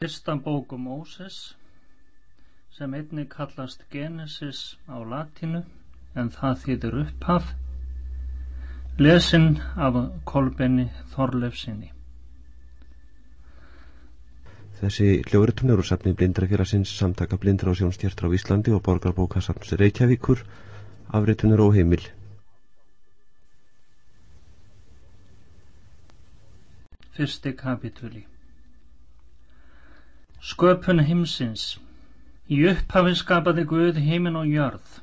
Fyrsta bóku Móses sem einnig kallast Genesis á latínu en það þýðir upphaf lesin af Kolbeni Þorlefsinni. Þessi hljóðritun eru safni blindrafélagsins samtaka blindra og sjónstjartra á Íslandi og borgarbókasafns Reykjavíkur afritunar og heimil. Fyrsti kapitúli Sköpun heimsins Í upphafi skapaði Guð heimin og jörð.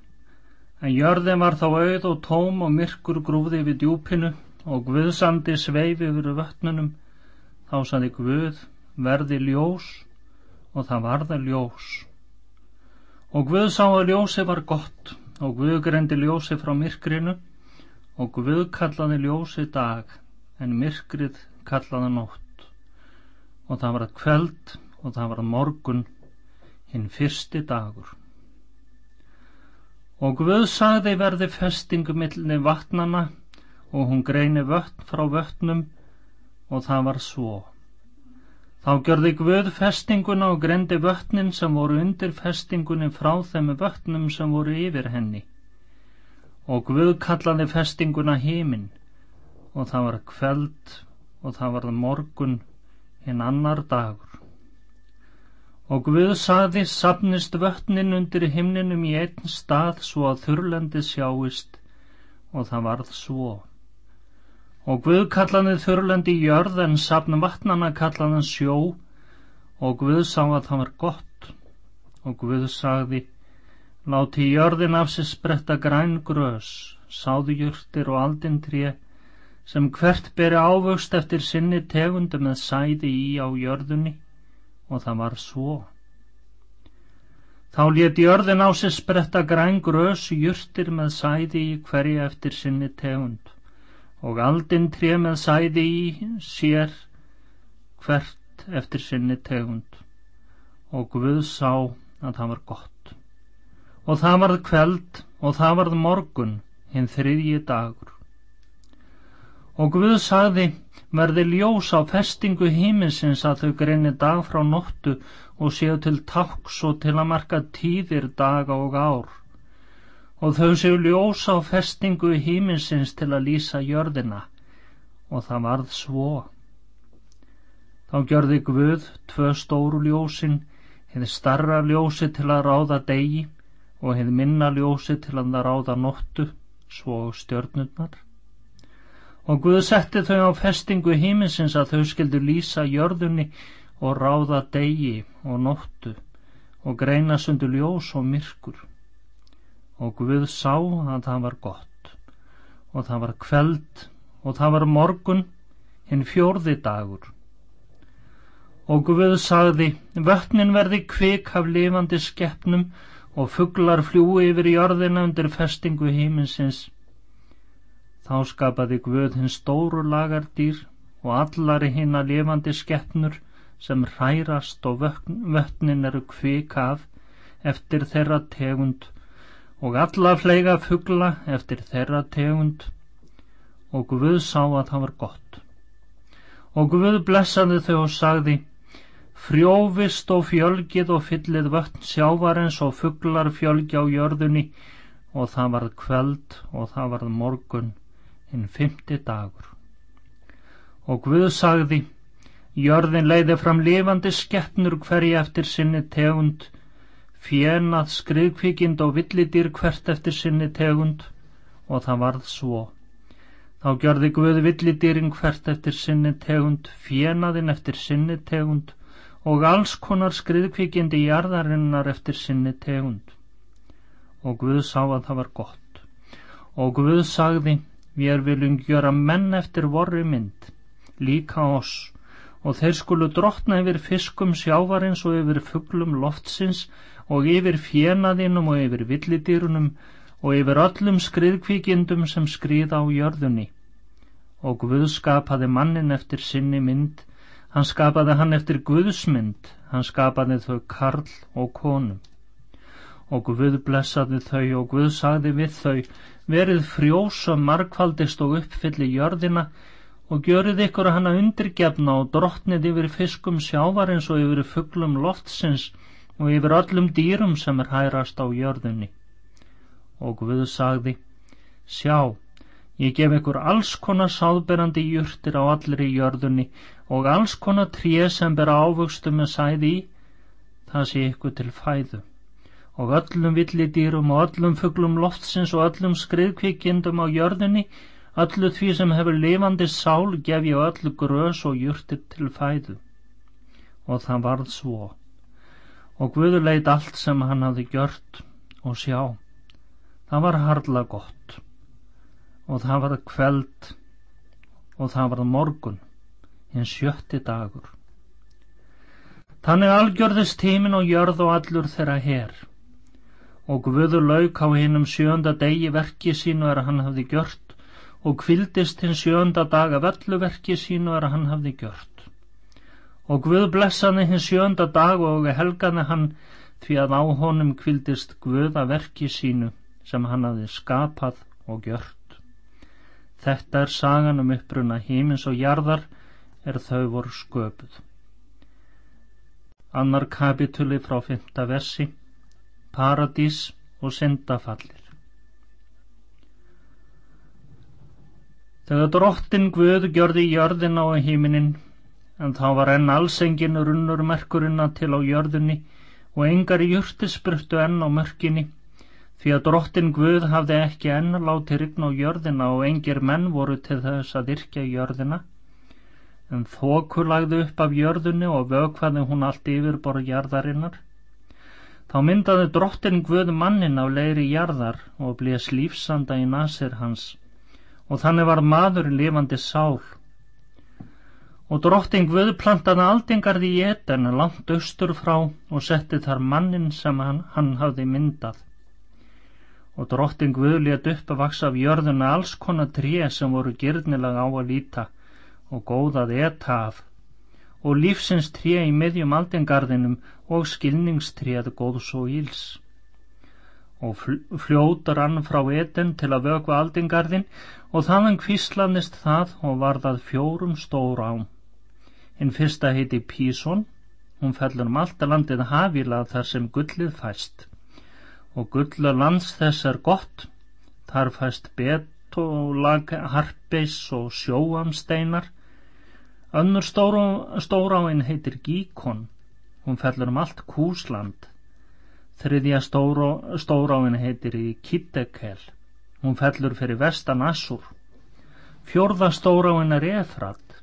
En jörðin var þá auð og tóm og myrkur grúði við djúpinu og Guðsandi sveifi yfir vötnunum. Þá saði Guð verði ljós og það varða ljós. Og Guð sá að ljósi var gott og Guð greindi ljósi frá myrkrinu og Guð kallaði ljósi dag en myrkrið kallaði nótt. Og það var að kveld og það var morgun hinn fyrsti dagur. Og Guð sagði verði festingu millinni vatnana og hún greini vötn frá vötnum og það var svo. Þá gjörði Guð festinguna og greindi vötnin sem voru undir festingunni frá þeim vötnum sem voru yfir henni. Og Guð kallaði festinguna heiminn og það var kveld og það var morgun hinn annar dagur. Og Guð saði sapnist vötnin undir himninum í einn stað svo að þurrlendi sjáist og það varð svo. Og Guð kallaði þurrlendi jörð en sapn vatnana kallaði sjó. Og Guð sá að það var gott. Og Guð sagði láti jörðin af sér spretta græn grös, sáðujurtir og aldintré sem hvert beri ávöxt eftir sinni tegundu með sæði í á jörðunni og það var svo. Þá let jörðin á sér spretta græn grös jurtir með sæði í hverja eftir sinni tegund og aldinn tré með sæði í sér hvert eftir sinni tegund og Guð sá að það var gott. Og það varð kveld og það varð morgun hinn þriðji dagur. Og Guð sagði, verði ljós á festingu híminsins að þau greinir dag frá nóttu og séu til taks og til að marka tíðir daga og ár. Og þau séu ljós á festingu híminsins til að lýsa jörðina. Og það varð svo. Þá gjörði Guð tvö stóru ljósin, hefði starra ljósi til að ráða degi og hefði minna ljósi til að ráða nóttu, svo stjörnurnar og Guð setti þau á festingu híminsins að þau skildu lýsa jörðunni og ráða degi og nóttu og greina sundu ljós og myrkur. Og Guð sá að það var gott og það var kveld og það var morgun hinn fjórði dagur. Og Guð sagði vötnin verði kvik af lifandi skeppnum og fugglar fljúi yfir jörðina undir festingu híminsins Þá skapaði Guð hinn stóru lagardýr og allari hinn að lifandi skeppnur sem hrærast og vötnin eru kvika af eftir þeirra tegund og alla fleiga fuggla eftir þeirra tegund. Og Guð sá að það var gott. Og Guð blessaði þau og sagði frjóvist og fjölgið og fyllið vötn sjávarins og fugglar fjölgi á jörðunni. Og það varð kveld og það varð morgun hinn fymti dagur. Og Guð sagði, jörðin leiði fram lifandi skeppnur hverja eftir sinni tegund, fjenað skriðkvikind og villidýr hvert eftir sinni tegund, og það varð svo. Þá gjörði Guð villidýrin hvert eftir sinni tegund, fjenaðin eftir sinni tegund, og alls konar skriðkvikindi í jarðarinnar eftir sinni tegund. Og Guð sá að það var gott. Og Guð sagði, Mér viljum gjöra menn eftir vorri mynd, líka oss, og þeir skulu drotna yfir fiskum sjávarins og yfir fugglum loftsins og yfir fjenaðinum og yfir villidýrunum og yfir öllum skriðkvíkindum sem skriða á jörðunni. Og Guð skapaði mannin eftir sinni mynd, hann skapaði hann eftir Guðsmynd, hann skapaði þau karl og konu. Og Guð blessaði þau og Guð sagði við þau, verið frjós og markvaldist og uppfylli jörðina og gjörið ykkur hana undirgefna og drottnið yfir fiskum sjávar eins og yfir fugglum loftsins og yfir öllum dýrum sem er hærast á jörðunni. Og Guð sagði, sjá, ég gef ykkur alls konar sáðberandi júrtir á allir í jörðunni og alls konar tré sem bera ávöxtu með sæði í, það sé ykkur til fæðu. Og öllum villidýrum og öllum fugglum loftsins og öllum skriðkvikindum á jörðunni Öllu því sem hefur lifandi sál gef ég öllu grös og júrtir til fæðu. Og það varð svo. Og Guður leit allt sem hann hafði gjört og sjá. Það var hardla gott. Og það var kveld og það var morgun, hins sjötti dagur. Þannig algjörðist tímin og jörð og allur þeirra herr. Og Guður lauk á hinnum sjönda degi verki sínu er að hann hafði gjört og kvildist hinn sjönda dag af öllu verki sínu er að hann hafði gjört. Og Guð blessaði hinn sjönda dag og helgaði hann því að á honum kvildist Guð að verki sínu sem hann hafði skapað og gjört. Þetta er sagan um uppbruna hímins og jarðar er þau voru sköpuð. Annar kapituli frá fymta versi Paradís og syndafallir Þegar drottin Guð gjörði jörðina og híminin, en þá var enn allsengin runnur merkurina til á jörðinni og engar júrti spruttu enn á mörkinni, því að drottin Guð hafði ekki enn láti rigna á jörðina og engir menn voru til þess að yrkja jörðina, en þóku lagði upp af jörðinni og vögfaði hún allt yfir borð jarðarinnar. Þá myndaði drottin Guð mannin á leiri jarðar og blés lífsanda í nasir hans og þannig var maður lifandi sál. Og drotting Guð plantaði aldingarði í eten langt austur frá og setti þar mannin sem hann, hann hafði myndað. Og drotting Guð let upp að vaksa af jörðuna alls konar tré sem voru girnilega á að líta og góðað eta af og lífsins tré í miðjum aldingarðinum og skilningstréð góðs og íls og fljótar hann frá eten til að vögva aldingarðin og þaðan kvíslanist það og varðað fjórum stór ám. Hinn fyrsta heiti Píson, hún fellur um alltaf landið hafílað þar sem gullið fæst og gullur lands þess er gott, þar fæst betolag, harpeis og sjóamsteinar. Önnur stóráinn heitir Gíkon, hún fellur um allt Kúsland Þriðja stóráin heitir Kittekel. Hún fellur fyrir vestan Assur. Fjórða stóráin er Efrat.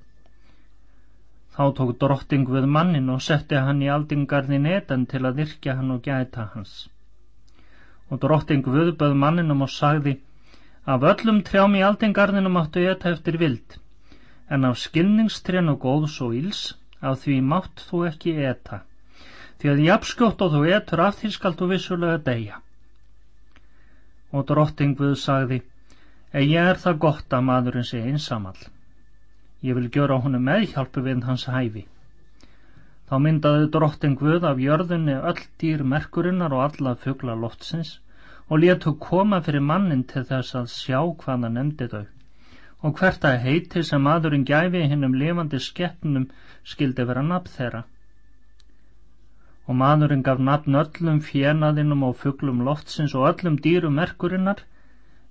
Þá tók drotting við mannin og setti hann í aldingarðin etan til að virkja hann og gæta hans. Og drotting viðböð manninum og sagði Af öllum trjám í aldingarðinum áttu eta eftir vild, en af skilningstren og góðs og íls, af því mátt þú ekki eta því að jafnskjótt og þú etur af því skalt þú vissulega deyja. Og drottingvuð sagði, eigi er það gott að maðurinn sé einsamall. Ég vil gjöra honum meðhjálpu við hans hæfi. Þá myndaði drottingvuð af jörðunni öll dýr merkurinnar og alla fuggla loftsins og letu koma fyrir mannin til þess að sjá hvaða nefndi þau og hvert að heiti sem maðurinn gæfi hinnum lifandi skeppnum skildi vera nafn þeirra og maðurinn gaf nafn öllum fjenaðinum og fugglum loftsins og öllum dýrum merkurinnar,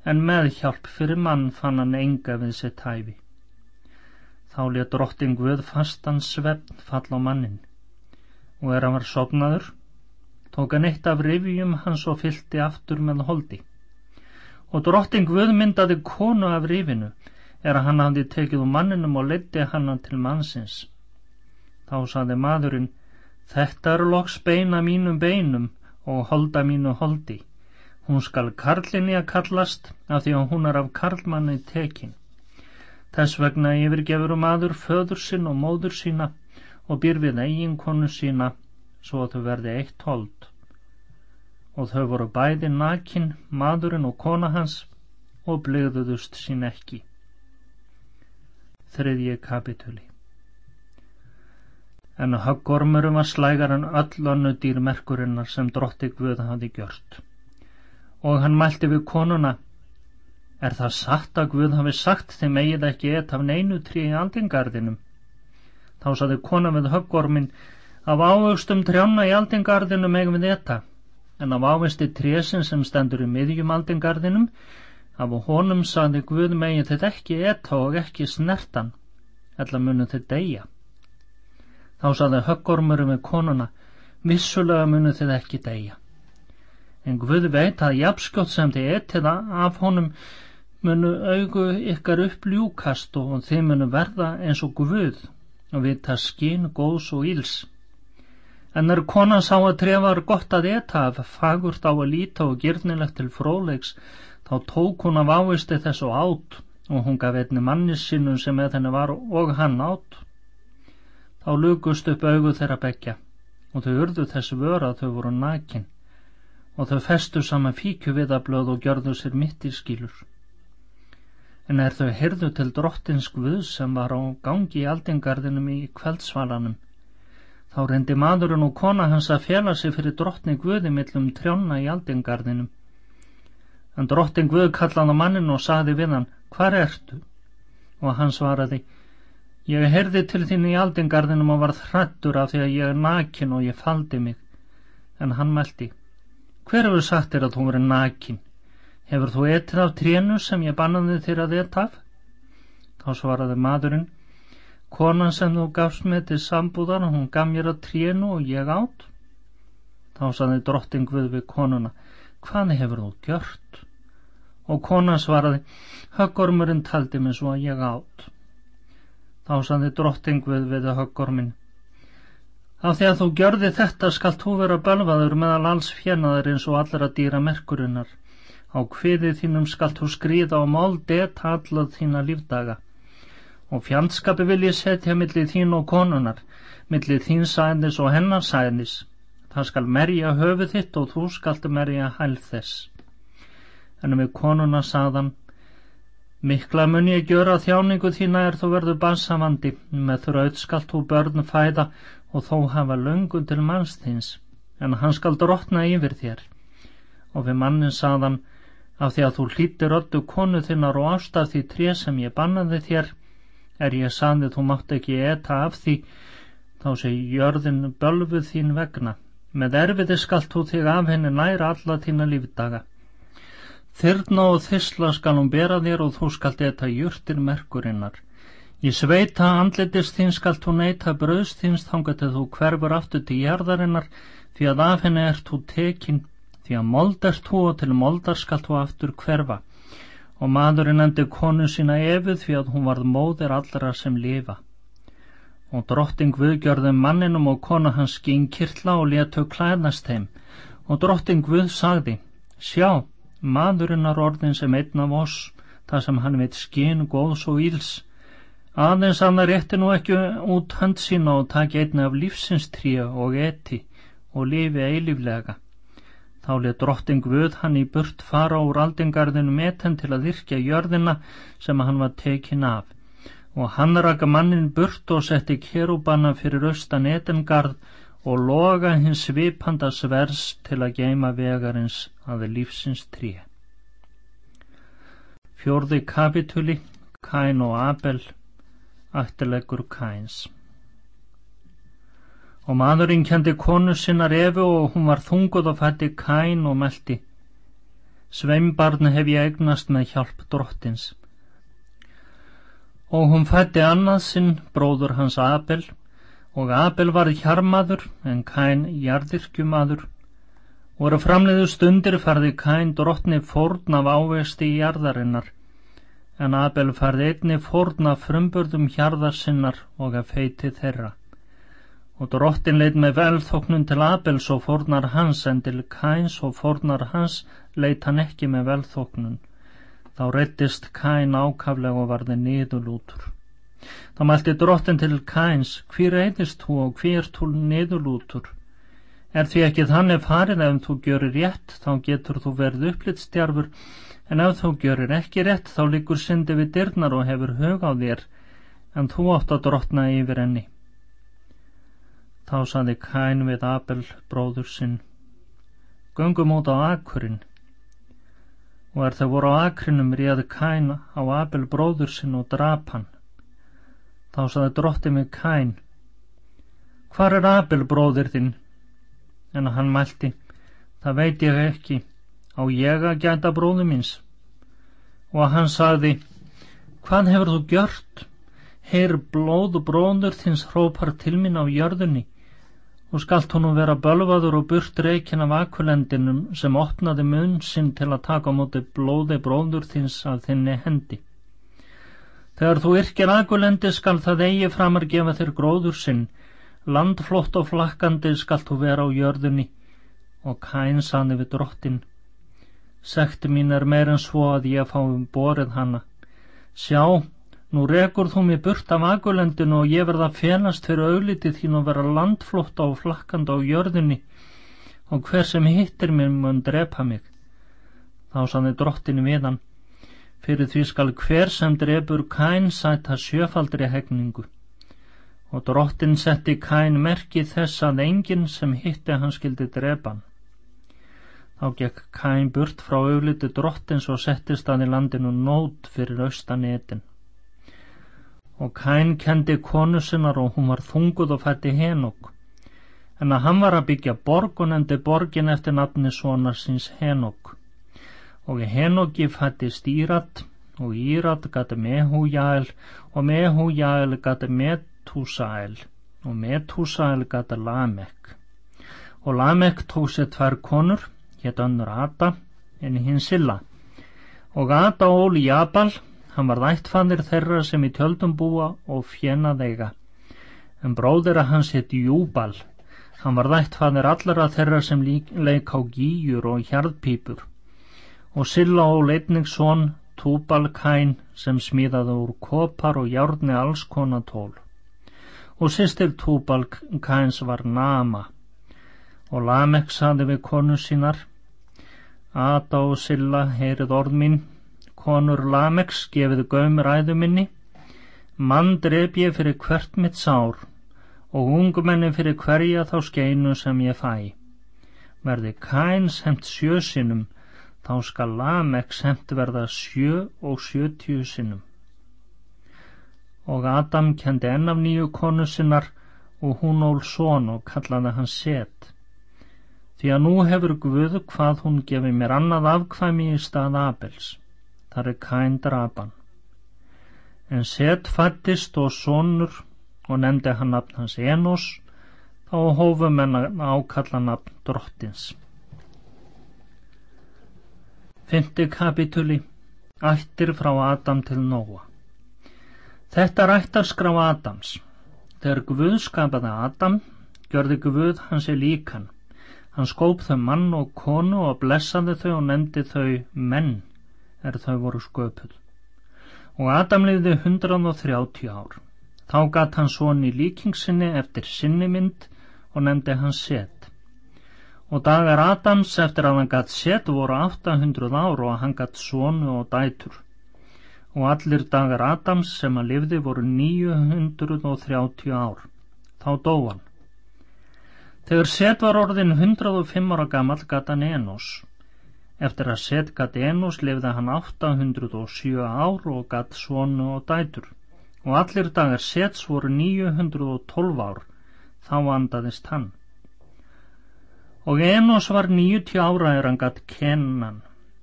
en með hjálp fyrir mann fann hann enga við sitt hæfi. Þá let drotting Guð fastan svefn fall á mannin, og er hann var sopnaður, tók hann eitt af rivjum hans og fylti aftur með holdi. Og drotting Guð myndaði konu af rifinu, er að hann hafði tekið úr manninum og leiti hann til mannsins. Þá saði maðurinn, Þetta eru loks beina mínum beinum og holda mínu holdi. Hún skal karlinni að kallast af því að hún er af karlmanni tekin. Þess vegna yfirgefur maður föður sinn og móður sína og býr við eiginkonu sína svo að þau verði eitt hold. Og þau voru bæði nakin, maðurinn og kona hans og blegðuðust sín ekki. Þriðji kapituli en höggormurum var slægar en öll önnu dýrmerkurinnar sem drotti Guð hafi gjört. Og hann mælti við konuna, Er það satt að Guð hafi sagt þeim eigið ekki eitt af neinu trí í aldingarðinum? Þá saði kona við höggormin af ávöxtum trjána í aldingarðinum eigum við þetta, en af ávexti trésin sem stendur í miðjum aldingarðinum, af honum saði Guð megið þetta ekki eitt og ekki snertan, eða munu þið deyja. Þá saði höggormurum við konuna, vissulega munu þið ekki deyja en Guð veit að jafnskjótt sem þið etið af honum munu augu ykkar uppljúkast og þið munu verða eins og Guð og vita skín, góðs og íls. En er konan sá að trefar gott að eta af fagurt á að líta og gyrnilegt til fróleiks, þá tók hún af ávisti þessu átt og hún gaf einni mannis sinnum sem með henni var og hann átt. Þá lugust upp augu þeirra begja og þau urðu þessu vöra að þau voru nakin og þau festu saman fíkju viðablöð og gjörðu sér mitt í skýlur. En er þau heyrðu til drottins Guð sem var á gangi í aldingarðinum í kveldsvalanum, þá reyndi maðurinn og kona hans að fjela sig fyrir drottni Guði millum trjána í aldingarðinum. En drottin Guð kallaði mannin og saði við hann, hvar ertu? Og hann svaraði, ég heyrði til þín í aldingarðinum og var þrættur af því að ég er nakin og ég faldi mig. En hann meldi, Hver hefur sagt þér að þú verið nakin? Hefur þú etið af trénu sem ég bannaði þér að eta af? Þá svaraði maðurinn, konan sem þú gafst með til sambúðar, hún gaf mér að trénu og ég átt. Þá saði drotting við við konuna, hvað hefur þú gjört? Og konan svaraði, höggormurinn taldi mig svo að ég átt. Þá saði drotting við höggorminn, Af því að þú gjörði þetta skalt þú vera bölvaður meðal alls fjennaður eins og allra dýra merkurinnar. Á hviðið þínum skalt þú skrýða og máldi etta allað þína lífdaga. Og fjandskapi vil ég setja millið þín og konunar, millið þín sæðnis og hennar sæðnis. Það skal merja höfuð þitt og þú skalt merja hælð þess. En um við konuna saðan, Mikla mun ég gjöra þjáningu þína er þú verður bansavandi, með þröð skalt þú börn fæða og þó hafa löngun til mannstins, en hann skal drotna yfir þér. Og við mannin saðan, af því að þú hlýttir öllu konu þinnar og ástaf því tré sem ég bannaði þér, er ég saði þú mátt ekki eta af því, þá sé jörðin bölfuð þín vegna, með erfiði skalt þú þig af henni næra alla þína lífdaga. Þyrna og þysla skal hún bera þér og þú skalt eta júrtir merkurinnar. Í sveita andletist þín skalt hún eita bröðst þíns þángat að þú hverfur aftur til jærðarinnar því að af henni ert þú tekin því að moldast þú og til moldar skalt þú aftur hverfa. Og maðurinn endi konu sína efið því að hún varð móðir allra sem lifa. Og drotting viðgjörði manninum og konu hans skinn kirtla og letu klæðnast þeim. Og drotting við sagði sjá, maðurinn er orðin sem einn af oss það sem hann veit skinn góðs og íls Aðeins annar rétti nú ekki út hönd sína og taki einni af lífsinstríu og eti og lifi eiliflega. Þá let drotting Guð hann í burt fara úr aldingarðinu metan til að virkja jörðina sem hann var tekin af og hann raka mannin burt og setti kerúbana fyrir austan etengarð og loga hins svipanda svers til að geima vegarins að lífsins trí. Fjörði kapituli, Kain og Abel ættilegur kæns. Og maðurinn kendi konu sinnar efu og hún var þunguð og fætti kæn og meldi. Sveimbarn hef ég eignast með hjálp drottins. Og hún fætti annað sinn, bróður hans Abel, og Abel var hjarmaður en kæn jarðirkjumadur. Og eru framleiðu stundir farði kæn drottni fórn af ávesti í jarðarinnar en Abel farði einni fórna frumburðum hjarðar sinnar og að feiti þeirra. Og drottin leit með velþóknun til Abels og fórnar hans en til Kains og fórnar hans leit hann ekki með velþóknun. Þá reyttist Kain ákaflega og varði niðurlútur. Þá mælti drottin til Kains, hví reytist þú og hví ert þú niðurlútur? Er því ekki þannig farið ef þú gjörir rétt, þá getur þú verið upplitstjarfur en ef þú gjörir ekki rétt þá liggur syndi við dyrnar og hefur hug á þér en þú átt að drotna yfir enni þá saði Kain við Abel bróður sinn göngum út á akkurinn og er þau voru á akrinum réði Kæn á Abel bróður sinn og drap hann. Þá saði drotti mig Kæn, hvar er Abel bróður þinn? En hann mælti, það veit ég ekki, á ég að gæta bróðu míns. Og hann saði, hvað hefur þú gjört? Heyr blóð bróður þins hrópar til mín á jörðunni og skalt honum vera bölvaður og burt reikin af akkulendinum sem opnaði mun sinn til að taka á móti blóði bróður þins af þinni hendi. Þegar þú yrkir akkulendi skal það eigi framar gefa þér gróður sinn, landflott og flakkandi skalt þú vera á jörðunni og kæn sanni við drottin. Sekti mín er meir en svo að ég fáum borið hana. Sjá, Nú rekur þú mig burt af agulendinu og ég verða félast fyrir auglitið þín og vera landflótta og flakkanda á jörðinni og hver sem hittir mér mun drepa mig. Þá sanði drottinu við hann, fyrir því skal hver sem drefur kæn sæta sjöfaldri hegningu. Og drottin setti kæn merki þess að enginn sem hitti hann skildi drepa hann. Þá gekk kæn burt frá auglitið drottins og settist hann í landinu nót fyrir austan etin og Kæn kendi konu sinnar og hún var þunguð og fætti Henok en að hann var að byggja borg og nefndi borgin eftir nafni sonar síns Henok og Henoki fættist Írat og Írat gæti Mehújæl og Mehújæl gæti Metúsæl og Metúsæl gæti Lamek og Lamek tók sér tvær konur hétt önnur Ata en hinn Silla og Ata óli Jabal Hann var ættfannir þeirra sem í tjöldum búa og fjennað eiga. En bróðir að hans hitt Júbal. Hann var ættfannir allra þeirra sem leik á gýjur og hjarðpípur. Og Silla og leitningsson Túbal Kæn sem smíðaði úr kopar og járni alls konatól. Og sýstir Túbal Kæns var Nama. Og Lamek saði við konu sínar Ata og Silla heyrið orð mín konur Lameks gefiðu gaum ræðu minni, mann dref ég fyrir hvert mitt sár og ungumenni fyrir hverja þá skeinu sem ég fæ. Verði kæn semt sjö sinnum, þá skal Lameks semt verða sjö og sjötjú sinnum. Og Adam kendi enn af nýju konu sinnar og hún ól són og kallaði hans set. Því að nú hefur Guð hvað hún gefið mér annað afkvæmi í stað Abels þar er Kain drapan. En Set fættist og sonur og nefndi hann nafn hans Enos, þá hófum en ákalla nafn drottins. Fymti kapituli Ættir frá Adam til Nóa Þetta er ættarskrá Adams. Þegar Guð skapaði Adam, gjörði Guð hans í líkan. Hann skóp þau mann og konu og blessaði þau og nefndi þau menn er þau voru sköpuð. Og Adam lifði 130 ár. Þá gatt hann svon í líkingsinni eftir sinni mynd og nefndi hann set. Og dagar Adams eftir að hann gatt set voru 800 ár og hann gatt svonu og dætur. Og allir dagar Adams sem hann lifði voru 930 ár. Þá dó hann. Þegar set var orðin 105 ára gammal gatt hann Enos Eftir að set gatt Enos lifði hann 807 ár og gatt svonu og dætur og allir dagar sets voru 912 ár, þá andaðist hann. Og Enos var 90 ára er hann gatt Kenan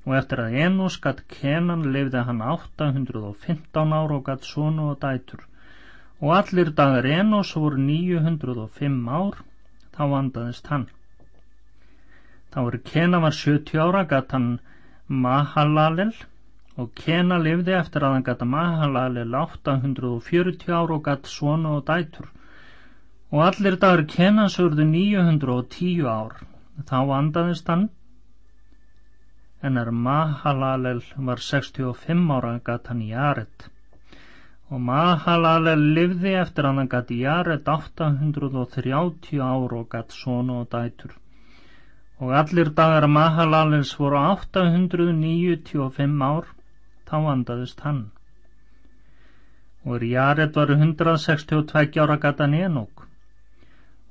og eftir að Enos gatt Kenan lifði hann 815 ár og gatt svonu og dætur. Og allir dagar Enos voru 905 ár, þá andaðist hann. Þá er Kena var 70 ára gatt hann Mahalalel og Kena lifði eftir að hann gatt Mahalalel 840 ára og gatt svona og dætur. Og allir dagur Kena surðu 910 ár þá andaðist hann. En er Mahalalel var 65 ára gatt hann Jared. Og Mahalalel lifði eftir hann gatt Jared 830 ára og gatt svona og dætur. Og allir dagar Mahalalins voru 895 ár, þá vandaðist hann. Og Jared var 162 ára gatan Enok,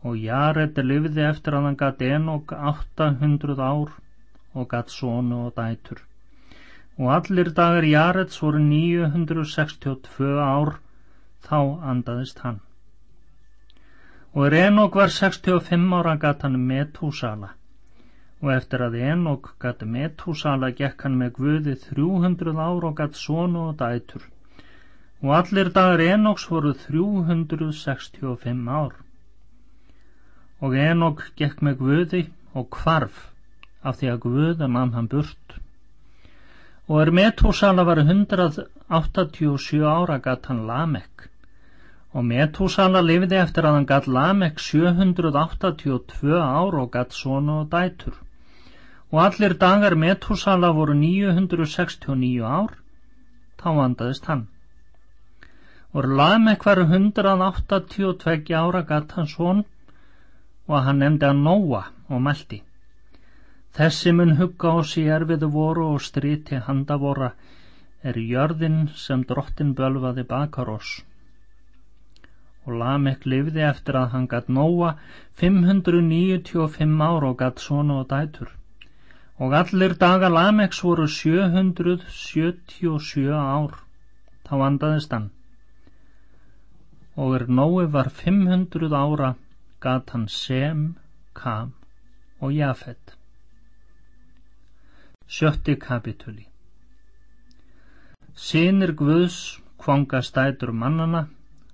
og Jared lifði eftir að hann gat Enok 800 ár og gatt sónu og dætur. og allir dagar Jarets voru 962 ár, þá andaðist hann. Og er Enok var 65 ára gatt hann Metúsala, og eftir að Enok gatt Metúsala gekk hann með Guði 300 ár og gatt sonu og dætur, og allir dagar Enoks voru 365 ár. Og Enok gekk með Guði og kvarf af því að Guða mann hann burt. Og er Metúsala var 187 ára gatt hann Lamek. Og Metúsala lifði eftir að hann gatt Lamek 782 ár og gatt sonu og dætur. Og allir dagar Metúsala voru 969 ár þá vandaðist hann. Og Lamek var 182 ára gatt hann son og hann nefndi að Nóa og meldi Þessi mun hugga á sí erfiðu voru og stríti handa vora er jörðin sem drottin bölvaði bakarós. Og Lamek lifði eftir að hann gatt nóa 595 ár og gatt svona og dætur. Og allir daga Lameks voru 777 ár. Þá vandaðist hann. Og er nói var 500 ára gatt hann Sem, Kam og Jafet. Sjötti kapituli Sýnir Guðs kvanga stætur mannana,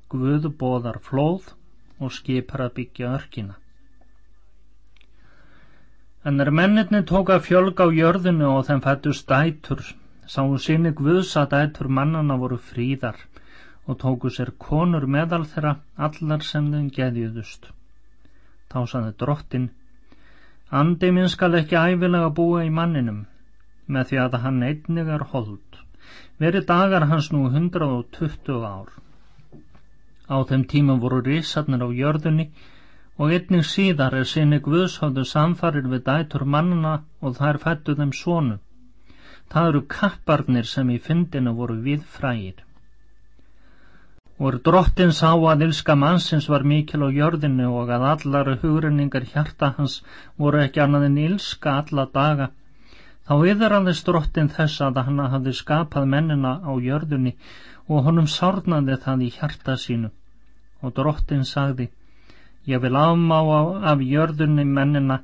Guð bóðar flóð og skipar að byggja örkina. En er mennirni tók að fjölga á jörðinu og þeim fættu stætur, sáu sýnir Guðs að stætur mannana voru fríðar og tóku sér konur meðal þeirra allar sem þeim geðjuðust. Þá saði drottin, Andi minn skal ekki æfilega búa í manninum, með því að hann einnig er hold. Veri dagar hans nú 120 ár. Á þeim tíma voru risarnir á jörðunni og einnig síðar er sinni Guðshóðu samfarir við dætur mannana og þær fættu þeim svonu. Það eru kapparnir sem í fyndinu voru við frægir. Og drottin sá að ilska mannsins var mikil á jörðinu og að allar hugrenningar hjarta hans voru ekki annað en ilska alla daga Þá yðraðist drottin þess að hann hafði skapað mennina á jörðunni og honum sárnaði það í hjarta sínu. Og drottin sagði, ég vil afmá af jörðunni mennina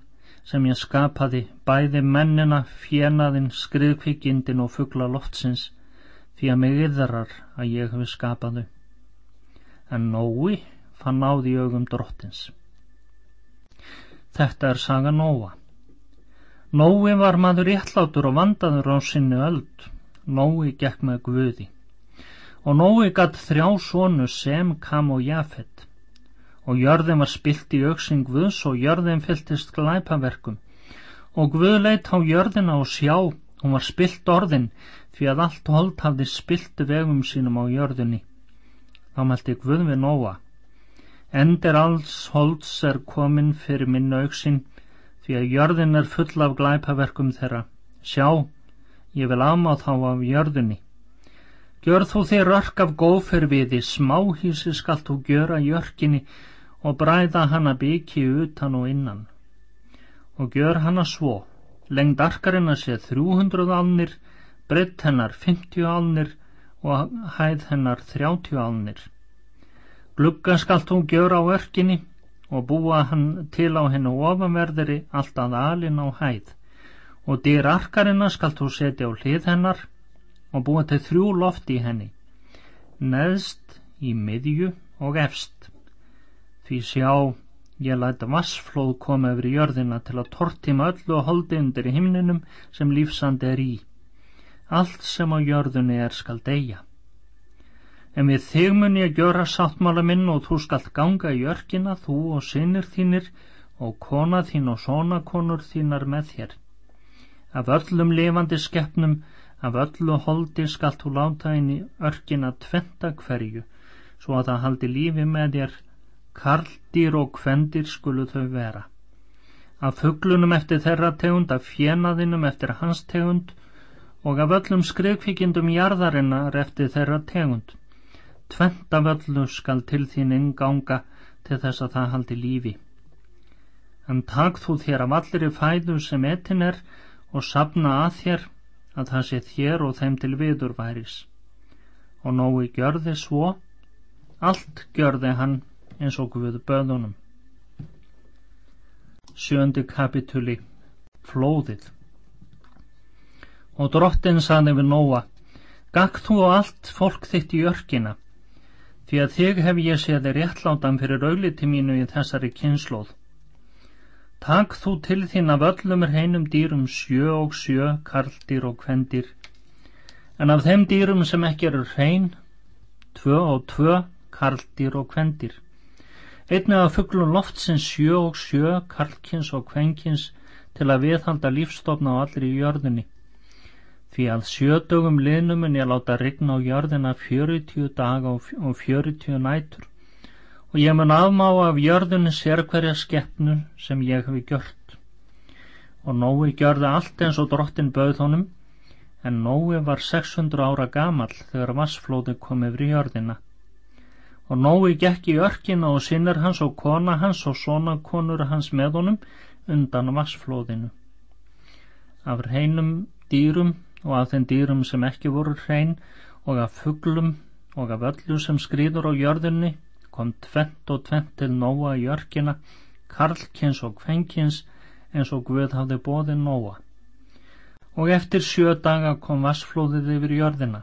sem ég skapaði, bæði mennina, fjenaðin, skriðkvikindin og fuggla loftsins, því að mig yðrar að ég hefi skapaðu. En Nói fann áði augum drottins. Þetta er saga Nóa. Nói var maður réttlátur og vandaður á sinni öld. Nói gekk með Guði. Og Nói gatt þrjá sónu sem kam og jafett. Og jörðin var spilt í auksing Guðs og jörðin fylltist glæpaverkum. Og Guð leitt á jörðina og sjá, hún var spilt orðin, því að allt hold hafði spilt vegum sínum á jörðinni. Þá meldi Guð við Nóa. Endir alls holds er komin fyrir minna auksing því að jörðin er full af glæpaverkum þeirra. Sjá, ég vil ámá þá af jörðinni. Gjör þú þér örk af góðferviði, smáhísi skalt þú gjöra jörginni og bræða hana byggi utan og innan. Og gjör hana svo, lengd arkarinn að sé 300 álnir, breytt hennar 50 álnir og hæð hennar 30 álnir. Glugga skalt þú gjöra á örkinni og búa hann til á hennu ofanverðri alltaf alin á hæð. Og dyr arkarina skalt þú setja á hlið hennar og búa til þrjú loft í henni neðst í miðju og efst. Því sjá ég læta vassflóð koma yfir jörðina til að tortima öllu og holdi undir himninum sem lífsand er í allt sem á jörðunni er skal deyja En við þig mun ég gjöra sáttmála minn og þú skalt ganga í örkina, þú og sinnir þínir og kona þín og sonakonur þínar með þér. Af öllum lifandi skeppnum, af öllu holdi skalt þú láta inn í örkina tventa hverju, svo að það haldi lífi með þér, karldýr og kvendir skulu þau vera. Af fugglunum eftir þeirra tegund, af fjenaðinum eftir hans tegund og af öllum skrifkvikindum jarðarinnar eftir þeirra tegund Tvent af öllu skal til þín inganga til þess að það haldi lífi. En takk þú þér af allir í fæðu sem etin er og sapna að þér að það sé þér og þeim til viður væris. Og Nói gjörði svo, allt gjörði hann eins og Guð böðunum. Sjöndi kapituli Flóðið Og drottin saði við Nóa, Gagg þú og allt fólk þitt í örkina, því að þig hef ég séð þér réttlátan fyrir augliti mínu í þessari kynnslóð. Takk þú til þín af öllum hreinum dýrum sjö og sjö, karldýr og kvendir, en af þeim dýrum sem ekki eru hrein, tvö og tvö, karldýr og kvendir. Einnig af fugglum loftsins sjö og sjö, karlkins og kvenkins til að viðhalda lífstofna á allir í jörðunni Því að sjödögum liðnum en ég láta rigna á jörðina fjörutíu daga og fjörutíu nætur og ég mun afmá af jörðinu sér hverja skeppnu sem ég hefi gjört. Og Nói gjörði allt eins og drottin bauð honum, en Nói var 600 ára gamal þegar vassflóði kom yfir jörðina. Og Nói gekk í örkina og sinnir hans og kona hans og svona konur hans með honum undan vassflóðinu. Af reynum dýrum og af þeim dýrum sem ekki voru hrein og af fugglum og af öllu sem skrýður á jörðinni kom tvent og tvent til Nóa í örkina, karlkins og kvenkins eins og Guð hafði bóðið Nóa. Og eftir sjö daga kom vassflóðið yfir jörðina.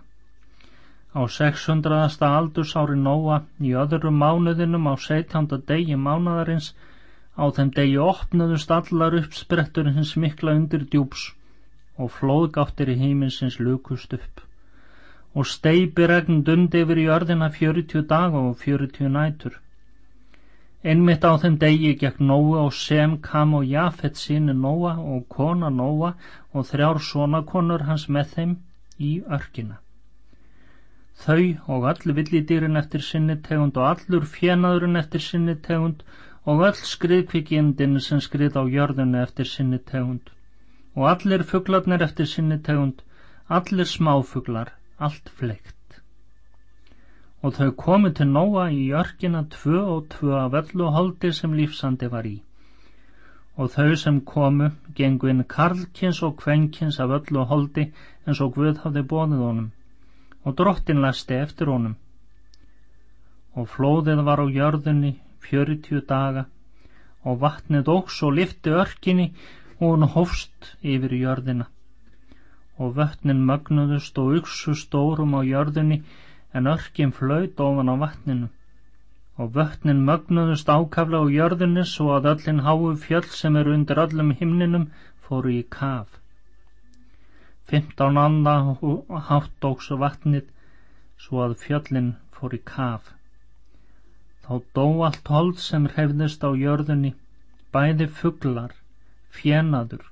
Á 600. aldursári Nóa í öðrum mánuðinum á 17. degi mánuðarins á þeim degi opnuðust allar uppsprettur hins mikla undir djúps og flóðgáttir í heiminsins lukust upp og steipiregn dundi yfir í örðina fjörutjú daga og fjörutjú nætur. Einmitt á þeim degi gekk Nóa og Sem, Kam og Jafet síni Nóa og kona Nóa og þrjár sonakonur hans með þeim í örkina. Þau og all villidýrin eftir sinni tegund og allur fjenaðurinn eftir sinni tegund og öll skriðkvikindin sem skrið á jörðinu eftir sinni tegund og allir fugglarnir eftir sinni tegund, allir smáfuglar, allt fleikt. Og þau komu til Nóa í örkina tvö og tvö af öllu holdi sem lífsandi var í. Og þau sem komu gengu inn karlkins og kvenkins af öllu holdi eins og Guð hafði bóðið honum og drottin læsti eftir honum. Og flóðið var á jörðunni fjörutíu daga og vatnið óks og lifti örkinni hún hófst yfir jörðina og vötnin mögnuðust og uksu stórum á jörðinni en örkin flöut ofan á vatninu og vötnin mögnuðust ákafla á jörðinni svo að öllin háu fjöll sem eru undir öllum himninum fóru í kaf. Fymtán anda hátt óksu vatnið svo að fjöllin fóru í kaf. Þá dó allt hold sem hrefðist á jörðinni, bæði fugglar, fjenaður,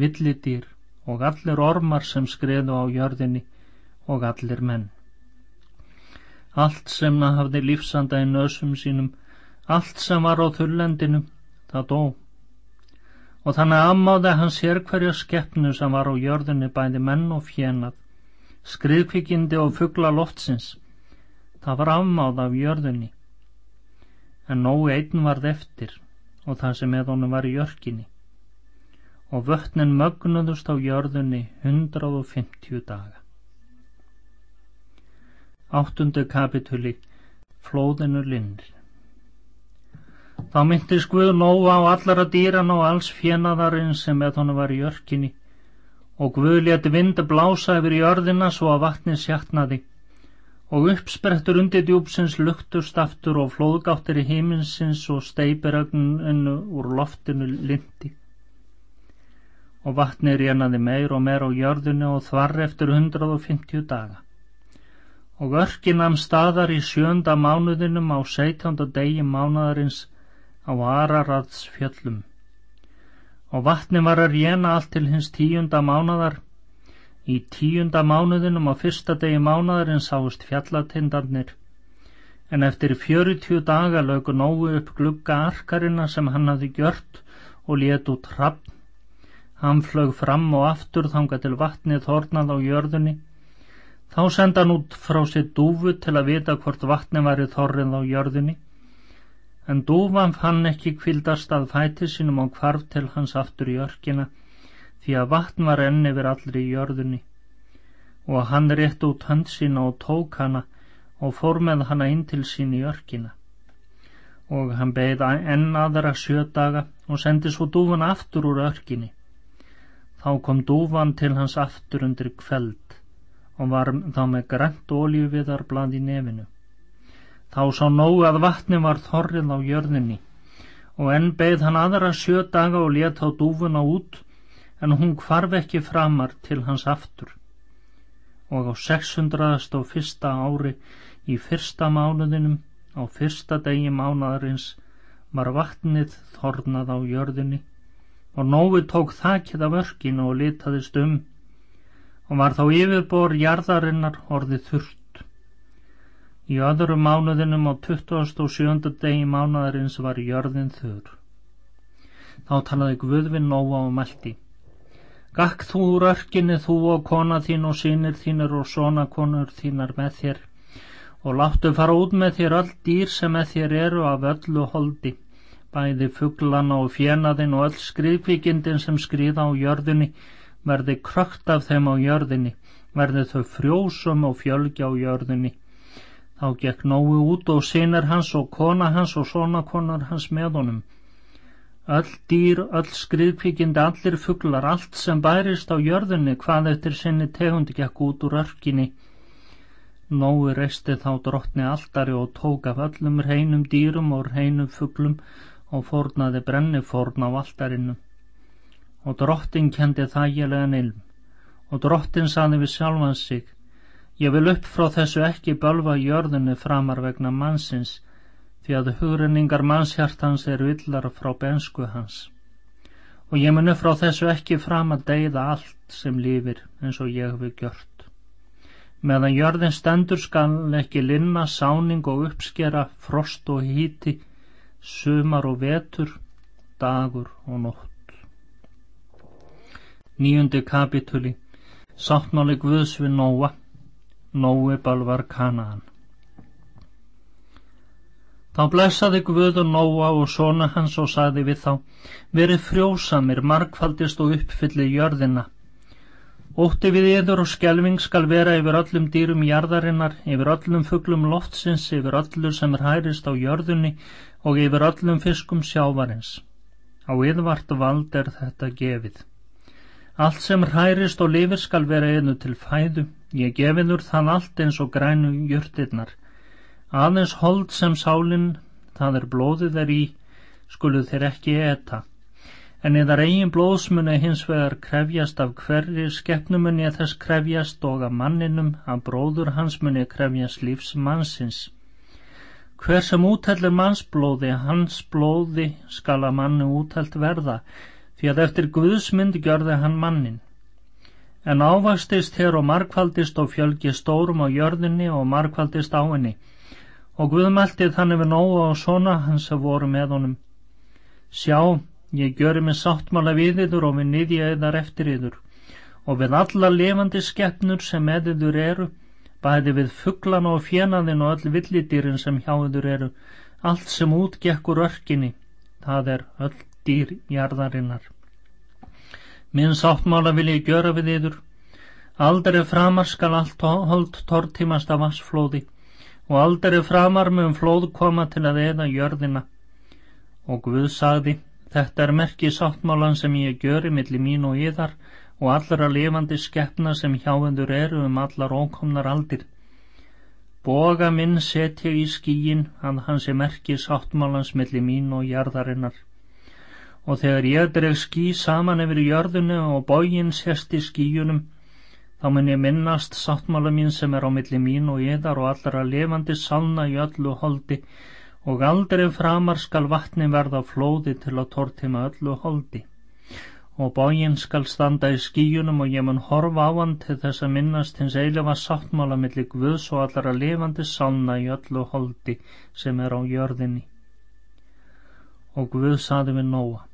villidýr og allir ormar sem skreðu á jörðinni og allir menn. Allt sem það hafði lífsanda í nösum sínum, allt sem var á þullendinu, það dó. Og þannig ammáði hann sér hverja skeppnu sem var á jörðinni bæði menn og fjenað, skriðkvikindi og fuggla loftsins. Það var afmáð af jörðinni. En nógu einn varð eftir og það sem með honum var í jörginni og vötnin mögnuðust á jörðunni 150 daga. Áttundu kapituli Flóðinu linnir Þá myndi skuð nóa á allara dýran og alls fjenaðarinn sem með honum var í örkinni. Og Guð leti vind blása yfir jörðina svo að vatni sjartnaði og uppsprettur undir djúpsins luktust aftur og flóðgáttir í heiminsins og steipirögninu úr loftinu lindi og vatni rénaði meir og meir á jörðinu og þvarr eftir 150 daga. Og örkinam staðar í sjönda mánuðinum á 17. degi mánuðarins á Ararads fjöllum. Og vatni var að réna allt til hins tíunda mánuðar. Í tíunda mánuðinum á fyrsta degi mánuðarins sáist fjallatindarnir. En eftir 40 daga lögur nógu upp glugga arkarina sem hann hafði gjört og let út hrappn Hann flög fram og aftur þanga til vatnið þornað á jörðunni. Þá senda hann út frá sér dúfu til að vita hvort vatni væri þorrið á jörðunni. En dúfan fann ekki kvildast að fæti sínum á kvarf til hans aftur í örkina því að vatn var enn yfir allri í jörðunni. og hann rétt út hönd sína og tók hana og fór með hana inn til sín í örkina og hann beigð enn aðra sjö daga og sendi svo dúfan aftur úr örkinni þá kom dúfan til hans aftur undir kveld og var þá með grænt oljuviðarblad í nefinu þá sá nógu að vatni var þorrið á jörðinni og enn beigð hann aðra sjö daga og let á dúfuna út en hún kvarf ekki framar til hans aftur og á 600. og fyrsta ári í fyrsta mánuðinum á fyrsta degi mánadarins var vatnið þornað á jörðinni og Nói tók þakkið af örkinu og litaðist um og var þá yfirbor jarðarinnar orðið þurrt. Í öðru mánuðinum á 27. degi mánadarins var jörðin þurr. Þá talaði Guðvin Nóa og meldi. Gakk þú úr örkinni þú og kona þín og sínir þínir og svona konur þínar með þér og láttu fara út með þér öll dýr sem með þér eru af öllu holdi, bæði fugglana og fjenaðin og öll skriðkvíkindin sem skriða á jörðinni, verði krökt af þeim á jörðinni, verði þau frjósum og fjölgi á jörðinni. Þá gekk Nói út og sinir hans og kona hans og svona konar hans með honum. Öll dýr, öll skriðkvíkindi, allir fugglar, allt sem bærist á jörðinni, hvað eftir sinni tegundi gekk út úr örkinni, Nói reisti þá drottni alltari og tók af öllum hreinum dýrum og hreinum fugglum og fórnaði brenni fórn á alltarinu. Og drottin kendi þægilegan ilm og drottin saði við sjálfan sig Ég vil upp frá þessu ekki bölva jörðunni framar vegna mannsins því að hugrenningar mannshjartans er villar frá bensku hans. Og ég mun upp frá þessu ekki fram að deyða allt sem lífir eins og ég hefur gjört meðan jörðin stendur skal ekki linna, sáning og uppskera, frost og híti, sumar og vetur, dagur og nótt. Nýjundi kapituli Sáttmáli Guðs við Nóa. Nói balvar Kanaan. Þá blessaði Guður Nóa og sona hans og saði við þá Verið frjósamir, markfaldist og uppfylli jörðina Ótti við yður og skelving skal vera yfir öllum dýrum jarðarinnar, yfir öllum fugglum loftsins, yfir öllu sem er hærist á jörðunni og yfir öllum fiskum sjávarins. Á yðvart vald er þetta gefið. Allt sem hærist og lifir skal vera einu til fæðu, ég gefiður þann allt eins og grænu jörtirnar. Aðeins hold sem sálinn, það er blóðið er í, skulu þeir ekki eta en eðar eigin blóðsmunni hins vegar krefjast af hverri skeppnumunni að þess krefjast og að manninum að bróður hans munni krefjast lífs mannsins. Hver sem útællir mannsblóði, hans blóði skal að manni útælt verða, því að eftir Guðsmynd gjörði hann mannin. En ávastist hér og markvaldist og fjölgi stórum á jörðinni og markvaldist á henni, og Guðmæltið þannig við nógu á svona hans að voru með honum. Sjá, Ég gjöri mig sáttmála við yður og við niðja yðar eftir yður og við alla levandi skeppnur sem með yður eru, bæði við fugglana og fjenaðin og öll villidýrin sem hjá yður eru, allt sem útgekkur örkinni, það er öll dýr jarðarinnar. Minn sáttmála vil ég gjöra við yður, aldrei framar skal allt hold tortímast af vassflóði og aldrei framar mun flóð koma til að eða jörðina. Og Guð sagði, Þetta er merki sáttmálan sem ég gjöri millir mín og yðar og allra lifandi skeppna sem hjáendur eru um allar ókomnar aldir. Boga minn set ég í skíin að hans er merki sáttmálans millir mín og jarðarinnar. Og þegar ég dreg skí saman yfir jörðunu og bógin sérst í skíunum, þá mun ég minnast sáttmála mín sem er á millir mín og yðar og allra lifandi salna í öllu holdi og aldrei framar skal vatni verða flóði til að tortima öllu holdi. Og bógin skal standa í skíunum og ég mun horfa á hann til þess að minnast hins eilefa sáttmála millir Guðs og allara lifandi sálna í öllu holdi sem er á jörðinni. Og Guð saði við Nóa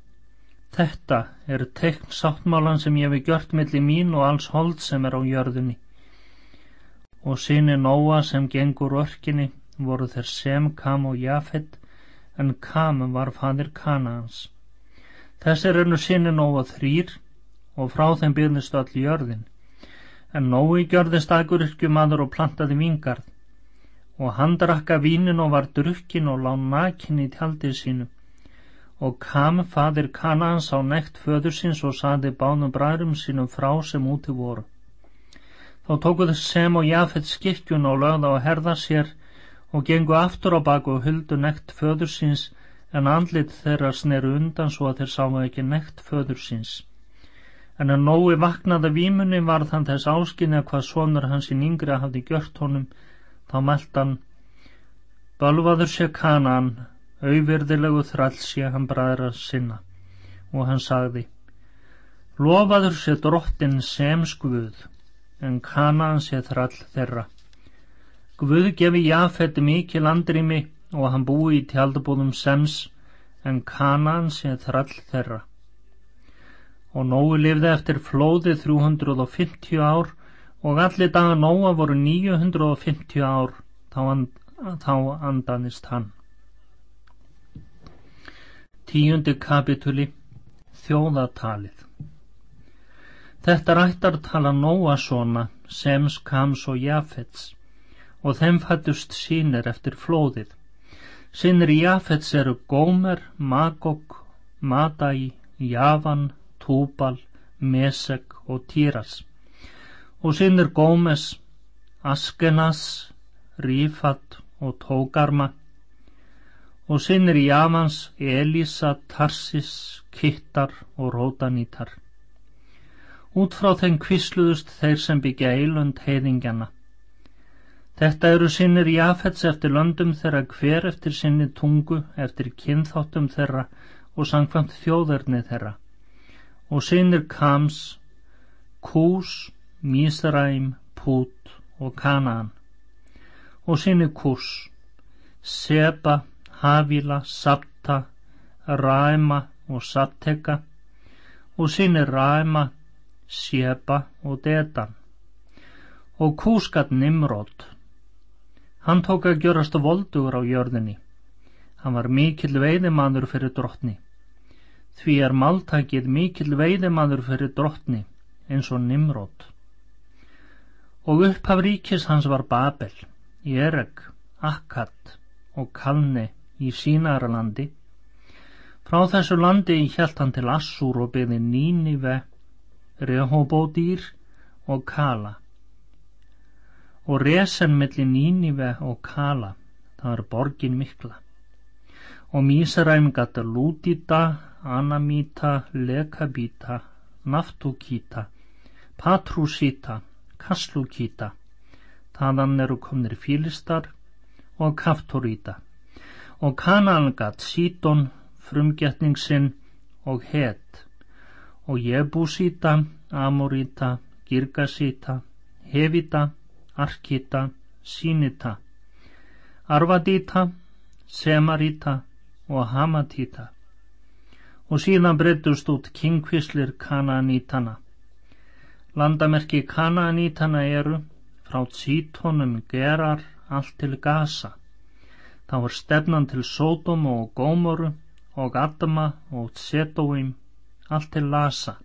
Þetta er tekn sáttmálan sem ég hef gjört millir mín og alls hold sem er á jörðinni. Og sinni Nóa sem gengur örkinni voru þeir Sem, Kam og Jafet en Kam var fadir Kanaans þessir eru sinni nóga þrýr og frá þeim byrnist all jörðin. En Nói gjörðist aguryrkjumadur og plantaði vingarð og hann drakka vínin og var drukkin og lág nakin í tjaldið sínu. Og kam fadir Kanans á nekt föðursins og saði bánum brærum sínum frá sem úti voru. Þá tókuðu sem og jafett skirkjun og lögða á herða sér og gengu aftur á baku og huldu nekt föðursins en andlit þeirra sneru undan svo að þeir sáu ekki nekt föðursins. En að nógu vaknaða vímunni var þann þess áskinni að hvað sonur hans í yngri hafði gjört honum, þá mælt hann, Bölvaður sé kanan, auðvirðilegu þrall sé hann bræðra sinna, og hann sagði, Lofaður sé drottin sem skuð, en kanan sé þrall þeirra. Guð gefi Jafet mikið landrými og hann búi í tjaldabúðum Sems en Kanan sé þrall þeirra. Og Nói lifði eftir flóði 350 ár og allir daga Nóa voru 950 ár þá, and, þá andanist hann. Tíundi kapituli Þjóðatalið Þetta rættar tala Nóa svona Sems, Kams og Jafets og þeim fættust sínir eftir flóðið. Sínir Jafets eru Gómer, Magog, Madai, Javan, Túbal, Mesek og Týras. Og sínir Gómes, Askenas, Rífat og Tógarma. Og sínir Javans, Elisa, Tarsis, Kittar og Rótanítar. Út frá þeim kvisluðust þeir sem byggja eilund heiðingjana. Þetta eru sinnir Jafets eftir löndum þeirra hver eftir sinni tungu, eftir kynþáttum þeirra og sangkvæmt þjóðarni þeirra. Og sinnir Kams, Kús, Mísraim, Pút og Kanaan. Og sinnir Kús, Seba, Havila, Sabta, Ræma og Sabteka. Og sinnir Ræma, Seba og Dedan. Og Kús gatt Nimrótt Hann tók að gjörast voldugur á jörðinni. Hann var mikill veiðimanður fyrir drottni. Því er máltakið mikill veiðimanður fyrir drottni eins og Nimrót. Og upphaf ríkis hans var Babel, Jereg, Akkad og Kalni í Sínaralandi. Frá þessu landi hjælt hann til Assúr og byði Nínive, Rehobódýr og Kala og resen melli Nínive og Kala, það er borgin mikla. Og Mísaræm gata Lúdita, Anamíta, Lekabíta, Naftúkíta, Patrúsíta, Kaslúkíta, þaðan eru komnir Fílistar og Kaftoríta. Og Kanaan gat Sítón, frumgetningsinn og Het, og Jebúsíta, Amoríta, Girgasíta, Hevita, Arkita, Sínita, Arvadita, Semaríta og Hamatíta og síðan breytust út kynkvislir Kanaanítana. Landamerki Kanaanítana eru frá Títonum Gerar allt til Gaza. Það var stefnan til Sódom og Gómoru og Adama og Tsetóim allt til Lasa.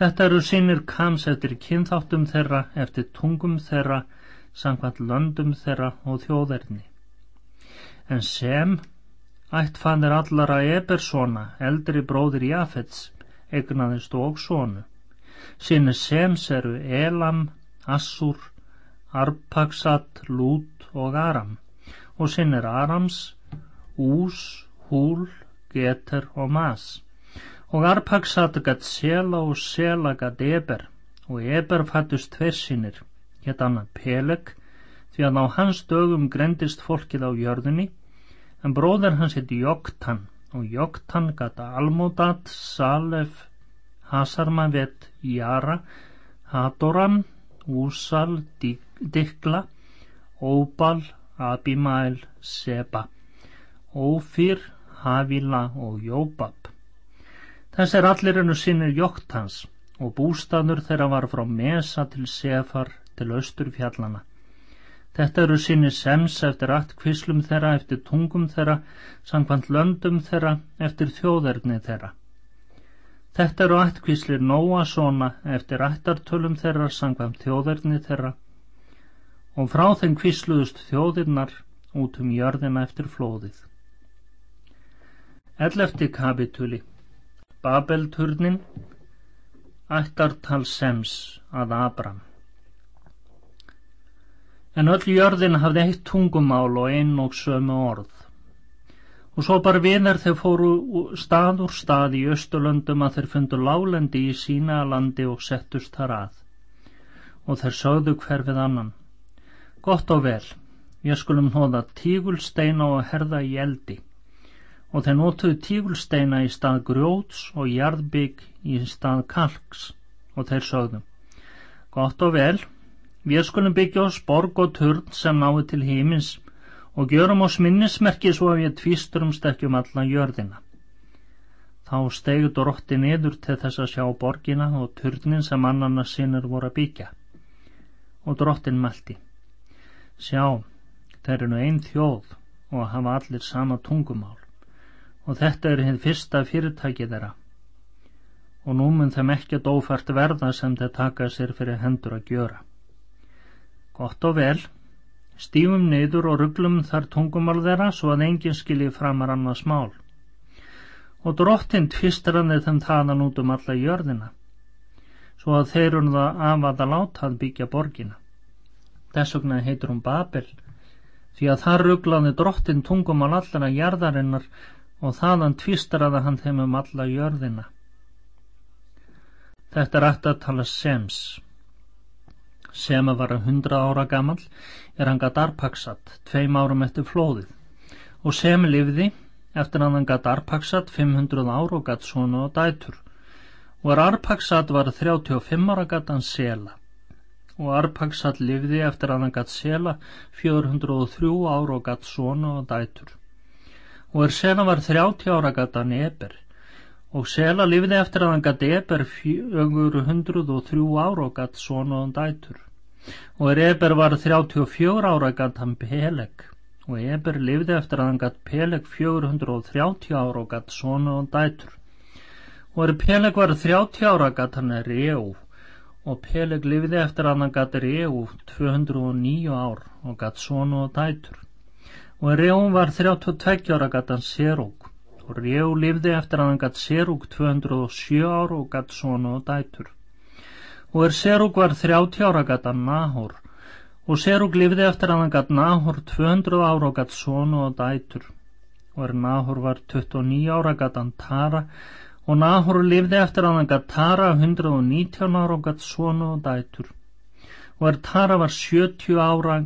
Þetta eru sínir kams eftir kynþáttum þeirra, eftir tungum þeirra, samkvæmt löndum þeirra og þjóðerni. En sem, ættfannir allara Ebersona, eldri bróðir Jafets, egnaðist og sonu. Sínir sems eru Elam, Assur, Arpaksat, Lút og Aram og sínir Arams, Ús, Húl, Geter og Mas og Arpaksat gat Sela og Sela gat Eber. Og Eber fattust tveir sínir hétt annar Peleg því að á hans dögum grendist fólkið á jörðinni en bróður hans hétt Joktan. Og Joktan gat Almodat, Salef Hasarmavet, Jara Hadoram Úsal, Dikla Óbal, Abimael Seba. Ófyr, Havila og Jóbab Þessir allir enu sinnir Jóktans og bústaður þeirra var frá Mesa til Sefar til Östurfjallana. Þetta eru sinni sems eftir allt kvislum þeirra, eftir tungum þeirra, sangkvæmt löndum þeirra, eftir þjóðerni þeirra. Þetta eru ættkvíslir Nóa svona eftir ættartölum þeirra sangvam þjóðirni þeirra og frá þeim kvísluðust þjóðirnar út um jörðina eftir flóðið. Ellefti kapituli Babelturnin Ættartal Sems að Abram En öll jörðin hafði eitt tungumál og einn og sömu orð. Og svo bara viðar þeir fóru stað úr stað í Östurlöndum að þeir fundu lálendi í sína landi og settust þar að. Og þeir sögðu hverfið annan. Gott og vel, ég skulum hóða tígulsteina og herða í eldi. Og þeir nótuðu tígulsteina í stað grjóts og jarðbygg í stað kalks. Og þeir sögðu, gott og vel, Við skulum byggja oss borg og turn sem náðu til heimins og gjörum oss minnismerki svo að við tvísturumst ekki um alla jörðina. Þá stegur drótti niður til þess að sjá borgina og turnin sem annarna sinnur voru að byggja. Og dróttin meldi. Sjá, þeir eru einn þjóð og hafa allir sama tungumál og þetta er hinn fyrsta fyrirtæki þeirra. Og nú mun þeim ekkert ófært verða sem þeir taka sér fyrir hendur að gjöra. Gott og vel, stífum niður og rugglum þar tungumál þeirra svo að enginn skilji framar annars mál. Og drottinn tvistraði þeim þaðan út um alla jörðina, svo að þeir eru það af að að láta að byggja borgina. Þess vegna heitur hún Babel, því að það rugglaði drottinn tungumál allra jörðarinnar og þaðan tvistraði hann þeim um alla jörðina. Þetta er aftur að tala sems. Sem að vara hundra ára gammal er hann gatt arpaksat tveim árum eftir flóðið. Og sem lifði eftir að hann gatt arpaksat 500 ár og gatt svona og dætur. Og er arpaksat var 35 ára gatt hann sela. Og arpaksat lifði eftir að hann gatt sela 403 ár og gatt svona og dætur og er sela var 30 ára gatt hann eber. Og Sela lifði eftir að hann gatt Eber fjögur hundruð og þrjú ára og gatt svona og dætur. Og er Eber var 34 ára gatt hann Peleg. Og Eber lifði eftir að hann gatt Peleg 430 ára og gatt svona og dætur. Og er Peleg var 30 ára gatt hann Reu. Og Peleg lifði eftir að hann gatt Reu 209 ár og gatt svona og dætur og Reu var 32 ára gatt hann Serúk og Reu lifði eftir að hann gatt Serúk 207 ár og gatt svona og dætur. Og er Serúk var 30 ára gatt hann Nahor. Og Serúk lifði eftir að hann gatt Nahor 200 ára og gatt svona og dætur. Og er Nahor var 29 ára gatt hann Tara. Og Nahor lifði eftir að hann gatt Tara 119 ára og gatt svona og dætur. Og er Tara var 70 ára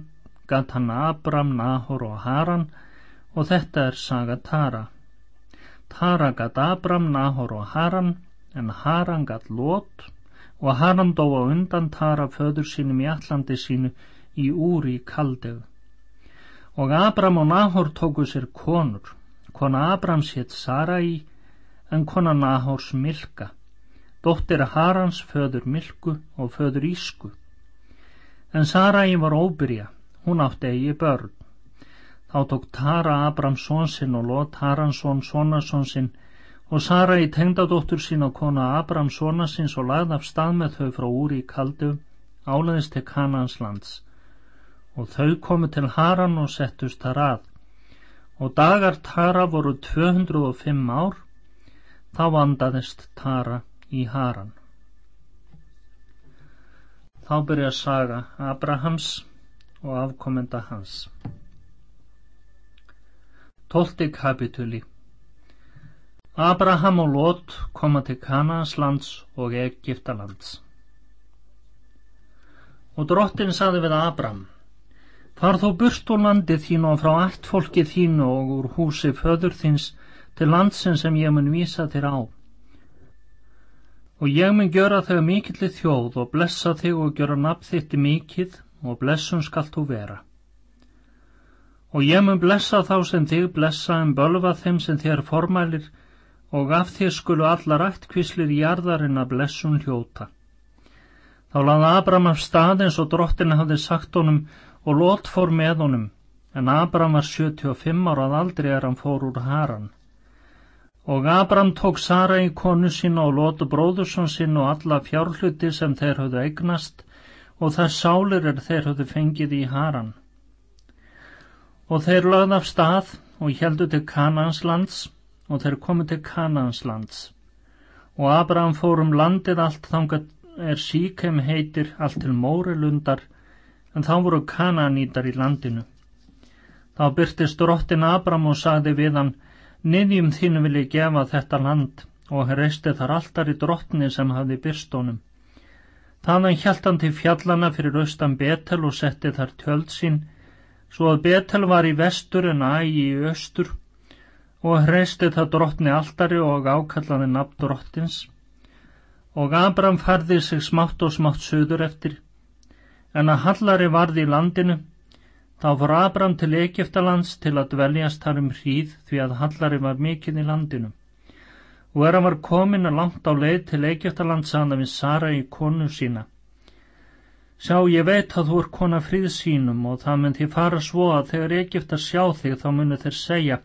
gatt hann Abram, Nahor og Haran og þetta er saga Tara. Tara gatt Abram, Nahor og Haran en Haran gatt Lot og Haran dó á undan Tara föður sínum í allandi sínu í úri kaldegu og Abram og Nahor tóku sér konur. Kona Abrams hétt Sarai en kona Nahors Milka. Dóttir Harans föður Milku og föður Ísku. En Sarai var óbyrja hún átti eigi börn. Þá tók Tara Abrams són sinn og Lot Haransson Sónarsson sinn og Sara í tengdadóttur sín á kona Abrams Sónarsins og lagði af stað með þau frá úri í kaldu áleðist til Kanans lands. Og þau komu til Haran og settust þar að. Og dagar Tara voru 205 ár þá vandaðist Tara í Haran. Þá byrja saga Abrahams og afkomenda hans. Tólti kapituli Abraham og Lot koma til Kanaaslands og Egiptalands Og drottin saði við Abram Far þó burt úr landi þínu og frá allt fólki þínu og úr húsi föður þins til landsin sem ég mun vísa þér á. Og ég mun gjöra þau mikilli þjóð og blessa þig og gjöra nafn þitt mikið og blessum skalt þú vera og ég mun blessa þá sem þig blessa en bölva þeim sem þér formælir og af þér skulu allar ættkvíslir jarðarinn að blessun hljóta. Þá laði Abram af stað eins og drottina hafði sagt honum og Lot fór með honum, en Abram var 75 árað aldrei er hann fór úr haran. Og Abram tók Sara í konu sín og lótu bróðursson sín og alla fjárhluti sem þeir höfðu eignast og það sálir er þeir höfðu fengið í haran. Og þeir lögð af stað og heldu til Kananslands og þeir komu til Kananslands. Og Abram fór um landið allt þangað er síkem heitir allt til Mórilundar en þá voru Kananítar í landinu. Þá byrtist drottin Abram og sagði við hann Niðjum þínu vil ég gefa þetta land og reisti þar alltaf í drottni sem hafði byrst Þannig hjælt hann til fjallana fyrir austan Betel og setti þar tjöld sín, svo að Betel var í vestur en ægi í austur og reisti það drottni alltari og ákallaði nafn drottins. Og Abram farði sig smátt og smátt söður eftir, en að hallari varði í landinu Þá fór Abram til Egiptalands til að dveljast þar um hríð því að Hallari var mikinn í landinu. Og er hann var komin að langt á leið til Egiptalands saðan við Sara í konu sína. Sjá, ég veit að þú er kona fríð sínum og það mun því fara svo að þegar Egiptar sjá þig þá munu þeir segja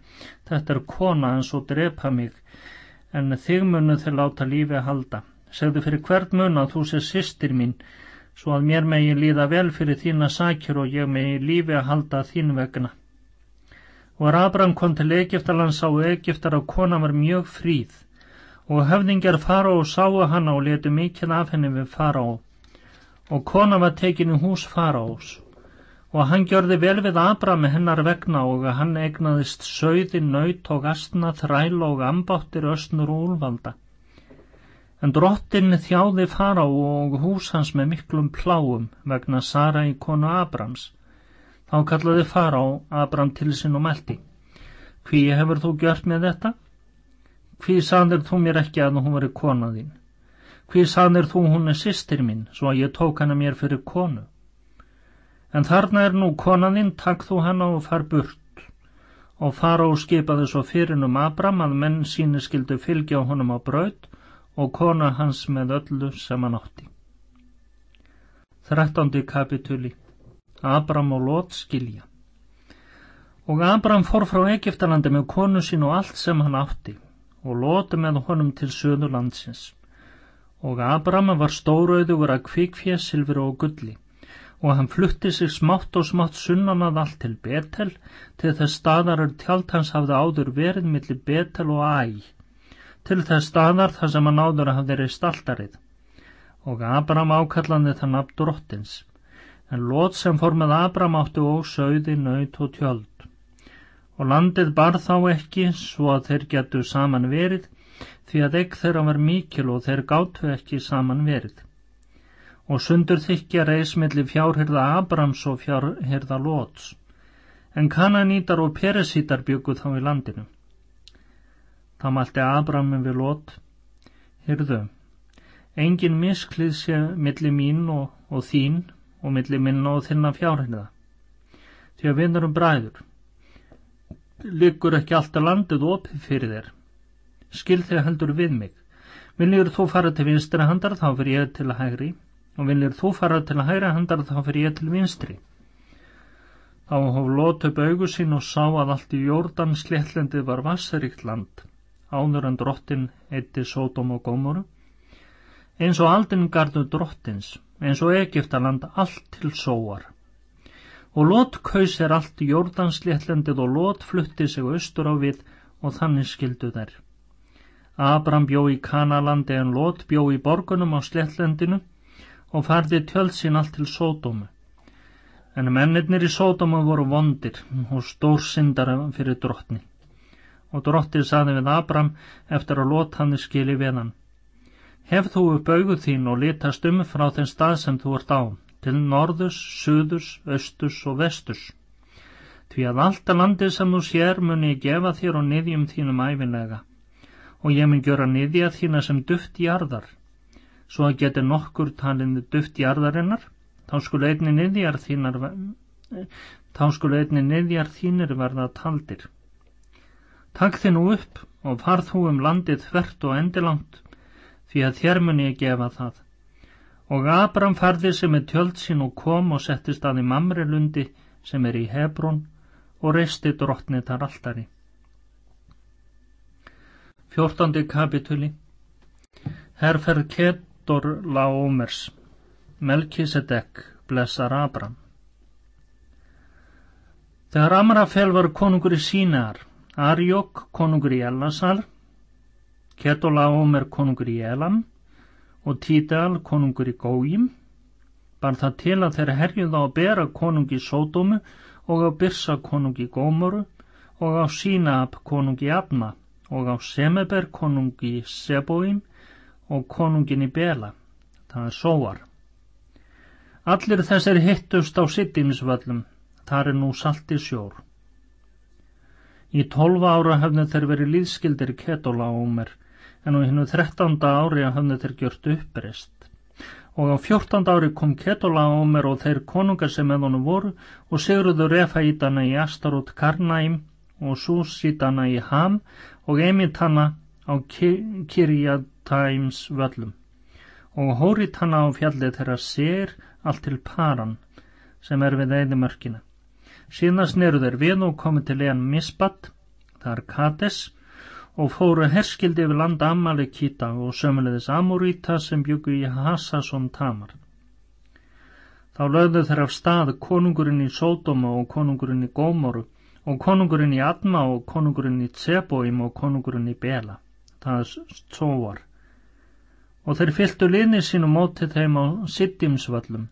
þetta er kona en svo drepa mig en þig munu þeir láta lífi að halda. Segðu fyrir hvert mun að þú sé sýstir mín svo að mér megi líða vel fyrir þína sakjur og ég megi lífi að halda þín vegna. Og Abraham kom til Egiptaland sá Egiptar að kona var mjög fríð og höfðingjar fara og sáu hana og letu mikið af henni við fara á og kona var tekin í hús fara ás og hann gjörði vel við Abraham hennar vegna og hann egnaðist söiði, nöyt og astna, þræl og ambáttir östnur og úlvalda En drottin þjáði fara og hús hans með miklum pláum vegna Sara í konu Abrams. Þá kallaði fara á Abram til sinn og meldi. Hví hefur þú gjört með þetta? Hví sandir þú mér ekki að hún veri kona þín? Hví sandir þú hún er sýstir mín, svo að ég tók hana mér fyrir konu? En þarna er nú kona þín, takk þú hana og far burt. Og fara og skipaði svo fyrir um Abram að menn síni skildu fylgja honum á braud og kona hans með öllu sem hann átti. Þrettándi kapituli Abram og Lot skilja Og Abram fór frá Egiptalandi með konu sín og allt sem hann átti og Lot með honum til söðu landsins. Og Abram var stórauðugur að kvikfjö, silfur og gulli. Og hann flutti sig smátt og smátt sunnan að allt til Betel til þess staðarar tjalt hans hafði áður verið millir Betel og Æg til þess staðar þar sem hann áður hafði reist alltarið og Abram ákallandi það nafn drottins. En Lót sem fór með Abram áttu sögði nöyt og tjöld og landið bar þá ekki svo að þeir getu saman verið því að ekk þeirra var mikil og þeir gáttu ekki saman verið og sundur þykja reismiðli fjárhyrða Abrams og fjárhyrða Lóts en kananítar og peresítar byggu þá í landinu Þá mælti Abramin við lot, Hyrðu, engin misklið sé millir mín og, og þín og millir minna og þinna fjárhengða. Því að við erum bræður. Liggur ekki alltaf landið opið fyrir þér. Skil þegar heldur við mig. Viljur þú fara til vinstri handar þá fyrir ég til hægri og viljur þú fara til hægri handar þá fyrir ég til vinstri. Þá hóf Lót upp augu sín og sá að allt í jórdan sléttlendið var vassaríkt land áður en drottin eitti Sódóm og Gómoru eins og aldinn gardu drottins eins og Egiptaland allt til sóar og Lót kaus er allt jórdansléttlendið og Lót flutti sig austur á við og þannig skildu þær. Abram bjó í Kanalandi en Lót bjó í borgunum á sléttlendinu og farði tjöldsinn allt til Sódómu. En mennirnir í Sódómu voru vondir og stórsindar fyrir drottni. Og drottið saði við Abram eftir að lot hann skili við hann. Hef þú upp auguð þín og litast um frá þenn stað sem þú ert á, til norðus, suðus, östus og vestus. Því að alltaf landið sem þú sér mun ég gefa þér og niðjum þínum æfinlega, og ég mun gjöra niðja þína sem duft jarðar, svo að geti nokkur talinni duft jarðarinnar, þá skul einni niðjar þínar, þá skul einni niðjar þínir verða taldir. Takk þið nú upp og farð þú um landið þvert og endilangt, því að þér mun ég gefa það. Og Abram farði sem er tjöld sín og kom og settist að í Mamri lundi sem er í Hebrón og reisti drottni þar alltari. 14. kapituli Herfer Ketor Laomers Melkisedek blessar Abram Þegar Amrafel var konungur í Sínar, Arjók konungur í Ellasar, Ketolaomer konungur í Elam og Tídal konungur í Gójim, bar það til að þeir herjuð á bera konungi Sódómu og á Birsa konungi Gómoru og á Sínab konungi Adma og á Semeber konungi Sebóim og konungin í Bela, það er Sóar. Allir þessir hittust á sittimisvöllum þar er nú salti sjór. Í tólfa ára hafði þeir verið líðskildir ketola á mér, en á hinnu þrettanda ári hafði þeir gjört uppreist. Og á fjórtanda ári kom ketola á mér og þeir konungar sem með honum voru og sigruðu refaítana í Astarút Karnæm og Súsítana í Ham og Emitana á Kirjatæms völlum og Hóritana á fjallið þeirra sér allt til Paran sem er við eðimörkina Síðan sneru þeir við og komið til einn Misbat, þar Kades, og fóru herskildi yfir landa Amalekita og sömulegðis Amoríta sem byggu í Hasason Tamar. Þá lögðu þeir af stað konungurinn í Sódoma og konungurinn í Gómoru og konungurinn í Adma og konungurinn í Tseboim og konungurinn í Bela. Það er Tsóvar. Og þeir fylgtu liðni sínu mótið þeim á Sittimsvöllum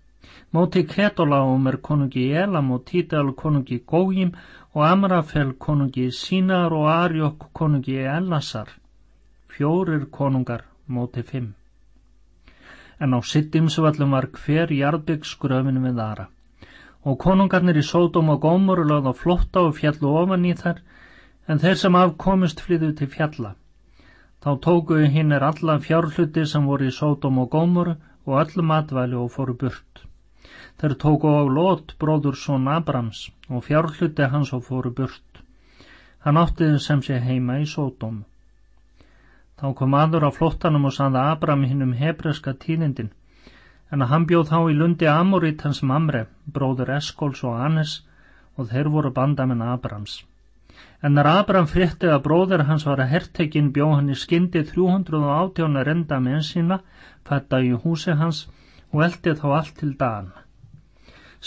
Móti Ketolaum er konungi Elam og Títal konungi Gójim og Amrafel konungi Sínar og Arjók konungi Elasar. Fjórir konungar móti fimm. En á Sittimsvallum var hver jarðbyggsgröfinu við aðra. Og konungarnir í Sódóm og Gómur lögð á flotta og fjallu ofan í þær, en þeir sem afkomist flyðu til fjalla. Þá tókuðu hinn er alla fjárhluti sem voru í Sódóm og Gómur og öllum atvæli og fóru burt. Þeir tóku á Lót bróður són Abrams og fjárhluti hans og fóru burt. Hann áttiði sem sé heima í sódóm. Þá kom aður á flottanum og saði Abram hinn um hebreska tíðindin, en að hann bjóð þá í lundi Amorit hans Mamre, bróður Eskóls og Anes, og þeir voru bandamenn Abrams. En þar Abram frétti að bróður hans var að herrtekinn bjóð hann í skyndi 318 renda með sína, fætta í húsi hans og eldi þá allt til dagan.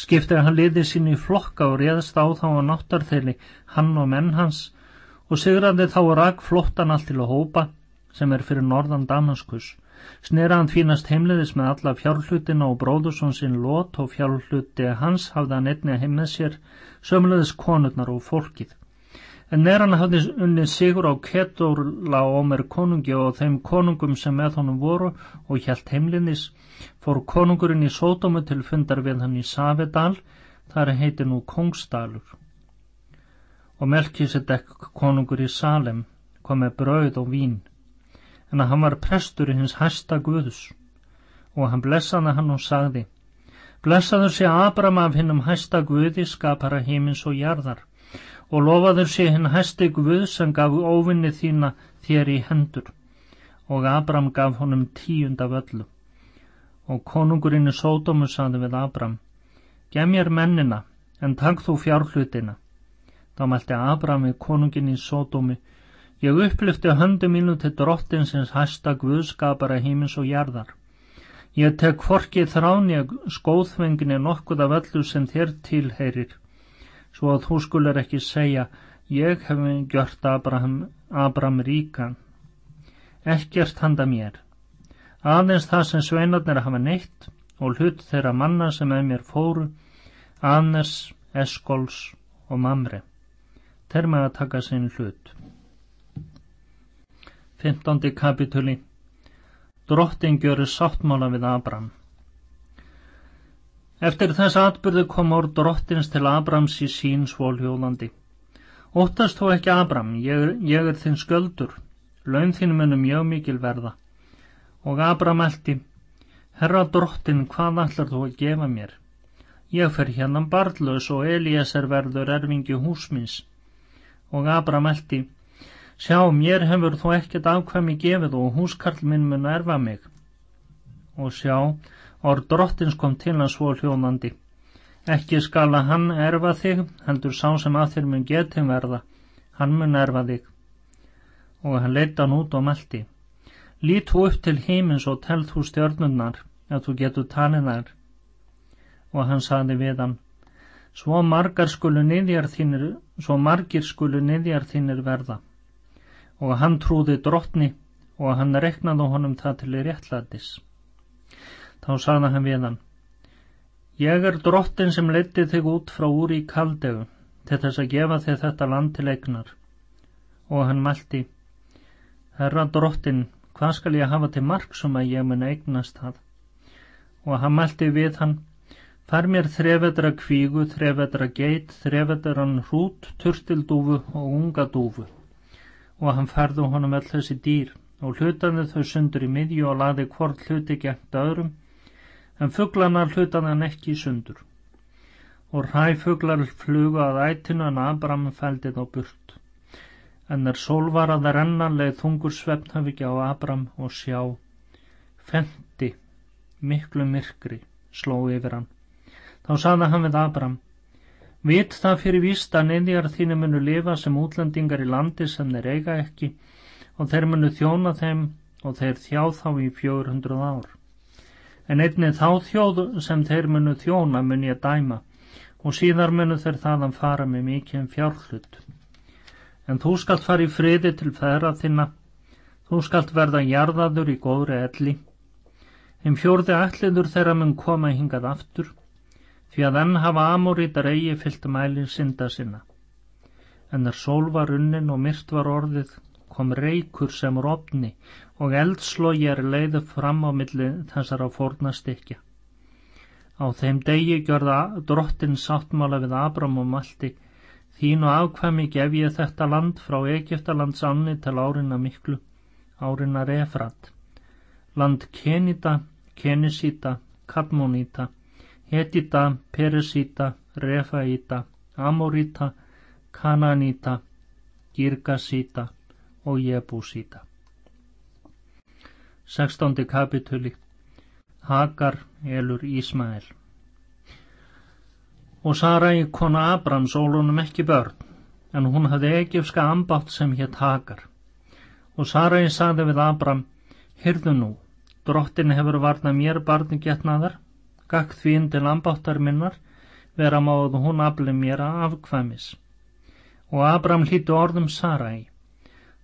Skiptið hann liðið sín í flokka og réðst á þá á náttarþeli hann og menn hans og sigrandi þá rak flottan allt til að hópa sem er fyrir norðan Damaskus. Sneraðan tvínast heimliðis með alla fjárhlutina og bróðursson sinn lót og fjárhluti hans hafði hann einni að heim með sér, sömulegðis konurnar og fólkið. En neran hafði unni sigur á Ómer konungi og þeim konungum sem með honum voru og hjælt heimliðis fór konungurinn í Sódómu til fundar við hann í Savedal, þar heiti nú Kongsdalur. Og Melkisedek konungur í Salem kom með brauð og vín, en að hann var prestur í hins hæsta Guðus, og hann blessaði hann og sagði, Blessaður sé Abram af hinn um hæsta Guði skapara heimins og jarðar, og lofaður sé hinn hæsti Guð sem gaf óvinni þína þér í hendur, og Abram gaf honum tíund af öllu og konungurinn í Sódómu saði við Abram Gef mér mennina, en takk þú fjárhlutina. Þá mælti Abram við konunginn í Sódómi Ég upplifti höndu mínu til drottinsins hæsta guðskapara hímins og jarðar. Ég tek forkið þráni skóðfenginni nokkuð af öllu sem þér tilheyrir, svo að þú skulur ekki segja, ég hef gjört Abraham, Abram ríkan. Ekkert handa mér. Aðeins það sem sveinarnir hafa neitt og hlut þeirra manna sem með mér fóru, Anners, Eskols og Mamre. Þeir með að taka sinn hlut. 15. kapituli Drottin gjöru sáttmála við Abram. Eftir þess atbyrðu kom orð drottins til Abrams í sín svólhjóðandi. Óttast þó ekki Abram, ég, ég er þinn sköldur, laun þín munum mjög mikil verða og Abram eldi Herra drottin, hvað ætlar þú að gefa mér? Ég fer hérna barðlaus og Elíasar verður erfingi húsmins og Abram eldi Sjá, mér hefur þú ekkert afkvæmi gefið og húskarl minn mun erfa mig og sjá, orð drottins kom til að svo hljónandi ekki skala hann erfa þig heldur sá sem að þér mun getið verða hann mun erfa þig og hann leita hann út og meldi. Lít þú upp til heimins og tell þú stjörnunnar að þú getur talið þær. Og hann saði við hann, svo margar skulu niðjar þínir, svo margir skulu niðjar þínir verða. Og hann trúði drottni og hann reknaði honum það til réttlætis. Þá saði hann við hann, ég er drottin sem leti þig út frá úr í kaldegu til þess að gefa þig þetta land til eignar. Og hann mælti, herra drottin, hvað skal ég hafa til marksum að ég mun eignast það? Og hann mælti við hann, fær mér þrefetra kvígu, þrefetra geit, þrefetran hrút, turtildúfu og unga dúfu. Og hann færðu honum öll þessi dýr og hlutaði þau sundur í miðju og laði hvort hluti gengt öðrum, en fugglanar hlutaði hann ekki í sundur. Og ræfuglar flugu að ætinu en Abram fældið á burt. En er sólvar að það renna leið þungur svefnhafikja á Abram og sjá fendi miklu myrkri sló yfir hann. Þá saða hann við Abram vit það fyrir víst að neðjar þínu munu lifa sem útlendingar í landi sem þeir eiga ekki og þeir munu þjóna þeim og þeir þjá þá í 400 ár en einni þá þjóð sem þeir munu þjóna mun ég dæma og síðar munu þeir þaðan fara með mikið fjárhlut en þú skalt fara í friði til feðra þinna, þú skalt verða jarðaður í góðri elli. Þeim fjórði ætliður þeirra mun koma hingað aftur, því að enn hafa amorítar eigi fyllt mælinn synda sinna. En þar sól var unnin og myrt var orðið, kom reykur sem rofni og eldslógi er leiðið fram á milli þessara fórnastikja. Á þeim degi gjörða drottin sáttmála við Abram og Malti Þín og afkvæmi gef ég þetta land frá Egiptalands ánni til árinna miklu, árinna refrat. Land Kenita, Kenisita, Kadmonita, Hetita, Peresita, Refaita, Amorita, Kananita, Girgasita og Jebúsita. 16. kapitúli Hagar elur Ísmael og Sarai kona Abrams ólunum ekki börn, en hún hafði egifska ambátt sem hétt Hagar. Og Sarai sagði við Abram, Hyrðu nú, drottin hefur varnað mér barni getnaðar, gagð því inn til ambáttar minnar, vera máðu hún afli mér að afkvæmis. Og Abram hlíti orðum Sarai.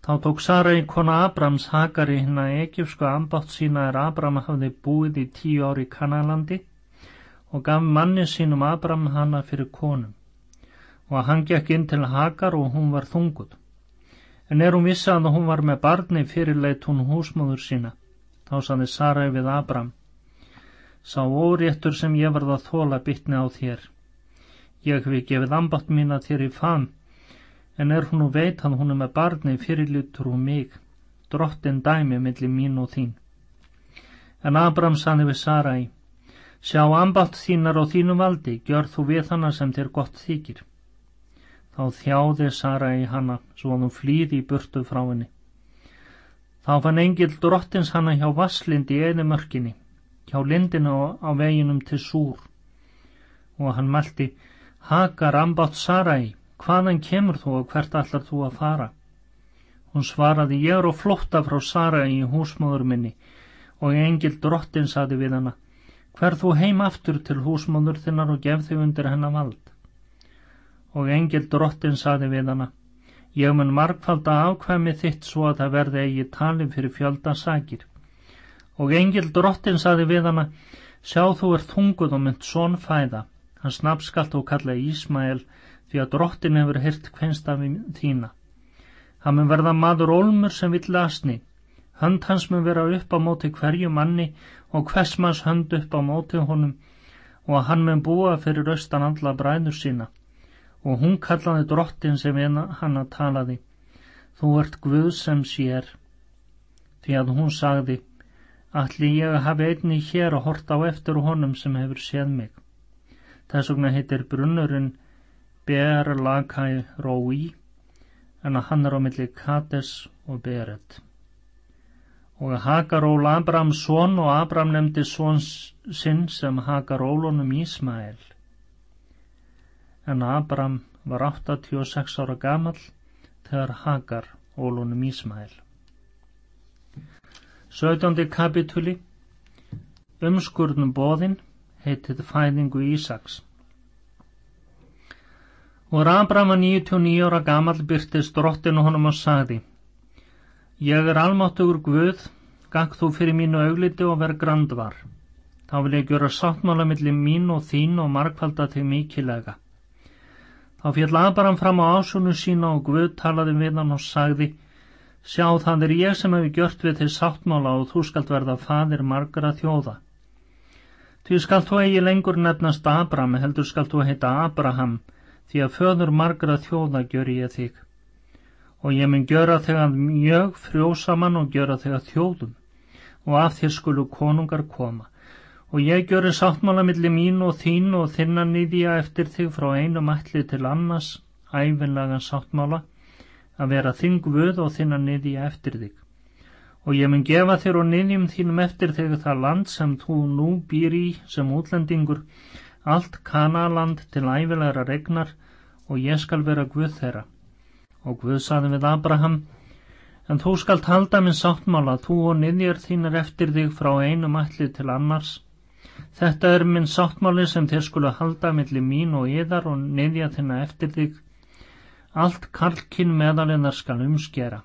Þá tók Sarai kona Abrams Hagar í hinn að egifsku ambátt sína er Abram hafði búið í tíu ári í Kanalandi, og gaf manni sínum Abram hana fyrir konum og hann gekk inn til Hagar og hún var þunguð. En er hún vissi að hún var með barni fyrirleit hún húsmóður sína, þá saði Sarai við Abram, sá óréttur sem ég varð að þóla bytni á þér. Ég hef gefið ambátt mín að þér í fann, en er hún og veit að hún er með barni fyrirlutur hún mig, drottin dæmi millir mín og þín. En Abram saði við Sarai, Sjá ambalt þínar og þínu valdi, gjör þú við hana sem þér gott þykir. Þá þjáði Sara í hana, svo hún flýði í burtu frá henni. Þá fann engil drottins hana hjá Vasslind í einu mörkinni, hjá lindinu á veginum til Súr. Og hann meldi, Hagar ambalt Sara í, hvaðan kemur þú og hvert allar þú að fara? Hún svaraði, ég er á flotta frá Sara í húsmóður minni og engil drottin saði við hana, Hver þú heim aftur til húsmóður þinnar og gef þig undir hennar vald. Og engil drottin saði við hana, ég mun markfalda ákvæmi þitt svo að það verði eigi talin fyrir fjölda sækir. Og engil drottin saði við hana, sjá þú er þunguð og mynd svon fæða, hann snabskalt og kalla Ísmael því að drottin hefur hirt kvenst af þína. Hann mun verða maður olmur sem vill lasni, hönd hans mun vera upp á móti hverju manni og hversmanns hönd upp á móti honum og hann mun búa fyrir austan andla bræður sína. Og hún kallaði drottin sem hann að talaði þú ert Guð sem sér. Því að hún sagði allir ég hafi einni hér að horta á eftir honum sem hefur séð mig. Þess vegna heitir brunnurinn Ber Lakai Rói en að hann er á milli Kades og Beret og Hagaról Abrams son og Abram nefndi son sinn sem Hagarólunum Ísmael. En Abram var 86 ára gamal þegar Hagar ólunum Ísmael. 17. kapituli Umskurðnum bóðinn heitið fæðingu Ísaks. Og Rabram var 99 ára gamal byrtist drottinu honum og sagði Ég er almáttugur Guð, gagg þú fyrir mínu augliti og verð grandvar. Þá vil ég gjöra sáttmála millir mín og þín og markvalda þig mikilega. Þá fjall Abraham fram á ásunu sína og Guð talaði við hann og sagði Sjá það er ég sem hefur gjört við þið sáttmála og þú skalt verða fadir margra þjóða. Því skalt þú eigi lengur nefnast Abraham, heldur skalt þú heita Abraham, því að föður margra þjóða gjör ég þig. Og ég mun gjöra þegar mjög frjósaman og gjöra þegar þjóðum. Og af þér skulu konungar koma. Og ég gjöru sáttmála millir mín og þín og þinna nýðja eftir þig frá einum ætli til annars æfinlega sáttmála að vera þing vöð og þinna nýðja eftir þig. Og ég mun gefa þér og nýðjum þínum eftir þig það land sem þú nú býr í sem útlendingur allt kanaland til æfilegra regnar og ég skal vera guð þeirra Og Guð saði við Abraham, en þú skalt halda minn sáttmála, þú og niðjar þínir eftir þig frá einum ætli til annars. Þetta er minn sáttmáli sem þér skulu halda millir mín og yðar og niðja þinna eftir þig. Allt kalkinn meðalinnar skal umskera.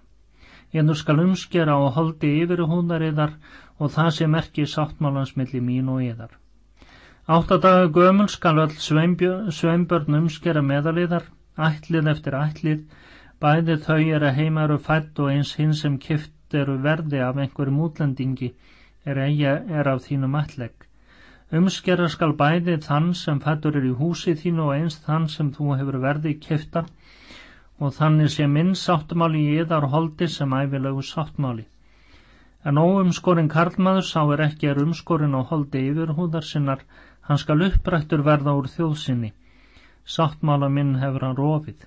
Ég þú skal umskera og holdi yfir húðar yðar og það sem ekki sáttmálans millir mín og yðar. Áttadaga gömul skal all sveimbjörn umskera meðaliðar, ætlið eftir ætlið, Bæði þau er að heima eru fætt og eins hinn sem kift eru verði af einhverjum útlendingi er er af þínum alleg. Umskera skal bæði þann sem fættur er í húsi þínu og eins þann sem þú hefur verði kifta og þannig sé minn sáttmáli í yðar holdi sem æfilegu sáttmáli. En óumskorinn karlmaður sá er ekki er umskorinn á holdi yfir húðar sinnar, hann skal upprættur verða úr þjóðsynni. Sáttmála minn hefur hann rofið.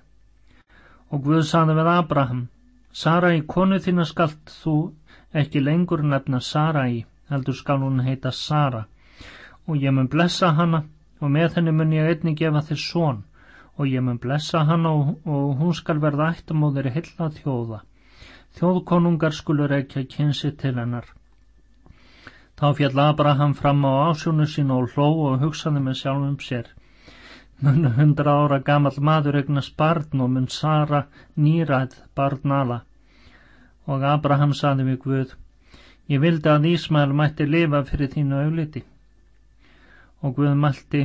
Og Guð saði við Abraham, Sarai, konu þína skalt þú ekki lengur nefna Sarai, heldur skal hún heita Sara. Og ég mun blessa hana og með henni mun ég einni gefa þér són og ég mun blessa hana og, og hún skal verða ættamóðir í hilla þjóða. Þjóðkonungar skulur ekki að kynsi til hennar. Þá fjall Abraham fram á ásjónu sín og hló og hugsaði með sjálfum sér mun hundra ára gammal maður eignast barn og mun Sara nýræð barnala og Abraham saði við Guð ég vildi að Ísmael mætti lifa fyrir þínu augliti. Og Guð mælti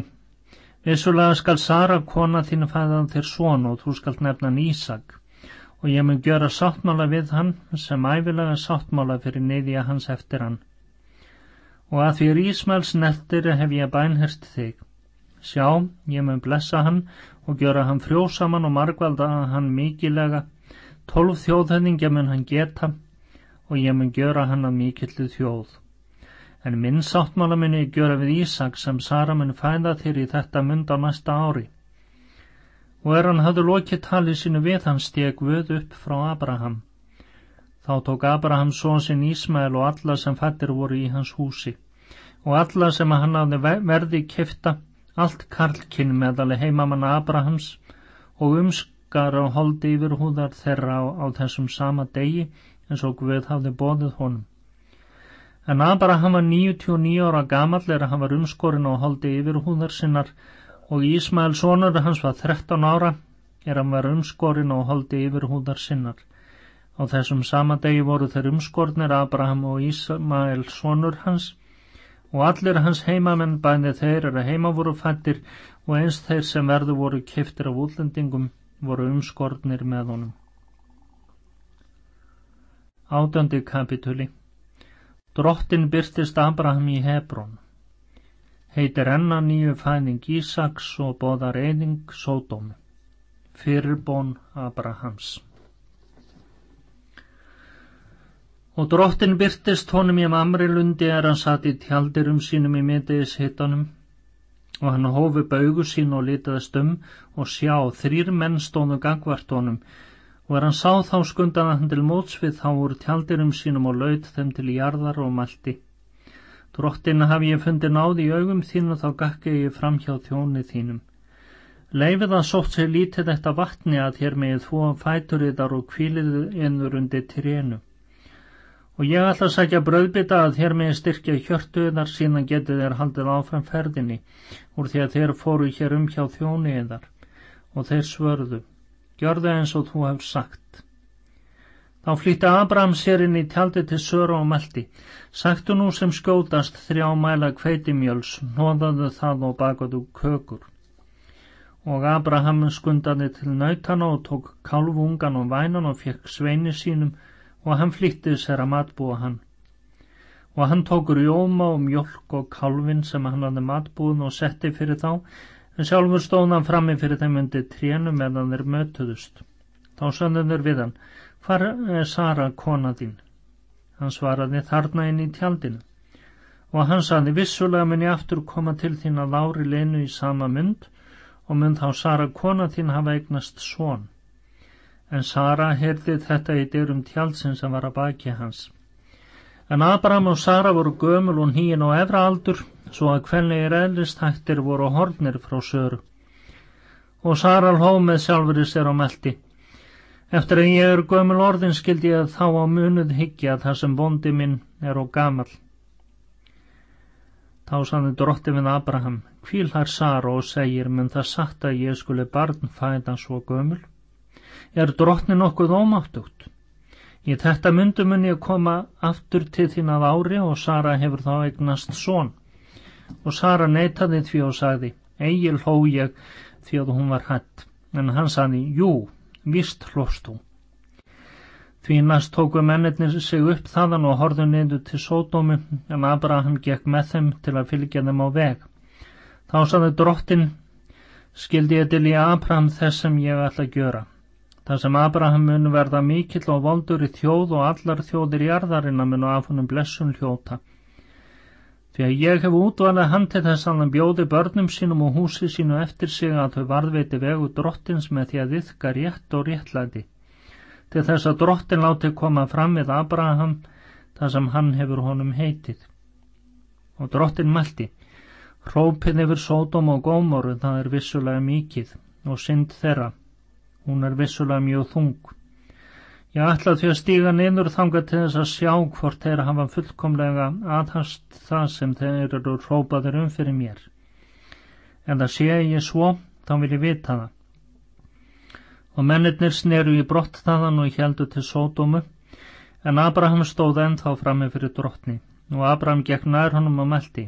vissulega skal Sara kona þínu fæðan þér svon og þú skal nefna Ísak. Og ég mun gjöra sáttmála við hann sem æfilega sáttmála fyrir neyðja hans eftir hann og að því Ísmaels nettir hef ég bænherst þig Sjá, ég mun blessa hann og gjöra hann frjósaman og margvalda hann mikilega, tólf þjóðhenningja mun hann geta og ég mun gjöra hann að mikillu þjóð. En minn sáttmála mun ég gjöra við Ísak sem Sara mun fæða þér í þetta mynd á næsta ári. Og er hann hafði lokið talið sínu við hann steg vöð upp frá Abraham. Þá tók Abraham svo sinn Ísmael og alla sem fættir voru í hans húsi og alla sem hann hafði verði kifta allt karlkinn meðal heimamanna Abrahams og umskar og holdi yfir húðar þeirra á, á þessum sama degi eins og Guð hafði bóðið honum. En Abraham var 99 ára gamall er að hann var umskorinn og holdi yfir húðar sinnar og Ísmael sonur hans var 13 ára er að hann var umskorinn og holdi yfir húðar sinnar. Á þessum sama degi voru þeir umskornir Abraham og Ísmael sonur hans og allir hans heimamenn bæði þeir er að heima voru fættir og eins þeir sem verðu voru kiftir af útlendingum voru umskornir með honum. Átjöndi kapituli Drottin byrtist Abraham í Hebrón. Heitir enna nýju fæðing Ísaks og boðar eining Sódómi. Fyrirbón Abrahams. Og drottin byrtist honum í mamri lundi er hann satt í tjaldirum sínum í miðdeis hittanum og hann hófi baugu sín og litaðist um og sjá þrýr menn stóðu gangvart honum og er hann sá þá skundan hann til mótsvið þá úr tjaldirum sínum og laud þeim til jarðar og malti. Drottin haf ég fundið náði í augum þínu þá gakki ég fram hjá þjóni þínum. Leifið að sótt sér lítið þetta vatni að þér megið þvó fæturiðar og kvílið innur undir trénu. Og ég ætla að sækja bröðbytta að þér megið styrkja hjörtuðar síðan getið þér haldið áfram ferðinni úr því að þér fóru hér um hjá þjóniðar og þeir svörðu. Gjörðu eins og þú hefur sagt. Þá flýtti Abraham sér inn í tjaldi til Söru og Meldi. Sagtu nú sem skjótast þrjá mæla kveitimjöls, nóðaðu það og bakaðu kökur. Og Abraham skundaði til nautana og tók kálvungan og vænan og fekk sveini sínum og hann flýttið sér að matbúa hann. Og hann tókur jóma og mjölk og kálvin sem hann hafði matbúin og setti fyrir þá, en sjálfur stóð hann frammi fyrir þeim undir trénu meðan þeir mötuðust. Þá söndum þeir við hann, hvar er Sara kona þín? Hann svaraði þarna inn í tjaldinu. Og hann saði vissulega mun ég aftur koma til þín að lári leinu í sama mynd og mun þá Sara kona þín hafa eignast svon en Sara heyrði þetta í dyrum tjálsinn sem var að baki hans. En Abraham og Sara voru gömul og nýin og efra aldur, svo að kvelnegir eðlistættir voru hornir frá söru. Og Sara hló með sjálfur í sér á meldi. Eftir að ég er gömul orðin skildi ég þá á munuð higgja það sem bondi minn er og gamal. Þá sann drotti við Abraham, kvílar Sara og segir, menn það satt að ég skuli barn fæða svo gömul er drottni nokkuð ómáttugt. Í þetta myndu mun ég koma aftur til þín að ári og Sara hefur þá eignast són. Og Sara neytaði því og sagði, eigil hó ég því að hún var hætt. En hann sagði, jú, vist hlóst þú. Því næst tóku mennirnir sig upp þaðan og horðu neyðu til sódómi en Abraham gekk með þeim til að fylgja þeim á veg. Þá sagði drottin, skildi ég til í Abraham þess sem ég ætla að gjöra þar sem Abraham mun verða mikill og voldur í þjóð og allar þjóðir í arðarina mun og af honum blessun hljóta. Því að ég hef útvalið hann til þess að hann bjóði börnum sínum og húsi sínu eftir sig að þau varðveiti vegu drottins með því að yfka rétt og réttlæti. Til þess að drottin láti koma fram við Abraham þar sem hann hefur honum heitið. Og drottin mælti, hrópið yfir sódóm og gómoru það er vissulega mikið og synd þeirra Hún er vissulega mjög þung. Ég ætla því að stíga niður þanga til þess að sjá hvort þeir hafa fullkomlega aðhast það sem þeir eru rópaður um fyrir mér. En það sé ég svo, þá vil ég vita það. Og mennirnir sneru í brott þaðan og heldu til sódómu, en Abraham stóð ennþá frammi fyrir drottni, og Abraham gekk nær honum og meldi.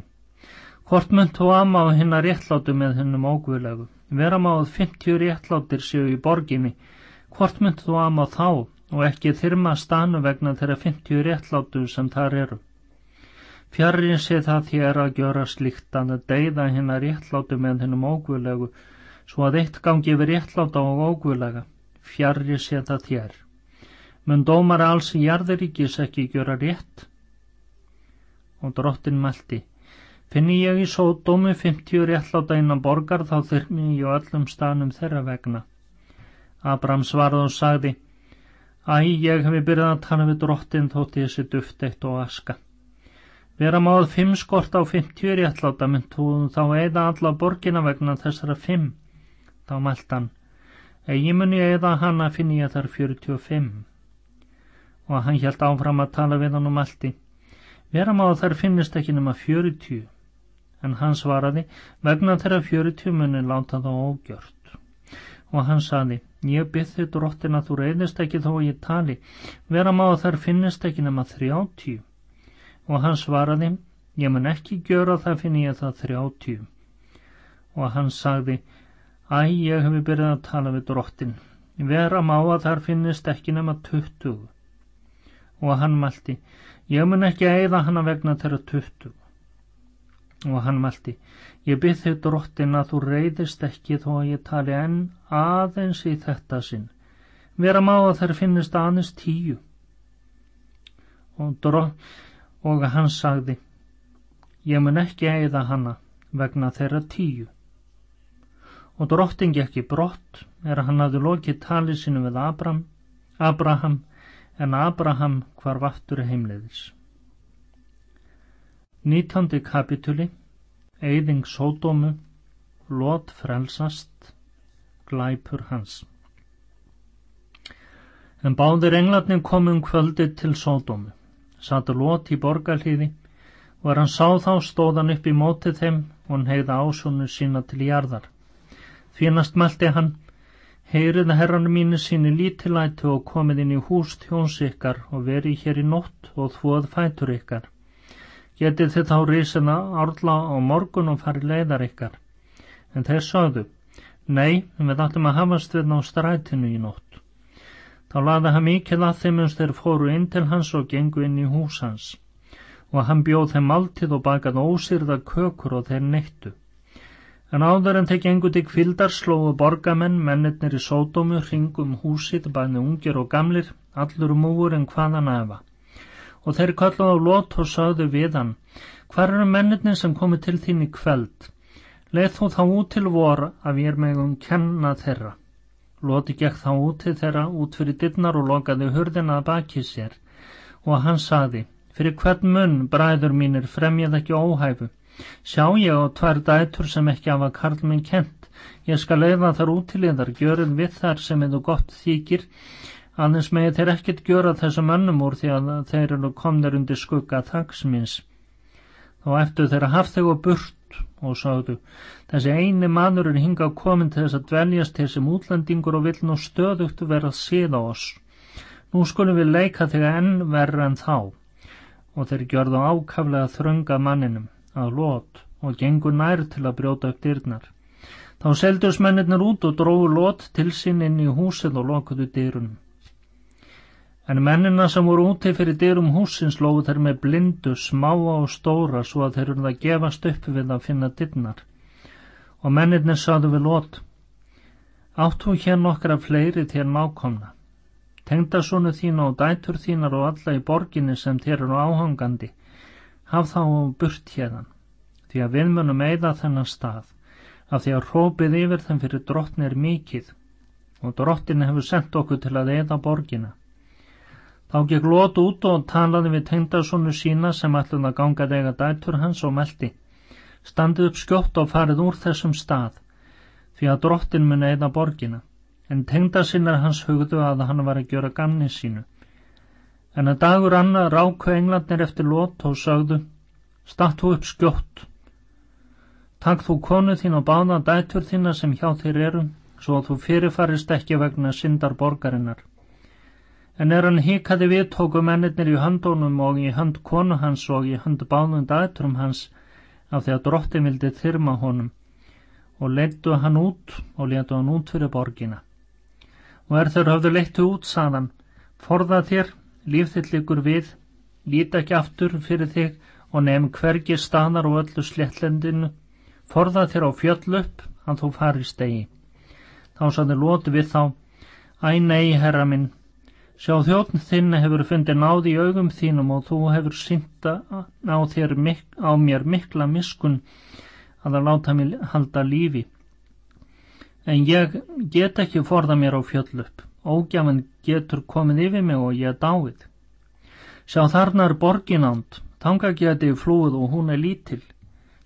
Hvort mynd þú ama á hinn að réttlátu með hennum ógvulegu? Vera má að 50 réttláttir séu í borginni. Hvort mynd þú að má þá og ekki þyrma stanu vegna þeirra 50 réttláttu sem þar eru? Fjarrin sé það þér að gjöra slíkt að deyða hinn að réttláttu með hennum ógvulegu svo að eitt gangi yfir réttláta og ógvulega fjarrir sé það þér. Mun dómar alls í jarðuríkis ekki gjöra rétt? Og drottin meldi Finni ég í sódómi 50 réttláta innan borgar þá þyrmi ég á öllum stanum þeirra vegna. Abram svarð og sagði Æ, ég hefi byrjað að tala við drottin þótt ég sé duft eitt og aska. Vera máð fimm skort á 50 réttláta mynd þú þá eða alla borgina vegna þessara fimm. Þá mælt hann. Egi muni eða hanna finn ég þar 45. Og hann hjælt áfram að tala við hann um allti. Vera máð þar finnist ekki nema 40 en hann svaraði vegna þeirra fjörutíu munni láta þá ógjört. Og hann saði ég þið drottin að þú reyðist ekki þó að ég tali. Vera má að þær finnist ekki nema þrjáttíu og hann svaraði ég mun ekki gjöra það finn ég það þrjáttíu og hann sagði æ ég hefi byrjað að tala við drottin. Vera má að þær finnist ekki nema tuttugu. Og hann malti ég mun ekki eiða hana vegna þeirra tuttugu og hann mælti ég byrð þig drottin að þú reyðist ekki þó að ég tali enn aðeins í þetta sinn. Vera má að þær finnist aðeins tíu. Og, og hann sagði ég mun ekki eigða hanna vegna þeirra tíu. Og drottin gekk í brott er að hann hafði lokið talið sinu við Abraham, Abraham en Abraham hvar vattur heimleiðis Nýtandi kapituli Eyðing sódómu Lot frelsast glæpur hans. En báðir englarnir komum kvöldið til sódómu. Satt lót í borgarliði og er hann sá þá stóðan upp í mótið þeim og hann heiða ásónu sína til jarðar. Þvínast meldi hann, heyrið herranu mínu síni lítilætu og komið inn í hús tjóns ykkar og verið hér í nótt og þvoð fætur ykkar. Getið þið þá risina árla á morgun og farið leiðar ykkar. En þeir sagðu, nei, við ætlum að hafast við ná strætinu í nótt. Þá laði hann mikið að þeim uns þeir fóru inn til hans og gengu inn í hús hans og hann bjóð þeim alltið og bakaði ósýrða kökur og þeir neittu. En áður en þeir gengu til kvildar slóðu borgamenn, mennirnir í sódómu, ringum húsið, bæði ungir og gamlir, allur múur en hvaðan afa. Og þeir kalluðu á lót og sagðu við hann, hvar eru mennirnir sem komi til þín í kveld? Leð þú þá út til vor að við erum megum kenna þeirra. Loti gekk þá út til þeirra út fyrir dittnar og lokaði hurðina að baki sér og hann saði, fyrir hvern munn, bræður mínir, fremjað ekki óhæfu. Sjá ég á tvær dætur sem ekki hafa Karl minn kent. Ég skal leiða þar út til yðar, gjörum við þar sem eða gott þykir, annars megi þeir ekkert gjöra þessum önnum úr því að þeir eru komnir undir skugga þaksmins. Þá eftir þeirra haft þau og burt og sagðu þessi eini maður er hinga komin til þess að dveljast sem útlendingur og vill nú stöðugt vera að síða oss. Nú skulum við leika þegar enn verra en þá. Og þeir gjörðu ákaflega þrönga manninum að lót og gengur nær til að brjóta upp dyrnar. Þá seldus mennirnir út og dróðu lót til sín inn í húsið og lokuðu dyrunum En mennina sem voru úti fyrir dyrum húsins lóðu þeir með blindu, smáa og stóra svo að þeir eruð að gefast upp við að finna dyrnar. Og mennirnir saðu við lót. Áttu hér nokkra fleiri til mákomna. Tengdasónu þína og dætur þínar og alla í borginni sem þér eru áhangandi. Haf þá burt hérðan. Því að við munum eigða þennan stað. Af því að hrópið yfir þeim fyrir drottnir mikið. Og drottin hefur sendt okkur til að eigða borginna. Þá gekk Lót út og talaði við tengdarsonu sína sem ætluð að ganga dega dætur hans og meldi. Standið upp skjótt og farið úr þessum stað, því að drottin mun eða borgina, en tengdarsinnar hans hugðu að hann var að gjöra gamni sínu. En að dagur annað ráku englarnir eftir Lót og sagðu, Stattu upp skjótt. Takk þú konu þín og báða dætur þína sem hjá þér eru, svo þú fyrirfarist ekki vegna syndar borgarinnar en er hann hikaði við tóku mennirnir í höndunum og í hönd konu hans og í hönd báðum dætrum hans af því að drottin vildi þyrma honum. Og leittu hann út og letu hann út fyrir borgina. Og er þeir hafðu leittu út saðan forða þér, líf þitt líkur við líta ekki aftur fyrir þig og nefn hvergi staðar og öllu slettlendinu forða þér á fjöll upp að þú fari stegi. Þá saði lóti við þá æ nei herra minn Sjá þjóttn þinn hefur fundið náð í augum þínum og þú hefur synda á, mik á mér mikla miskun að að láta mér halda lífi. En ég get ekki forða mér á fjöll upp. Ógjafan getur komið yfir mig og ég dáið. Sjá þarna er borginánd, þanga geti flúið og hún er lítil.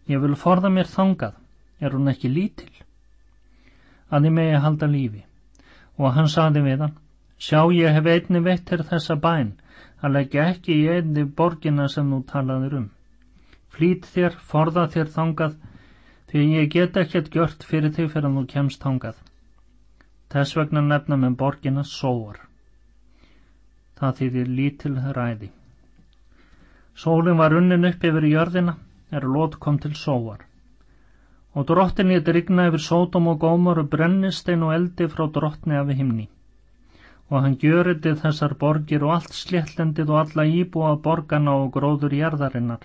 Ég vil forða mér þangað, er hún ekki lítil? Að ég megi halda lífi. Og hann saði við hann, Sjá ég hef einni veittir þessa bæn að leggja ekki í einni borgina sem nú talaður um. Flýt þér, forða þér þangað því ég get ekkert gjört fyrir þig fyrir að nú kemst þangað. Þess vegna nefna með borgina sóar. Það þýðir lítil ræði. Sólinn var unnin upp yfir jörðina er lót kom til sóar. Og drottin ég drigna yfir sótum og gómar og brennistein og eldi frá drottni af himni og hann gjörði þessar borgir og allt sléttlendið og alla íbúa borgarna og gróður jærðarinnar.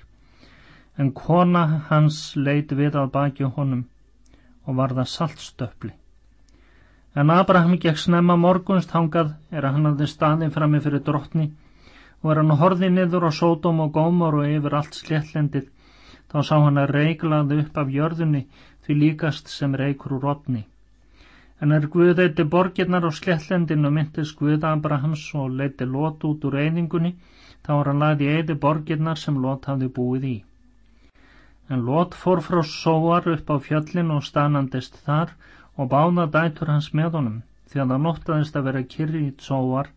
En kona hans leit við að baki honum og var það saltstöfli. En Abraham gekk snemma morgunst hangað er að hann hafði staðið frammi fyrir drottni og er hann horðið niður á sótum og gómar og yfir allt sléttlendið þá sá hann að reiglaði upp af jörðunni því líkast sem reikur úr opni. En er Guð eitti borgirnar á sléttlendinu myndist Guð Abrahams og leiti Lót út úr einingunni, þá var hann lagði eiti borgirnar sem Lót hafði búið í. En Lót fór frá sóar upp á fjöllin og stanandist þar og báða dætur hans með honum því að það nóttaðist að vera kyrri í tsóar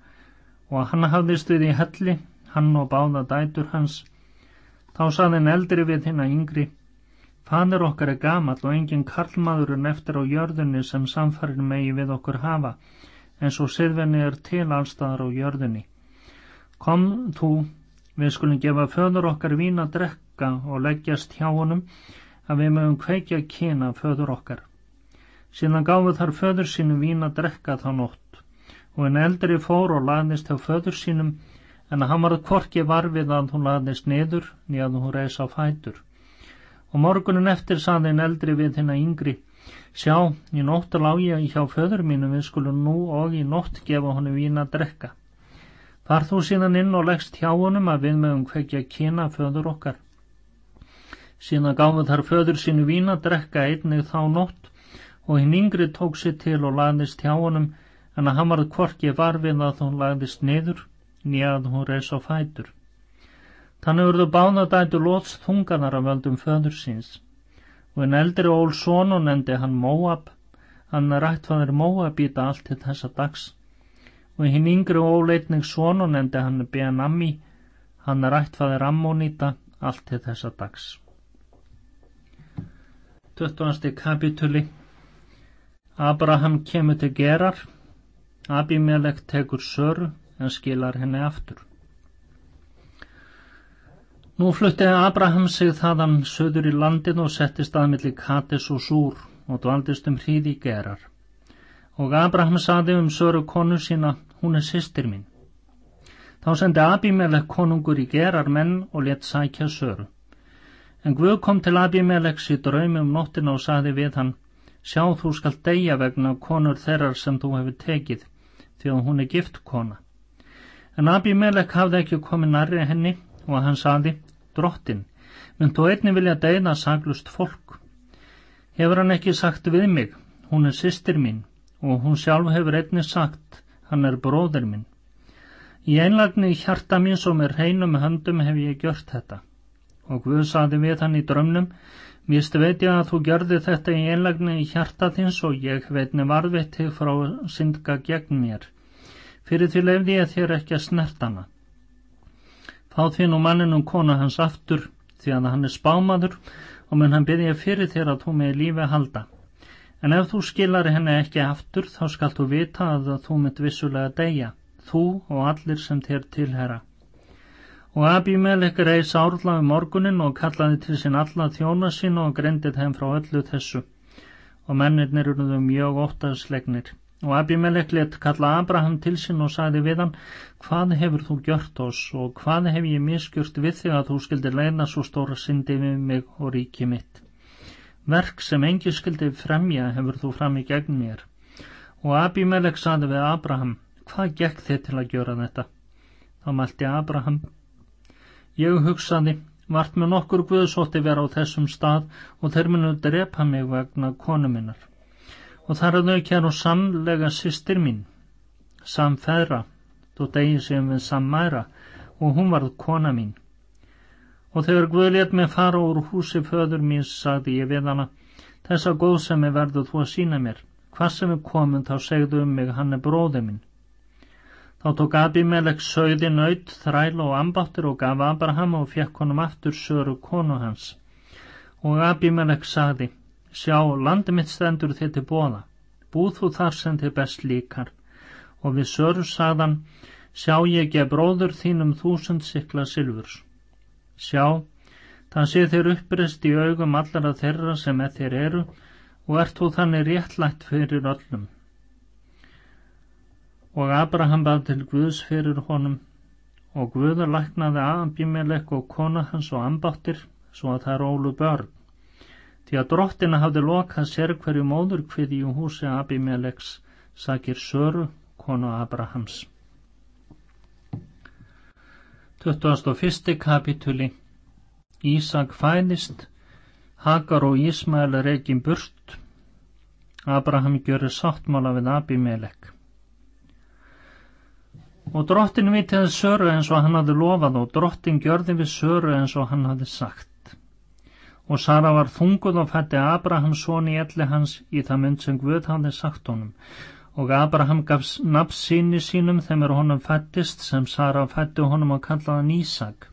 og hann hafðist við í helli, hann og báða dætur hans. Þá saðin eldri við hinn að yngri, Fadir okkar er gamall og engin karlmaðurinn eftir á jörðunni sem samfarin megi við okkur hafa, en svo siðvenni er til allstaðar á jörðunni. Kom þú, við skulum gefa föður okkar vín að drekka og leggjast hjá honum, að við mögum kveikja kina föður okkar. Síðan gáðu þar föður sínum vín að drekka þá nótt og en eldri fór og laðist hjá föður sínum en að hann varð korki varfið að hún laðist niður nýjað hún reys á fætur. Og morgunin eftir saði en eldri við hennar yngri Sjá, í nótt lág ég hjá föður mínu við skulum nú og í nótt gefa honum vín að drekka. Þar þú síðan inn og leggst hjá honum að við meðum hvekja kina föður okkar. Síðan gáðu þar föður sínu vín að drekka einnig þá nótt og hinn yngri tók sér til og lagðist hjá honum en að hann varð kvorki varfið að hún lagðist niður nýjað hún reys á fætur. Þannig urðu bánadætu lóts þunganar af völdum föður síns og en eldri ól sónu nefndi hann Móab, hann rætt hvað er Móab íta allt til þessa dags og hinn yngri ól eitning sónu nefndi hann Ben-Ammi, hann rætt hvað er Ammonita allt til þessa dags. 20. kapituli Abraham kemur til gerar, Abimelech tekur söru en skilar henni aftur. Nú flutti Abraham sig þaðan söður í landin og settist aðmilli Kates og Súr og dvaldist um hríði gerar. Og Abraham saði um söru konu sína, hún er sýstir mín. Þá sendi Abimelech konungur í gerar menn og let sækja söru. En Guð kom til Abimelechs í draumi um nóttina og saði við hann, Sjá þú skal deyja vegna konur þeirrar sem þú hefur tekið, því að hún er gift kona. En Abimelech hafði ekki komið nærri henni og hann saði, drottin, mynd þú einni vilja deyna saglust fólk. Hefur hann ekki sagt við mig, hún er sýstir mín, og hún sjálf hefur einni sagt, hann er bróður mín. Í einlagni hjarta mín sem er heinum höndum hef ég gjört þetta. Og Guð saði við hann í drömnum, Víst veit ég að þú gerði þetta í einlegni í hjarta þins og ég veitni varðvitti frá syndga gegn mér. Fyrir því lefði ég þér ekki að snertana. Fá því nú manninum kona hans aftur því að hann er spámaður og mun hann byrja fyrir þér að þú með lífi halda. En ef þú skilar henni ekki aftur þá skal þú vita að þú mynd vissulega deyja, þú og allir sem þér tilhera. Og Abimelech reys árla um morgunin og kallaði til sín alla þjóna sín og grendið þeim frá öllu þessu. Og mennirnir eruðu mjög óttaðslegnir. Og Abimelech let kalla Abraham til sín og sagði við hann, hvað hefur þú gjört oss og hvað hef ég misgjört við þig að þú skildi leina svo stóra syndi við mig og ríki mitt. Verk sem engi skildi fremja hefur þú fram í gegn mér. Og Abimelech sagði við Abraham, hvað gekk þið til að gjöra þetta? Þá mælti Abraham, Ég hugsaði, vart með nokkur guðsótti vera á þessum stað og þeir munu drepa mig vegna konu minnar. Og þar að þau kæru samlega sýstir mín, samfæðra, þú degi sem við sammæra og hún varð kona mín. Og þegar Guð let mig fara úr húsi föður mín, sagði ég við hana, þessa góðsemi verður þú að sína mér. Hvað sem við komum þá segðu um mig, hann er bróði minn. Þá tók Abimelech sögði nöyt, þræl og ambáttur og gaf Abraham og fekk honum aftur söru konu hans. Og Abimelech sagði, sjá, landi mitt stendur þið til bóða, búð þú þar sem þið best líkar. Og við söru sagðan, sjá ég gef bróður þínum þúsund sikla silfurs. Sjá, það sé þér upprest í augum allara þeirra sem eð þér eru og ert þú þannig réttlætt fyrir öllum. Og Abraham bað til Guðs fyrir honum og Guður læknaði Abimelech og kona hans og ambáttir svo að það er ólu börn. Því að drottina hafði lokað sér hverju móður hviði í húsi Abimelechs sakir Söru, konu Abrahams. 21. kapituli Ísak fæðist, Hagar og Ísmael er ekki burt, Abraham görur sáttmála við Abimelech. Og drottin vitiði Söru eins og hann hafði lofað og drottin gjörði við Söru eins og hann hafði sagt. Og Sara var þunguð og fætti Abraham són í elli hans í það mynd sem Guð hafði sagt honum. Og Abraham gaf nafn síni sínum þegar honum fættist sem Sara fætti honum og kallaði hann Ísak.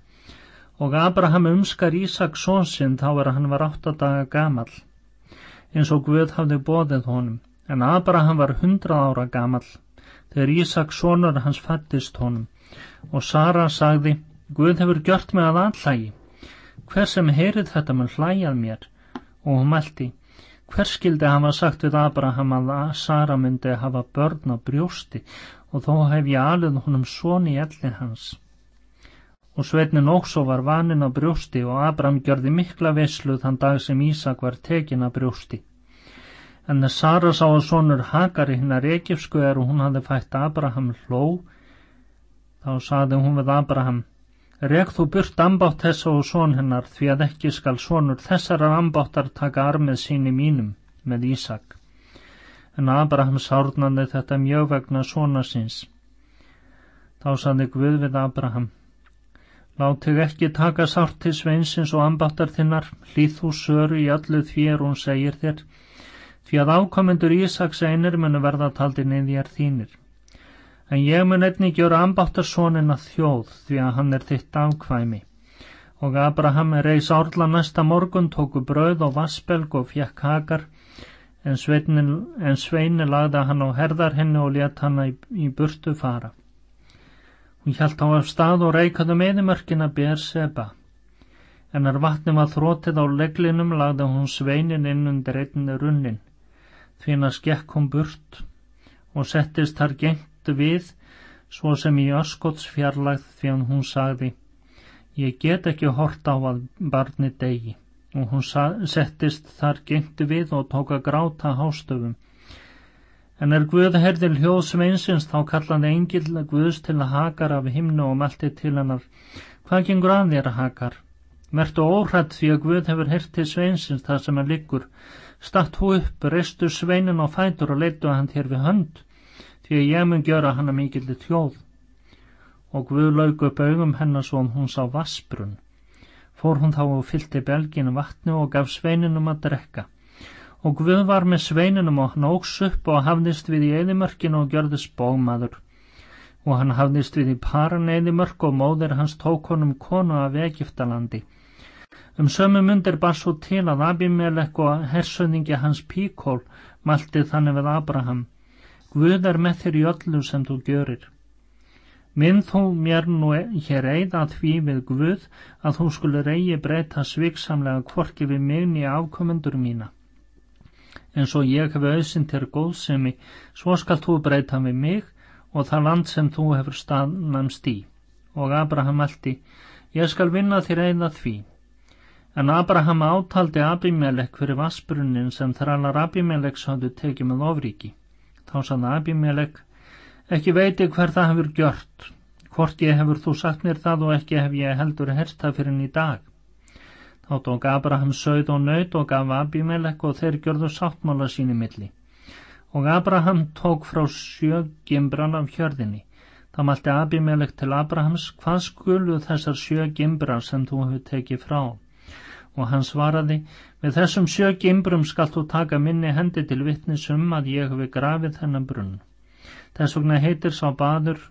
Og Abraham umskar Ísak són sinn þá er hann var átta daga gamal, eins og Guð hafði bóðið honum. En Abraham var hundrað ára gamal þegar Ísak sónur hans fættist honum. Og Sara sagði, Guð hefur gjört mig að allægi. Hver sem heyrið þetta mun hlæjað mér? Og hún meldi, hver skildi hafa sagt við Abraham að Sara myndi hafa börn á brjósti og þó hef ég alveg honum svoni í ellin hans. Og sveitnin óksó var vanin á brjósti og Abraham gjörði mikla veslu þann dag sem Ísak var tekin á brjósti. En þegar Sara sá að sonur Hagari hinnar Egipsku er og hún hafði fætt Abraham hló, þá saði hún við Abraham, Rek þú burt ambátt þessa og són hennar því að ekki skal sonur þessarar ambáttar taka armið síni mínum með Ísak. En Abraham sárnaði þetta mjög vegna svona síns. Þá saði Guð við Abraham, Látið ekki taka sárt til sveinsins og ambáttar þinnar, hlýð þú söru í allu því er hún segir þér, því að ákomendur Ísaks einir munu verða taldi niðjar þínir en ég mun einnig gjöra ambáttarsónin að þjóð því að hann er þitt afkvæmi. Og Abraham reys árla næsta morgun, tóku brauð og vassbelg og fjekk hakar, en, en sveini lagða hann á herðar henni og let hann í, í burtu fara. Hún hjælt á af stað og reikaðu meðimörkina ber seba. En er vatnum að þrótið á leglinum lagði hún sveinin inn undir einni runnin. Því hann skekk hún burt og settist þar gengt áttu við svo sem í öskots fjarlagð því að hún sagði ég get ekki hort á að barni degi og hún settist þar gengtu við og tók að gráta hástöfum. En er Guð herðil hljóðsveinsins þá kallaði engil Guðs til að hakar af himnu og meldi til hennar hvað gengur að þér að hakar? Mertu óhrætt því að Guð hefur hertið sveinsins það sem hann liggur. Statt hú upp, reistu sveinin á fætur og leitu hann þér við hönd því að ég mun gjöra hana mikillir þjóð. Og Guð lauk upp augum hennar svo hún sá vassbrunn. Fór hún þá og fylgti belginu vatnu og gaf sveininum að drekka. Og Guð var með sveininum og hann óks upp og hafðist við í eðimörkinu og gjörðist bómaður. Og hann hafðist við í paran eðimörk og móðir hans tók honum konu af Egiptalandi. Um sömu myndir bar svo til að Abimelek og hersöðingi hans Píkól malti þannig við Abraham Guð er með þér í öllu sem þú gjörir. Minn þú mér nú hér eida því við Guð að þú skulle reyji breyta sviksamlega kvorki við mig nýja afkomendur mína. En svo ég hef auðsinn til góðsemi, svo skal þú breyta við mig og það land sem þú hefur staðnamst í. Og Abraham eldi, ég skal vinna þér eida því. En Abraham átaldi Abimelek fyrir vassbrunnin sem þrælar Abimeleks hafðu tekið með ofriki þá sann Abimelek ekki veiti hver það hefur gjört hvort ég hefur þú sagt mér það og ekki hef ég heldur herst það fyrir henni í dag. Þá tók Abraham sögð og nöyt og gaf Abimelek og þeir gjörðu sáttmála síni milli. Og Abraham tók frá sjö gimbran af hjörðinni. Þá malti Abimelek til Abrahams hvað skulu þessar sjö gimbrar sem þú hefur tekið frá og hann svaraði með þessum sjö gimbrum skalt þú taka minni hendi til vittnis um að ég hefi grafið þennan brunn. Þess vegna heitir sá baður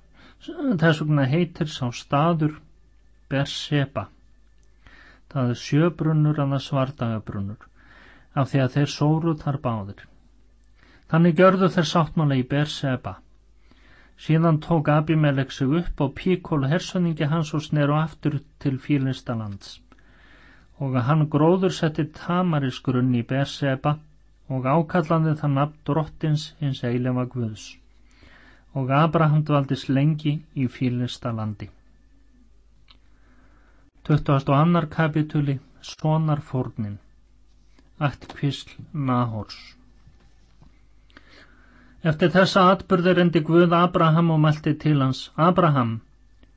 þess vegna heitir sá staður Berseba. Það er sjöbrunnur að það svardagabrunnur af því að þeir sóru þar báðir. Þannig gjörðu þeir sáttmála í Berseba. Síðan tók Abimelek sig upp og píkól hersöningi hans og sneru aftur til Fílistalands og að hann gróður setti tamarisgrunn í Berseba og ákallandi þann nafn drottins hins eilefa Guðs. Og Abraham dvaldist lengi í fílistalandi 22. kapituli Svonarfórnin Ættpisl Nahors. Eftir þessa atbyrður endi Guð Abraham og meldi til hans Abraham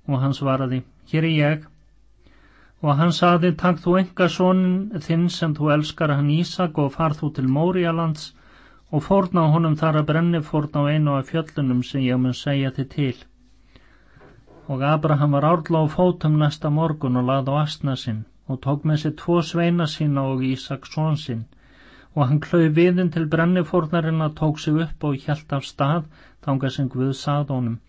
og hann svaraði Hér er ég Og hann saði, takk þú enga sonin þinn sem þú elskar hann Ísak og far þú til Mórialands og fórna honum þar að brenni fórna á einu af fjöllunum sem ég mun segja þið til. Og Abraham var árla á fótum næsta morgun og lað á astna sinn og tók með sér tvo sveina sína og Ísak són sinn og hann klau viðin til brennifórnarinn að tók sig upp og hjælt af stað þanga sem Guð sað honum.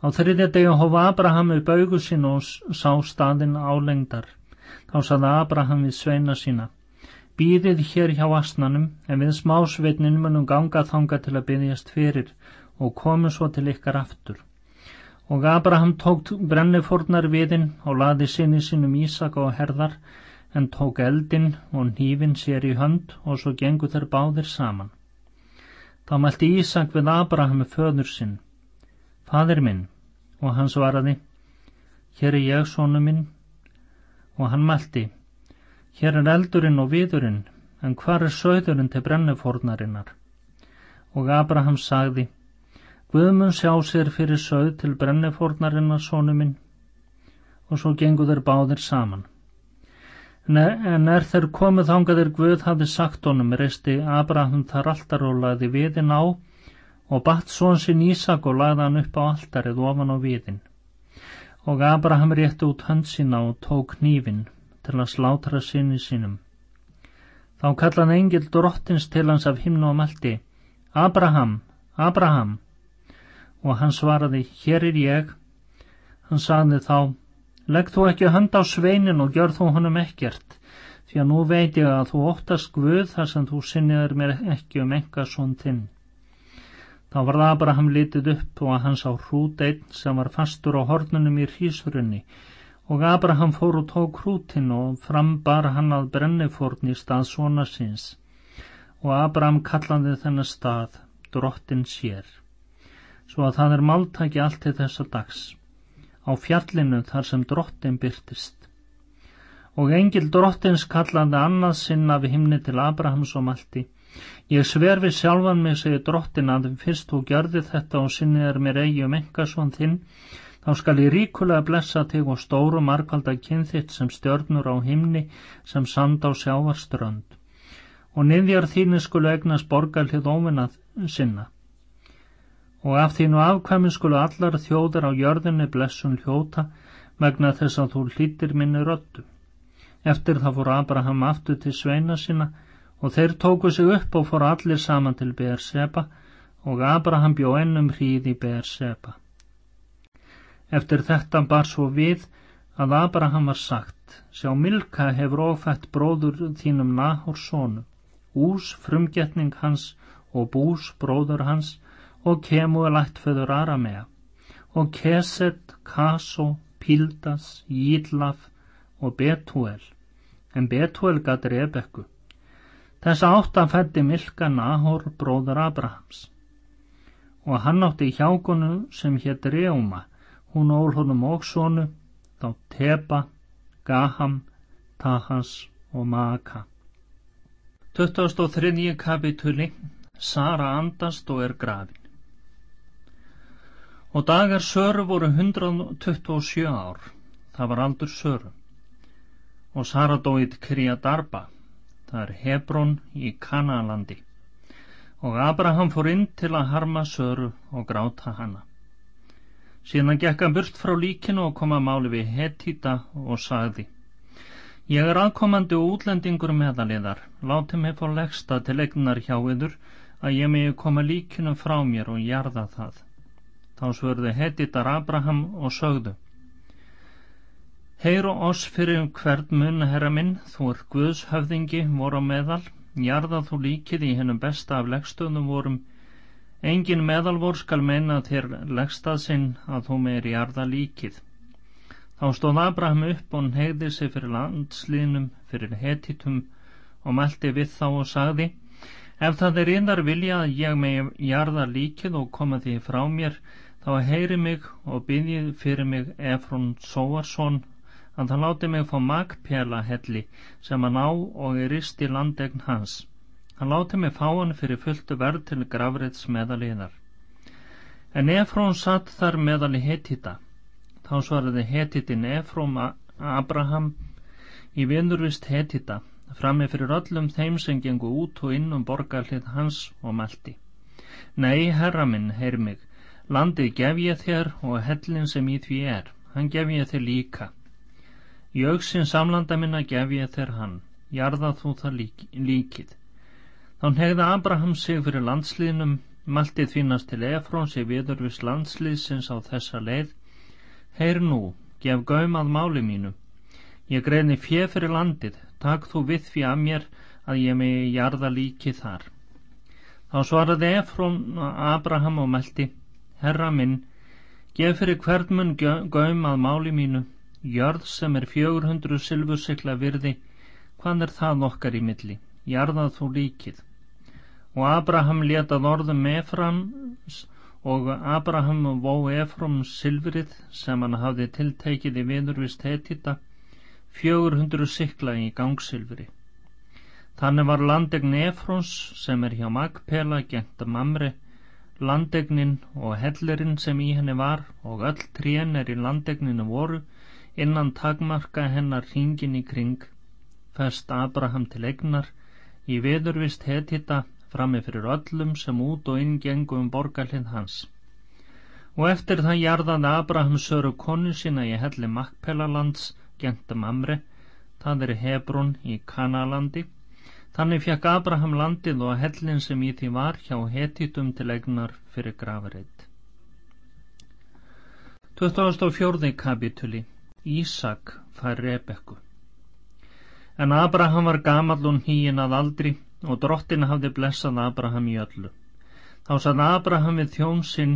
Á þriðja degi hófa Abraham upp augu sín og sá staðinn álengdar. Þá saði Abraham við sveina sína. Býðið hér hjá asnanum en við smásveitnin munum ganga þanga til að byggjast fyrir og komu svo til ykkar aftur. Og Abraham tók brennifórnar viðinn og laði sinni sínum Ísak og herðar en tók eldin og nýfin sér í hönd og svo gengu þeir báðir saman. Þá mælti Ísak við Abraham föður sinn, Fadir minn, og hann svaraði, Hér er ég, sónu minn, og hann mælti, Hér er eldurinn og viðurinn, en hvar er söðurinn til brennifórnarinnar? Og Abraham sagði, Guðmun sjá sér fyrir söð til brennifórnarinnar sónu minn og svo gengur þeir báðir saman. En er þeir komið þangaðir Guð hafði sagt honum reisti Abraham þar alltar og laði viðin á og batt són sinn Ísak og laði hann upp á alltarið ofan á viðin. Og Abraham rétti út hönd sína og tók nýfin til að slátra sinni sínum. Þá kallaði engil drottins til hans af himnu og meldi Abraham, Abraham og hann svaraði, hér er ég. Hann sagði þá, legg þú ekki hönd á sveinin og gjör þú honum ekkert, því að nú veit ég að þú óttast Guð þar sem þú sinniður mér ekki um enga svon þinn. Þá var það Abraham litið upp og að hann sá hrút einn sem var fastur á hornunum í hrísurunni og Abraham fór og tók hrútin og fram bar hann að brennifórn í stað svona síns. Og Abraham kallaði þennar stað drottin sér. Svo að það er máltæki allt til þessa dags á fjallinu þar sem drottin byrtist og engil drottins kallaði annað sinna við himni til Abrahams og Malti ég sver við sjálfan mig segi drottin að fyrst þú gjörði þetta og sinni er mér eigi um engasvon þinn þá skal ég ríkulega blessa þig og stóru markvalda kynþitt sem stjörnur á himni sem sand á sjávarströnd og niðjar þínu skulu egnast borgarlið óvinnað sinna og af þínu afkvæmin skulu allar þjóðar á jörðinni blessun hljóta vegna þess að þú hlýttir minni röttu. Eftir það fór Abraham aftur til sveina sína og þeir tóku sig upp og fór allir saman til Beerseba og Abraham bjó ennum hríð í Beerseba. Eftir þetta bar svo við að Abraham var sagt, sjá Milka hefur ofætt bróður þínum Nahor sónu, Ús frumgetning hans og Bús bróður hans og Kemuel ættföður Aramea og Keset, Kaso, Pildas, Jídlaf og Betuel en Betuel gæti Rebekku þess áttan fætti Milka Nahor bróður Abrahams. Og hann átti hjákonu sem hétt Reuma. Hún ól honum og sonu þá Teba, Gaham Tahas og Maaka. 2003. kapituli Sara andast og er grafin. Og dagar Söru voru 127 ár, það var aldur Söru. Og Sara dóið Kriya Darba, það er Hebrón í Kanalandi. Og Abraham fór inn til að harma Söru og gráta hana. Síðan gekk hann burt frá líkinu og kom að máli við Hetita og sagði Ég er aðkomandi og útlendingur meðaliðar, láti mig fór leggsta til egnar hjá yður að ég megi koma líkinu frá mér og jarða það. Þá svörðu hetitar Abraham og sögðu Heyru oss fyrir hvern mun, herra minn, þú er Guðs höfðingi, voru á meðal, jarða þú líkið í hennum besta af leggstöðum vorum, engin meðalvor skal meina þér leggstað sinn að þú meir jarða líkið. Þá stóð Abraham upp og hegði sig fyrir landslínum, fyrir hetitum og meldi við þá og sagði, ef það er einnar vilja að ég megi jarða líkið og koma því frá mér, þá heyri mig og byggjið fyrir mig Efrún Sóarsson að hann láti mig fá magpjala helli sem hann á og er ist í landegn hans. Hann láti mig fá hann fyrir fulltu verð til gravriðs meðaliðar. En Efrún satt þar meðal í hetita. Þá svaraði hetitin Efrún Abraham í vinnurvist hetita frammi fyrir öllum þeim sem gengu út og inn um borgarlið hans og meldi. Nei, herra minn, heyr mig, Landið gef ég þér og hellin sem í því er, hann gef ég þér líka. Í auksin samlanda minna gef ég þér hann, jarða þú það lík, líkið. Þá hegða Abraham sig fyrir landsliðnum, maltið þínast til Efrons í viðurvis landsliðsins á þessa leið. Heyr nú, gef gaum að máli mínu. Ég greini fjö fyrir landið, takk þú við því að mér að ég megi jarða líkið þar. Þá svaraði Efron Abraham og meldi, Herra minn, gef fyrir hvern mun gaum að máli mínu, jörð sem er 400 silfursikla virði, hvað er það okkar í milli? Jarðað þú líkið. Og Abraham letað orðum Eframs og Abraham vó Efram silfrið sem hann hafði tiltekið í viðurvist hetita, 400 sikla í gangsilfri. Þannig var landegn Efrons sem er hjá Magpela gengt Mamre, landegnin og hellurinn sem í henni var og öll trén er í landegninu voru innan tagmarka hennar hringin í kring fest Abraham til egnar í veðurvist hetita frammi fyrir öllum sem út og inn gengu um borgarlið hans. Og eftir það jarðaði Abraham söru konu sína í helli Makpelalands gentum Amre það er Hebrún í Kanalandi. Þannig fekk Abraham landið og hellin sem í því var hjá hetitum til egnar fyrir grafareit 2004. kapituli Ísak fær Rebekku. En Abraham var gamall og nýin að aldri og drottin hafði blessað Abraham í öllu. Þá sann Abraham við þjón sinn,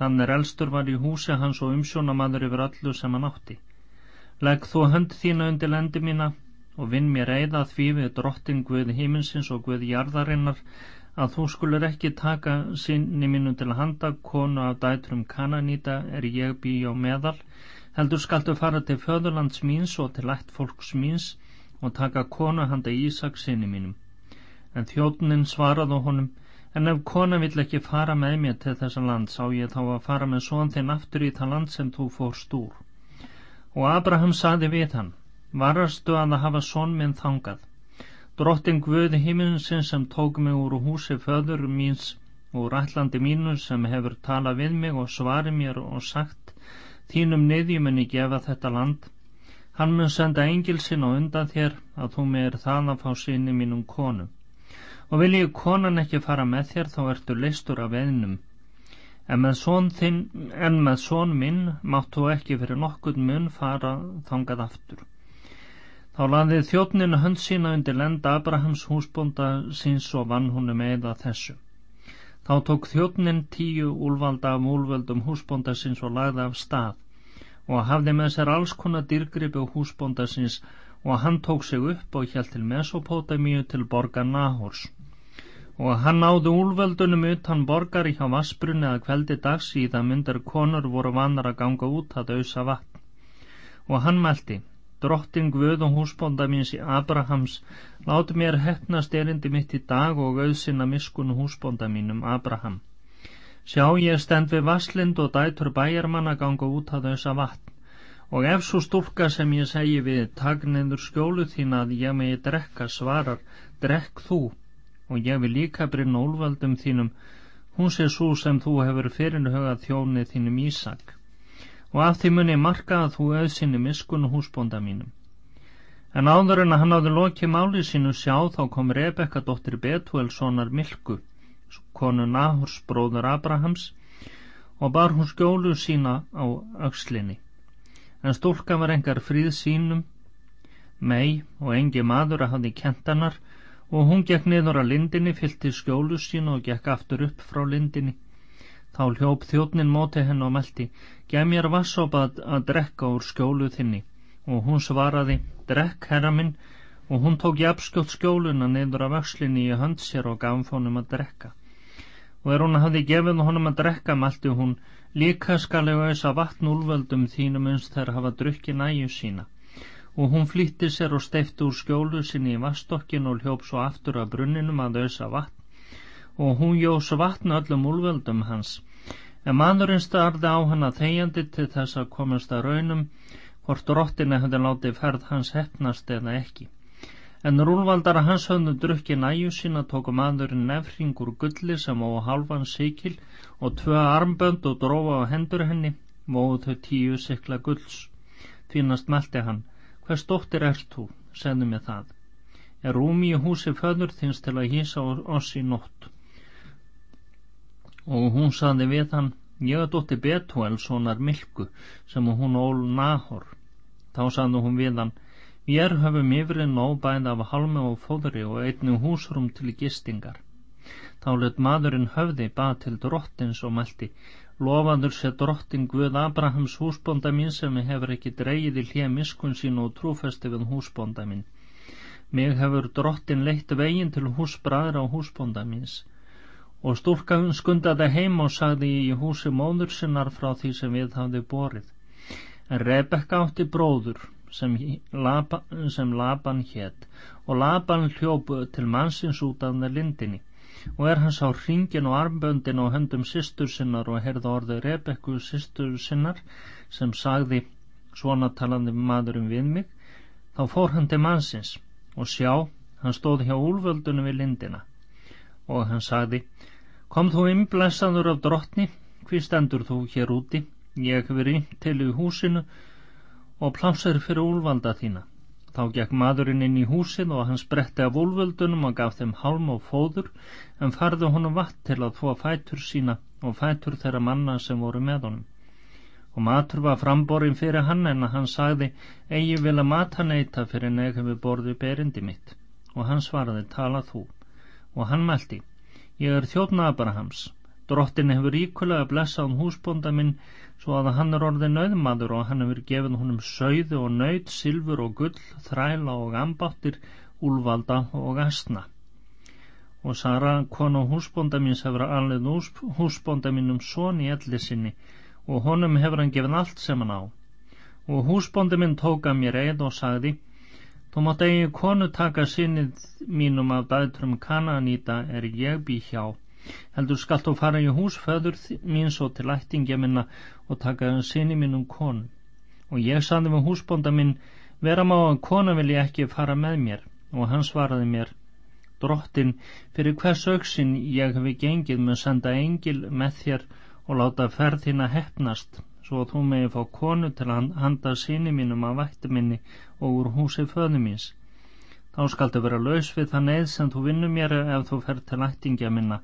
þannig elstur var í húsi hans og umsjónamaður yfir öllu sem hann átti. Legg þú hönd þína undir lendi mína og vinn mér eða því við drottin Guð híminsins og Guð jarðarinnar að þú skulur ekki taka sinni mínu til að handa konu af dætrum Kananíta er ég bí á meðal heldur skaltu fara til föðurlands míns og til ætt fólks míns og taka konu handa Ísak sinni mínum. En þjóttnin svaraði honum, en ef kona vill ekki fara með mér til þessa land, sá ég þá að fara með són þinn aftur í það land sem þú fórst úr. Og Abraham saði við hann, varastu að það hafa són minn þangað. Drottin Guði himminsinn sem tók mig úr húsi föður míns og rætlandi mínu sem hefur talað við mig og svarið mér og sagt þínum niðjumunni gefa þetta land. Hann mun senda engilsinn og undan þér að þú meir það að fá sinni mínum konu. Og vil ég konan ekki fara með þér þá ertu leistur af eðnum. En með són þinn en með són minn máttu ekki fyrir nokkur mun fara þangað aftur. Þá laðið þjóttninu hönd sína undir lenda Abrahams húsbonda síns og vann húnum eða þessu Þá tók þjóttnin tíu úlvalda af úlvöldum húsbóndasins og lagði af stað og hafði með sér alls konar dýrgripi á húsbóndasins og hann tók sig upp og hjælt til Mesopotamíu til borgar Nahors. Og hann náði úlvöldunum utan borgar hjá Vasbrunni að kveldi dags í það myndar konur voru vannar að ganga út að auðsa vatn. Og hann meldi, drottin Guð og húsbónda míns í Abrahams láti mér hefnast erindi mitt í dag og auðsina miskun húsbónda mínum Abraham. Sjá ég stend við vasslind og dætur bæjarmanna ganga út að þauðsa vatn. Og ef svo stúlka sem ég segi við tagnendur skjólu þín að ég megi drekka svarar drekk þú? Og ég vil líka brinna úlvaldum þínum. Hún sé svo sem þú hefur fyrirhugað þjónið þínum Ísak. Og af því muni marka að þú auðsynni miskun húsbónda mínum. En áður en að hann áður lokið máli sínu sjá þá kom Rebekka dóttir Betuelssonar Milku, konu Nahors bróður Abrahams, og bar hún skjólu sína á aukslinni. En stúlka var engar fríð sínum, mei og engi maður að hafi kentanar og hún gekk niður að lindinni, fylgti skjólu sína og gekk aftur upp frá lindinni. Þá hljóp þjóttnin móti henn og meldi, gef mér vassopað að drekka úr skjólu þinni. Og hún svaraði, drekk herra minn, og hún tók jafnskjótt skjóluna niður af öxlinni í hönd sér og gaf honum að drekka. Og er hún að hafi gefið honum að drekka, meldi hún, líka skal ég auðsa vatn úlvöldum þínum eins þegar hafa drukki næju sína. Og hún flýtti sér og steifti úr skjólu sinni í vastokkin og hljóp svo aftur að brunninum að auðsa vatn og hún jós vatn öllum úlveldum hans. En manurinn starði á hana þegjandi til þess að komast að raunum hvort drottinni hefði látið ferð hans hefnast eða ekki. En rúlvaldara hans höfðu drukki næju sína tóku maðurinn nefringur gulli sem á halvan sikil og tvö armbönd og drófa á hendur henni, móðu þau tíu sikla gulls. Þínast meldi hann, hvers dóttir ert þú, segðu mig það. Er rúmi í húsi föður þins til að hýsa oss í nótt? Og hún saði við hann, ég er dóttir Betuel, sonar Milku, sem hún ól Nahor. Þá saði hún við hann, Vér höfum yfirinn nóbæð af halmi og fóðri og einnu húsrum til gistingar. Þá let maðurinn höfði bað til drottins og meldi, lofaður sé drottin Guð Abrahams húsbónda mín sem hefur ekki dreyið í hlið miskun sín og trúfesti við húsbónda mín. Mig hefur drottin leitt veginn til húsbræðra og húsbónda míns. Og stúlkan skundaði heim og sagði í húsi móður sinnar frá því sem við hafði borið. En Rebekka átti bróður sem, Laba, sem Laban hétt og Laban hljópu til mannsins út af það lindinni. Og er hans á hringin og armböndin og höndum sýstur sinnar og herða orðið Rebekku sýstur sinnar sem sagði svona talandi maðurum við mig þá fór hann til mannsins. Og sjá, hann stóð hjá úlvöldunum við lindina. Og hann sagði kom þú innblæsaður af drottni hví stendur þú hér úti ég hef verið til í húsinu og plásir fyrir úlvalda þína Þá gekk maðurinn inn í húsið og hann spretti af úlvöldunum og gaf þeim hálm og fóður en farði honum vatn til að þvó fætur sína og fætur þeirra manna sem voru með honum. Og matur var framborin fyrir hann en hann sagði eigi vil að mata neyta fyrir negum við borðu berindi mitt. Og hann svaraði tala þú. Og hann meldi ég er þjóðna Abrahams. Drottin hefur ríkulega blessað um húsbónda minn svo að hann er orðið nöðmaður og hann hefur gefið honum sögðu og nöyt, silfur og gull, þræla og ambáttir, úlvalda og asna. Og Sara, konu húsbónda míns, hefur alveg húsbónda mínum són í elli sinni og honum hefur hann gefið allt sem hann á. Og húsbónda minn tóka mér eið og sagði, þú mátt eigi konu taka sinnið mínum af dætrum kananýta er ég bý hjá. Heldur skalt þú fara í hús föður míns og til ættingja minna og taka sinni minn um konu. Og ég saði með húsbónda minn vera má að kona vil ég ekki fara með mér. Og hann svaraði mér drottin fyrir hvers auksin ég hefi gengið með senda engil með þér og láta ferð þín að hefnast svo að þú megi fá konu til að handa sinni mínum að vætti minni og úr húsi föðu míns. Þá skaldu vera laus við það neð sem þú vinnur mér ef þú fer til ættingja minna.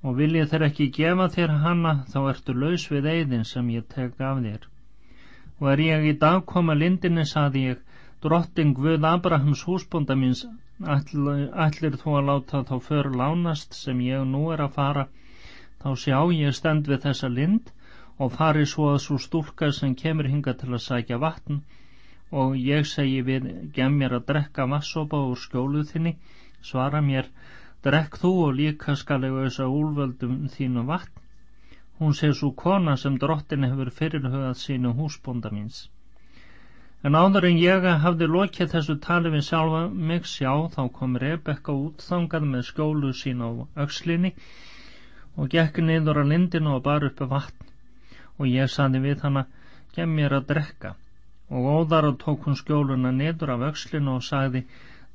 Og viljið þeir ekki gefa þér hanna þá ertu laus við eigðin sem ég tek af þér. Og er ég í dag koma lindinni saði ég drotting Guð Abrahams húsbonda míns ætlir, ætlir þú að láta þá för lánast sem ég nú er að fara? Þá sjá ég stend við þessa lind og fari svo að svo stúlka sem kemur hinga til að sækja vatn og ég segi við gem mér að drekka vassopa úr skjóluð þinni svara mér Drekk þú og líka skal ég auðsa úlvöldum þínu vatn. Hún sé svo kona sem drottin hefur fyrirhugað sínu húsbónda míns. En áður en ég hafði lokið þessu tali við sjálfa mig sjá þá kom Rebekka útþangað með skjólu sín á aukslinni og gekk niður á lindinu og bar uppi vatn og ég saði við hana, gem mér að drekka. Og óðar og tók hún skjóluna niður af aukslinu og sagði,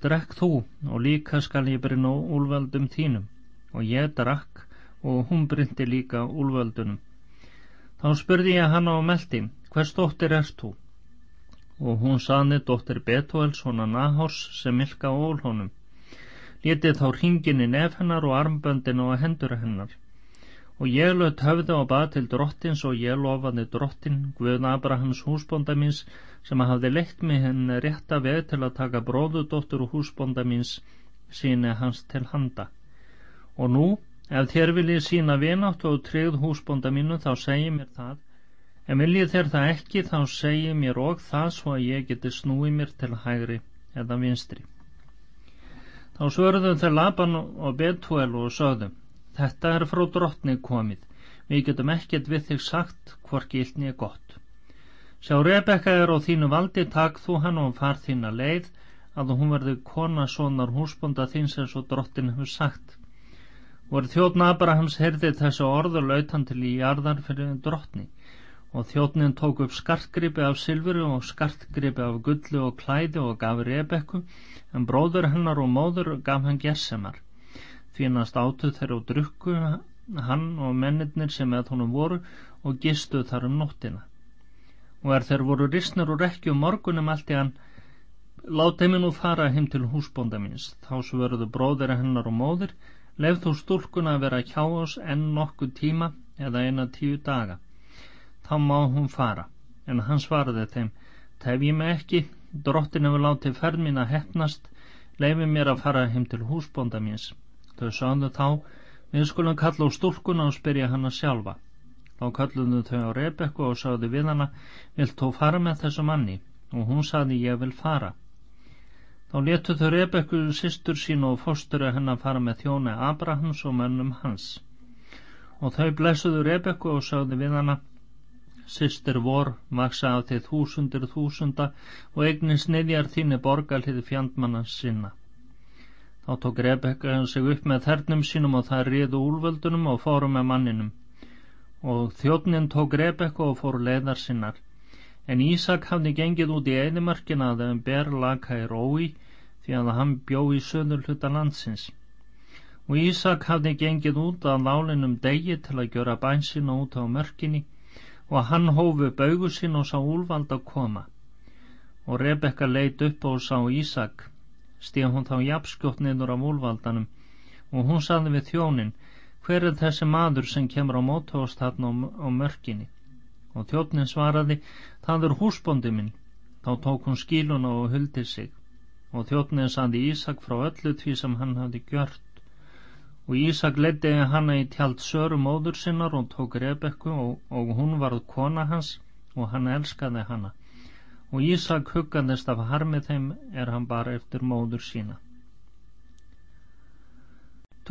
drekk þú og líka skal ég brinna úlvöldum þínum. Og ég drakk og hún bryndi líka úlvöldunum þá spurði ég hann á meldi hvers dóttir erst þú? Og hún saði dóttir Betuels hona Nahors sem milka ól honum létið þá ringin í nef hennar og armböndin og hendur hennar og ég löt höfði á bað til drottins og ég lofaði drottin Guðn Abrahams húsbónda míns sem hafði leitt mig henn rétta veð til að taka bróðudóttur og húsbónda míns síni hans til handa. Og nú, ef þér viljið sína vináttu og tryggð húsbónda mínu þá segi mér það. En viljið þér það ekki þá segi mér og það svo að ég geti snúið mér til hægri eða vinstri. Þá svörðum þeir Laban og Betuel og sögðum Þetta er frá drottni komið. Við getum ekkert við þig sagt hvorki illni er gott. Sjá Rebekka er á þínu valdi, takk þú hann og far þína leið að hún verði kona sonar húsbonda þins eins og drottin hefur sagt. Vor þjóðn Abrahams heyrði þessu orður lautan til í jarðar fyrir drottni og þjóðnin tók upp skartgripi af silfuru og skartgripi af gullu og klæði og gaf Rebekku en bróður hennar og móður gaf hann gessemar Þvínast átu þeir og drukku hann og mennirnir sem með honum voru og gistuð þar um nóttina. Og er þeir voru risnir og rekki um morgunum allt í hann Látið mér nú fara heim til húsbónda míns, þá svörðu bróðir hennar og móðir, leif þú stúlkuna að vera hjá oss enn nokkuð tíma eða eina tíu daga. Þá má hún fara, en hann svaraði þeim, tef ég mig ekki, drottin hefur látið ferð mín að hefnast, leifi mér að fara heim til húsbónda míns. Þau sáðu þá, við skulum kalla á stúlkuna og spyrja hana sjálfa. Þá kalluðu þau á Rebekku og sáðu við hana, vilt þú fara með þessu manni? Og hún saði, ég vil fara. Þá letu þau Rebekku sýstur sín og fósturu hennar fara með þjóni Abrahams og mönnum hans. Og þau blessuðu Rebekku og sagði við hana, Sýstir vor, vaksa af þið þúsundir þúsunda og eignin sniðjar þínu borgarlið fjandmanna sinna. Þá tók Rebekka sig upp með þernum sínum og það riðu úlvöldunum og fóru með manninum. Og þjóttnin tók Rebekku og fóru leiðar sinnar. En Ísak hafði gengið út í eðimarkina að þeim ber laka í rói því að hann bjó í söður hluta landsins. Og Ísak hafði gengið út að lálinum degi til að gjöra bænsina út á mörkinni og hann hófu baugu sín og sá úlvald að koma. Og Rebekka leit upp og sá Ísak, stíð hún þá jafnskjótt niður af úlvaldanum og hún saði við þjónin, hver er þessi maður sem kemur á mótóst hann á mörkinni? og þjóttnin svaraði það er húsbóndi minn. Þá tók hún skíluna og huldi sig. Og þjóttnin sandi Ísak frá öllu því sem hann hafði gjört. Og Ísak leiddi hanna í tjald söru móður sinnar og tók Rebekku og, og hún varð kona hans og hann elskaði hanna og Ísak huggaðist af harmið þeim er hann bara eftir móður sína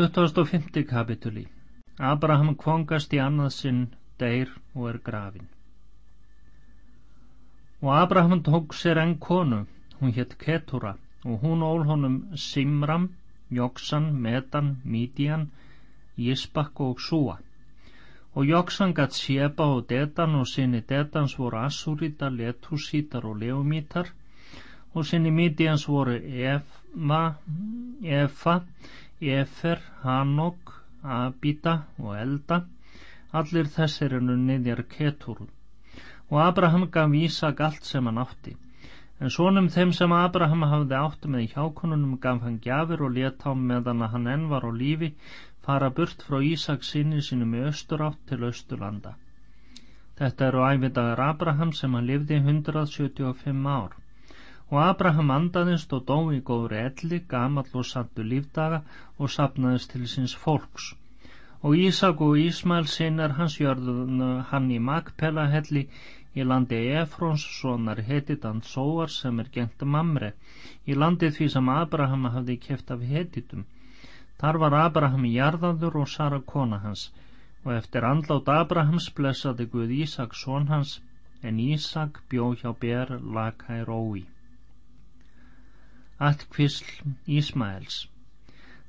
2005. kapituli Abraham kvongast í annað sinn deyr og er grafin Og Abraham tók sér enn konu, hún hétt Ketura, og hún ól honum Simram, Joksan, Medan, Midian, Jisbak og Súa. Og Joksan gatt Sjeba og Dedan og sinni Dedans voru Assurita, Letusítar og Leumítar og sinni Midians voru Efa, Efa, Efer, Hanok, Abida og Elda. Allir þessir eru niðjar Keturu og Abraham gaf Ísak allt sem hann átti. En svonum þeim sem Abraham hafði átti með hjákonunum gaf hann gjafir og leta á meðan hann enn var á lífi fara burt frá Ísak sinni sínum í austur átt til austurlanda. Þetta eru ævidagar Abraham sem hann livði 175 ár. Og Abraham andaðist og dó í góðri elli, gamall og sattu lífdaga og sapnaðist til síns fólks og Ísak og Ísmael sinnar hans jörðun hann í Magpelahelli í landi Efrons sonar hetitan Sóar sem er gengt Mamre í landi því sem Abraham hafði kæft af hetitum þar var Abraham jarðaður og Sara kona hans og eftir andlátt Abrahams blessaði Guð Ísak son hans en Ísak bjó hjá ber lakær ói Allt kvisl Ísmaels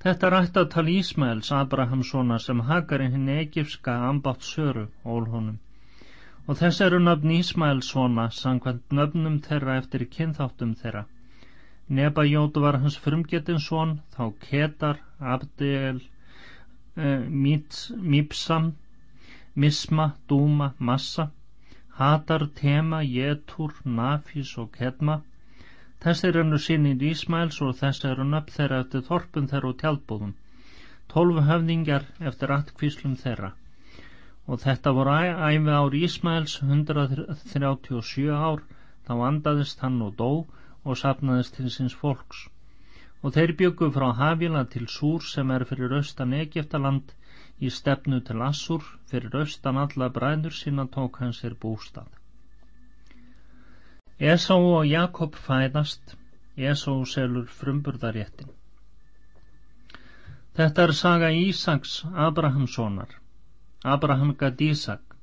Þetta rætt að tala Ísmaels Abrahamssona sem hakarinn hinn egifska ambátt söru ól honum. Og þess eru nöfn Ísmaelssona sangvænt nöfnum þeirra eftir kynþáttum þeirra. Nebajótu var hans frumgetinsson, þá Ketar, Abdel, eh, Mipsam, Misma, Dúma, Massa, Hatar, Tema, Jetur, Nafis og Kedma Þessir eru sínir Ísmæls og þessir eru nöfn þeirra eftir þorpun þeirra og tjálbúðum. Tólf höfðingjar eftir attkvíslum þeirra. Og þetta voru æfi ár Ísmæls 137 ár, þá andaðist hann og dó og sapnaðist til síns fólks. Og þeir byggu frá Havila til Súr sem er fyrir austan Egiptaland í stefnu til Assur, fyrir austan alla bræður sína tók hans er bústað. Esá og Jakob fæðast, Esá selur frumburðaréttin. Þetta er saga Ísaks Abrahamssonar. Abraham gætt Ísak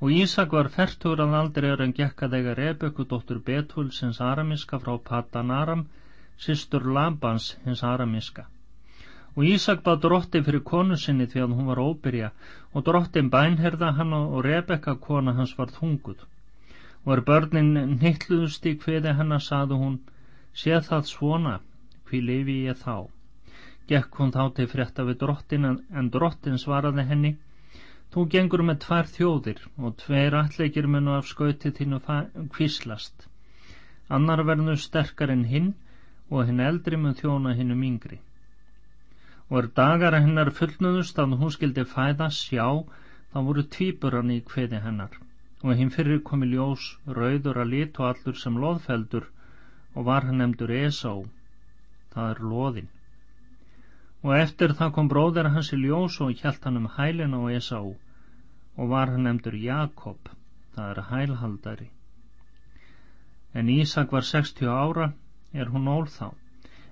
og Ísak var færtur að aldrei er en gekka þegar Rebekku dóttur Betúlsins aramiska frá Patanaram, sýstur Labans hins aramiska. Og Ísak bað drótti fyrir konu sinni því að hún var óbyrja og dróttin bænherða hann og Rebekka kona hans var þunguð. Og er börnin nýttluðust í hviði hennar saðu hún sé það svona hví lifi ég þá? Gekk hún þá til frétta við drottin en drottin svaraði henni þú gengur með tvær þjóðir og tveir allegir munu af skauti þínu kvíslast Annar verður sterkar en hinn og hinn eldri mun þjóna hinnum yngri. Og er dagar að hennar fullnuðust að hún skildi fæða sjá, þá voru tvíburan í kveði hennar. Og hinn fyrir komi ljós, rauður að lit og allur sem loðfeldur og var hann nefndur Esá, það er loðin. Og eftir það kom bróðir hans í ljós og hjælt hann um hælin á Esá og var hann nefndur Jakob, það er hælhaldari. En Ísak var 60 ára er hún ól þá.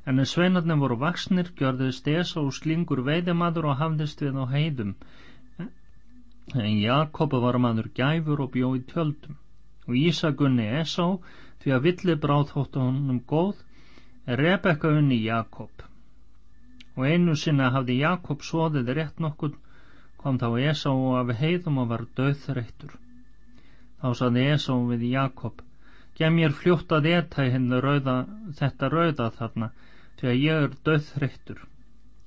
En ef sveinarnir voru vaksnir, gjörðist Esa og slingur veiðemadur og hafðist við á heiðum. En Jakob var maður gæfur og bjóð í tjöldum. Og Ísak unni Esa því að villi bráð þóttu honum góð, Rebekka unni Jakob. Og einu sinna hafði Jakob svoðið rétt nokkur, kom þá Esa og af heiðum og var döðþreyttur. Þá saði Esa við Jakob, Gef mér fljótt að etta rauða, þetta rauða þarna því að ég er döðþreyttur.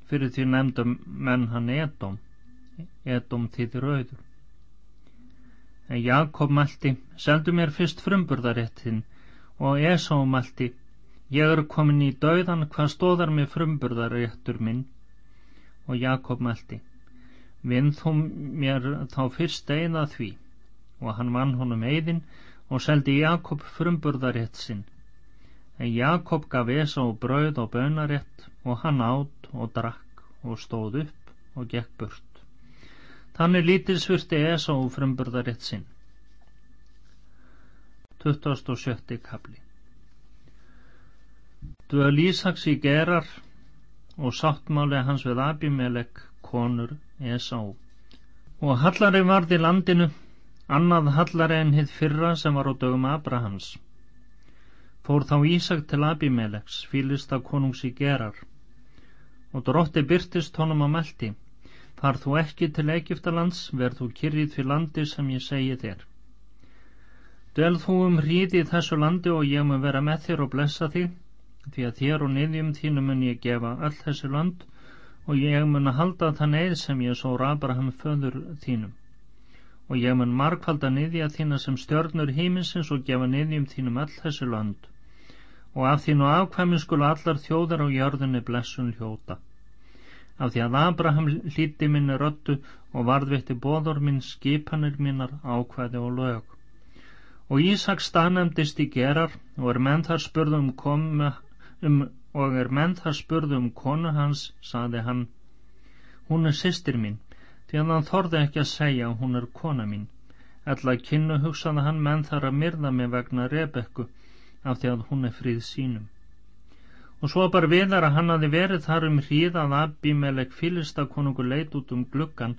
Fyrir því nefndum menn hann Edom, Edom þýðir rauður. En Jakob mælti, seldu mér fyrst frumburðaréttin og Esó mælti, ég er komin í döðan hvað stóðar með frumburðaréttur minn. Og Jakob mælti, vinn þú mér þá fyrst eina því og hann vann honum eigðin og seldi Jakob frumburðarétt sinn. En Jakob gaf og brauð og bönarétt og hann átt og drakk og stóð upp og gekk burt. Þannig lítilsvirti Esa og frumburðarétt sinn. 27. kapli Döl Ísaks í gerar og sáttmáli hans við Abimelek konur Esa og Hallari varði landinu annað hallari en hitt fyrra sem var á dögum Abrahams. Fór þá Ísak til Abimeleks, fýlist af konungs í gerar, og drótti byrtist honum á meldi, far þú ekki til Egiptalands, verð þú kyrrið fyrir landi sem ég segi þér. Döl þú um hríði í þessu landi og ég mun vera með þér og blessa þig, því að þér og niðjum þínu mun ég gefa öll þessu land og ég mun að halda það neið sem ég sór Abraham föður þínum og ég mun markvalda niðja þína sem stjörnur híminsins og gefa niðjum þínum all þessu land og af þínu afkvæmin skulu allar þjóðar á jörðinni blessun hljóta. Af því að Abraham hlíti minni röttu og varðvitti bóður minn skipanir minnar ákvæði og lög. Og Ísak staðnæmdist í gerar og er menn þar spurðum um, og er menn þar spurðum konu hans, saði hann. Hún er sýstir mín því að hann þorði ekki að segja hún er kona mín. Að kynnu hugsaði hann menn þar að myrða mig vegna Rebekku af því að hún er fríð sínum. Og svo bara viðar að hann hafi verið þar um hríð að Abimelek fylista konungu leit út um gluggan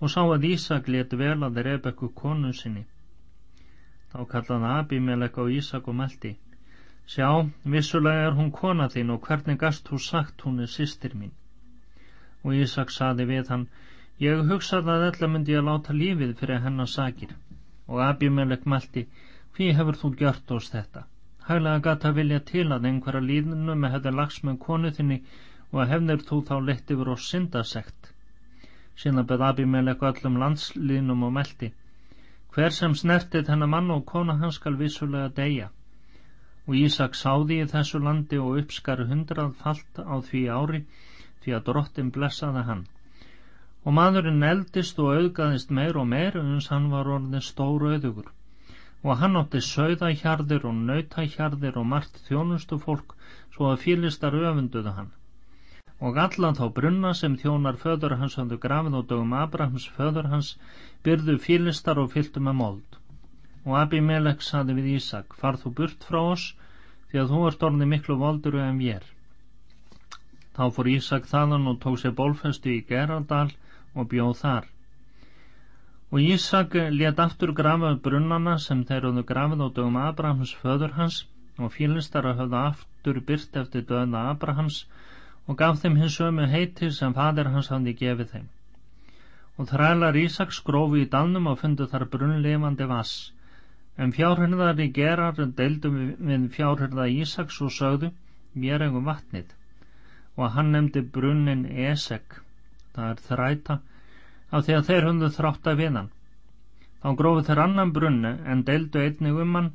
og sá að Ísak let vel að Rebekku konu sinni. Þá kallaði Abimelek á Ísak og meldi. Sjá, vissulega er hún kona þín og hvernig gast þú sagt hún er sýstir mín? Og Ísak saði við hann, Ég hugsaði að ella myndi að láta lífið fyrir hennar sakir. Og Abimelek mælti hví hefur þú gjört ós þetta? Hæglega gata vilja til að einhverja líðnum með hefði lags með konu þinni og hefnir þú þá leitt yfir og syndasekt. Síðan beð Abimelek öllum landslínum og mælti hver sem snertið hennar mann og kona hans skal vissulega deyja. Og Ísak sáði í þessu landi og uppskar hundrað falt á því ári því að drottin blessaði hann og maðurinn eldist og auðgaðist meir og meir uns hann var orðin stór auðugur og hann átti sögðahjarðir og nautahjarðir og margt þjónustu fólk svo að fýlistar öfunduðu hann. Og allan þá brunna sem þjónar föður hans hafðu grafið á dögum Abrahams föður hans byrðu fýlistar og fylgdu með mold. Og Abimelek saði við Ísak far þú burt frá oss því að þú ert orðið miklu volduru en við er þá fór Ísak þaðan og tók sér bólfestu í Gerardal og bjóð þar. Og Ísak let aftur grafa brunnana sem þeir höfðu grafið á dögum Abrahams föður hans og fílistara höfðu aftur byrt eftir döða Abrahams og gaf þeim hins sömu heiti sem fadir hans hafði gefið þeim. Og þrælar Ísak skrófi í dalnum og fundu þar brunnlefandi vass. En fjárhyrðar í gerar deildum við fjárhyrða Ísaks og sögðu, mér eigum vatnið. Og hann nefndi brunnin Esek það er þræta. Af því að þeir hundu þrátt að við hann þá grófu þeir annan brunni en deildu einnig um hann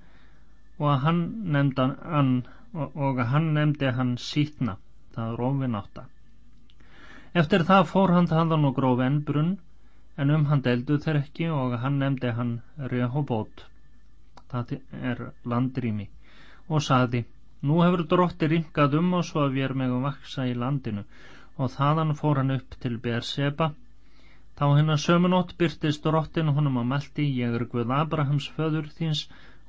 og hann nefndi hann og hann nefndi hann sítna það er ofinátta eftir það fór hann þaðan og gróf ennbrunn en um hann deldu þeir ekki og hann nefndi hann Rehobót það er landrými. Og saði nú hefur drotti ringað um og svo að við erum megum vaksa í landinu og þaðan fór hann upp til Berseba þá hennar sömunótt byrtist drottin honum að meldi ég er Guð Abrahams föður þins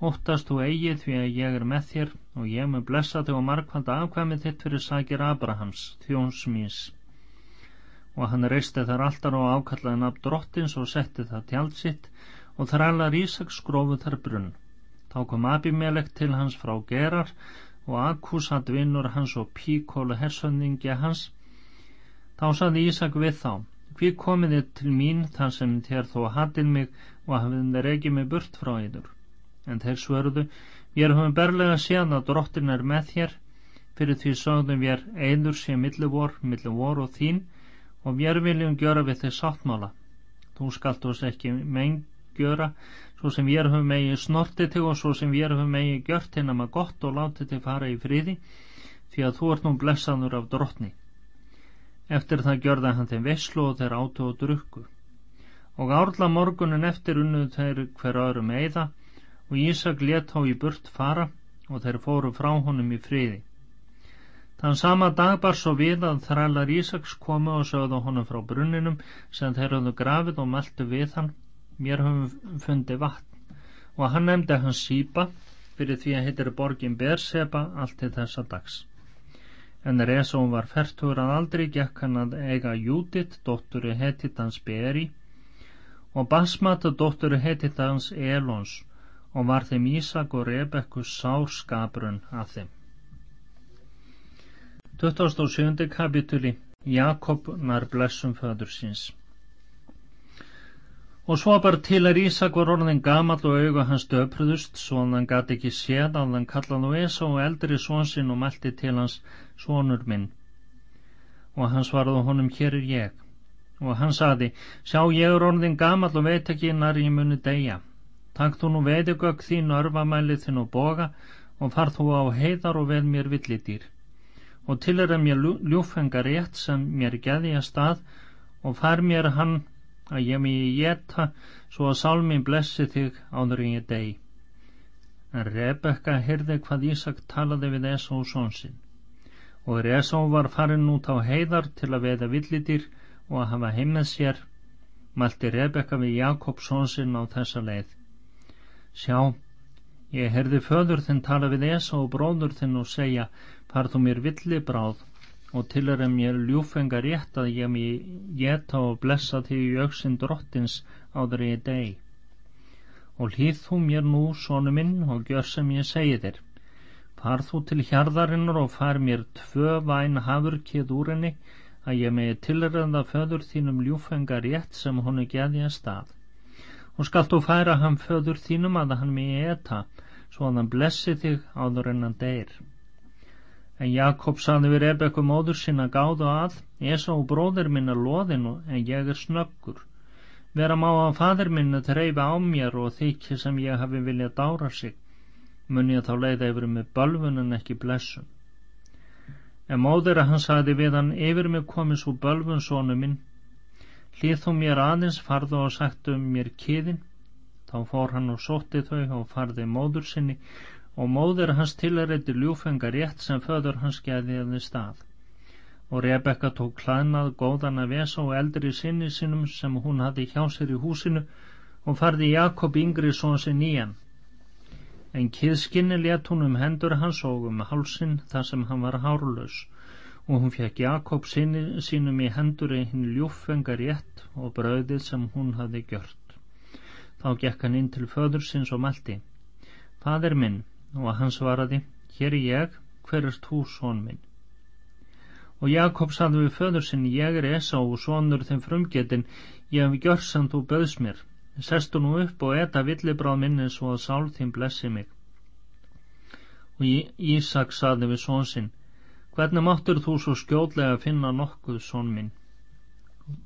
óttast þú eigið því að ég er með þér og ég mun blessa þig og markvalda afkvæmið þitt fyrir sækir Abrahams, þjóns míns. Og hann reisti þar alltaf og ákallaði nafn drottins og setti það tjald sitt og þar allar Ísak skrófu þar brunn. Þá kom Abimelek til hans frá Gerar og Akkus hatt vinnur hans og Píkólu hersöndingja hans. Þá saði Ísak við þá, hví komið þið til mín þar sem þér þó hattin mig og hafið þeir ekki mig burt frá yður en þeir svörðu Við höfum berlega séð að drottin er með þér. Fyrir því sögðum við einur sé millu vor, millu vor og þín og við viljum gjöra við þið sáttmála. Þú skalt oss ekki menggjöra svo sem við höfum megi snortið til og svo sem við höfum megi gjört maður gott og látið til fara í friði því að þú ert nú blessaður af drottni eftir það gjörða hann þeim visslu og þeir átu og drukku og árla morgunin eftir unnuð þeir hver öðrum eiða og Ísak let þá í burt fara og þeir fóru frá honum í friði. Þann sama dag bar svo við að þrælar Ísaks komu og sögðu honum frá brunninum sem þeir hafðu grafið og meldu við hann, mér höfum fundið vatn og hann nefndi hans sípa fyrir því að hittir borgin Berseba allt til þessa dags. En Resón var færtur að aldrei gekk hann að eiga Júdit, dótturu hetitans Beri og Basmata, dótturu hetitans Elons og var þeim Ísak og Rebekku sárskaprun að þeim. 27. kapituli Jakob nær blessum föður síns Og svo bara til að Ísak var orðin gamall og auga hans döpruðust svo hann gæti ekki séð að hann kallaði nú Esa og eldri svonsinn og meldi til hans svonur minn. Og hann svaraði honum hér er ég. Og hann saði sjá ég er orðin gamall og veit ekki nær ég muni degja Takk þú nú veiðugögg þín örfamælið þinn og boga og farð þú á heiðar og veð mér villidýr. Og til er að mér ljúfengar rétt sem mér geði að stað og far mér hann að ég megi geta svo að sálminn blessi þig áður en ég degi. En Rebekka hyrði hvað Ísak talaði við Esó sónsinn og Esó var farin út á heiðar til að veða villidýr og að hafa heimað sér malti Rebekka við Jakob sónsinn á þessa leið Sjá, ég herði föður þinn tala við Esa og bróður þinn og segja, far þú mér villi bráð og til er að mér ljúfengar rétt að ég mér geta og blessa þig í auksinn drottins áður ég deg. Og hlýð þú mér nú, sónu minn, og gjör sem ég segi þér. Far þú til hjarðarinnar og far mér tvö væn hafurkið úr henni að ég megi tilræða föður þínum ljúfengar rétt sem honu geði að stað og skalt þú færa hann föður þínum að hann megi etta svo að hann blessi þig áður en hann deyr en Jakob saði við Rebekku móður sinna gáðu að og bróðir minna loðinu en ég er snöggur. Vera má að fadir minna treyfa á mér og þykki sem ég hafi viljað dára sig. Mun ég þá leiða yfir með bölvun en ekki blessun? En móður að hann saði við hann yfir mig komið svo bölvun sónu minn. Hlið þú mér aðeins farðu og sagtu um mér kiðin þá fór hann og sótti þau og farði móður sinni og móður hans tilareiti ljúfengar rétt sem föður hans geði eða stað og Rebekka tók klæðnað góðan að vesa og eldri sinni sinum sem hún hafi hjá sér í húsinu og farði Jakob yngri són sin nýjan en kiðskinni let hún um hendur hans og um hálsin þar sem hann var hárlaus og hún fekk Jakob sinni, sínum í hendur hinn ljúfengar rétt og bröðið sem hún hafi gjört. Þá gekk hann inn til föður sinns og meldi. Fadir minn, og hann svaraði, hér er ég, hver er þú són minn? Og Jakob saði við föður sinn, ég er Esa og sónur þeim frumgetin, ég hef gjört sem þú böðs mér. Sestu nú upp og etta villibráð minni svo að sál þín blessi mig. Og Ísak saði við són sinn, hvernig máttur þú svo skjóðlega finna nokkuð són minn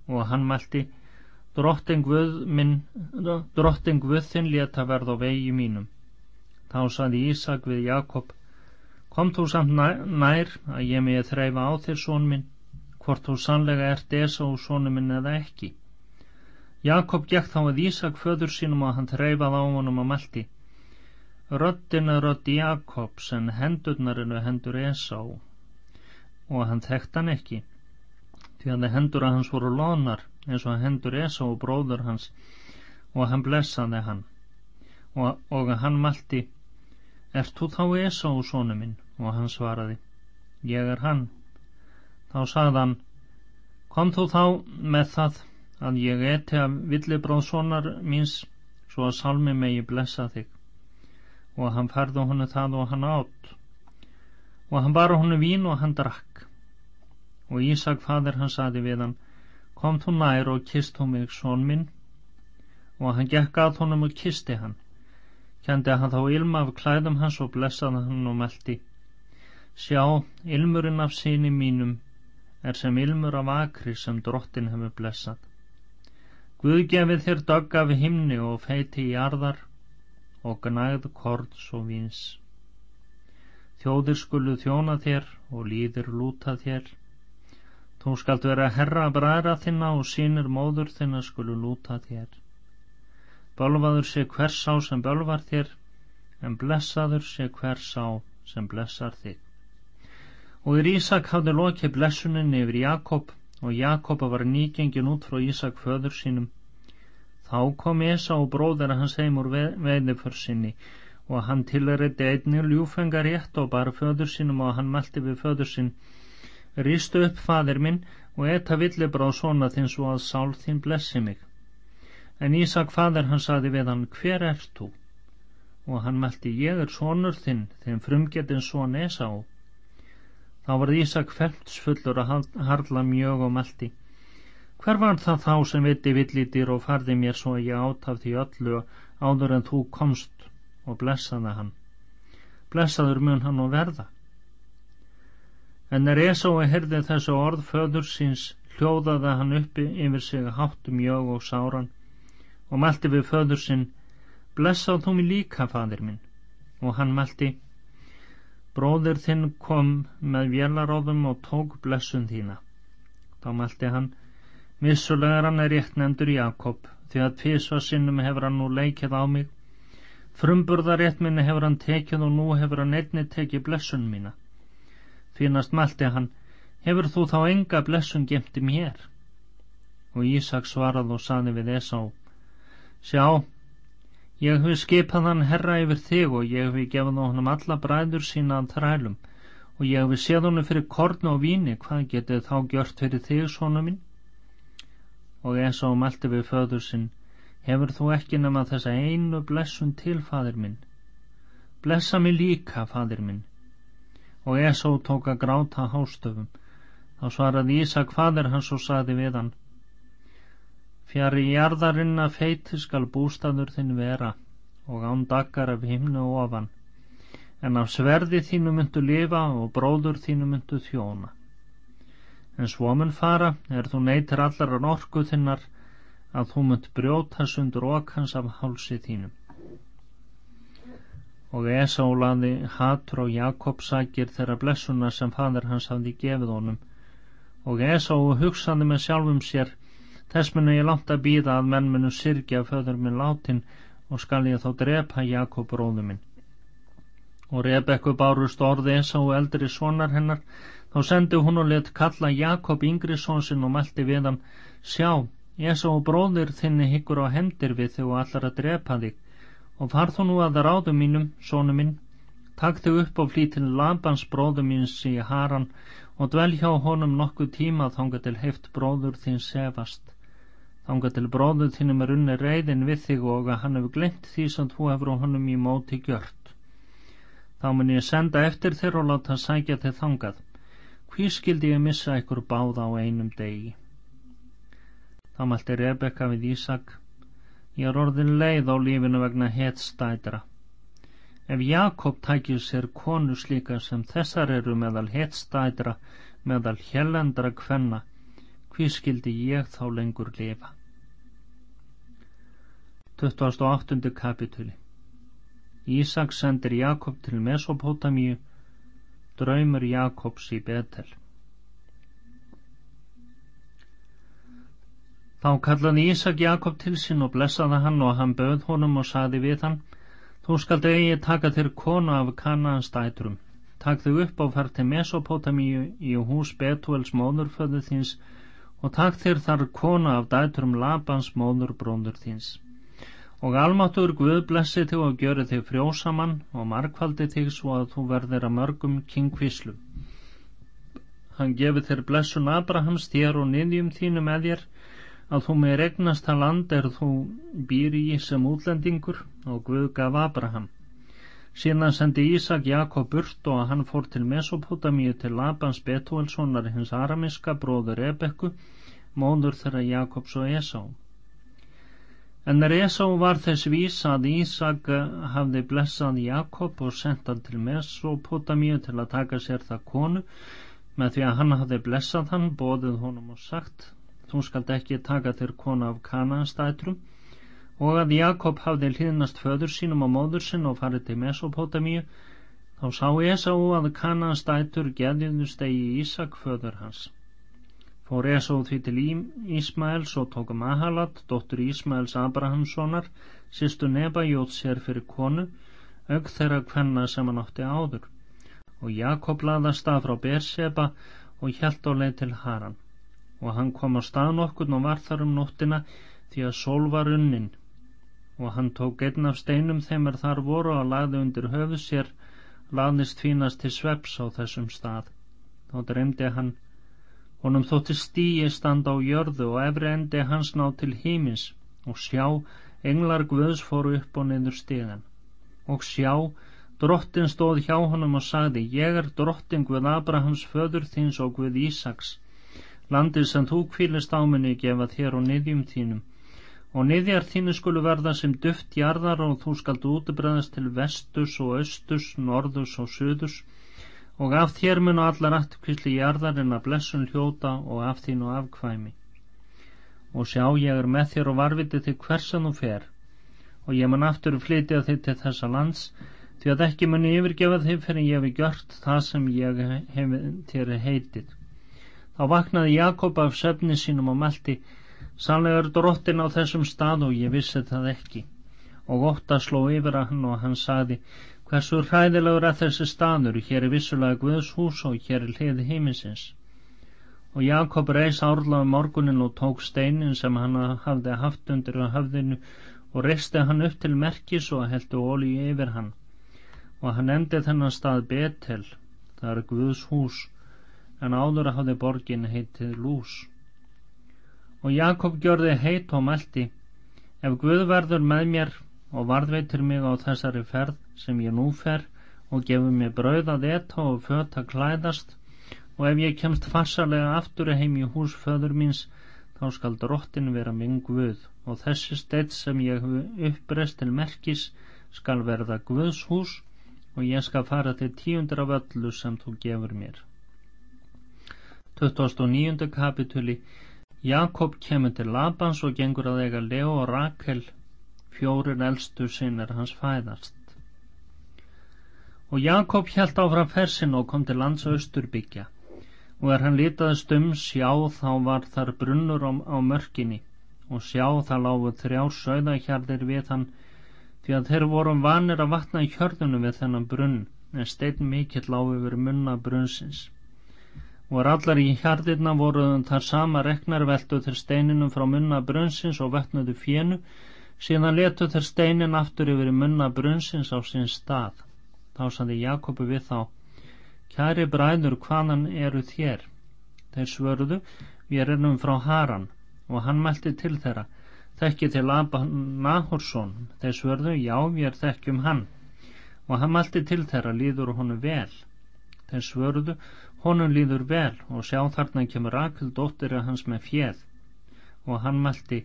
og hann mælti drotting Guð minn drotting Guð þinn leta verð á vegi mínum Þá saði Ísak við Jakob, kom þú samt nær að ég megi þreyfa á þér són minn, hvort þú sannlega ert Esa og sónu minn eða ekki. Jakob gekk þá að Ísak föður sínum og hann þreyfað á honum og meldi. Röttin er rötti Jakobs en hendurnar eru hendur Esa og hann þekkt hann ekki, því að hendur að hans voru lonar eins og hendur Esa og bróður hans og hann blessaði hann og, og hann malti Ert þú þá Esá, sónu minn? Og hann svaraði, ég er hann. Þá sagðan, kom þú þá með það að ég eti að villibráð sonar míns, svo að salmi megi blessa þig. Og hann færði honu það og hann átt. Og hann bara honu vín og hann drakk. Og Ísak fadir hann saði við hann, kom þú nær og kist þú mig, són minn? Og hann gekk að honum og kisti hann kendi hann þá ilm af klæðum hans og blessaði hann og meldi sjá, ilmurinn af síni mínum er sem ilmur af akri sem drottin hefur blessað. Guð gefið þér dögg af himni og feiti í arðar og gnæð kords og vins þjóðir skulu þjóna þér og líðir lúta þér. Þú skalt vera herra bræðra þinna og sínir móður þinna skulu lúta þér Bölvaður sé hvers sá sem bölvar þér, en blessaður sé hvers sá sem blessar þig. Og er Ísak hafði lokið blessunin yfir Jakob, og Jakob var nýgengin út frá Ísak föður sínum. Þá kom Esa og bróðir hans heim úr veiðiförsinni, og hann tilriti einni ljúfengar rétt og bara föður sínum og hann meldi við föður sín. Rístu upp fadir minn og etta villibráð svona þinn svo að sál þín blessi mig. En Ísak fadir hann saði við hann, hver ert þú? Og hann meldi, ég er sonur þinn, þinn frumgetinn son Esá. Þá var Ísak feltsfullur að harla mjög og meldi. Hver var það þá sem viti villitir og farði mér svo ég átaf því öllu áður en þú komst og blessaði hann? Blessaður mun hann og verða. En er Esá að herði þessu orð föður síns hljóðaði hann uppi yfir sig háttu mjög og sáran og mælti við föður sinn blessað þú mig líka fadir minn. Og hann mælti bróðir þinn kom með vélaróðum og tók blessun þína. Þá mælti hann vissulega er hann er rétt nefndur Jakob því að tvísva sinnum hefur hann nú leikið á mig. Frumburðarétt minni hefur hann tekið og nú hefur hann einni tekið blessun mína. Þínast mælti hann hefur þú þá enga blessun gemti mér? Og Ísak svarað og saði við Esá Sjá, ég hef skipað hann herra yfir þig og ég hef gefað honum alla bræður sína að þrælum og ég hef séð honum fyrir kornu og víni, hvað getið þá gjört fyrir þig, svona minn? Og Esá meldi við föður sinn, hefur þú ekki nema þessa einu blessun til, fadir minn? Blessa mig líka, fadir minn. Og Esá tók að gráta hástöfum. Þá svaraði Ísak fadir hans og saði við hann, Fjari jarðarinna feiti skal bústaður þinn vera og án dagar af himnu ofan en af sverði þínu myndu lifa og bróður þínu myndu þjóna. En svo mun fara er þú neytir allar an orku þinnar að þú mynd brjóta sundur okkans af hálsi þínum. Og Esálaði hatur á Jakobsakir þeirra blessuna sem fadur hans hafði gefið honum og Esá hugsaði með sjálfum sér Þess munu ég langt að býða að menn munu sirkja föður minn látin og skal ég þá drepa Jakob bróðu minn. Og Rebekku bárust orði Esa og eldri sonar hennar, þá sendi hún og let kalla Jakob yngri sonsinn og meldi við hann, sjá, Esa og bróðir þinni hyggur á hendir við þig og allar að drepa þig, og farð þú nú að ráðu mínum, sonu minn, takk þig upp á flítin Labans bróðu míns í Haran og dvel hjá honum nokkuð tíma þánga til heift bróður þinn sefast þanga til bróðu þínum er unni reyðin við þig og að hann hefur glemt því sem þú hefur á honum í móti gjört. Þá mun ég senda eftir þér og láta sækja þig þangað. Hví skildi ég missa ykkur báða á einum degi? Þá mælti Rebekka við Ísak ég er orðin leið á lífinu vegna hetstædra ef Jakob tækir sér konu slíka sem þessar eru meðal hetstædra meðal hjellendra kvenna hví skildi ég þá lengur lifa 28. kapitúli Ísak sendir Jakob til Mesopotamíu, draumur Jakobs í Betel. Þá kallaði Ísak Jakob til sín og blessaði hann og hann bauð honum og saði við hann, þú skald eigi taka þér konu af Kanaans dætrum, takk þau upp á fær til Mesopotamíu í hús Betuels móðurföðu þins og takk þér þar konu af dætrum Labans móðurbróndur þins Og almáttur Guð blessi þig og gjöri þig frjósamann og markvaldi þig svo að þú verðir að mörgum kynkvíslu. Hann gefi þér blessun Abrahams þér og niðjum þínu með þér að þú með regnast að land er þú býri í sem útlendingur og Guð gaf Abraham. Síðan sendi Ísak Jakob burt og hann fór til Mesopotamíu til Labans Betuelssonar hins aramiska bróður Ebekku, móður þeirra Jakobs og Esá. En Resá var þess vís að Ísak hafði blessað Jakob og sendt hann til Mesopotamíu til að taka sér það konu. Með því að hann hafði blessað hann, bóðið honum og sagt þú skalt ekki taka þér konu af Kanaanstætrum og að Jakob hafði hlýðnast föður sínum á móður sinn og farið til Mesopotamíu þá sá Esá að Kanaanstætur geðiðu stegi Ísak föður hans fór Esó því til Ísmaels og tók Mahalat, dóttur Ísmaels Abrahamssonar, sýstu Nebajótt sér fyrir konu, auk þeirra hvenna sem hann átti áður. Og Jakob laðast af frá Berseba og hjælt á leið til Haran. Og hann kom á stað nokkurn og var þar um nóttina því að sól var unnin. Og hann tók einn af steinum þeim er þar voru og lagði undir höfu sér, laðist fínast til sveps á þessum stað. Þá dreymdi hann Honum þótti stíi standa á jörðu og efri endi hans ná til hímins og sjá, englar Guðs fóru upp og niður stíðan. Og sjá, drottin stóð hjá honum og sagði, ég er drottin Guð Abrahams föður þins og Guð Ísaks. Landið sem þú kvílist áminni gefa þér og niðjum þínum. Og niðjar þínu skulu verða sem duft jarðar og þú skalt útbreðast til vestus og austus, norðus og suðus og af þér mun og allar afturkvísli jarðar en að blessun hljóta og af þín og afkvæmi. Og sjá ég er með þér og varviti þig hversan þú fer. Og ég mun aftur flytja þig til þessa lands því að ekki mun yfirgefa þig fyrir ég hef gjört það sem ég hef þér heitið. Þá vaknaði Jakob af söfni sínum og meldi sannlega er drottin á þessum stað og ég vissi það ekki. Og ótt að sló yfir að hann og hann sagði Hversu hræðilegur að þessi staður, hér er vissulega Guðs hús og hér er hliði heiminsins. Og Jakob reys árlaði morgunin og tók steinin sem hann hafði haft undir höfðinu og reisti hann upp til merkis og heldu óli yfir hann. Og hann endi þennan stað Betel, það er Guðs hús, en áður að hafði borgin heitið Lús. Og Jakob gjörði heit og meldi, ef Guð verður með mér og varðveitir mig á þessari ferð sem ég nú fer og gefur mér brauð að etta og föt að klæðast. Og ef ég kemst farsalega aftur heim í hús föður míns þá skal drottin vera minn Guð. Og þessi steitt sem ég uppreist til merkis skal verða Guðs hús og ég skal fara til tíundur af öllu sem þú gefur mér. 29. kapituli Jakob kemur til Labans og gengur að eiga Leo og Rakel fjórir eldstu sinir hans fæðast. Og Jakob hjælt áfram fersin og kom til lands austurbyggja. Og er hann litaðist um sjá þá var þar brunnur á, á mörkinni. Og sjá það lágu þrjá sögðahjarðir við hann því að þeir vorum vanir að vatna í hjörðunum við þennan brunn en stein mikill lágu yfir munna brunnsins. Og er allar í hjarðirna voruðum þar sama reknar veldu til steininum frá munna brunnsins og vatnuðu fjennu síðan letu þeir steinin aftur yfir munna brunnsins á sinn stað. Þá sandi Jakobu við þá kæri bræður hvaðan eru þér? Þeir svörðu við erum frá Haran. Og hann mælti til þeirra þekki til Abba Nahursson þeir svörðu já við þekkjum hann. Og hann mælti til þeirra líður honu vel? Þeir svörðu honum líður vel og sjá þarna kemur Rakel dóttir hans með fjeð og hann mælti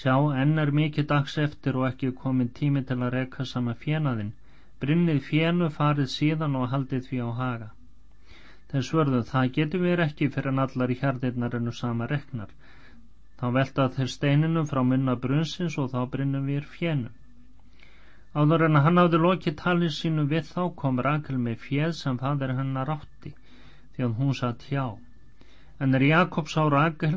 Sjá, enn er mikið dags eftir og ekki komin tími til að reka sama fjenaðinn. Brinnið fjenu farið síðan og haldið því á haga. Þeir svörðu, það getur við ekki fyrir en allar í hjardirnar ennu sama reknar. Þá velta þeir steininu frá munna brunsins og þá brinnum við fjenu. Áður en hann hafði lokið talið sínu við þá kom Rakel með fjeð sem fadir hennar átti því að hún satt hjá. En er Jakob sá Rakel,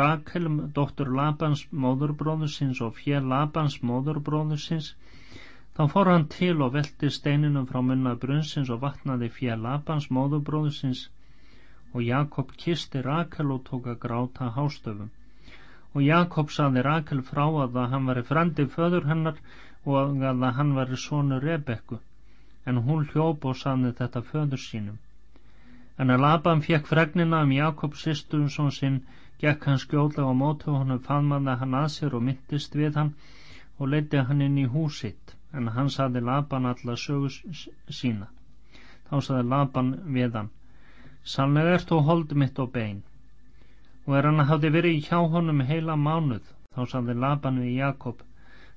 Rakel dóttur Labans móðurbróðusins og fjeð Labans móðurbróðusins þá fór hann til og velti steininum frá munna brunsins og vatnaði fjeð Labans móðurbróðusins og Jakob kisti Rakel og tók að gráta hástöfum. Og Jakob saði Rakel frá að það hann var í frendi föður hennar og að hann var í sonu Rebekku, en hún hljóp og saði þetta föður sínum. En að Laban fekk fregnina um Jakob sýstunsson sinn, gekk hann skjóðlega á mótu og hann faðmaði hann að sér og myndist við hann og leiti hann inn í húsitt, en hann saði Laban alla sögus sína. Þá saði Laban við hann, Sannlega ert þú hold mitt og bein. Og er hann hafði verið hjá honum heila mánuð, þá saði Laban við Jakob,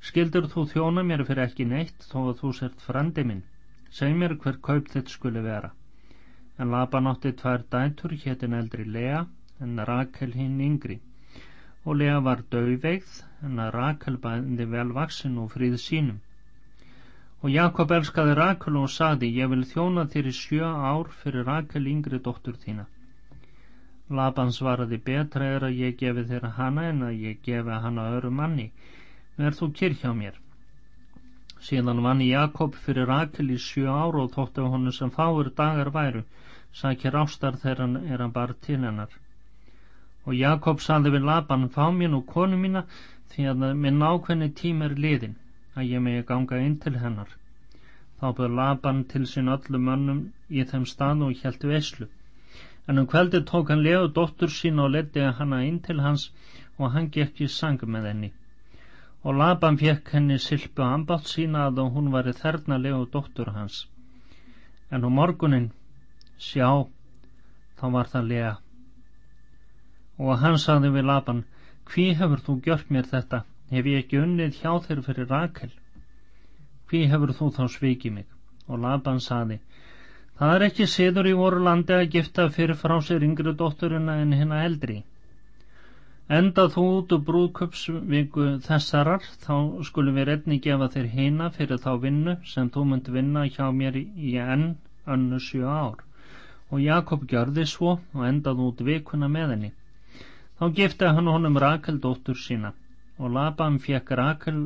skildur þú þjóna mér fyrir ekki neitt þó að þú sért frendi minn, seg mér hver kaup þitt skuli vera. En Laban átti tvær dætur, héttin eldri Lea, en Rakel hinn yngri. Og Lea var döiveigð, en Rakel bæði vel vaksin og fríð sínum. Og Jakob elskaði Rakel og sagði, ég vil þjóna þér í sjö ár fyrir Rakel yngri dóttur þína. Laban svaraði, betra er að ég gefi þér hana en að ég gefi hana öru manni. Verð þú kyrr hjá mér. Síðan vann Jakob fyrir Rakel í sjö ár og þóttu honu sem fáur dagar væru, sækir ástar þegar hann er að bar til hennar. Og Jakob saði við Laban, fá mér nú konu mína því að minn ákveðni tím er liðin að ég megi ganga inn til hennar. Þá búið Laban til sín öllum mönnum í þeim stað og hjælt veislu. En um kveldi tók hann legu dóttur sín og leti hanna inn til hans og hann gekk í sang með henni. Og Laban fekk henni silpu ambátt sína að hún var í þerna legu dóttur hans. En á morgunin, sjá, þá var það lega. Og hann saði við Laban, hví hefur þú gjört mér þetta? hef ég ekki unnið hjá þér fyrir Rakel hví hefur þú þá svikið mig og Laban saði það er ekki siður í voru landi að gifta fyrir frá sér yngri dótturina en hérna eldri enda þú út úr brúðköpsviku þessarar þá skulum við redni gefa þér hina fyrir þá vinnu sem þú munt vinna hjá mér í enn önnu sjö ár og Jakob gjörði svo og endaði út vikuna með henni. Þá gifti hann honum Rakel dóttur sína. Og Laban fekk Rakel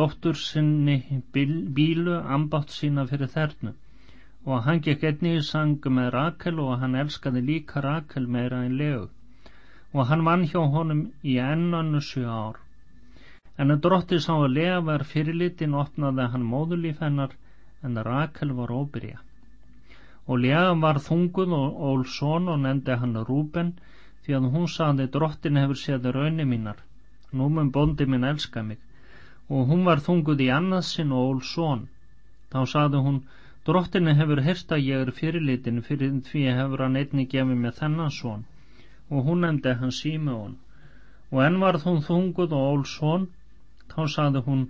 dóttur sinni bílu ambátt sína fyrir þernu. Og hann gekk einnig í sang með Rakel og hann elskaði líka Rakel meira en legu og hann vann hjá honum í ennannu sjö ár. En að drotti sá að lega var fyrirlitin opnaði hann móðulíf hennar en Rakel var óbyrja og lega var þunguð og ól són og nefndi hann Rúben því að hún saði drottin hefur séð raunni mínar. Nú mun bondi minn elska mig. Og hún var þunguð í annarsinn og ól són þá saði hún drottinni hefur hérst að ég er fyrirlitin fyrir því hefur hann einni gefið með þennan són og hún nefndi hann Símeón og enn var hún þunguð og ól són þá saði hún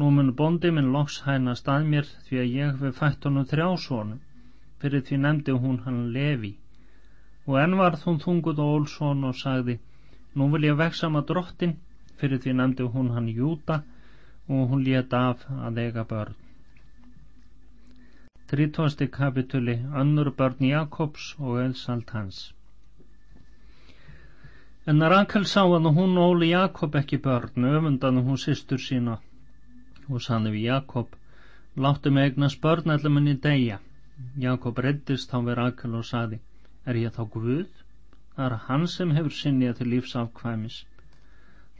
nú mun bondi minn loks hæna stað mér því að ég hefur fætt honum þrjá sónu fyrir því nefndi hún hann Levi og enn var hún þunguð og ól són og sagði nú vil ég veksama drottin fyrir því nefndi hún hann Júta og hún let af að eiga börn. 30. kapituli Önnur börn Jakobs og eðsalt hans En Rakel sá að hún óli Jakob ekki börn öfundan hún sýstur sína og sann við Jakob láttu mig eignast börn allar minni degja Jakob reddist þá við Rakel og saði er ég þá Guð? Það er hann sem hefur sinnið til lífsafkvæmis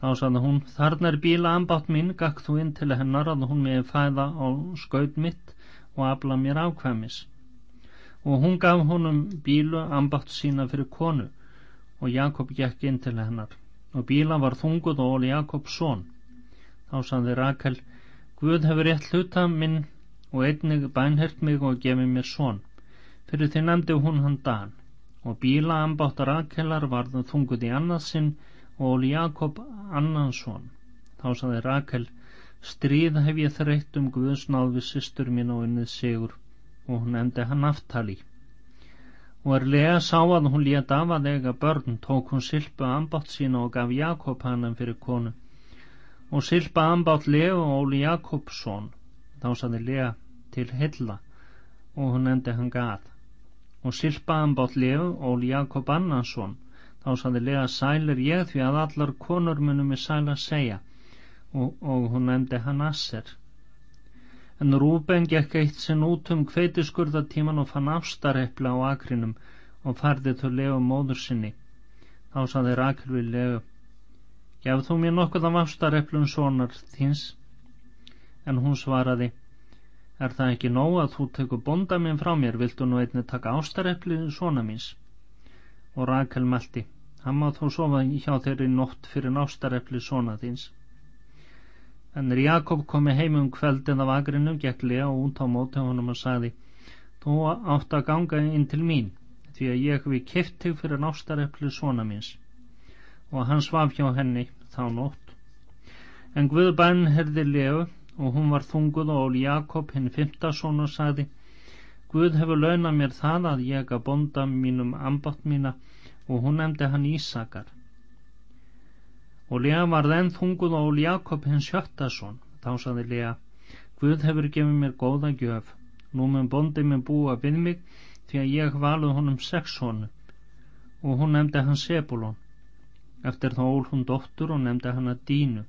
Þá saði hún, þarna er bíla ambátt mín, gakk þú inn til hennar að hún meði fæða á skaut mitt og afla mér ákvæmis. Og hún gaf honum bílu ambátt sína fyrir konu og Jakob gekk inn til hennar og bíla var þunguð og óli Jakobs són. Þá saði Rakel, Guð hefur rétt hluta minn og einnig bænhert mig og gefið mér són. Fyrir því nefndi hún hann Dan. Og bíla ambátt Rakelar varðu þunguð í annað sinn og Jakob annansson þá saði Rakel stríð hef ég þreytt um Guðsnáð við sýstur mín og unnið sigur. Og hún endi hann aftali og er lega sá að hún lét af að eiga börn tók hún silpu ambátt sína og gaf Jakob hann fyrir konu. Og Silpa ambátt Leo og Óli Jakobsson þá saði Lea til Hilla. Og hún nefndi hann gað og Silpa ambátt Leo og Óli Jakob Annarsson þá saði Lea sælir ég því að allar konur munum við sæla segja. Og, og hún nefndi hann Asser. En Rúben gekk eitt sinn út um hveitiskurðatíman og fann ástarepla á akrinum og farði þau Leo móður sinni. Þá saði Rakel við Leo Gjaf þú mér nokkuð af ástareplun sonar þins en hún svaraði Er það ekki nóg að þú tekur bonda minn frá mér? Viltu nú einni taka ástarepli svona míns? Og Rakel meldi hann má þó sofa hjá þeirri nótt fyrir ástarepli svona þins en Jakob komið heim um kveldin af agrinum gekk Lea út á móti honum og sagði þú átt að ganga inn til mín því að ég við kift þig fyrir nástarepli svona míns. Og hann svaf hjá henni þá nótt. En Guðbæn herði Leu og hún var þunguð og Jakob hinn fymtason og sagði Guð hefur launað mér það að ég að bonda mínum ambátt mína og hún nefndi hann Ísakar. Og Lea var þenn þunguð og Jakob hins sjöttason þá saði Lea Guð hefur gefið mér góða gjöf. Nú mun bondið mér búa við mig því að ég valuð honum sex honu og hún nefndi hann Sebulon. Eftir þá ól hún dóttur og nefndi hann að Dínu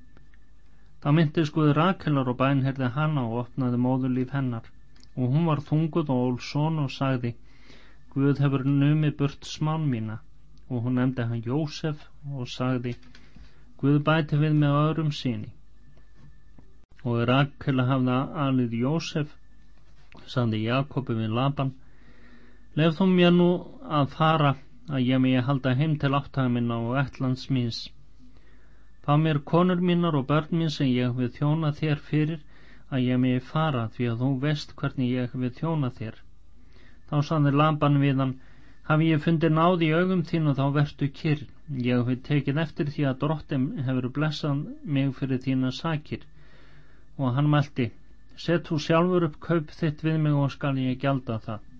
þá myndi skuði Rakelar og bænherði hanna og opnaði móðurlíf hennar. Og hún var þunguð og ól són og sagði Guð hefur numið burt smán mína. Og hún nefndi hann Jósef og sagði Guð bæti við með öðrum síni og Rakel hafði alið Jósef sandi Jakobi við Laban lef þú mér nú að fara að ég mig halda heim til áttaga minna og ætlands míns fá mér konur mínar og börn mín sem ég við þjóna þér fyrir að ég mig fara því að þú veist hvernig ég við þjóna þér. Þá sandi Laban við hann hafi ég fundið náð í augum þín og þá verðtu kyrr. Ég hef tekið eftir því að drottin hefur blessað mig fyrir þína sakir. Og hann meldi set þú sjálfur upp kaup þitt við mig og skal ég gjalda það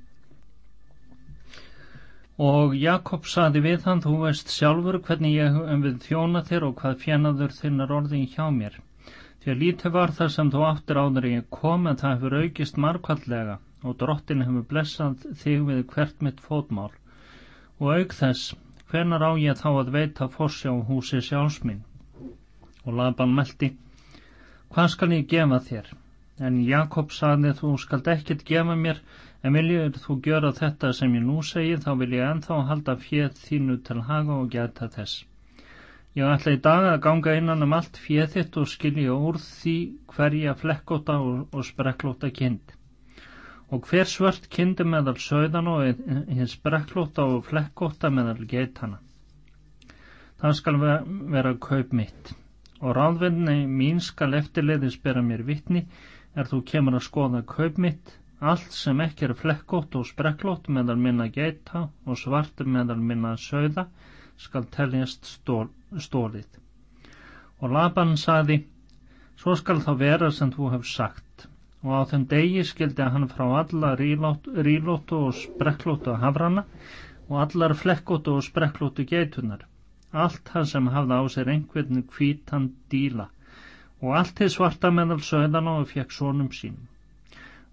og Jakob saði við hann þú veist sjálfur hvernig ég hef við þjóna þér og hvað fjenaður þinnar orðin hjá mér. Því að lítið var það sem þú áttir áður ég kom en það hefur aukist markvallega og drottin hefur blessað þig við hvert mitt fótmál. Og auk þess hvenar á ég þá að veita fórsjá húsi sjálfsminn og Laban meldi hvað skal ég gefa þér? En Jakob saði þú skalt ekkit gefa mér en viljur þú gjöra þetta sem ég nú segi þá vil ég enþá halda fjöð þínu til haga og geta þess. Ég ætla í dag að ganga innan um allt fjöð þitt og skilja úr því hverja flekkóta og, og sprekklóta kind. Og hver svört kyndi meðal söðan og hins brekklóta og flekkóta meðal geitana. Það skal vera kaup mitt. Og ráðvenni mín skal eftirleiðis bera mér vittni er þú kemur að skoða kaup mitt allt sem ekki er flekkótt og sprekklótt meðal minna geita og svart meðal minna söða skal teljast stól, stólið. Og Laban saði, svo skal þá vera sem þú hef sagt. Og á þeim degi skildi hann frá alla rílóttu og sprekklóttu hafrana og allar flekkóttu og sprekklóttu geitunar allt það sem hafði á sér einhvern kvítan díla. Og allt þið svarta meðal söðana og fekk sónum sínum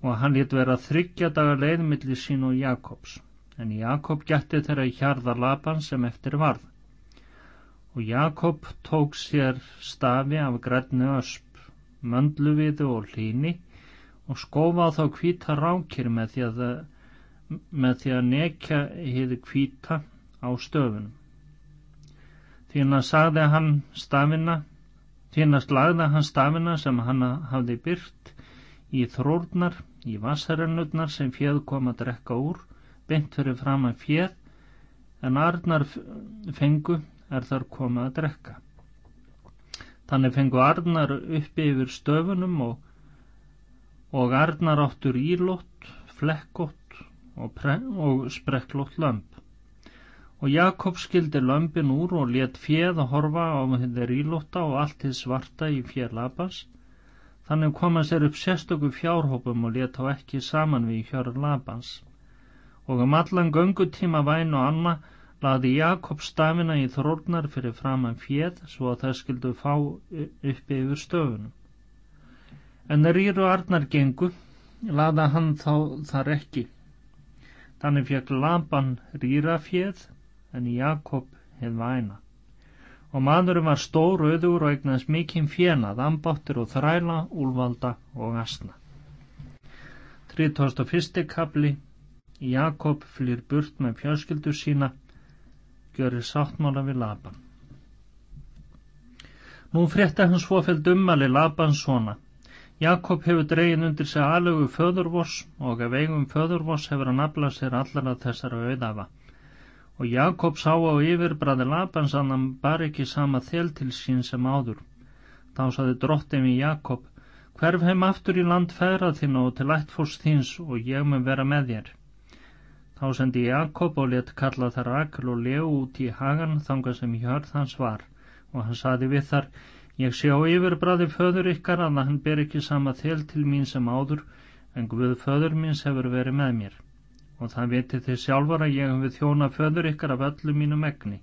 og hann létt vera þryggja daga leiðmilli sín og Jakobs en Jakob gætti þeirra í hjarðar lapan sem eftir varð og Jakob tók sér stafi af grætnu ösp möndluviðu og hlíni og skófa þá kvíta rákir með því að, með því að nekja hýði kvíta á stöfunum. Þína sagði hann stafina, þína slagði hann stafina sem hann hafði byrt í þrórnar, í vassarennurnar sem fjöð kom að drekka úr, beint fyrir fram að fjöð, en arnar fengu er þar komið að drekka. Þannig fengu arnar uppi yfir stöfunum og og Arnar áttur ílótt, flekkótt og, og sprekklótt lömp. Og Jakob skildi lömpin úr og let fjeð að horfa á þeir ílótta og allt þið svarta í fjeð labas. Þannig kom að sér upp sérstöku fjárhópum og let á ekki saman við hjörur labans. Og um allan göngutíma væn og anna laði Jakob stafina í þrórnar fyrir framann fjöð svo að það skildu fá uppi yfir stöfunum. En rýru arnar gengu, laða hann þá þar ekki. Þannig fekk Laban rýra fjöð en Jakob hefði væna. Og maðurum var stór auður og eignast mikinn fjenað, ambáttir og þræla, úlvalda og asna. 31. kapli Jakob flyr burt með fjölskyldur sína, görir sáttmála við Laban. Nú frétta hans svofeld ummali Laban svona. Jakob hefur dregin undir sig alögu föðurvoss og af eigum föðurvoss hefur hann aflað sér allara þessara auðafa. Og Jakob sá á yfirbræði Labans að hann bar ekki sama þel til sín sem áður. Þá saði drottin við Jakob, hverf heim aftur í land feðra þín og til ættfós þíns og ég mun vera með þér. Þá sendi Jakob og let kalla þar Rakel og Leo út í hagan þanga sem hjörð hans var og hann saði við þar Ég sé á yfirbræði föður ykkar að hann ber ekki sama þel til mín sem áður en Guð föður míns hefur verið með mér og það viti þið sjálfar að ég hefur þjóna föður ykkar af öllu mínu megni.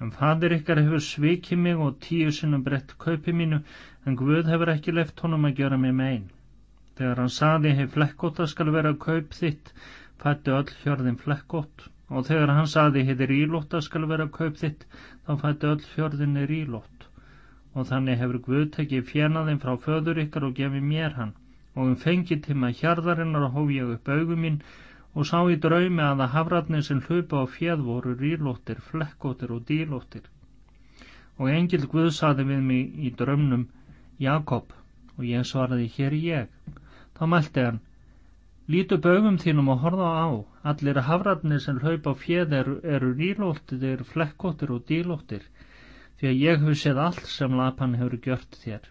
En fadir ykkar hefur svikið mig og tíu sinnum brett kaupi mínu en Guð hefur ekki left honum að gera mig með einn. Þegar hann saði hef flekkóta skal vera kaup þitt fættu öll fjörðin flekkótt og þegar hann saði heitir ílótt að skal vera kaup þitt þá fættu öll fjörðin er ílótt og þannig hefur Guð tekið fjenaðin frá föður ykkar og gefið mér hann og um fengið tíma hjarðarinnar og hóf ég upp augum mín og sá í draumi að að hafratni sem hlupa á fjeð voru rílóttir, flekkóttir og dílóttir og engil Guð saði við mig í draumnum Jakob og ég svaraði hér ég þá mælti hann Lítu bögum þínum og horfa á. Allir hafratnir sem hlaup á fjöð eru, eru rílóttir, flekkóttir og dílóttir, því að ég hef séð allt sem Lapan hefur gjört þér.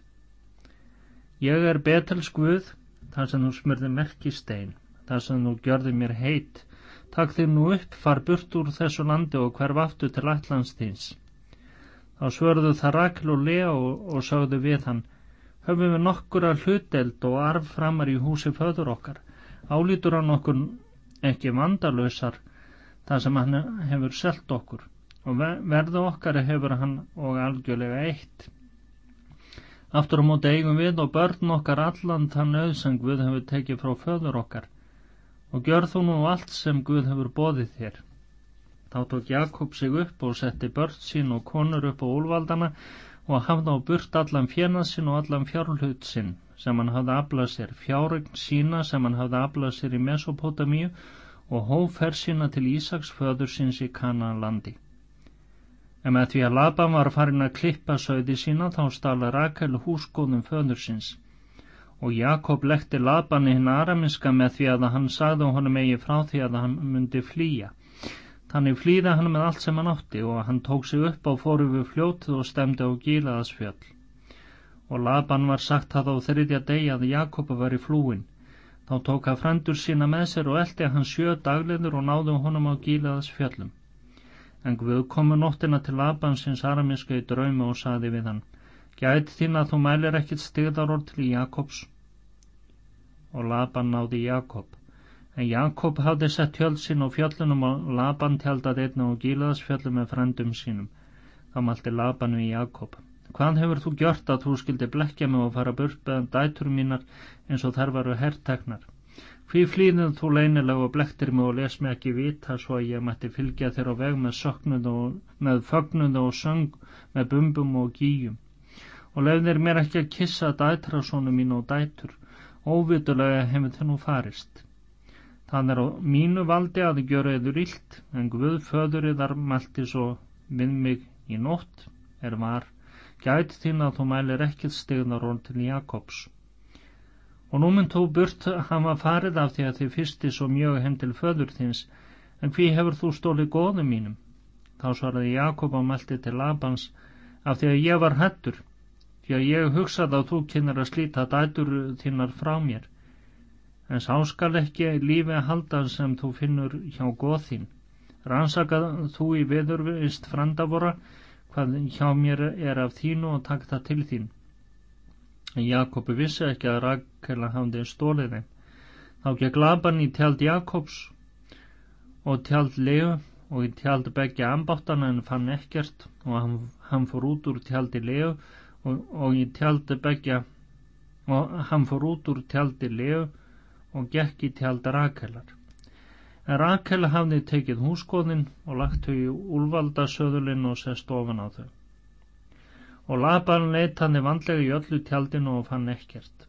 Ég er betels Guð, þar sem þú smurði merkistein, þar sem þú gjörði mér heit. Takk þér nú upp, far burt úr þessu landi og hverf aftur til ætlandstíns. Þá svörðu það Rakel og Lea og, og sagðu við hann, höfum við nokkur að hluteld og arf framar í húsi föður okkar álítur hann okkur ekki vandalösar það sem hann hefur selt okkur og verðu okkar hefur hann og algjörlega eitt aftur á móti eigum við og börn okkar allan þann auðsang Guð hefur tekið frá föður okkar og gjör þú nú allt sem Guð hefur bóðið þér þá tók Jakob sig upp og setti börn sín og konur upp á úlvaldana og hafði á burt allan fjernað sinn og allan fjárhlut sinn sem hann hafði aflað sér, fjárregn sína sem hann hafði aflað sér í Mesopotamíu og hófer sína til Ísaks föður síns í Kananlandi. En með því að Laban var farin að klippa sögði sína þá stala Rakel húsgóðum föður síns og Jakob lekti Laban í hinn araminska með því að hann sagði honum eigi frá því að hann myndi flýja. Þannig flýða hann með allt sem hann átti og hann tók sig upp á fóru við fljótið og stemdi á Gílaðasfjöll og Laban var sagt það á þriðja degi að Jakob var í flúin. Þá tók að frendur sína með sér og eldi hann sjö dagliður og náðu honum á gílaðas fjöllum. En Guð komu nóttina til Laban sinns aramiska í draumi og saði við hann, Gæti þín að þú mælir ekkit stigðarorð til Jakobs. Og Laban náði Jakob. En Jakob hafði sett hjöld sín á fjöllunum og Laban tjaldað einna á gílaðas fjöllum með frendum sínum. Þá malti Laban við Jakob. Hvað hefur þú gjört að þú skildi blekja mig og fara burt beðan dætur mínar eins og þær varu herrtegnar? Hví flýðin þú leinilega og blektir mig og les mig ekki vita svo að ég mætti fylgja þér á veg með söknuð og með fögnuð og söng með bumbum og gíjum og lefðir mér ekki að kissa dætrasónu mín og dætur óvitulega hefur þið nú farist. Það er á mínu valdi að þið gjöra yður illt en Guð föðuriðar mælti svo við mig í nótt er var gæt þín að þú mælir ekkert stegnaról til Jakobs. Og nú mynd þú burt hafa farið af því að þið fyrsti svo mjög heim til föður þins, en hví hefur þú stólið góðum mínum? Þá svaraði Jakob á meldi til Labans af því að ég var hættur, því að ég hugsaði að þú kynnar að slíta dætur þínar frá mér. En sá skal ekki lífi halda sem þú finnur hjá góð þín. Rannsakað þú í viðurvist frandavora, hvað hjá mér er af þínu og takk það til þín. En Jakobi vissi ekki að Rakela hafði stólið þeim. Þá gekk Laban í tjald Jakobs og tjald Leu og í tjaldi begja ambáttana en fann ekkert og hann, hann fór út úr tjaldi leu og, og í tjaldi begja og hann fór út úr tjaldi leu og gekk í tjaldi rakelar. En Rakel hafði tekið húskoðin og lagt þau í úlvaldasöðulinn og sest ofan á þau. Og Laban leitt hann vandlega í öllu tjaldinu og fann ekkert.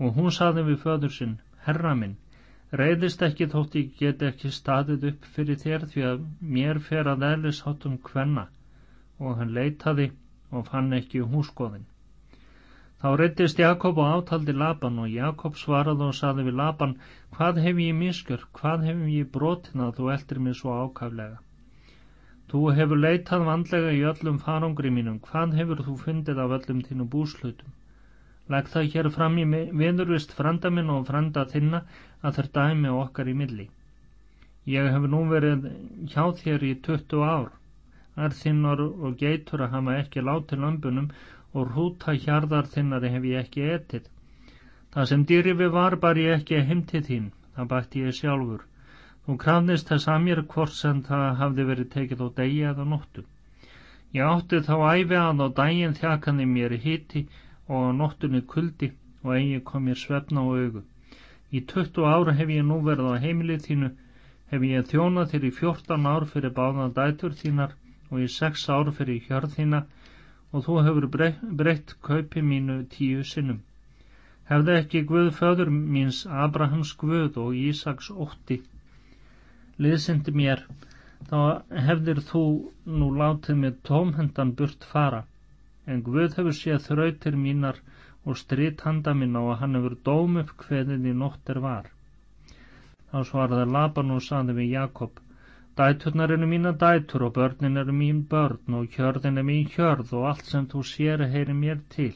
Og hún saði við föður sinn herra minn reyðist ekki þótt ég get ekki staðið upp fyrir þér því að mér fer að eðlisháttum hvenna og hann leitaði og fann ekki húskoðin. Þá reytist Jakob og átaldi Laban og Jakob svaraði og saði við Laban hvað hef ég miskjör, hvað hef ég brotin að þú eldir mig svo ákaflega. Þú hefur leitað vandlega í öllum farangri mínum, hvað hefur þú fundið af öllum þínu búslutum? Legg það hér fram í viðurvist frenda minn og frenda þinna að þeir dæmi okkar í milli. Ég hef nú verið hjá þér í 20 ár. Þinnar og geitur að hafa ekki látið lömbunum og hrúta hjarðar þinnari hef ég ekki etið. Það sem dýri við var bar ég ekki heimtið þín, það bætti ég sjálfur. Þú krafnist þess að mér hvort sem það hafði verið tekið á degi eða nóttu. Ég átti þá æfi að á daginn þjakaði mér hitti og á nóttunni kuldi og eigi kom ég svefna á augu. Í 20 ára hef ég nú verið á heimilið þínu, hef ég þjónað þér í 14 ár fyrir báðan dætur þínar og í 6 ár fyrir hjörð þína og þú hefur breytt kaupi mínu tíu sinnum. Hefði ekki Guð föður míns Abrahams Guð og Ísaks ótti liðsindi mér, þá hefðir þú nú látið með tómhendan burt fara en Guð hefur séð þrautir mínar og stritt handa minna og hann hefur dóm upp hveðið í nóttir var. Þá svaraði Laban og saði við Jakob, Dæturnar eru mína dætur og börnin eru mín börn og hjörðin er mín hjörð og allt sem þú sér heyri mér til.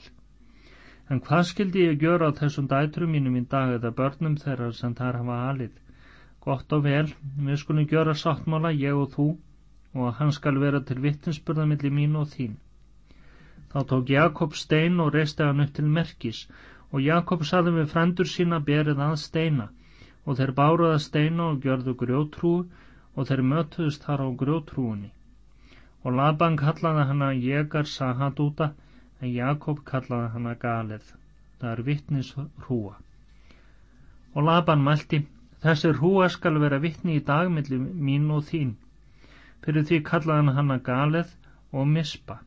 En hvað skildi ég gjöra á þessum dæturum mínum í dag eða börnum þeirra sem þar hafa alið? Gott og vel, við skulum gjöra sáttmála, ég og þú, og hann skal vera til vittinsburðamilli mín og þín. Þá tók Jakob stein og reisti hann upp til merkis og Jakob saði við frendur sína berið að steina og þeir báruða steina og gjörðu grjótrú og þeir mötuðust þar á grjótrúunni. Og Laban kallaði hana Jegar Sahadúta en Jakob kallaði hana Galið. Það er vittnis hrúa. Og Laban mælti, þessi hrúa skal vera vittni í dagmilli mín og þín. Fyrir því kallaði hann hana Galið og Mispa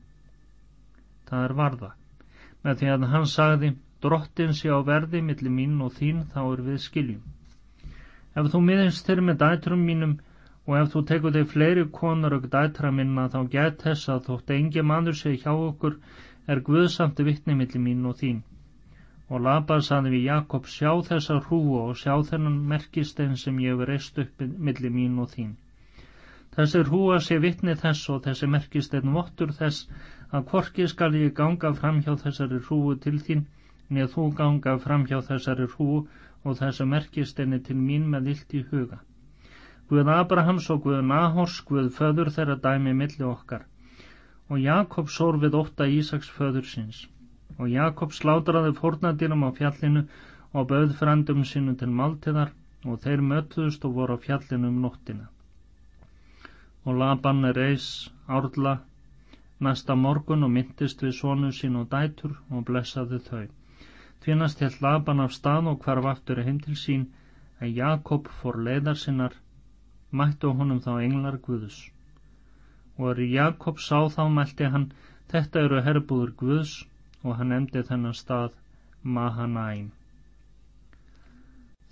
það er varða með því að hann sagði drottin sé á verði millir mín og þín þá er við skiljum ef þú miðist þér með dætrum mínum og ef þú tekur þig fleiri konar og dætra minna þá gæt þess að þótt engi mannur sé hjá okkur er guðsamti vittni millir mín og þín og Labar saði við Jakob sjá þessa hrúu og sjá þennan merkistein sem ég hefur reist upp millir mín og þín þessi hrúa sé vittni þess og þessi merkistein vottur þess að hvorki skal ég ganga fram hjá þessari hrúu til þín neð þú ganga fram hjá þessari hrúu og þessu merkistenni til mín með illt í huga. Guð Abrahams og Guð Nahors, Guð föður þeirra dæmi milli okkar. Og Jakob sór við ótta Ísaks föður síns. Og Jakob slátraði fórnadýrum á fjallinu og bauð frendum sinu til máltiðar og þeir mötuðust og voru á fjallinu um nóttina. Og Laban reys árla næsta morgun og myndist við sónu sín og dætur og blessaði þau. Tvinnast held Laban af stað og hvarf aftur heim til sín að Jakob fór leiðar sinnar, mættu honum þá englar Guðus. Og er Jakob sá þá mælti hann, þetta eru herbúður Guðus og hann emdi þennan stað Mahanaim.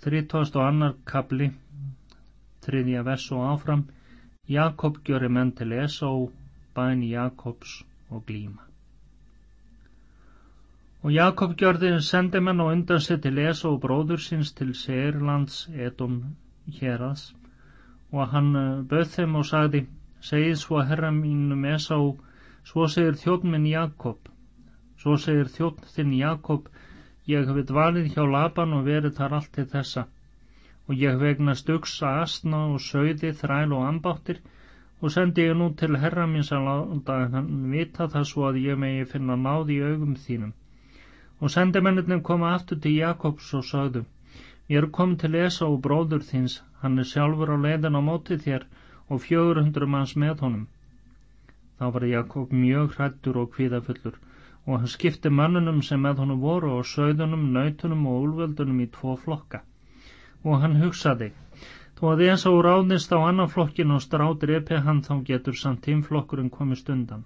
32. kapli, þriðja vers og áfram, Jakob gjöri menn til Esó bæn Jakobs og glíma. Og Jakob gjörði sendimenn og undan sér til Esau og bróður síns til Seirlands Edom hérads og hann eh, bauð þeim og sagði segið svo herra mínum Esau svo segir þjótt minn Jakob svo segir þjótt þinn Jakob ég hefi dvalið hjá Laban og verið þar allt til þessa og ég hef eignast uksa astna og söiði þræl og ambáttir og sendi ég nú til herra minns að láta hann vita það svo að ég megi finna náð í augum þínum. Og sendimennirnum koma aftur til Jakobs og sagðu, ég er komið til Esa og bróður þins, hann er sjálfur á leiðin á móti þér og fjögur hundru manns með honum. Þá var Jakob mjög hrættur og kvíðafullur og hann skipti mannunum sem með honum voru og sögðunum, nautunum og úlvöldunum í tvo flokka. Og hann hugsaði, þó að þess að ráðist á annan flokkin og strátir epi hann þá getur samt tímflokkurinn komist undan.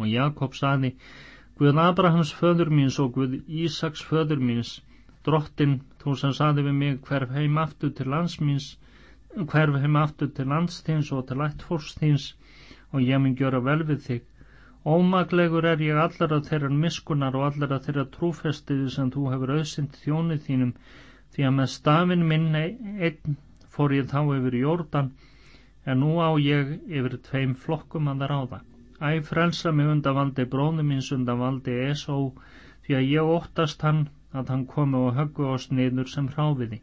Og Jakob saði, Guð Abrahams föður míns og Guð Ísaks föður míns, drottin, þú sem saði við mig hverf heim aftur til lands míns, hverf heim aftur til landsþins og til ætt fórstins og ég mun gjöra vel við þig. Ómaglegur er ég allar af þeirra miskunar og allar af þeirra trúfestiði sem þú hefur auðsind þjónið þínum, því að með stafin minn einn fór ég þá yfir Jórdan, en nú á ég yfir tveim flokkum að ráða. Æ, frelsa mig undan valdi bróðu míns undan valdi Esó því að ég óttast hann að hann komi og höggu oss niður sem hráfiði.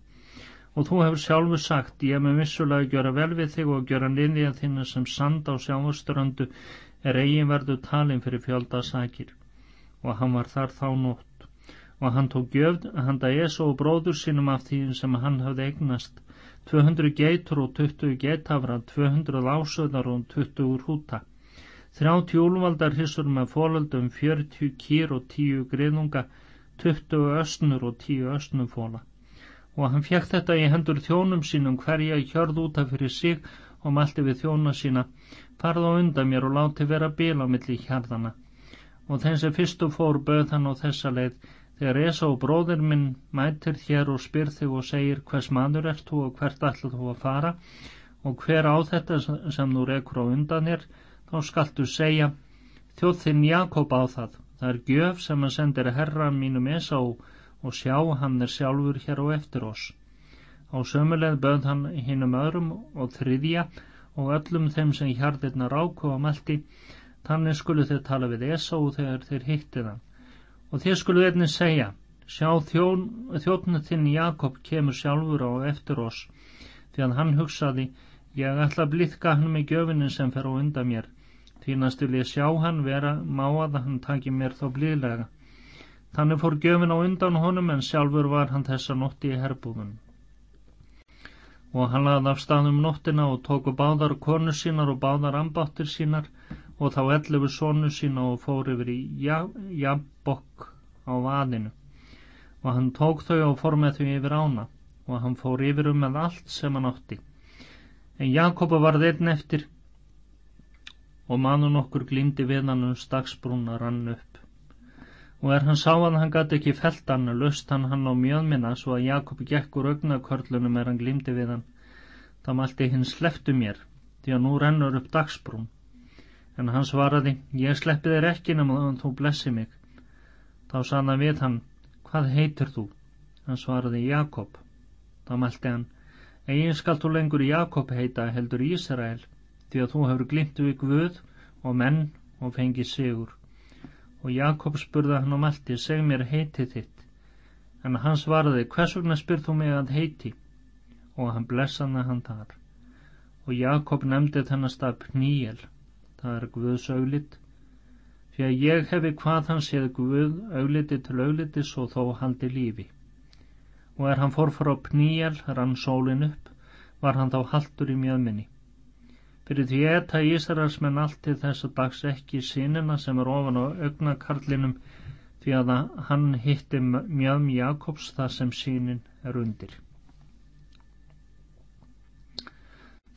Og þú hefur sjálfu sagt, ég með vissulega gjöra vel við þig og gjöra niðja þína sem sand á sjáuströndu er eigin verðu talin fyrir fjölda sakir. Og hann var þar þá nótt. Og hann tók gjöfd, handa Esó og bróður sínum af því sem hann hafði eignast. 200 geitur og 20 geitafra, 200 ásöðar og 20 hrúta. Þrjátti úlvaldar hissur með fólöldum fjörtjú kýr og tíu griðunga, tuttu östnur og tíu östnufóla. Og hann fekk þetta í hendur þjónum sínum hverja hjörð útaf fyrir sig og malti við þjóna sína, farð á undan mér og láti vera bíl á milli hjarðana. Og þeim sem fyrstu fór böð hann á þessa leið, þegar Esa og bróðir minn mætir hér og spyr þig og segir hvers maður ert þú og hvert ætla þú að fara og hver á þetta sem þú rekur á undan þér, þá skaltu segja þjóðþinn Jakob á það það er gjöf sem að sendir herra mínum Esá og sjá hann er sjálfur hér á eftir oss. Á sömuleið böð hann hinnum öðrum og þriðja og öllum þeim sem hjardirna ráku á meldi þannig skulu þeir tala við Esá þegar þeir hitti þann og þeir skulu einnig segja sjá þjón, þjóðna þinn Jakob kemur sjálfur á eftir oss. Því að hann hugsaði ég ætla að blíðka hann með gjöfinin sem fer á undan mér því næst vil ég sjá hann vera má að hann taki mér þá blíðlega. Þannig fór gjöfin á undan honum en sjálfur var hann þessa nótti í herbúðun. Og hann laði af staðum nóttina og tóku báðar konu sínar og báðar ambáttir sínar og þá ellefu sonu sína og fór yfir í jabbokk á vaðinu. Og hann tók þau og fór með þau yfir ána og hann fór yfir um með allt sem hann átti. En Jakoba varð einn eftir og manun okkur glýmdi við hann um staksbrúna rann upp. Og er hann sá að hann gæti ekki felt hann, löst hann hann á mjöðminna svo að Jakob gekk úr augnakörlunum er hann glýmdi við hann. Það mælti hinn sleftu mér, því að nú rennur upp dagsbrún. En hann svaraði, ég sleppi þér ekki nema þú blessi mig. Þá sanna við hann, hvað heitir þú? Hann svaraði, Jakob. Þá mælti hann, eigin skal þú lengur Jakob heita heldur Ísrael því að þú hefur glimt við Guð og menn og fengið sigur. Og Jakob spurða hann og mælti, seg mér heiti þitt. En hann svaraði, hvers vegna spyrð þú mig að heiti? Og hann blessaði hann þar. Og Jakob nefndi þennan stað Pníel, það er Guðs auglitt, því að ég hefi hvað hann séð Guð augliti til auglitis og þó haldi lífi. Og er hann fór frá Pníel, rann sólin upp, var hann þá haldur í mjöðminni. Fyrir því etta Ísraelsmenn allt til þess að dags ekki sínina sem er ofan á augnakarlinum því að hann hitti mjöðum Jakobs þar sem sínin er undir.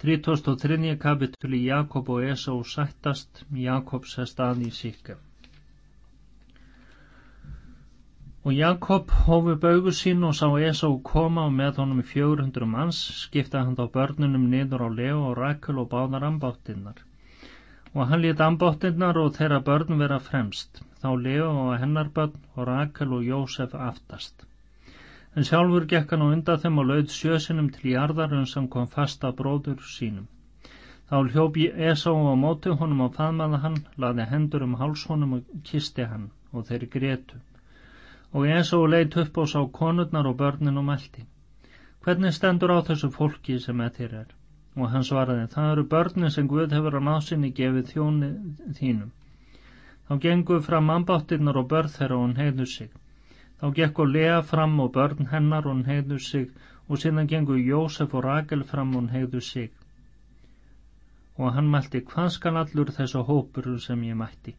3003. kapitúli Jakob og Esau sættast Jakobs er stað í síkja. Og Jakob hófi baugu sín og sá Esau koma og með honum í 400 manns, skipta hann á börnunum niður á Leo og Rakel og báðar ambáttinnar. Og hann lít ambáttinnar og þeirra börn vera fremst, þá Leo og hennar börn og Rakel og Jósef aftast. En sjálfur gekk hann á undan þeim og lauð sjösinum til jarðarun sem kom fasta bróður sínum. Þá hljópi Esau á móti honum og faðmaði hann, laði hendur um háls honum og kisti hann og þeir gretu og Esau leitt upp og sá konurnar og börnin og meldi. Hvernig stendur á þessu fólki sem þér er? Og hann svaraði, það eru börnin sem Guð hefur á násinni gefið þjóni þínum. Þá gengur fram ambáttirnar og börn þeirra og hann heiður sig. Þá gekk og Lea fram og börn hennar og hann heiður sig og síðan gengur Jósef og Rakel fram og hann heiður sig. og hann mælti hvað skal allur þessu hópur sem ég mætti.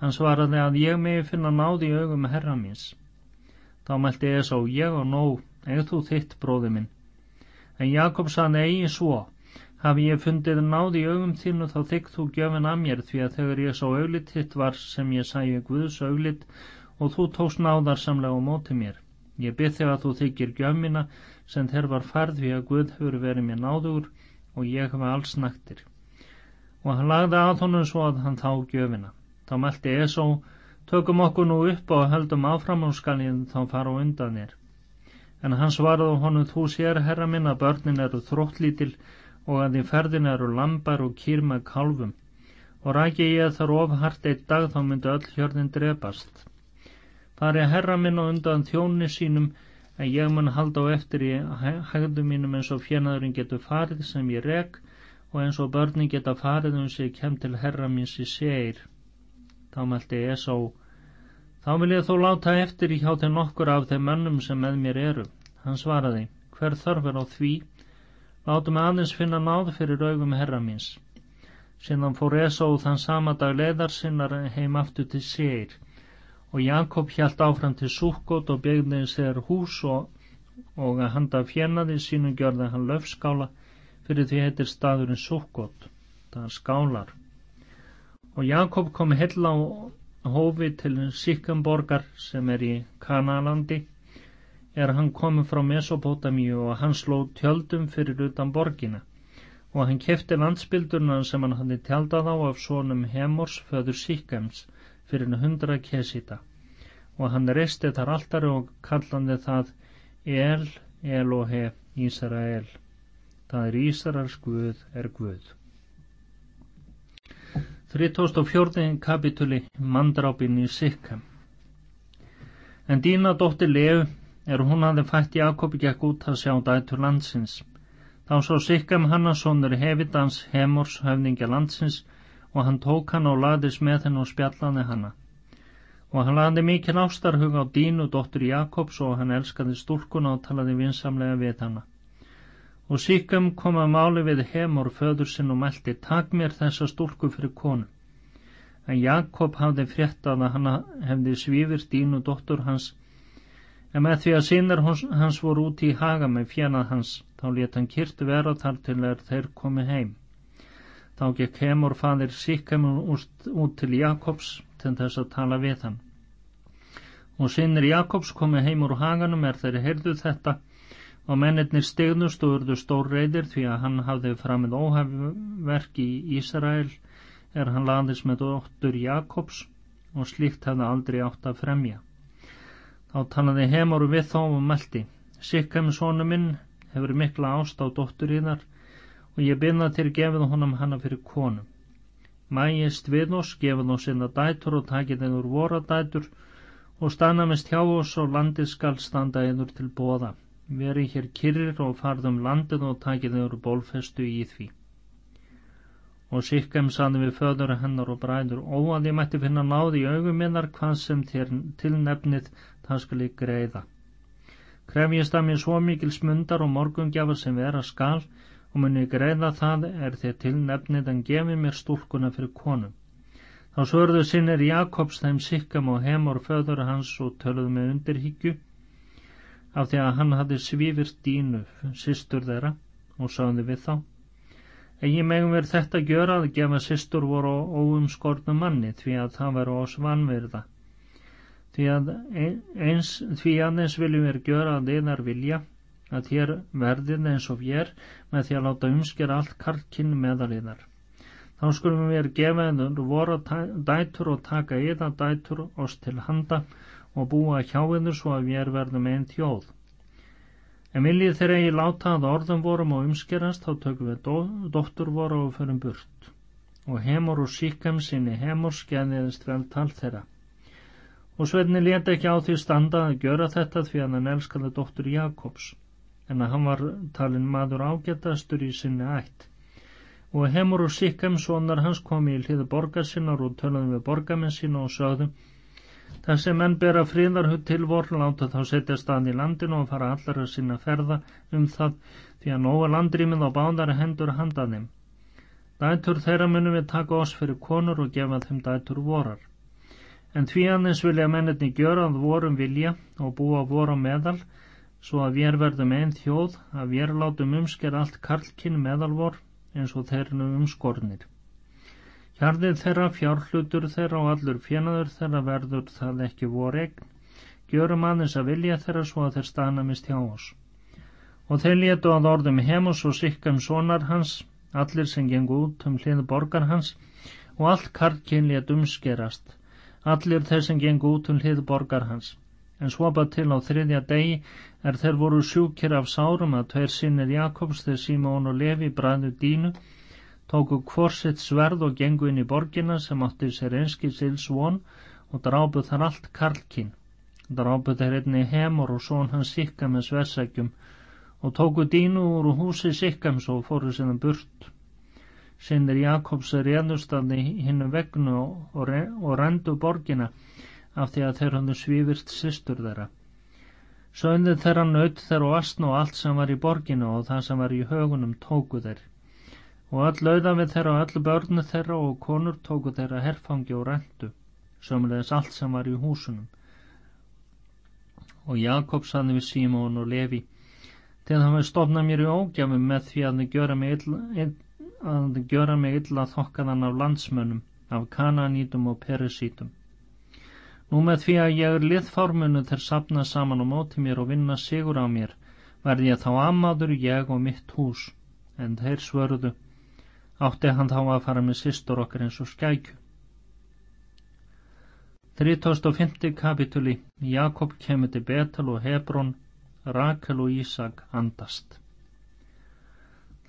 Hann svaraði að ég megi finna náði í augum herra míns. Þá mælti Esá ég og nó, eða þú þitt bróði minn. En Jakob saði eigi svo, hafi ég fundið náði í augum þínu þá þykk þú gjöfin að mér því að þegar ég sá auglit þitt var sem ég sæi Guðs auglit og þú tókst náðar samlega á móti mér. Ég byrð þig að þú þykir gjöfmina sem þér var farð því að Guð hefur verið mér náður og ég hefa alls naktir og hann lagði að honum svo að hann þá gjöfina. Þá meldi Esó, tökum okkur nú upp og heldum áfram og skal ég þá fara á undan þér. En hann svaraði honum, þú sér herra minn að börnin eru þróttlítil og að í ferðin eru lambar og kýr með kalvum. Og rækja ég þar ofhart eitt dag þá myndi öll hjörðin drepast. Fari herra minn og undan þjóni sínum en ég mun halda á eftir í hægðu mínum eins og fjenaðurinn getur farið sem ég rek og eins og börnin geta farið um sig kem til herra míns í segir. Þá meldi Esó, þá vil ég þó láta eftir í hjá til nokkur af þeim mönnum sem með mér eru. Hann svaraði, hver þörfur á því? Látum aðeins finna náð fyrir augum herra míns. Sinnan fór Esó þann sama dag leðar sinnar heim aftur til segir og Jakob hjælt áfram til Súkot og byggði sér hús og, og að handa fjennaði sínum gjörði hann löfskála fyrir því heitir staðurinn Sukkot, það er skálar. Og Jakob kom hell á hófi til Sikkamborgar sem er í Kanalandi, er hann komið frá Mesopotamíu og hann sló tjöldum fyrir utan borgina. Og hann kefti landsbyldurna sem hann hafði tjaldað á af svonum Hemors föður Sikkams fyrir hundra kesita og hann reisti þar alltari og kallandi það El, Elohe, Ísrael. Það er Ísarars Guð er Guð. 3004. kapituli Mandrápin í Sikkem En Dína dóttir Leu er hún hafði fætt Jakobi gekk út að sjá dætur landsins. Þá svo Sikkem Hannasónur hefitans Hemors höfningja landsins og hann tók hann og laðis með henn og spjallaði hanna. Og hann laði mikil ástarhug á Dínu dóttur Jakobs og hann elskaði stúlkuna og talaði vinsamlega við hanna. Og síkam kom að máli við Hemor föður sinn og meldi, takk mér þessa stúlku fyrir konu. En Jakob hafði fréttað að hann hefði svífir dínu dóttur hans, en með því að sínar hans voru út í haga með fjenað hans, þá let hann kyrt vera þar til er þeir komi heim. Þá gekk Hemor fadir síkam út til Jakobs til þess að tala við hann. Og sínir Jakobs komi heim úr haganum er þeir heyrðu þetta, og mennirnir stignust og urðu stór reyðir því að hann hafði framið óhefverk í Ísrael er hann laðis með dóttur Jakobs og slíkt hefði aldrei átt að fremja. Þá talaði Hemoru við þá og meldi Sikkem sónu minn hefur mikla ást á dóttur í þar og ég byrna til gefið honum hanna fyrir konu. Mæjist við oss, gefið oss sinna dætur og takið einur vora dætur og stanamist hjá oss og landið skal standa einur til bóða verið hér kyrrir og farðum landin og takið þeirra bólfestu í því. Og Sikkem saði við föður hennar og bræður, ó að ég mætti finna náði í augum minnar hvað sem þér tilnefnið það skal ég greiða. Krefjist að mér svo mikil smundar og morgungjafa sem vera skal og muni greiða það er þér tilnefnið en gefi mér stúlkuna fyrir konum. Þá svörðu sinnir Jakobs þeim Sikkem og Hemor föður hans og töluðu með undirhyggju af því að hann hafði svífist dínu, sýstur þeirra, og sáði við þá. Egi megum verið þetta gjöra að gefa sýstur voru óumskornu manni því að það veru ós vanverða. Því að eins, því aðeins viljum við gjöra að eðar vilja að þér verðið eins og vér með því að láta umskjara allt karkinn meðaliðar. Þá skulum við gefa eður voru dætur og taka eða dætur oss til handa og búa hjá hennu svo að við verðum einn þjóð. En viljið þeir eigi láta að orðum vorum og umskerast þá tökum við dó, dóttur voru og förum burt. Og Hemor og Sikkem sinni Hemor skeiðiðist vel tal þeirra. Og Svenni leta ekki á því standa að gjöra þetta því að hann elskaði dóttur Jakobs, en að hann var talin maður ágættastur í sinni ætt. Og Hemor og Sikkem sonar hans komi í hliði borgarsinnar og töluði við borgarminn sína og sögðu Þessi menn bera fríðarhut til vor, láta þá setja stað í landinu og fara allar að sinna ferða um það því að nóga landrýmið á báðara hendur handaðum. Dætur þeirra munum við taka oss fyrir konur og gefa þeim dætur vorar. En því annars vilja menninni gjöra að vorum vilja og búa voru meðal, svo að við verðum einn þjóð, að við látum umsker allt karlkinn meðalvor eins og þeirra umskornir. Hjarðið þeirra, fjárhlutur þeirra og allur fjenaður þeirra verður það ekki voru eign, gjörum aðeins að vilja þeirra svo að þeir stanamist hjá oss. Og þeir létu að orðum hemus og sikkam sonar hans, allir sem gengu út um hlið borgar hans, og allt karkinn létt umskerast, allir þeir sem gengu út um hlið borgar hans. En svopað til á þriðja degi er þeir voru sjúkir af sárum að tveir sinnir Jakobs þeir Símón og Levi bræðu dínu, tóku hvorsitt sverð og gengu inn í borgina sem átti sér einskils ills von og drábu þar allt karlkinn. Drábu þeir einni hemur og són hans sikka með sversækjum og tóku dínu úr húsi sikkams og fóru sinna burt. Sinnir Jakobs er réðustandi hinnu vegnu og, og, og rendu borgina af því að þeir hannu svífist sýstur þeirra. Söndið þeirra naut þeirra og astn og allt sem var í borginu og það sem var í högunum tóku þeir og öll auða við þeirra og öll börnu þeirra og konur tóku þeirra herfangi og rendu, sömulegis allt sem var í húsunum. Og Jakob saði við Símón og Levi, til það með stofna mér í ógjafum með því að þið gjöra mig illa, mig illa þokkaðan af landsmönnum, af kananítum og perisítum. Nú með því að ég er liðfármunu þeir sapna saman á móti mér og vinna sigur á mér, verði ég þá amaður ég og mitt hús, en þeir svörðu, átti hann þá að fara með sýstur okkar eins og skækju. 3050 kapituli Jakob kemur til Betel og Hebrón Rakel og Ísak andast.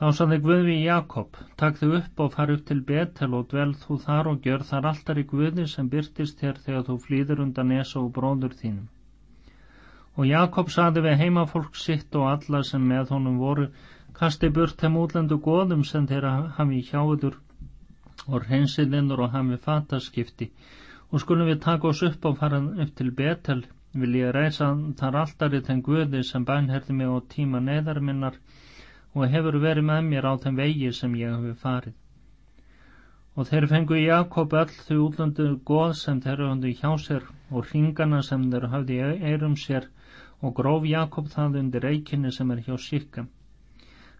Þá saði Guði Jakob takk þau upp og fara upp til Betel og dvel þú þar og gjör þar alltaf í Guði sem byrtist þér þegar þú flýður undan Esa og bróður þínum. Og Jakob saði við heimafólk sitt og alla sem með honum voru kasti burt þeim útlendu góðum sem þeirra hafi hjáður og reynsilindur og hafi fataskipti og skulum við taka oss upp og fara upp til Betel vil ég reysa þar alltari þenn Guði sem bænherði mig á tíma neðarminnar og hefur verið með mér á þeim vegi sem ég hafi farið. Og þeir fengu Jakob öll þau útlöndu góð sem þeir hafði hjá sér og ringana sem þeir hafði eirum sér og gróf Jakob það undir reikinni sem er hjá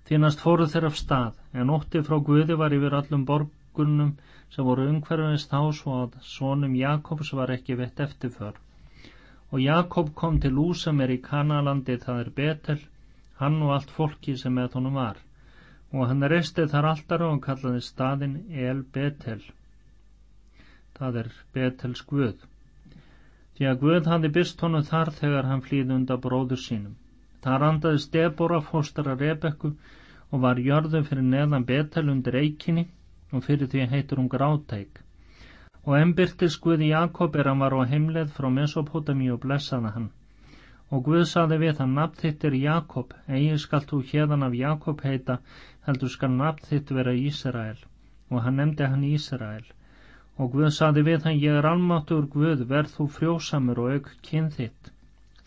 Sikam. Þínast fóru þeir af stað, en ótti frá Guði var yfir allum borgunum sem voru umhverfist þá svo að sonum Jakobs var ekki vett eftirför. Og Jakob kom til Úsamir í Kanalandi það er Betel, hann og allt fólki sem með honum var. Og hann reisti þar alltaf og kallaði staðin El Betel. Það er Betels Guð. Því að Guð hafði byrst honu þar þegar hann flýði undan bróður sínum. Þar andaðist Debora fóstara Rebekku og var jörðu fyrir neðan betal undir eikinni og fyrir því heitur hún grátæk. Og embyrtis Guði Jakob er hann var á heimleð frá Mesopotami og blessaði hann. Og Guð saði við hann nafn þitt er Jakob, eigi skalt þú hérdan af Jakob heita, heldur skal nafn þitt vera Ísrael. Og hann nefndi hann Ísrael. Og Guð saði við hann, ég er almáttur Guð, verð þú frjósamur og auk kyn þitt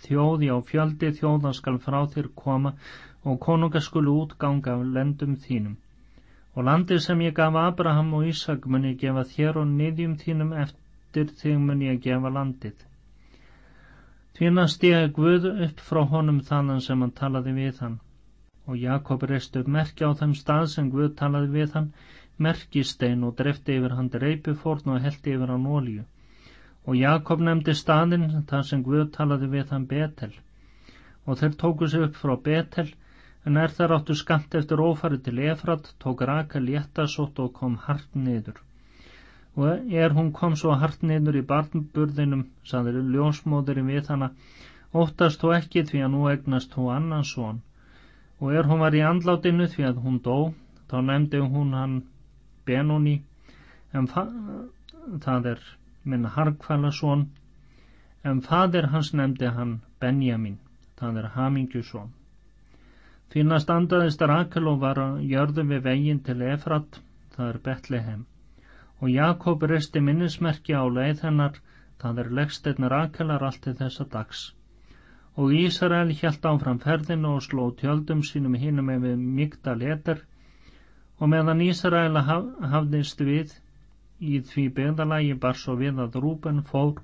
þjóði á fjöldi þjóða skal frá þér koma og konunga skulu útganga af lendum þínum. Og landið sem ég gaf Abraham og Ísak mun ég gefa þér og niðjum þínum eftir þig mun ég gefa landið. Þvína stega Guð upp frá honum þannan sem hann talaði við hann. Og Jakob reist upp merkja á þeim stað sem Guð talaði við hann, merkistein og drefti yfir hann dreipufórn og heldi yfir hann ólíu og Jakob nefndi staðinn þar sem Guð talaði við hann Betel. Og þeir tóku sig upp frá Betel en er þar áttu skamt eftir ófari til Efrat tók Raka léttasótt og kom hart niður. Og er hún kom svo hart niður í barnburðinum saður ljósmóðurinn við hana óttast þú ekki því að nú egnast þú annan svon og er hún var í andlátinu því að hún dó þá nefndi hún hann Benoni en það er minn Harkvalasson en fadir hans nefndi hann Benjamin, það er Hamingjusson. Þína standaðist Rakel og var að jörðu við veginn til Efrat, það er Betlehem, og Jakob reisti minnismerki á leið hennar, það er leggsteinn Rakelar allt til þessa dags. Og Ísrael hjælt áfram ferðinu og sló tjöldum sínum hínum með mygdal eter Og meðan Ísraela haf, hafðist við í því byggðalagi bar svo við að Rúben fór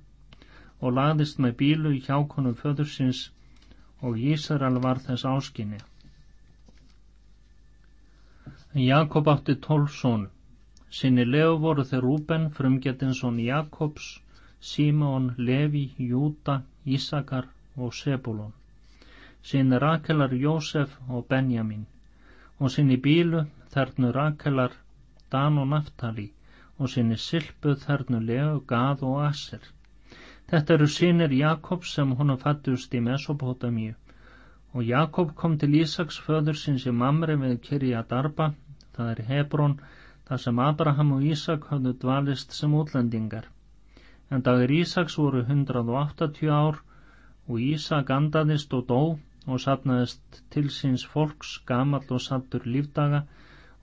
og lagðist með bílu í hjákonum föðursins og Ísrael var þess áskinni. Jakob átti tólf són. Sinni legu voru þeir Rúben, frumgetinsson Jakobs, Símón, Levi, Júta, Ísakar og Sebulon. Sinni Rakelar Jósef og Benjamin. Og sinni Bílu þernu Rakelar Dan og Naftali og sinni Silpu þernu Legu, Gað og Asser. Þetta eru sinir Jakobs sem honum fattust í Mesopotamíu Og Jakob kom til Ísaks föður sinns í Mamre við Kirja Darba, það er Hebrón, þar sem Abraham og Ísak hafðu dvalist sem útlendingar. En dagir Ísaks voru 180 ár og Ísak andaðist og dó og sapnaðist til síns fólks gamall og sattur lífdaga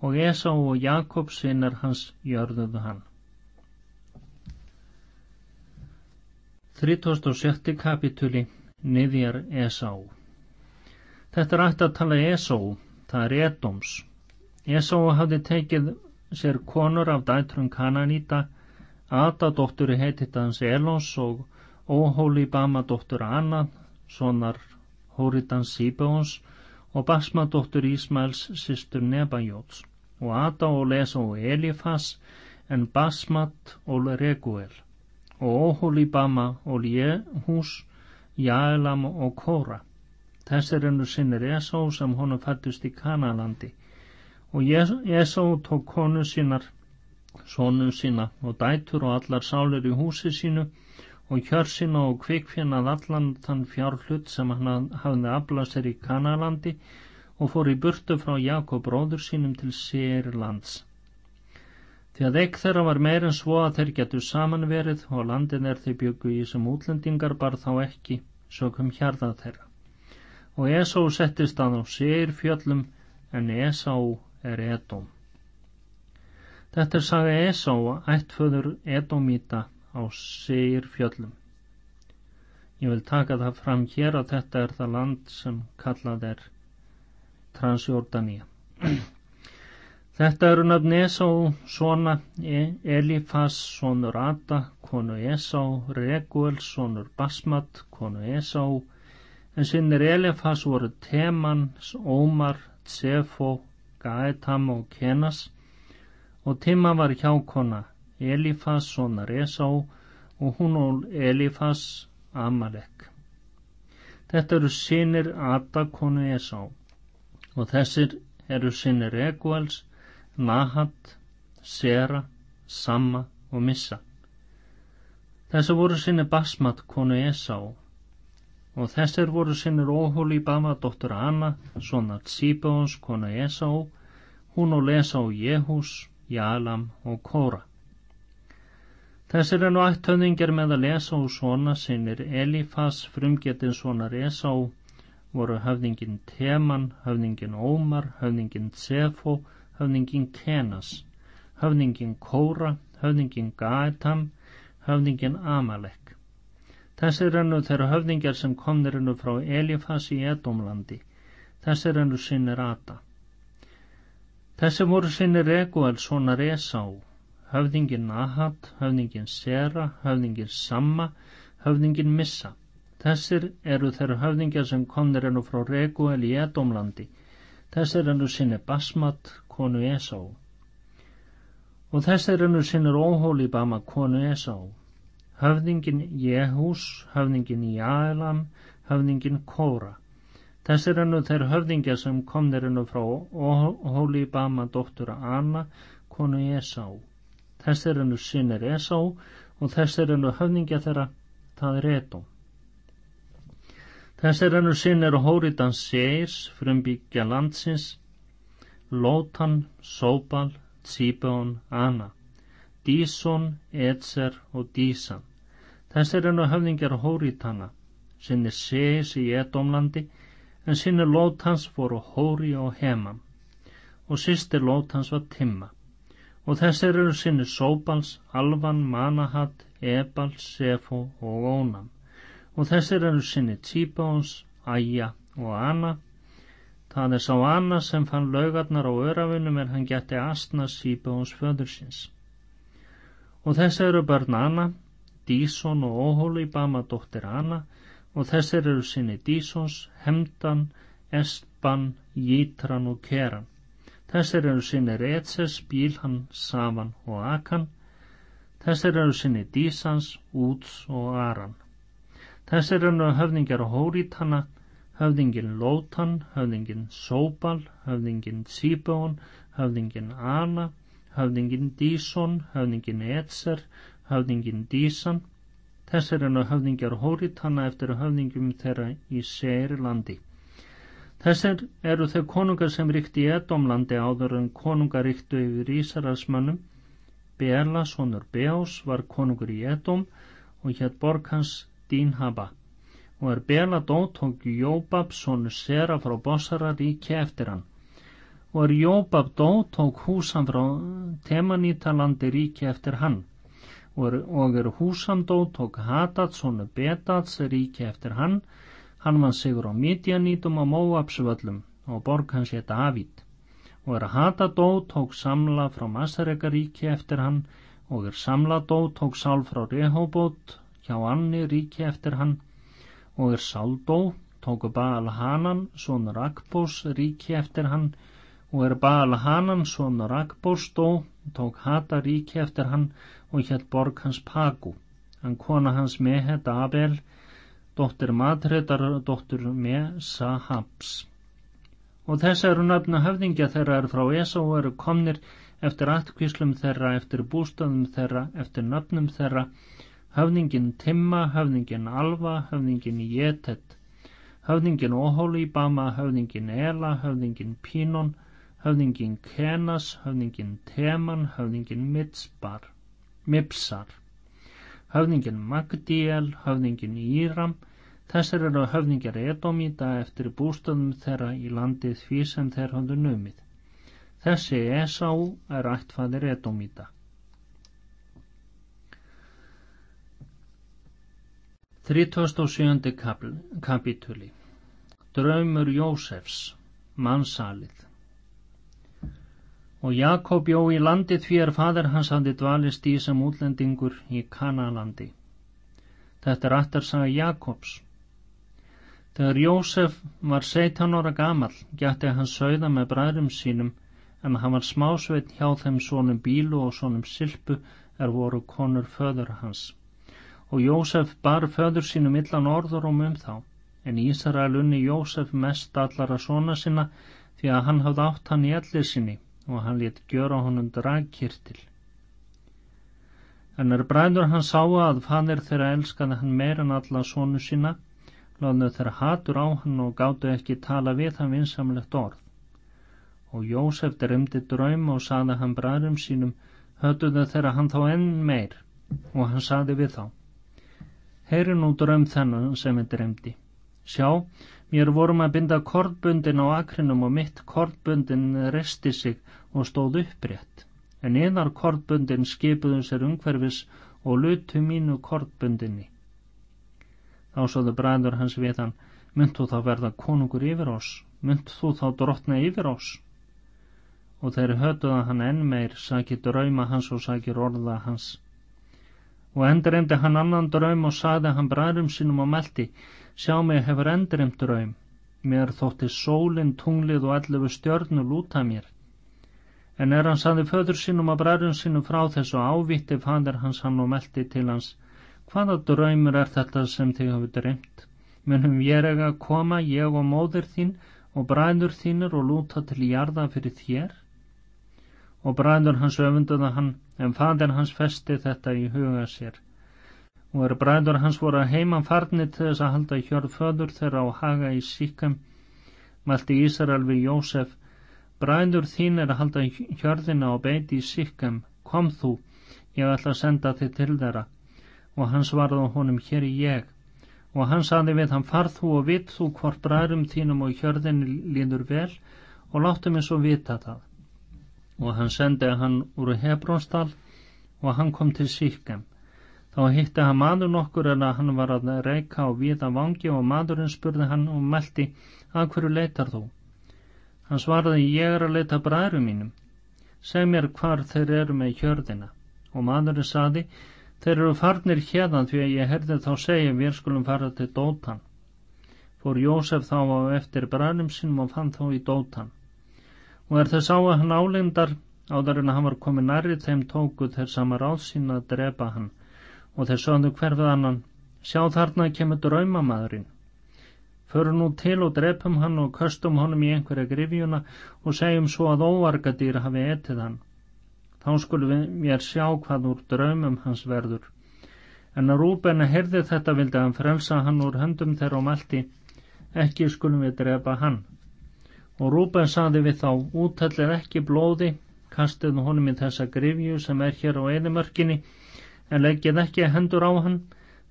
og Esa og Jakob sinnar hans jörðuðu hann. 37. kapituli Niðjar Esa á Þetta er ætti að tala Esó, það er Edoms. Esó hafði tekið sér konur af dætrum Kananíta, Ada dótturi heitið hans Elons og Óhóli Bama dóttur Anna, sonar Hóritans Sýbjóns og Basma dóttur Ísmaels sýstur Nebajóts og Ada og Lesa og Elifas en Basmat og Reguel og Óhóli Bama og Jehús, Jaelam og Kóra. Þessir ennu sinnir Esó sem honum fættust í Kanalandi og Esó tók konu sínar, sónu sína og dætur og allar sálir í húsi sínu og kjör sína og kvikfinnað allan þann fjárhlut sem hann hafði aflað sér í Kanalandi og fór í burtu frá Jakob bróður sínum til Sýrlands. Því að ekk þeirra var meir en svo að þeir getur samanverið og landin er þeir byggu í sem útlendingar bar þá ekki, sökum hjarðað þeirra og Esó settist að á sér fjöllum en Esá er Edóm. Þetta er saga Esá ættföður Edómíta á sér fjöllum. Ég vil taka það fram hér að þetta er það land sem kallað er Transjordania. Þetta eru nafn Esá, svona Elifas, sonur Ada, konu Esá, Reguel, sonur Basmat, konu Esá, en sinnir Elefas voru Temans, Ómar, Tsefo, Gaetam og Kenas og Timma var hjákona Elifas, sonar Esá og hún og Elifas Amalek. Þetta eru sinnir Adakonu Esá og þessir eru sinnir Eguals, Nahat, Sera, Samma og Missa. Þessu voru sinnir Basmat konu Esá og þessir voru sinnir óhóli Bama dóttur Anna, svona Tsíbáns kona Esá, hún og Lesa og Jehús, Jalam og Kóra. Þessir er nú ættöðingar með að lesa og svona sinnir Elifas, frumgetin sonar Esá, voru höfðingin Teman, höfðingin Ómar, höfðingin Tsefo, höfðingin Kenas, höfðingin Kóra, höfðingin Gaetam, höfðingin Amalek. Þessir ennu þeirra höfðingjar sem komnir ennu frá Elifas í Edomlandi. Þessir ennu sinnir Ata. Þessi voru sinnir Reguel sonar Esá, höfðingin Nahat, höfðingin Sera, höfðingin Samma, höfðingin Missa. Þessir eru þeirra höfðingjar sem komnir ennu frá Reguel í Edomlandi. Þessir ennu sinnir Basmat, konu Esá. Og þessir ennu sinnir Óhólibama, konu Esá höfðingin Jehús, höfðingin Jælam, höfðingin Kóra. Þessir ennu þeir höfðingja sem komnir ennu frá Hóli Bama dóttur Anna, konu Esá. Þessir ennu sinir Esá og þessir ennu höfðingja þeirra, það er Edom. Þessir ennu sinir Hóriðans Seis, frumbyggja landsins, Lótan, Sóbal, Tsíbjón, Anna. Díson, Edser og Dísan. Þessir enn og höfðingjar Hóritana, sinni Seis í Edomlandi, en sinni Lótans voru Hóri og Heman, og sýstir Lótans var Timma. Og þessir eru sinni Sóbals, Alvan, Manahat, Ebal, Sefo og Ónam. Og þessir eru sinni Tíbáns, Æja og Anna, Það er sá Anna sem fann laugarnar á örafunum en hann geti astna síbjóns föðursins. Og þessi eru börn Anna, Díson og Óhólibama dóttir Anna og þessir eru sinni Dísons, Hemdan, Estban, Jítran og Keran. Þessir eru sinni Retses, Bílhan, Savan og Akan. Þessir eru sinni Dísans, Úts og Aran. Þessir eru höfningar á Hórítana, höfðingin Lótan, höfðingin Sóbal, höfðingin Síbón, höfðingin Ana, höfðingin Díson, höfðingin Etzer, höfðingin Dísan. Þessir er nú höfðingjar Hóritanna eftir höfðingum þeirra í Seirlandi. Þessir eru þau konungar sem ríkti í Edomlandi áður en konungar ríktu yfir Ísarasmönnum. Bela, sonur Beás, var konungur í Edom og hétt borg hans Dínhaba og er Bela dó tók Jóbab sonu Sera frá Bossara ríki eftir hann. Og er Jóbab dó tók húsam frá Temanítalandi ríki eftir hann. Og er, og er húsam dó tók Hadad sonu Bedats ríki eftir hann. Hann vann sigur á Midjanítum á Móapsvöllum og borg hans hétt Avid og er Hadad dó tók Samla frá Masareka ríki eftir hann. Og er Samla dó tók Sál frá Rehobot hjá Anni ríki eftir hann og er Sáldó tóku Baal Hanan sonur Akbós ríki eftir hann og er Baal Hanan sonur Akbós dó tók Hata ríki eftir hann og hétt borg hans Pagu. Hann kona hans mehet Abel dóttir Madredar dóttir Mesahabs og þess eru nöfna höfðingja þeirra er frá Esa og eru komnir eftir atkvíslum þeirra eftir bústöðum þeirra eftir nöfnum þeirra höfningin Timma, höfningin Alva, höfningin Jetet, höfningin Óhólíbama, höfningin Ela, höfningin Pínon, höfningin Kenas, höfningin Teman, höfningin Mitsbar, Mipsar, höfningin Magdiel, höfningin Íram, þessar eru höfningar Edomíta eftir bústöðum þeirra í landið því sem þeir hafðu numið. Þessi Esá er ættfæðir Edomíta. 37. kapitúli Draumur Jósefs Mannsalið Og Jakob jó í landið er fader hans hafði dvalist í sem útlendingur í Kanalandi. Þetta er aftarsaga Jakobs. Þegar Jósef var 17 ára gamal, gætti hann sögða með bræðrum sínum, en hann var smásveit hjá þeim svonum bílu og svonum silpu er voru konur föður hans og Jósef bar föður sínum illan orðurum um þá, en Ísrael unni Jósef mest allara svona sinna því að hann hafði átt hann í allir sinni og hann létt gjöra honum dragkirtil. En er bræður hann sá að fannir þeirra elskaði hann meir en alla sonu sína, loðnu þeirra hatur á hann og gáttu ekki tala við hann vinsamlegt orð. Og Jósef drömdi draum og saði hann bræðum sínum, höfduðu þeirra hann þá enn meir, og hann saði við þá. Heyri nú dröm þennan sem er dremdi. Sjá, mér vorum að binda kortbundin á akrinum og mitt kortbundin resti sig og stóð upprétt. En einar kortbundin skipuðu sér umhverfis og lutu mínu kortbundinni. Þá svoðu bræður hans við hann, mynd þú þá verða konungur yfir oss, mynd þú þá drotna yfir oss. Og þeir hötuða hann enn meir, sakir drauma hans og sakir orða hans og endurreymdi hann annan draum og saði hann bræðum sínum og meldi sjá mig hefur endurreymt draum. Mér þótti sólinn, tunglið og allufu stjörnu lúta mér. En er hann saði föður sínum og bræðum sínum frá þessu ávitti fadir hans hann og meldi til hans hvaða draumur er þetta sem þig hafi dreymt? Munum ég ega að koma ég og móðir þín og bræður þínur og lúta til jarða fyrir þér og bræður hans öfunduða hann en fadir hans festi þetta í huga sér. Og er bræður hans voru að heiman farnir til þess að halda hjörð föður þeirra á haga í síkam malti Ísrael við Jósef bræður þín er að halda hjörðina og beiti í síkam kom þú, ég ætla að senda þig til þeirra. Og hans varð á honum hér í ég. Og hann saði við hann farð þú og vitt þú hvort bræðum þínum og hjörðinu líður vel og láttu mig svo vita það og hann sendi hann úr Hebrónsdal og hann kom til Sýkkem. Þá hitti hann maður nokkur en að hann var að reyka á viða vangi og maðurinn spurði hann og meldi að hverju leitar þú? Hann svaraði, ég er að leita bræðru mínum. Seg mér hvar þeir eru með hjörðina. Og maðurinn saði, þeir eru farnir hérðan því að ég herði þá segja við skulum fara til Dótan. Fór Jósef þá á eftir bræðrum sinum og fann þá í Dótan. Og er þess á að hann álindar áður en hann var komið nærri þeim tóku þeir sama ráð sín að drepa hann og þeir sögðu hverfið annan sjá þarna kemur draumamadurinn Förum nú til og drepum hann og köstum honum í einhverja grifjuna og segjum svo að óvargadýr hafi etið hann. Þá skulum við sjá hvað úr draumum hans verður. En að Rúben heyrði þetta vildi hann frelsa hann úr höndum þeirra og meldi, ekki skulum við drepa hann. Og Rúben saði við þá, útællir ekki blóði, kastið honum í þessa grifju sem er hér á einumörkinni, en leggið ekki hendur á hann,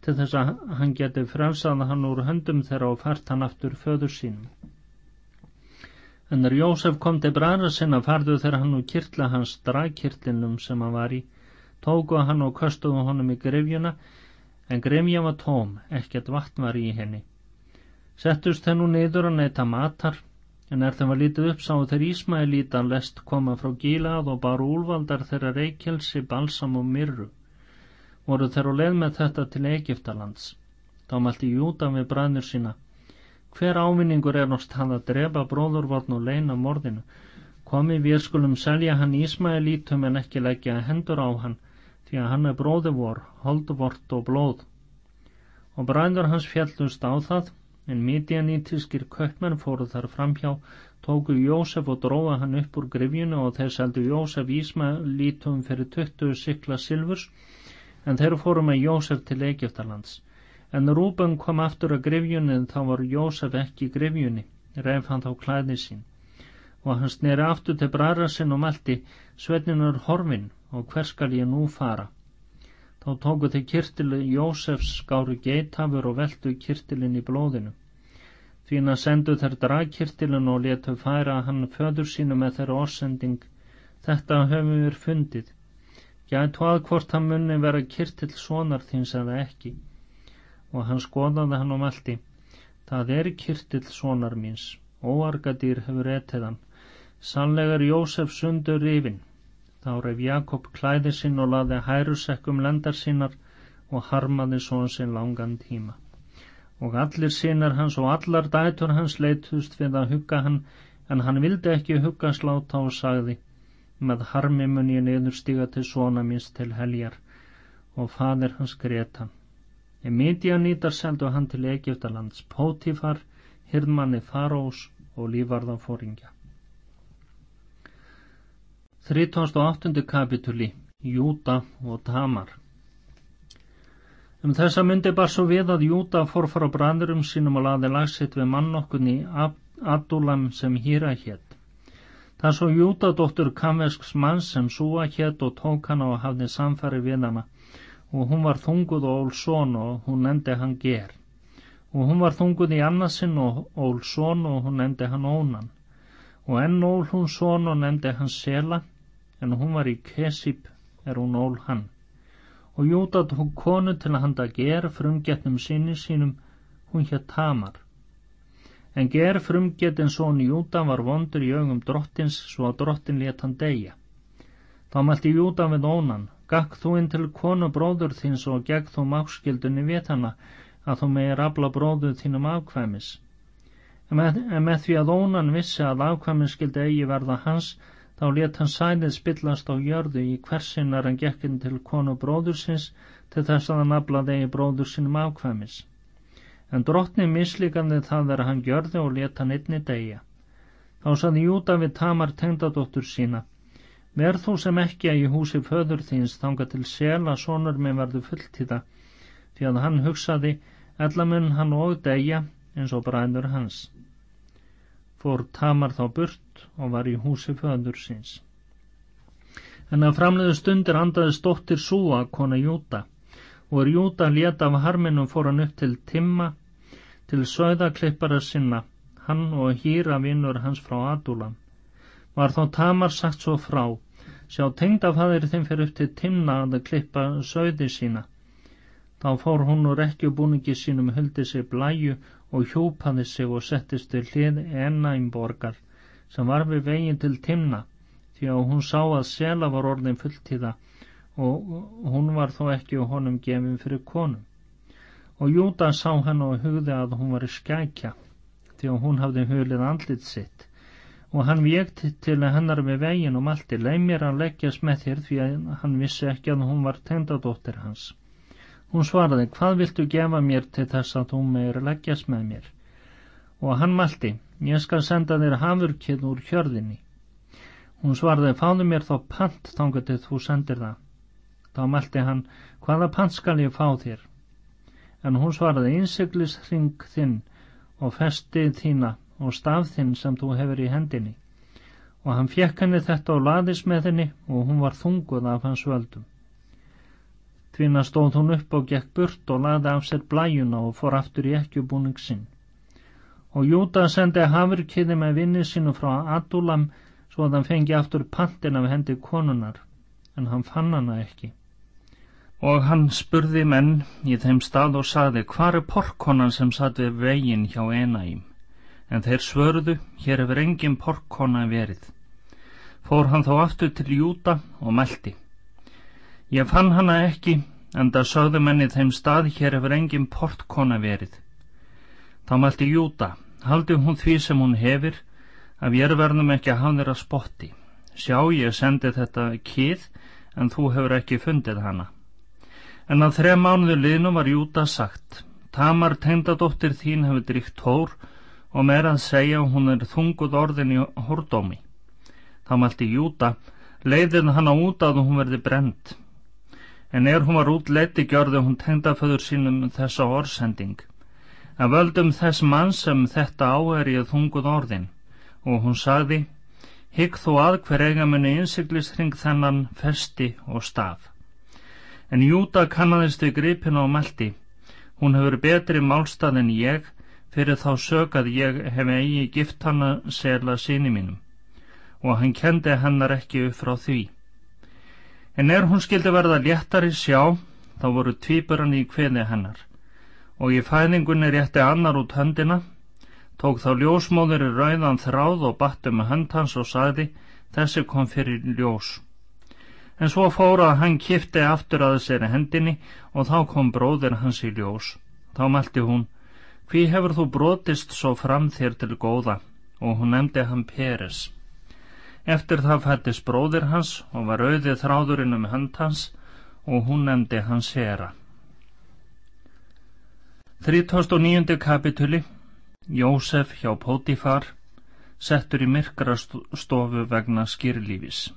til þess að hann geti frelsað hann úr höndum þeirra og fært hann aftur föður sínum. En þegar Jósef kom til bræðra sinna farðu þeirra hann úr kirtla hans dragkirtlinum sem hann var í, tóku hann og köstuðu honum í grefjuna, en grefja var tóm, ekkert vatn var í henni. Settust nú niður að neyta matar, en er þeim var lítið upp sáu þeir Ísmaelítan lest koma frá Gílað og bar úlvaldar þeirra reykjelsi, balsam og myrru voru þeir á leið með þetta til Egiptalands. Þá mælti Júta við bræðnur sína. Hver ávinningur er náttúrulega hann að drepa bróðurvorn og leina morðinu? Komi við skulum selja hann Ísmaelítum en ekki leggja hendur á hann, því að hann er bróðuvor, holduvort og blóð. Og bræður hans fjallust á það, en mídianítiskir kökmenn fóru þar framhjá, tóku Jósef og dróða hann upp úr grifjunu og þeir seldu Jósef Ísmaelítum fyrir 20 sikla silfurs en þeir fóru með Jósef til Egiptalands. En Rúben kom aftur að grifjunni en þá var Jósef ekki í grifjunni, reyf hann þá klæði sín. Og hann sneri aftur til bræra sinn og meldi, Svenninur horfin og hver skal ég nú fara? Þá tóku þeir kirtilu Jósefs skáru geithafur og veldu kirtilin í blóðinu. Því hann sendu þær dragkirtilin og letu færa hann föður sínu með þeirra orsending. Þetta höfum við fundið. Gætu að hvort hann munni vera kyrtill sonar þins eða ekki og hann skoðaði hann og meldi það er kyrtill sonar míns óargadýr hefur etið hann sannlegar Jósef sundur rifin þá reyf Jakob klæði sinn og laði hærusekkum lendar sínar og harmaði són sinn langan tíma. Og allir sínar hans og allar dætur hans leitust við að hugga hann en hann vildi ekki hugga sláta og sagði með harmi mun ég niðurstíga til svona minst til heljar. Og fadir hans greta Emidia nýtar seldu hann til Egiptalands Pótifar, hirðmanni Farós og lífarða fóringja 38. kapituli Júta og Tamar. Um þessa myndi bara svo við að Júta fór frá brandurum sínum og laði lagsitt við mannokkunni Adulam sem hýra hétt Það svo Júdadóttur kamvesks mann sem súa hétt og tók hana og hafði samfæri við hana. Og hún var þunguð og ól són og hún nefndi hann ger. Og hún var þunguð í annarsinn og ól són og hún nefndi hann ónan. Og enn ól hún són og nefndi hann sela en hún var í kesip er hún ól hann og Júdad hún konu til að handa ger frumgetnum sinni sínum hún hér tamar en ger frumgetinn són Júta var vondur í augum drottins svo að drottin let hann deyja. Þá mælti Júta við ónan, gagg þú inn til konu bróður þins og gegg þú máskildunni við hana að þú meir afla bróður þínum afkvæmis. En með, en með því að ónan vissi að afkvæmis skildi eigi verða hans, þá let hann sæðið spillast á jörðu í hversinnar en gekkinn til konu bróður sinns til þess að hann aflaði eigi bróður sínum afkvæmis en drottni mislíkandi það er að hann gjörði og leta hann einni degja. Þá saði Júta við Tamar tengdadóttur sína, verð þú sem ekki að í húsi föður þins þanga til sela sonur með verðu fulltíða, því að hann hugsaði, ellamun hann og degja eins og bræður hans. Fór Tamar þá burt og var í húsi föður síns. En að framleiðu stundir andaði stóttir Súa, kona Júta, og er Júta létt af harminum fór hann upp til Timma til söðaklippara sinna hann og hýra vinnur hans frá Adulam. Var þá Tamar sagt svo frá sjá tengdafæðir þeim fyrir upp til Timna að klippa söði sína. Þá fór hún úr ekki búningi sínum huldi sig blæju og hjúpaði sig og settist til hlið ennæmborgar sem var við veginn til Timna því að hún sá að sela var orðin fulltíða og hún var þó ekki honum gefin fyrir konum. Og Júda sá henn og hugði að hún var í skækja því að hún hafði hulið andlit sitt og hann vekt til hennar við veginn og malti leið mér að leggjast með þér því að hann vissi ekki að hún var tendadóttir hans. Hún svaraði, hvað viltu gefa mér til þess að þú meir leggjast með mér? Og hann malti, ég skal senda þér hafurkið úr hjörðinni. Hún svaraði, fáðu mér þá pant þangatið þú sendir það. Þá malti hann, hvaða pant skal ég fá þér? En hún svaraði, innsiklisring þinn og festið þína og staf þinn sem þú hefur í hendinni. Og hann fjekk henni þetta og laðis með henni og hún var þunguð af hans völdum. Tvína stóð hún upp og gekk burt og laði af sér blæjuna og fór aftur í ekkjubúning sinn. Og Júta sendi hafurkiði með vinni sínu frá Adulam svo að hann fengi aftur pantin af hendi konunar, en hann fann hana ekki. Og hann spurði menn í þeim stað og saði, hvar er porkonan sem satt við veginn hjá Enaím? En þeir svörðu, hér hefur engin porkona verið. Fór hann þá aftur til Júta og meldi. Ég fann hana ekki, en það sögðu menni þeim stað, hér hefur engin portkona verið. Þá meldi Júta, haldi hún því sem hún hefur, að við verðum ekki að hafa þeirra spotti. Sjá, ég sendi þetta kið, en þú hefur ekki fundið hana. En að þrejum mánuðu liðnum var Júta sagt, Tamar tengdadóttir þín hefur dríkt hór og meira að segja hún er þunguð orðin í hórdómi. Þá mælti Júta, leiðin hana út að hún verði brend. En er hún var út leiti gjörði hún tengdaföður sínum þessa orðsending. Að völdum þess mann sem þetta á er ég þunguð orðin og hún sagði, hygg þú að hver eiga munni innsiklistring þennan festi og staf. En Júta kannadist við gripinu og meldi. Hún hefur betri málstað en ég fyrir þá sög að ég hef eigi gift hana sela síni mínum og hann kendi hennar ekki upp frá því. En er hún skildi verða léttari sjá, þá voru tvíburan í kveði hennar og í fæðingunni rétti annar út höndina, tók þá ljósmóður í rauðan þráð og battu með hönd hans og sagði, þessi kom fyrir ljós en svo fór að hann kifti aftur að sér hendinni og þá kom bróðir hans í ljós. Þá mælti hún, hví hefur þú brotist svo fram þér til góða og hún nefndi hann Peres. Eftir það fættist bróðir hans og var auðið þráðurinn um hönd hans og hún nefndi hans Hera. 39. kapituli Jósef hjá Pótifar settur í myrkra stofu vegna skýrlífis.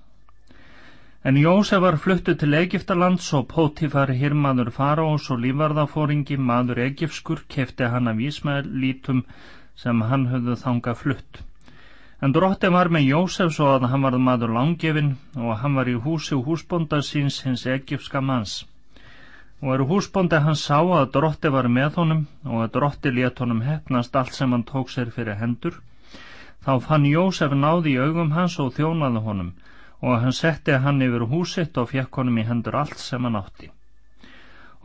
En Jósef var fluttu til Egiptalands og Pótifar hirmaður faraós og lífarðafóringi maður egipskur kefti hann af Ísmaelítum sem hann höfðu þanga flutt. En drotti var með Jósef svo að hann var maður langgefin og hann var í húsi húsbonda síns hins egipska manns. Og er húsbondi hann sá að drotti var með honum og að drotti let honum hefnast allt sem hann tók sér fyrir hendur, þá fann Jósef náði í augum hans og þjónaði honum og hann setti hann yfir húsitt og fekk honum í hendur allt sem hann átti.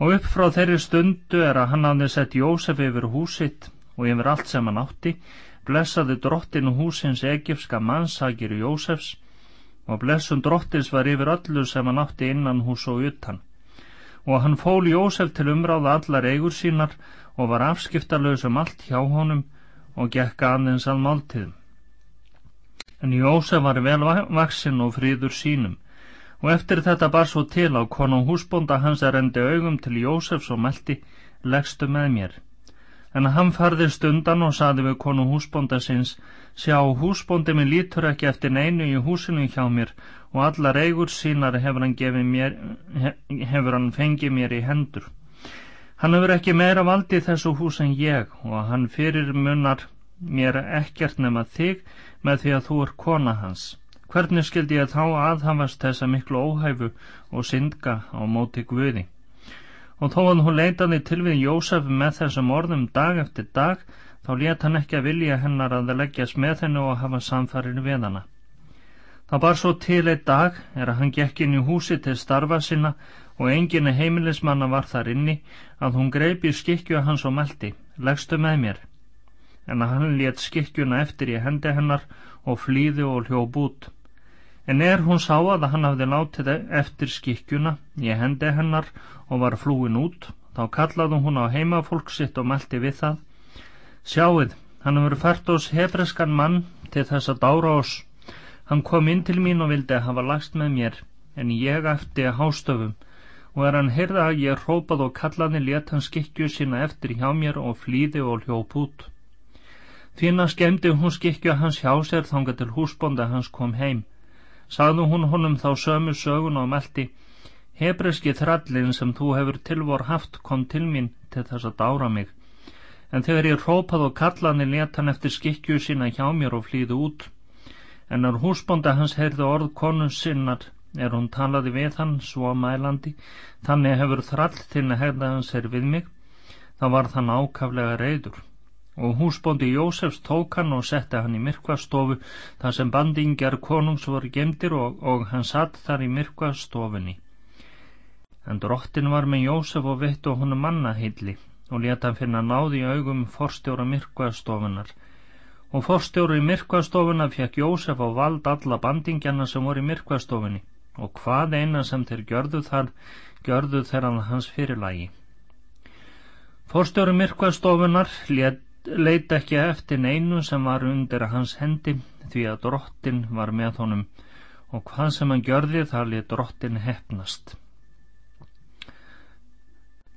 Og upp frá þeirri stundu er að hann hafði sett Jósef yfir húsitt og yfir allt sem hann átti, blessaði drottinu húsins egifska mannsagir Jósefs og blessun drottins var yfir öllu sem hann átti innan hús og utan. Og hann fól Jósef til umráða allar eigur sínar og var afskiptalög sem allt hjá honum og gekk aðeins að máltiðum. En Jósef var vel vaksinn og fríður sínum og eftir þetta bar svo til á konu húsbónda hans er endi augum til Jósefs og meldi leggstu með mér. En hann farði stundan og saði við konu húsbónda sinns sjá húsbóndi minn lítur ekki eftir neinu í húsinu hjá mér og allar eigur sínar hefur hann, mér, hefur hann fengið mér í hendur. Hann hefur ekki meira valdi þessu hús en ég og hann fyrir munnar mér ekkert nema þig með því að þú er kona hans. Hvernig skildi ég þá aðhafast þessa miklu óhæfu og syndga á móti Guði? Og þó að hún leitaði til við Jósef með þessum orðum dag eftir dag, þá let hann ekki að vilja hennar að leggjast með hennu og hafa samfarið við hana. Það bar svo til eitt dag er að hann gekk inn í húsi til starfa sinna og enginn heimilismanna var þar inni að hún greipi skikju hans og meldi, leggstu með mér. en hann let skikkjuna eftir í hendi hennar og flýði og hljóp út. En er hún sá að hann hafði látið eftir skikkjuna í hendi hennar og var flúin út, þá kallaði hún á heimafólk sitt og meldi við það. Sjáuð, hann hefur fært ós hefreskan mann til þess að dára oss. Hann kom inn til mín og vildi hafa lagst með mér, en ég eftir hástöfum og er hann heyrða að ég hrópað og kallaði let hann skikkju sína eftir hjá mér og flýði og hljóp út. Þína skemmdi hún skikkju hans hjá sér þanga til húsbonda hans kom heim. Sagðu hún honum þá sömu sögun og meldi, Hebreski þrallin sem þú hefur tilvor haft kom til mín til þess að dára mig. En þegar ég hrópað og kallaði let hann eftir skikkju sína hjá mér og flýði út. En er húsbonda hans heyrði orð konus sinnar er hún talaði við hann svo mælandi, þannig hefur þrall til að hefða hans er við mig, þá var þann ákaflega reyður. Og húsbóndi Jósefs tók hann og setti hann í myrkvastofu þar sem bandingjar konungs voru gemdir og, og hann satt þar í myrkvastofunni. En drottin var með Jósef og vitt og honu mannaheilli og leta hann finna náði í augum forstjóra myrkvastofunar og forstjóri myrkvastofuna fekk Jósef á vald alla bandingjana sem voru í myrkvastofunni og hvað eina sem þeir gjörðu þar gjörðu þeirra hans fyrirlægi. Fórstjóri myrkvastofunar leit ekki eftir neinu sem var undir hans hendi því að drottin var með honum og hvað sem hann gjörði þar lit drottin hefnast.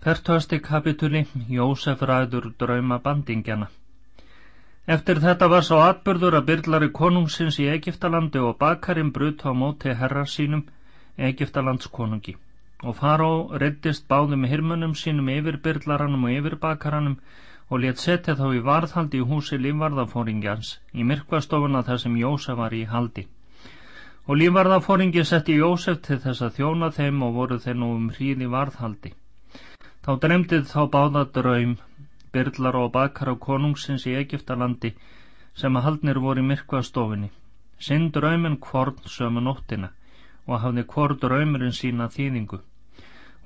Fertasti kapituli Jósef ræður drauma bandingjana Eftir þetta var sá atbyrður að byrlari konungsins í Egiptalandi og bakarinn brut á móti herrar sínum, Egiptalands konungi. Og faró reddist báðum hirmunum sínum yfir byrlaranum og yfir bakaranum og let setja þá í varðhaldi í húsi lífvarðafóringjans í myrkvastofuna þar sem Jósef var í haldi. Og lífvarðafóringi setti Jósef til þess að þjóna þeim og voru þeir nú um hríði varðhaldi. Þá dremdið þá báða draum byrlar og bakar á konungsins í Egiptalandi sem að haldnir voru í myrkvastofinni sinn draumin kvorn sömu nóttina og hafði kvor draumurinn sína þýðingu.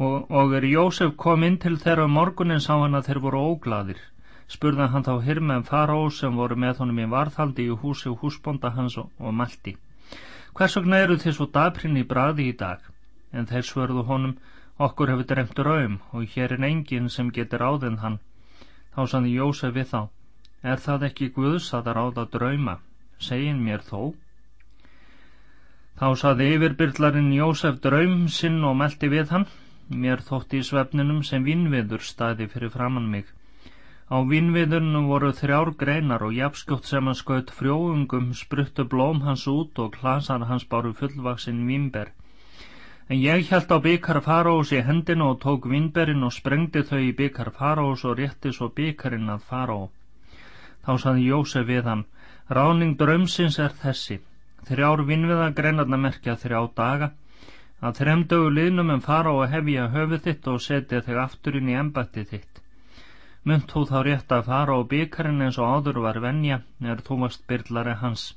Og, og er Jósef kom inn til þeirra morgunin sá hann að þeir voru ógladir spurða hann þá hirme en faró sem voru með honum í varðhaldi í húsi og húsbonda hans og, og malti hvers vegna eru þið svo daprin í bradi í dag? En þeir svörðu honum okkur hefur dremt draum og hér er enginn sem getur áðinn hann Þá sann Jósef við þá, er það ekki Guðs að ráða drauma, segin mér þó. Þá saði yfirbyrlarinn Jósef draum sinn og meldi við hann, mér þótti í svefninum sem vinnviður staði fyrir framann mig. Á vinnviðunum voru þrjár greinar og jafnskjótt sem hann skaut frjóungum spruttu blóm hans út og klasar hans báru fullvaksinn vinnberg. En ég held á byggar faraós í hendinu og tók vinnberinn og sprengdi þau í byggar faraós og rétti svo byggarinn að faraó. Þá saði Jósef við hann, ráning drömsins er þessi, þrjár vinnviðagreinarna merkja þrjá daga, að þremdögu liðnum en faraó hefja höfuð þitt og setja þig aftur inn í embatti þitt. Mynd þú þá rétt að fara á byggarinn eins og áður var venja, er þú varst byrlari hans.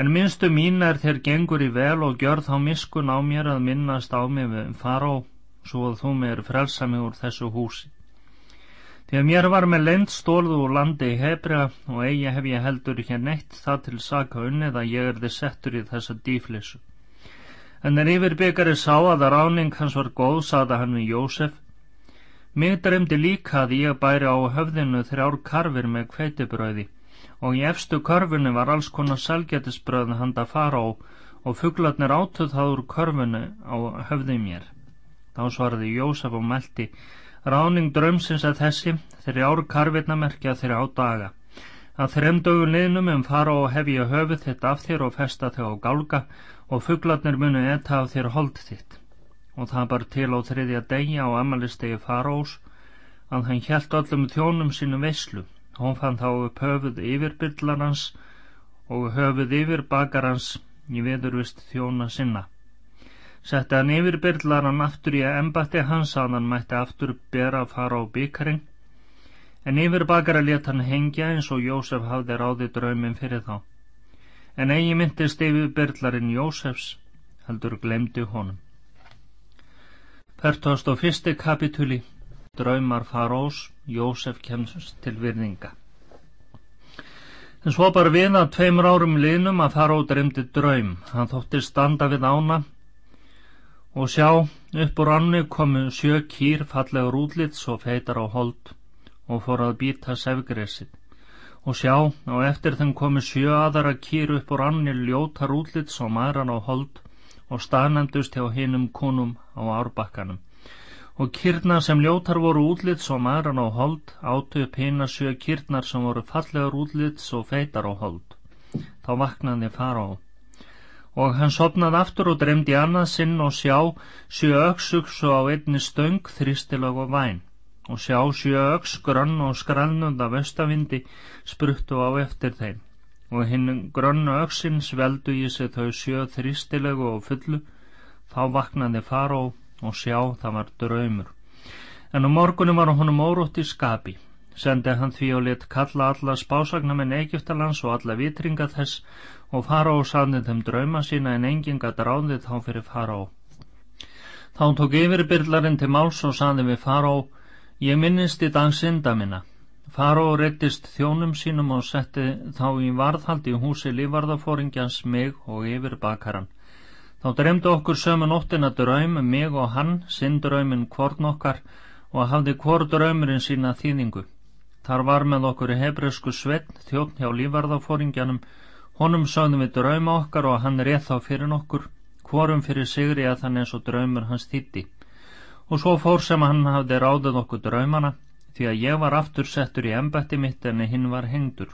En minnstu mín er þér gengur í vel og gjör þá miskun á mér að minnast á mig við faró, svo að þú mér frelsa mig úr þessu húsi. Þegar mér var með lend stólðu úr landi í Hebrea og eigi hef ég heldur hér neitt það til saka unnið að ég er þið settur í þessa dýflissu. En en yfirbyggari sá að að ráning hans var góð, saða hann við Jósef. Mig dremdi líka að ég bæri á höfðinu þrjár karfir með kveitibröði og í efstu körfunni var alls konar selgetisbröð handa fara á og fugglarnir átöð það úr körfunni á höfði mér. Þá svaraði Jósef og meldi, ráning drömsins að þessi, þrjár karfinna merkja þrjá daga. Að þrem dögun liðnum um fara og hefja höfuð þitt af þér og festa þig á gálga og fugglarnir munu etta af þér hold þitt. Og það bar til á þriðja degja á amalistegi faraós að hann hjælt öllum þjónum sínum veislu Hún fann þá upp höfuð yfirbyrlarans og höfuð yfir bakarans í veðurvist þjóna sinna. Setti hann yfirbyrlaran aftur í embatti hans að hann mætti aftur bera að fara á byggarinn, en yfir bakara let hann hengja eins og Jósef hafði ráði draumin fyrir þá. En eigi myndist yfirbyrlarinn Jósefs, heldur glemdi honum. Fertost og fyrsti kapitúli Draumar farós, Jósef kemst til virðinga. En svo bara við að tveimur árum liðnum að fara út reymdi draum. Hann þótti standa við ána og sjá upp úr annu komu sjö kýr fallegur útlits og feitar á hold og fór að býta sefgresið. Og sjá, á eftir þeim komu sjö aðara kýr upp úr annu ljótar útlits og maðuran á hold og staðnendust hjá hinnum konum á árbakkanum og kýrnar sem ljótar voru útlits og maðuran á hold átu upp hinn að sjö kýrnar sem voru fallegar útlits og feitar á hold. Þá vaknaði fara á og hann sopnaði aftur og dremdi annað sinn og sjá sjö öksugs og á einni stöng þrýstilag og væn. Og sjá sjö öks grönn og skrælnund af östavindi spruttu á eftir þeim. Og hinn grönnu öksin sveldu í sig þau sjö þrýstilegu og fullu. Þá vaknaði faró og sjá það var draumur. En um morgunum var honum órótt í skapi. Sendi hann því og lit kalla alla spásagnamenn Egiptalands og alla vitringa þess og faró sandi þeim drauma sína en enginga dráði þá fyrir faró þá tók yfirbyrlarinn til máls og sandi við faró ég minnist í dag synda minna. Faró reyttist þjónum sínum og setti þá í varðhald í húsi lífarðafóringjans mig og yfir bakaran. Þá dremdi okkur sömu nóttina draum, mig og hann, sinn draumin hvorn okkar og hafði hvort draumurinn sína þýðingu. Þar var með okkur hebreusku svett þjótt hjá lífarðafóringjanum, honum sögðum við drauma okkar og hann rétt þá fyrir okkur, hvorum fyrir sigri að þannig eins og draumur hans þýtti. Og svo fór sem hann hafði ráðið okkur draumana, því að ég var aftur settur í embætti mitt en hinn var hengdur.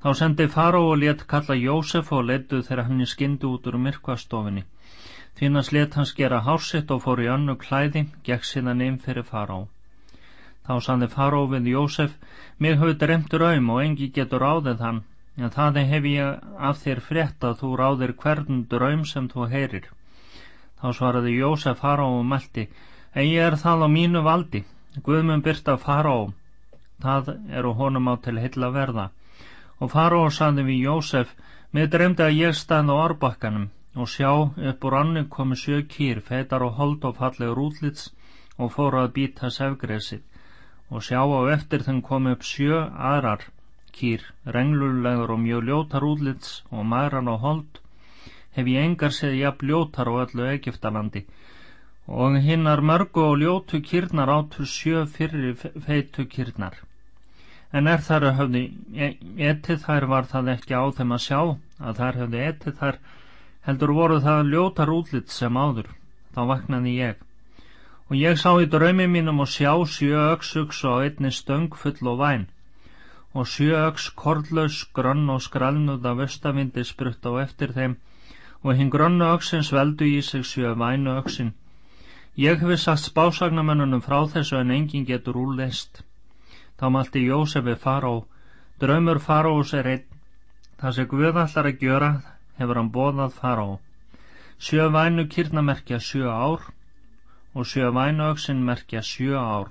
Þá sendi Faró og let kalla Jósef og letu þegar hann í skindu út úr myrkvastofinni. Þínast let hans gera hársitt og fór í önnu klæði, gekk síðan inn fyrir Faró. Þá sandi Faró við Jósef, mig höfðu dremtur aum og engi getur áðið hann, en það hef ég af þér frétt að þú ráðir hvern draum sem þú heyrir. Þá svaraði Jósef Faró og meldi, en ég er það á mínu valdi, Guðmund byrta Faró, það eru honum á til heilla verða. Og Faró saði við Jósef, með dremdi að ég stað á árbakkanum og sjá upp úr annu komi sjö kýr, fetar og hold og fallegur útlits og fóru að býta sefgresið. Og sjá á eftir þeim komi upp sjö aðrar kýr, renglulegur og mjög ljótar útlits og mæran og hold, hef ég engar séð jafn ljótar á öllu Egiptalandi og hinnar mörgu og ljótu kýrnar áttu sjö fyrri feitu kýrnar. En er þar höfði etið þær var það ekki á þeim að sjá að þær höfði etið þær heldur voru það ljótar útlitt sem áður, þá vaknaði ég. Og ég sá í draumi mínum og sjá sjö öksugs og einni stöng full og væn. Og sjö öks korðlaus, grönn og skralnuð af östavindi sprutt á eftir þeim. Og hinn grönnu öksins veldu í sig sjö vænu öksin Ég hefði sagt spásagnamennunum frá þessu en engin getur úrleist. Þá malti Jósefi fará, draumur faráus er einn, það sem Guð allar að gjöra hefur hann bóðað fará. Sjö vænu kýrna merkja sjö ár og sjö vænu auksinn merkja sjö ár.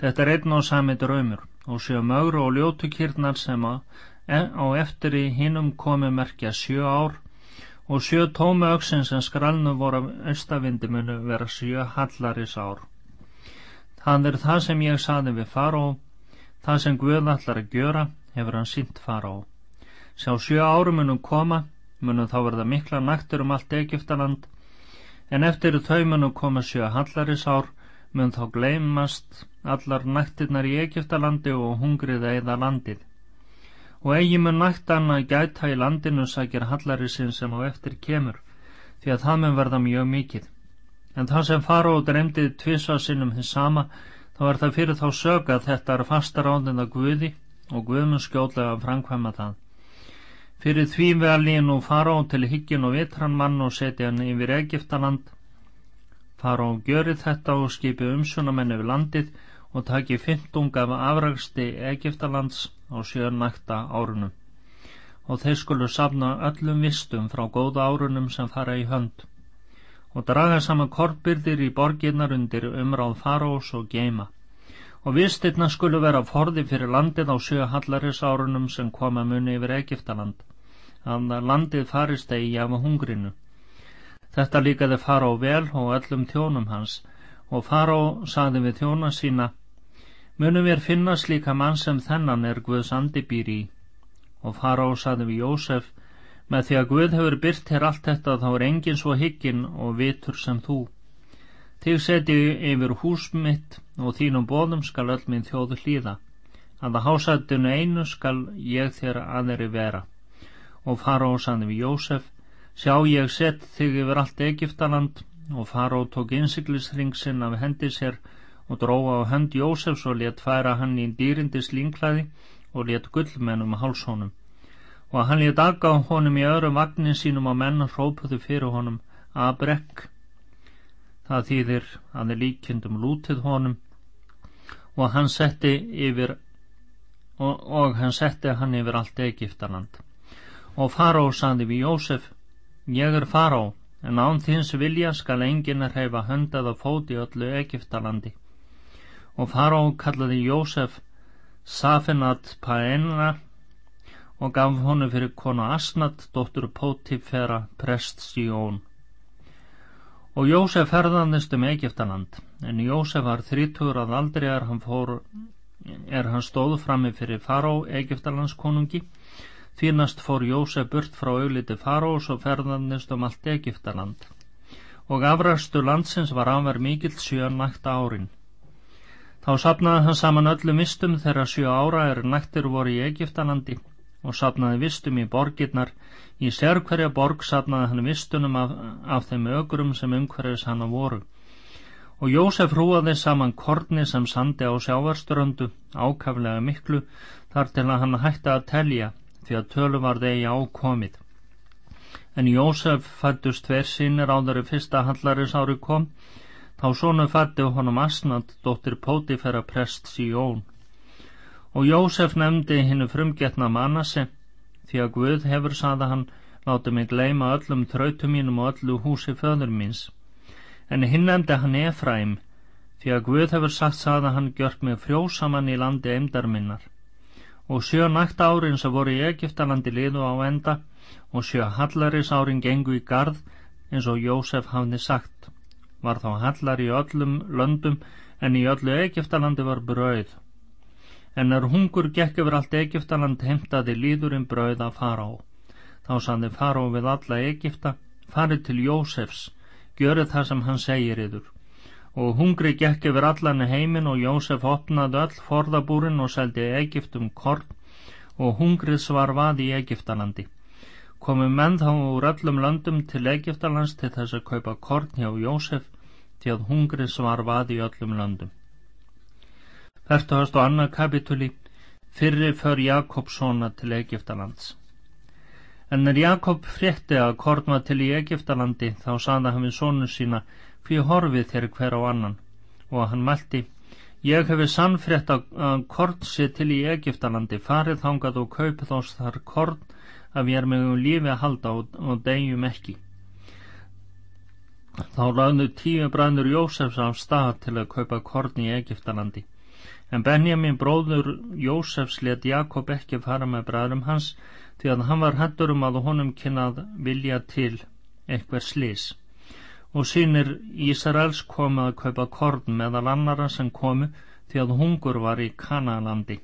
Þetta er einn og sami draumur og sjö mögru og ljótu kýrnar sem á eftir í hinnum komi merkja sjö ár og sjö tómi auksin sem skralnu voru af östavindi munu vera sjö hallaris ár. Það er það sem ég saði við faró, það sem Guð allar að gjöra hefur hann sínt faró. Sjá sjö árum munum koma, munum þá verða mikla naktur um allt Egiptaland, en eftir þau munum koma sjö hallaris ár, mun þá gleymast allar naktirnar í Egiptalandi og hungrið eða landið og eigi mun nættan að gæta í landinu sækir hallarisinn sem á eftir kemur, því að það mun verða mjög mikið. En það sem fara og dreymdið tvisa sinnum þess sama, þá er það fyrir þá sög að þetta er fastar áðin að Guði og Guðmun skjóðlega að framkvæma það. Fyrir því vel ég nú fara á til higgin og vitran mann og setja hann yfir Egiptaland, fara og gjöri þetta og skipi umsunamenn yfir landið og taki fymtung af afræksti Egiptalands á sjönækta árunum. Og þeir skulu safna öllum vistum frá góða árunum sem fara í hönd og draga saman korpbyrðir í borginnar undir umráð farós og geima og vistirna skulu vera forði fyrir landið á sjö hallaris árunum sem koma muni yfir Egiptaland að landið farist eigi af hungrinu. Þetta líkaði faró vel og öllum þjónum hans. Og faró saði við þjóna sína munum við finna slíka mann sem þennan er Guðs andi býr í? Og fara og saði við Jósef með því að Guð hefur byrt hér allt þetta þá er engin svo hyggin og vitur sem þú. Þig seti yfir hús mitt og þínum bóðum skal öll minn þjóðu hlýða. Að það hásættinu einu skal ég þér aðeiri vera og fara og saði við Jósef sjá ég sett þig yfir allt Egiptaland og fara og tók innsiklisring sinn af hendi sér og dróða á hönd Jósefs og let færa hann í dýrindis língklæði og let gullmennum hálshónum. Og hann let aga honum í öðrum vagnin sínum og menn hrópuðu fyrir honum að brekk það þýðir að þeir líkjendum lútið honum. Og hann setti yfir og, og hann setti hann yfir allt Egiptaland og Faró saði við Jósef ég er Faró en án þins vilja skal enginn reyfa höndað og fóti öllu Egiptalandi og Faró kallaði Jósef Safenat Paenna og gaf honu fyrir konu Asnat, dóttur Pótifera, prests í Jón. Og Jósef ferðanist um Egiptaland, en Jósef var þrítur að aldrei er hann, fór, er hann stóð frammi fyrir Faró, Egiptalands konungi, þínast fór Jósef burt frá augliti Farós og ferðanist um allt Egiptaland. Og afræstu landsins var afver mikill sjön nækta árin. Þá sapnaði hann saman öllum vistum þegar sjö ára er nættir voru í Egiptalandi og sapnaði vistum í borgirnar. Í sérkverja borg sapnaði hann vistunum af, af þeim ögurum sem umhverfis hann voru. Og Jósef hrúaði saman korni sem sandi á sjávarströndu, ákaflega miklu, þar til að hann hætti að telja, því að tölu var þeir ákomið. En Jósef fættust tver sínir áður í fyrsta hallaris ári kom, þá sonu fætti honum Asnad, dóttir Pótifera prests í Jón. Og Jósef nefndi hinnu frumgetna Manassi, því að Guð hefur, saða hann, látið mig gleima öllum þrautum mínum og öllu húsi föður míns. En hinn nefndi hann Efraim, því að Guð hefur sagt, saða hann, gjört mig frjósamann í landi eimdar minnar. Og sjö nægt árin sem voru í Egiptalandi liðu á enda, og sjö hallaris árin gengu í gard, eins og Jósef hafði sagt var þá hallar í öllum löndum en í öllu Egiptalandi var brauð. En er hungur gekk yfir allt Egiptaland heimtaði líðurinn brauð að fara á. Þá sandi fara á við alla Egipta, farið til Jósefs, görið það sem hann segir yður. Og hungri gekk yfir allan heimin og Jósef opnaði öll forðabúrin og seldi Egiptum korn og hungrið svarvað í Egiptalandi komu menn þá úr öllum löndum til Egiptalands til þess að kaupa korn hjá Jósef því að hungri svar vaði í öllum löndum. Fertuhast og annar kapitúli fyrri för Jakobssona til Egiptalands. En er Jakob frétti að korn var til í Egiptalandi þá saða hann við sónu sína fyrir horfið þeirri hver á annan og hann mælti Ég hefi sannfrétt að korn sé til í Egiptalandi farið þangað og kaupið þós þar korn að við erum með lífi að halda og, og degjum ekki. Þá lagðu tíu brænur Jósefs af stað til að kaupa korn í Egiptalandi. En Benjamin bróður Jósefs let Jakob ekki fara með bræðum hans því að hann var hættur um að honum kynnað vilja til eitthvað slís. Og sínir Ísraels komið að kaupa korn meðal annara sem komu því að hungur var í Kanalandi.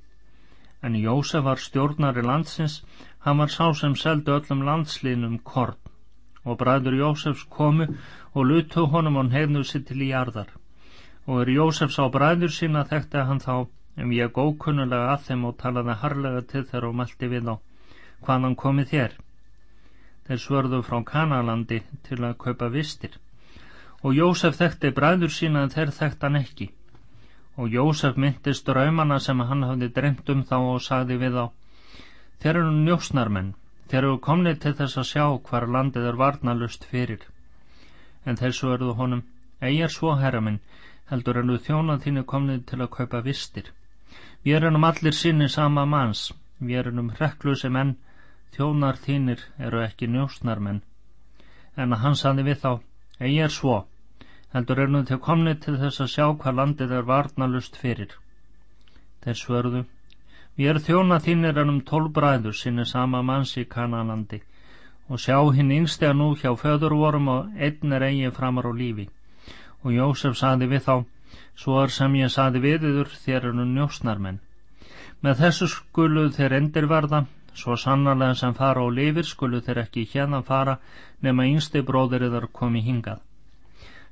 En Jósef var stjórnari landsins, hann var sá sem seldu öllum landslínum korn. Og bræður Jósefs komu og lutu honum og hefnu sér til í jarðar. Og er Jósefs á bræður sína þekkti hann þá en ég gókunnulega að þeim og talaði harlega til þeir og meldi við á hvaðan komið þér? Þeir svörðu frá Kanalandi til að kaupa vistir og Jósef þekkti bræður sína en þeir þekkt hann ekki og Jósef myndist draumana sem hann hafði dreymt um þá og sagði við á þeir eru njósnarmenn Þeir eru komnið til þess að sjá hvar landið er varnalust fyrir. En þessu eruðu honum, eigi er svo, herra minn, heldur en þú þjónað þínu komnið til að kaupa vistir. Við erum allir sinni sama manns, við erum reklusi menn, þjónar þínir eru ekki njósnar menn. En hann saði við þá, eigi er svo, heldur en þú komnið til þess að sjá hvar landið er varnalust fyrir. Þeir svörðu, Ég er þjóna þínir ennum tólbræður sinni sama manns í Kananandi og sjá hinn yngstega nú hjá föður vorum og einn er eigi framar á lífi. Og Jósef saði við þá, svo er sem ég saði við yður þér ennum njósnarmenn. Með þessu skuluð þér endirverða svo sannarlega sem fara og lifir skulu þeir ekki hérna fara nema yngsti bróðuriðar komi hingað.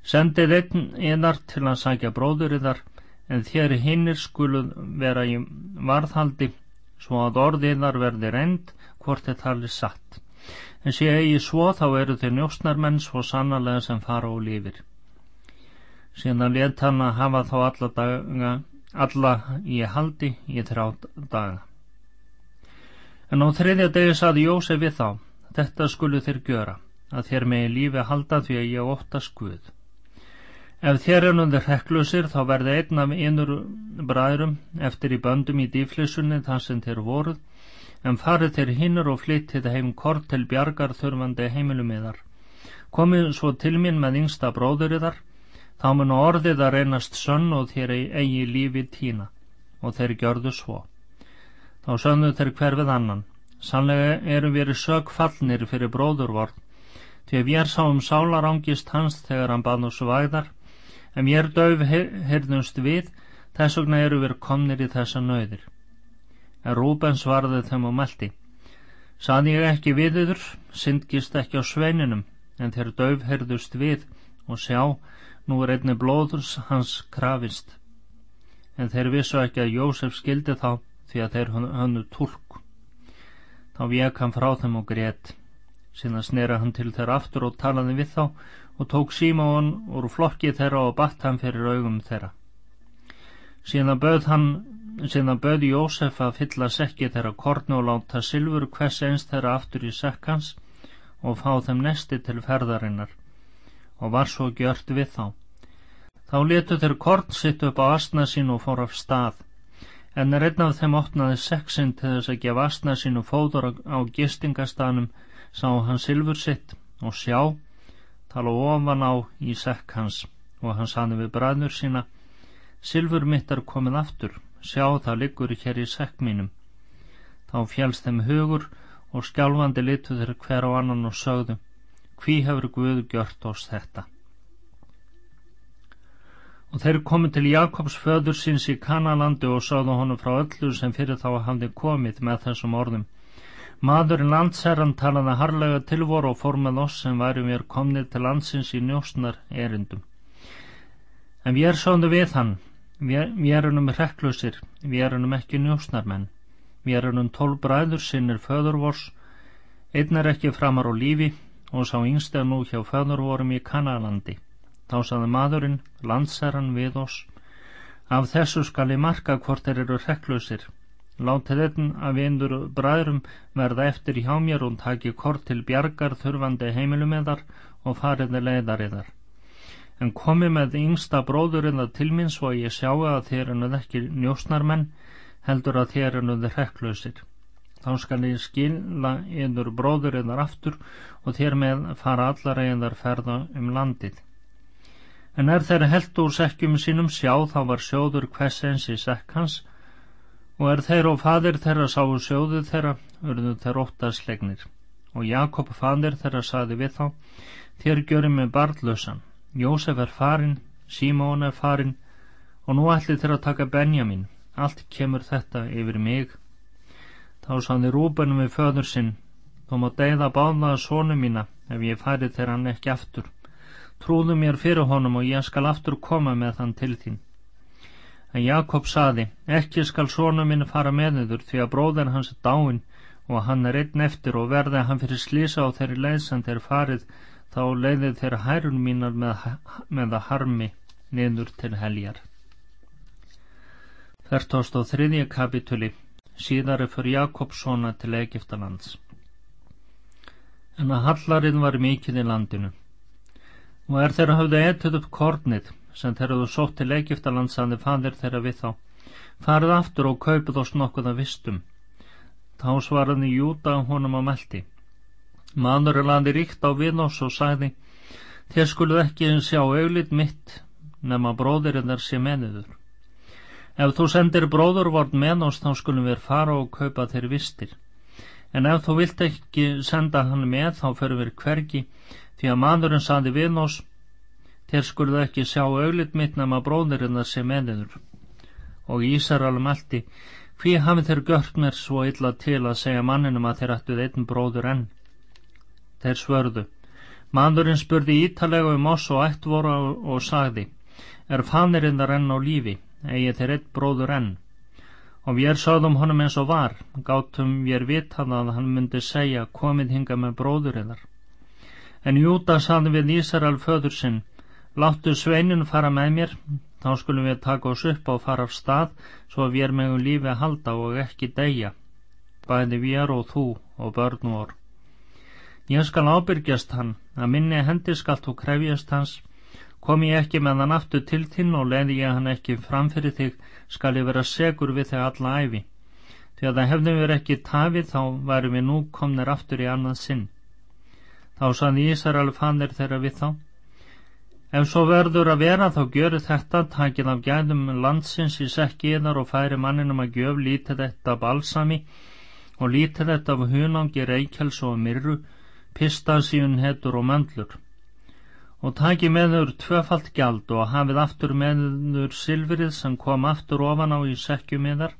Sendið einn einar til að sækja bróðuriðar en þér hinnir skulu vera í varðhaldi svo að orðiðar verði reynd hvort þeir talið satt. En sé eigi svo þá eru þeir njóstnarmenn svo sannarlega sem fara og lifir. Síðan let hann að hafa þá alla daga alla í haldi í þrjá daga. En á þriðja degi saði Jósef við þá, þetta skulu þér gjöra, að þér megi lífi halda því að ég ótta skuð. Ef þér er nundir heklusir þá verði einn af einur bræðrum eftir í böndum í dýflissunni þar sem þér voruð, en farið þér hinnur og flyttið heim kort til bjargar þurfandi heimilum yðar. Komið svo til mín með yngsta bróðuriðar, þá mun orðið að reynast sönn og þér eigi lífi tína. Og þeir gjörðu svo. Þá sönnu þeir hverfið annan. Sannlega erum við sög fallnir fyrir bróðurvort. Því að við sáum sálarangist hans þegar hann bað nú svæðar en mér döf heyrðumst við þess vegna eru við komnir í þessa nöðir en Rúben svarði þeim á meldi saði ég ekki við yður syndgist ekki á sveininum en þeir döf heyrðust við og sjá nú er einni blóðurs hans krafist. En þeir vissu ekki að Jósef skildi þá því að þeir hannu tólk þá vek hann frá þeim og greitt síðan snera hann til þeirra aftur og talaði við þá og tók Símón úr flokki þeirra og batt hann fyrir augum þeirra síðan böð hann síðan böði Jósef að fylla sekki þeirra kornu og láta silfur hvers einst þeirra aftur í sekk hans og fá þeim nesti til ferðarinnar og var svo gjört við þá. Þá letu þeir korn sitt upp á asna sín og fór af stað, en er einn af þeim opnaði sexin til þess að gefa asna sín og fóður á gistingastanum, sá hann silfur sitt og sjá, tala ofan á í sekk hans og hann sani við bræður sína, silfur mitt er komið aftur, sjá það liggur hér í sekk mínum. Þá fjálst þeim hugur og skjálfandi litu þeir hver á annan og sögðu, hví hefur Guð gjört oss þetta og þeir komu til Jakobs föður síns í Kanalandi og sáðu honum frá öllu sem fyrir þá hafði komið með þessum orðum maðurinn landsherran talaði harlega tilvoru og fór með oss sem væri mér komnið til landsins í njósnar erindum en við er sáðu við hann. Við erum um reklusir við erum ekki njósnarmenn. Við erum tólf bræður sinnir föðurvors einn er ekki framar á lífi og sá yngst er nú hjá föður vorum í Kanalandi. Þá saði maðurinn, landsherran við oss, af þessu skal ég marka hvort þeir eru reklusir. Látið einn af eindur bræðrum verða eftir hjá mér og taki kort til bjargar þurfandi heimilum eðar og fariði leiðar eðar. En komi með yngsta bróðurinn að til minn svo að ég sjá að þeir enuð ekki njósnarmenn heldur að þeir enuð reklusir þá skal ég skilna yfir bróður yfir aftur og þér með fara allar eðar ferða um landið. En er þeirra held úr sekkjum sínum sjá þá var sjóður hvessens í sekk hans og er þeir og fadir þeirra sáu sjóðu þeirra urðu þeir óttaslegnir og Jakob fadir þeirra saði við þá þér gjörum með barðlösan Jósef er farin, Símón er farin og nú ætli þeirra taka Benjamin allt kemur þetta yfir mig Þá sáði Rúbenum við föður sinn, þó má deyða báðaða sónu mína ef ég færi þeirra hann ekki aftur. Trúðu mér fyrir honum og ég skal aftur koma með hann til þín. En Jakob saði, ekki skal sónu mín fara með yður því að bróðin hans er dáin og hann er einn eftir og verði hann fyrir slísa á þeirri leið sem þeir farið þá leiði þeir hærun mínar með, með að harmi niður til heljar. 43. kapituli síðari fyrir Jakobssona til Egiptalands. En að hallarinn var mikið í landinu. Og er þeirra hafði etið upp kornið sem þeirra þú sótt til Egiptalands að þið fadir þeirra við þá. Farið aftur og kaupið oss nokkuð að vistum. Þá svaraði Júta honum á meldi. Manur er landi ríkt á við oss og sagði Þér skuluð ekki sjá auðlit mitt nema bróðirinn er sé menniður. Ef þú sendir bróðurvort með oss þá skulum við fara og kaupa þeir vistir. En ef þú vilt ekki senda hann með þá förum við hvergi því að maðurinn saði við oss þér skulum ekki sjá auðlit mitt nema bróðurinn að sé meðiður. Og Ísaralum allt Hví hafið þeir gört mér svo illa til að segja manninum að þeir ættuð einn bróður enn? Þeir svörðu. Mandurinn spurði ítalega um oss og ætt voru og sagði, er fanirinn þar enn á lífi, eigi þeir einn bróður enn? Og við sáðum honum eins og var, gátum við vitað að hann myndi segja, komið hinga með bróðurinnar. En Júta saði við Ísarál föður sinn, láttu sveinin fara með mér, þá skulum við taka oss upp og fara af stað svo við erum megum lífi að halda og ekki deyja bæði við og þú og börn vor ég skal ábyrgjast hann að minni hendi skalt þú krefjast hans. Kom ég ekki með hann aftur til þinn og leði ég hann ekki framfyrir þig skal ég vera segur við þig alla æfi því að það hefðum við ekki tafið þá værum við nú komnir aftur í annað sinn. Þá saði Ísaralf fannir þeirra við þá Ef svo verður að vera þá gjöru þetta takið af gæðum landsins í sekkiðar og færi manninum að gjöf lítið þetta balsami og lítið þetta af hunangi reykjels og myrru, pistasíun hetur og möndlur. Og takið meður tvöfalt gjald og hafið aftur meður silfrið sem kom aftur ofan á í sekkjumiðar,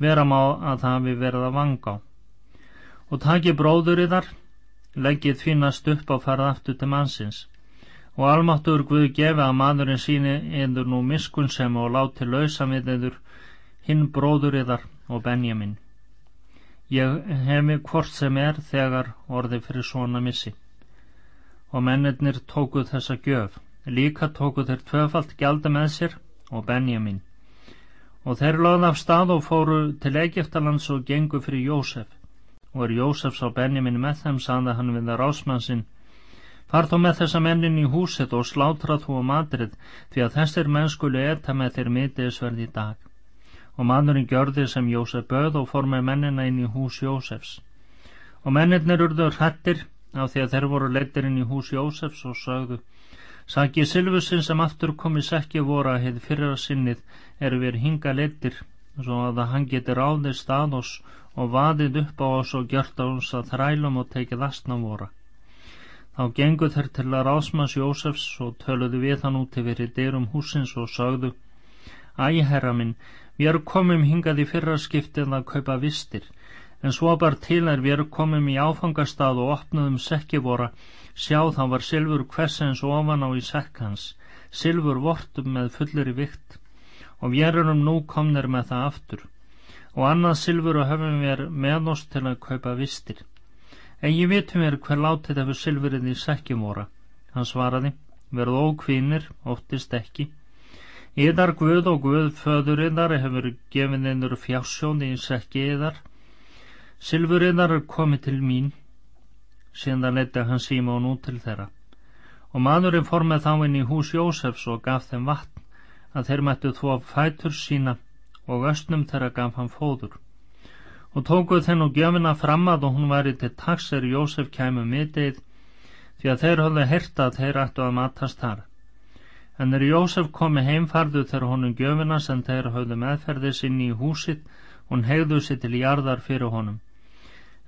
vera má að það hafi verið að vanga á. Og takið bróðuriðar, leggið finnast upp og farið aftur til mannsins og almáttur Guð gefi að maðurinn síni eður nú miskun sem og láti lausa við eður hinn bróður yðar og Benjamin. Ég hef mig hvort sem er þegar orði fyrir svona missi. Og mennirnir tókuð þessa gjöf, líka tókuð þeir tvöfalt gjalda með sér og Benjamin. Og þeir loði af stað og fóru til Egiptalands og gengu fyrir Jósef. Og er Jósef sá Benjamin með þeim, saði hann við það rásmannsinn, Far þó með þessa mennin í húset og slátra þú á matrið því að þessir menn skulu erta með þér mitiðsverð í dag. Og mannurinn gjörði sem Jósef böð og fór með mennina inn í hús Jósefs. Og mennirnir urður hrettir á því að þeir voru leittir inn í hús Jósefs og sögðu Sækið Silvusin sem aftur komi sekki voru að heið fyrra sinnið eru við hinga leittir svo að hann getur ráðist að oss og vaðið upp á oss og gjört á oss að þrælum og tekið astna voru. Þá gengu þeir til að rásmas Jósefs og töluðu við hann út yfir í dyrum húsins og sagðu Æ, herra minn, við erum komum hingað í fyrra skiptið að kaupa vistir, en svo bar til er við erum komum í áfangastað og opnaðum sekki vora, sjá þá var Silfur hversens ofan á í sekk hans, Silfur vortum með fullir í vikt, og við erum nú komnir með það aftur, og annað Silfur og höfum við með oss til að kaupa vistir. En ég vitum er hver látið hefur sylfurinn í sekkjum voru. Hann svaraði, verð ókvinnir, óttist ekki. Íðar Guð og Guð föðurinnar hefur gefið einur fjássjóni í sekki íðar. Sylfurinnar er komið til mín, síðan leti hann Símón út til þeirra. Og maðurinn fór með þá inn í hús Jósefs og gaf þeim vatn, að þeir mættu þó fætur sína og östnum þeirra gaf hann fóður og tókuð þenn og gjöfina fram að og hún væri til taks er Jósef kæmu mittið því að þeir höfðu herta að þeir ættu að matast þar. En er Jósef komi heimfarðu þegar honum gjöfina sem þeir höfðu meðferðis inn í húsit hún hegðu sér til jarðar fyrir honum.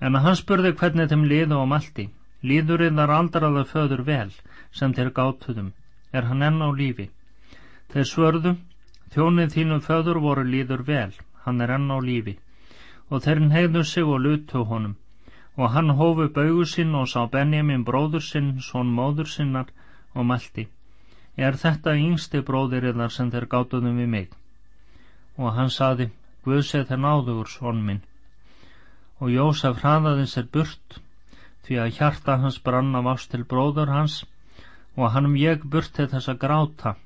En að hann spurði hvernig þeim liðu á malti. Líðurinn þar aldraða föður vel sem þeir gátuðum. Er hann enn á lífi? Þeir svörðu, þjónið þínum föður voru líður vel, hann er enn á lífi og þeir hegðu sig og lutu honum. Og hann hófu baugu sinn og sá Benjamin bróður sinn, svon móður sinnar og mælti er þetta yngsti bróðiriðar sem þeir gátuðum við mig? Og hann saði Guð sé þeir náður svon minn. Og Jósef hraðaði sér burt því að hjarta hans brann af ást til bróður hans og hann ég burti þess að gráta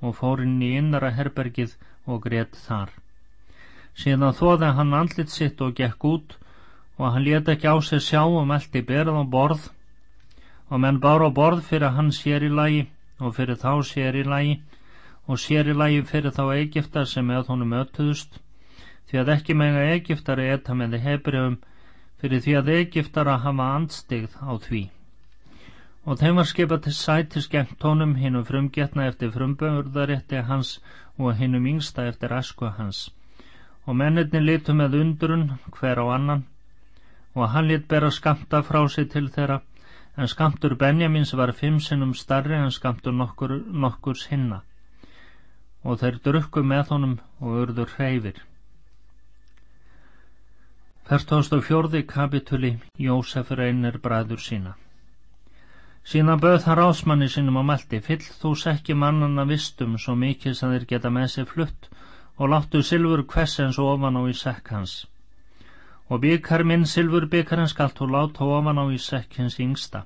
og fór inn í innara herbergið og greitt þar síðan þóði hann andlit sitt og gekk út og hann leta ekki á sig sjá og meldi berð á borð. Og menn bar á borð fyrir hann sér í lagi og fyrir þá sér í lagi og sér í lagi fyrir þá Egiptar sem með honum ötuðust. Því að ekki mega Egiptar etta með hefriðum fyrir því að Egiptar að hafa andstigð á því. Og þeim var skipað til sætis gegn tónum hinnum frumgetna eftir frumböðurétti hans og hinnum yngsta eftir asku hans og mennirni litu með undrun hver á annan. Og hann lit bera skamta frá sig til þeirra en skamtur Benjamins var fimm sinnum starri en skamtur nokkur, nokkurs hinna. Og þeir drukku með honum og urður hreyfir. 44. kapituli Jósef reynir bræður sína. Síðan bauð það rásmanni sínum á meldi Fyll þú sekki mannana vistum Svo mikið sem þeir geta með sér flutt Og láttu silfur kvessens ofan á í sekk hans Og byggar minn silfur byggarinn Skalt þú láta ofan á í sekk hins yngsta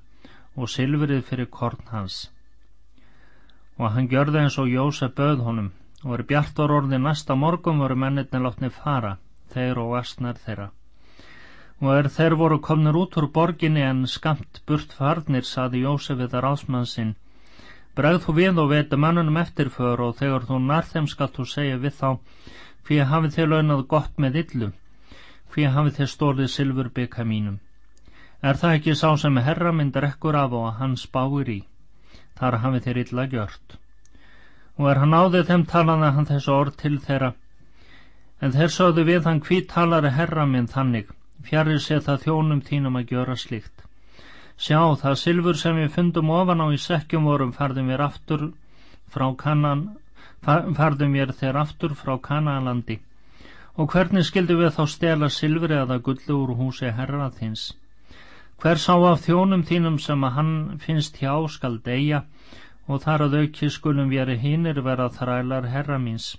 Og silfurið fyrir korn hans Og hann gjörði eins og Jósef bauð honum Og er bjart var orði næsta morgun Voru mennirni látni fara Þeir og astnar þeirra og er þeir voru komnir út úr borginni en skamt burt farnir, saði Jósef við þar ásmannsinn. Bregð þú við og veitu mannunum eftirför og þegar þú nær þeim skalt þú segja við þá, fyrir hafið þið launað gott með illu, fyrir hafið þið stólið silfurbygga mínum. Er það ekki sá sem herra minn drekkur af og hann spáir í? Þar hafið þið illa gjört. Og er hann áðið þeim talaði hann þessu orð til þeirra, en þeir sögðu við hann hví talari herra minn þannig, Fjarrir sé það þjónum þínum að gjöra slíkt. Sjá, það silfur sem við fundum ofan á í sekkjum vorum farðum við aftur frá kannan, farðum við þér aftur frá kannanlandi. Og hvernig skildum við þá stela silfri eða gullu úr húsi herra þins? Hver sá af þjónum þínum sem að hann finnst hjá skal deyja og þar að auki skulum veri hinnir vera þrælar herra míns.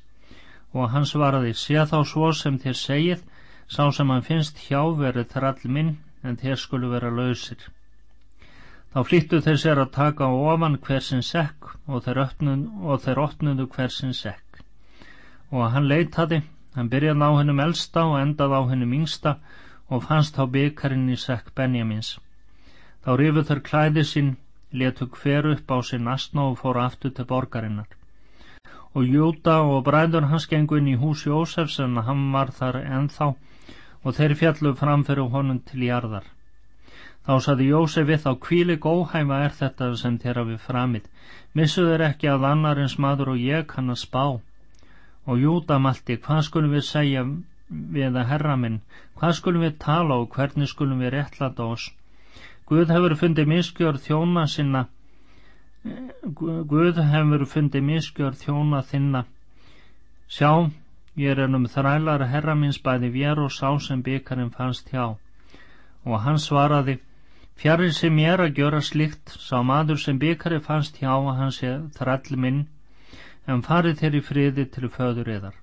Og hans varaði, sé þá svo sem þér segið, Sá sem hann finnst hjá verið þrall minn en þér skulu vera lausir. Þá flýttu þeir sér að taka ofan hversin sekk og þeir, opnun, og þeir opnuðu hversin sekk. Og hann leitaði, hann byrjaði á hennum elsta og endaði á hennum yngsta og fannst á byggarinn í sekk Benjamins. Þá rifu þeir klæði sín, letu hver upp á sinn astna og fóru aftur til borgarinnar. Og Júta og bræður hans gengu inn í húsi Jósefs en hann var þar ennþá og þeir fjallu fram fyrir honum til jarðar. Þá saði Jósef við þá kvíli góhæma er þetta sem þér hafið framið, missuður ekki að annar eins maður og ég kann að spá. Og Júda malti, hvað skulum við segja við að herra minn, hvað skulum við tala og hvernig skulum við réttlata oss. Guð hefur fundið miskjör þjóna sinna, Guð hefur fundið miskjör þjóna þinna. Sjá, Ég er ennum þrælar herra minns bæði vér og sá sem byggarinn fannst hjá. Og hann svaraði, fjarrir sem ég er að gjöra slikt, sá maður sem byggarinn fannst hjá að hann sé þræll minn, en farið þér í friði til föður eðar.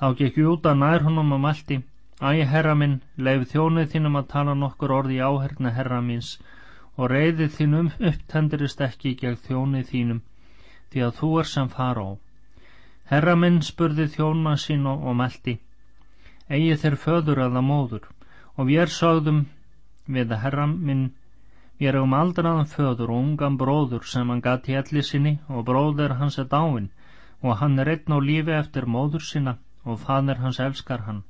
Þá gekk Júta nær honum og malti, Æ, herra minn, leif þjónið þínum að tala nokkur orði áherna herra minns og reyðið þínum upptendurist ekki gegn þjónið þínum, því að þú er sem fara á. Herra minn spurði þjóna sín og, meldi, eigi þeir föður aða móður, og við er sagðum við að herra minn, við erum aldraðan föður og ungan bróður sem hann gati elli sinni og bróður hans er dáin og hann er einn á lífi eftir móður sína og fadir hans elskar hann.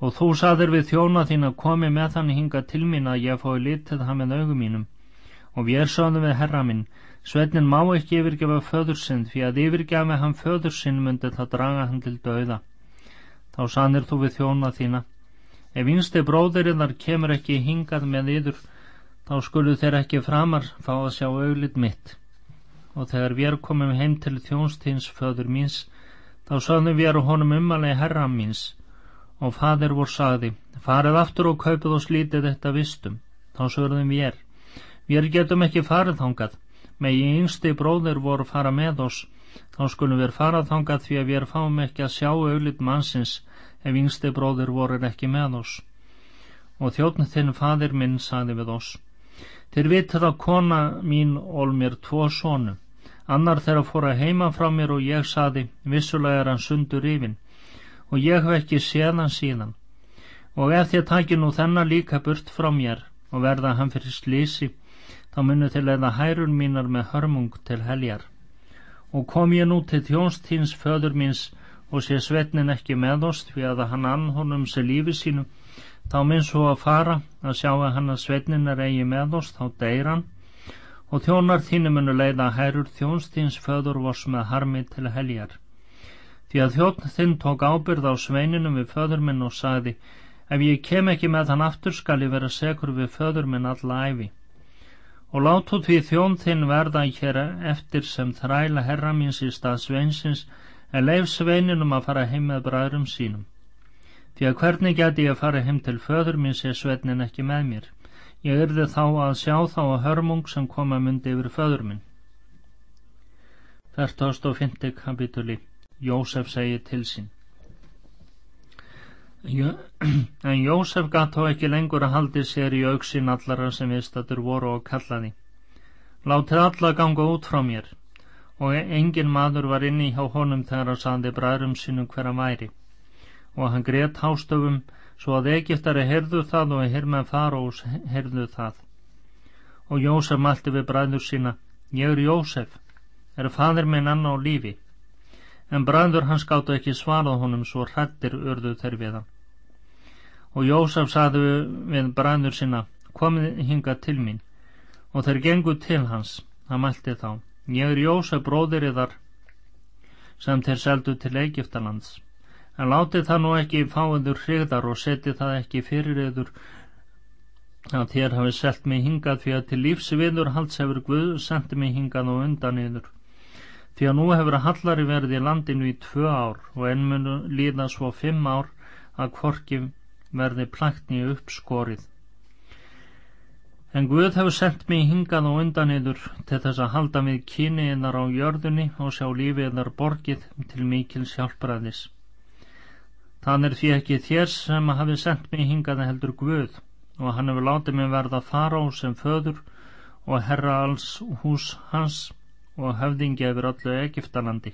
Og þú saðir við þjóna þín að komi með hann hinga til mín að ég fái litið hann með augum mínum og við er sagðum við herra minn, Sveitnin má ekki yfirgefa föður sinn því að yfirgefa hann föður sinn myndi það draga hann til dauða. Þá sannir þú við þjóna þína. Ef einsti bróðurinnar kemur ekki hingað með yður, þá skulu þeir ekki framar fá að sjá auðlit mitt. Og þegar við komum heim til þjónstins föður míns, þá saðum við honum umalegi herra míns. Og fadir vor sagði, farið aftur og kaupið og slítið þetta vistum. Þá sögðum við er, við getum ekki farið þángað megi yngsti bróðir voru fara með oss þá skulum við fara þangað því að við fáum ekki að sjá auðlit mannsins ef yngsti bróðir voru ekki með oss. Og þjóttn þinn fadir minn sagði við oss þeir vitið að kona mín ól mér tvo sónu annar þeirra fór að heima frá mér og ég sagði vissulega er hann sundur yfin og ég hef ekki séð hann síðan. Og ef þið takir nú þennan líka burt frá mér og verða hann fyrir slísi þá munu til eða hærun mínar með hörmung til heljar. Og kom ég nú til þjónstíns föður míns og sé svetnin ekki með oss því að hann ann honum sé lífi sínu, þá minn svo að fara að sjá að hann að svetnin er eigi með oss, þá deyr hann, og þjónar þínu munu leiða hærur þjónstíns föður voss með harmi til heljar. Því að þjóttn þinn tók ábyrð á sveininum við föður minn og sagði, ef ég kem ekki með hann aftur skal ég vera segur við föður minn alla æfi og látu því þjón þinn verða hér eftir sem þræla herra míns í stað sveinsins en leif sveininum að fara heim með bræðrum sínum. því að hvernig geti ég að fara heim til föður minn sé svetnin ekki með mér? Ég yrði þá að sjá þá að hörmung sem koma myndi yfir föður minn. 45. kapituli Jósef segir til sín. En Jósef gatt þá ekki lengur að haldi sér í auksin allara sem viðstatur voru og kallaði. Látið alla ganga út frá mér og engin maður var inni hjá honum þegar að sandi bræðrum sínum hverja væri. Og hann greiðt hástöfum svo að Egiptari heyrðu það og herrmenn Farós heyrðu það. Og Jósef malti við bræður sína Ég er Jósef er fadir minn anna á lífi? En bræður hans gáttu ekki svarað honum svo hrættir urðu þeir við hann. Og Jósef saði við bræður sinna komið hinga til mín. Og þeir gengu til hans það mælti þá ég er Jósef bróðir yðar sem þeir seldu til Egiptalands en láti það nú ekki fáiður hrigðar og seti það ekki fyrir yður að þér hafi selt mig hingað fyrir að til lífsviður hals hefur Guð sendið mig hingað og undan yður því að nú hefur Hallari verið í landinu í tvö ár og enn munu líða svo fimm ár að kvorki verði plækni uppskorið. En Guð hefur sendt mig hingað og undan yður til þess að halda við kyniðnar á jörðunni og sjá lífiðnar borgið til mikil sjálfbræðis. Þann er því ekki þér sem hafi sendt mig hingað heldur Guð og hann hefur látið mig verða fara á sem föður og herra alls hús hans og höfðingi yfir öllu Egiptalandi.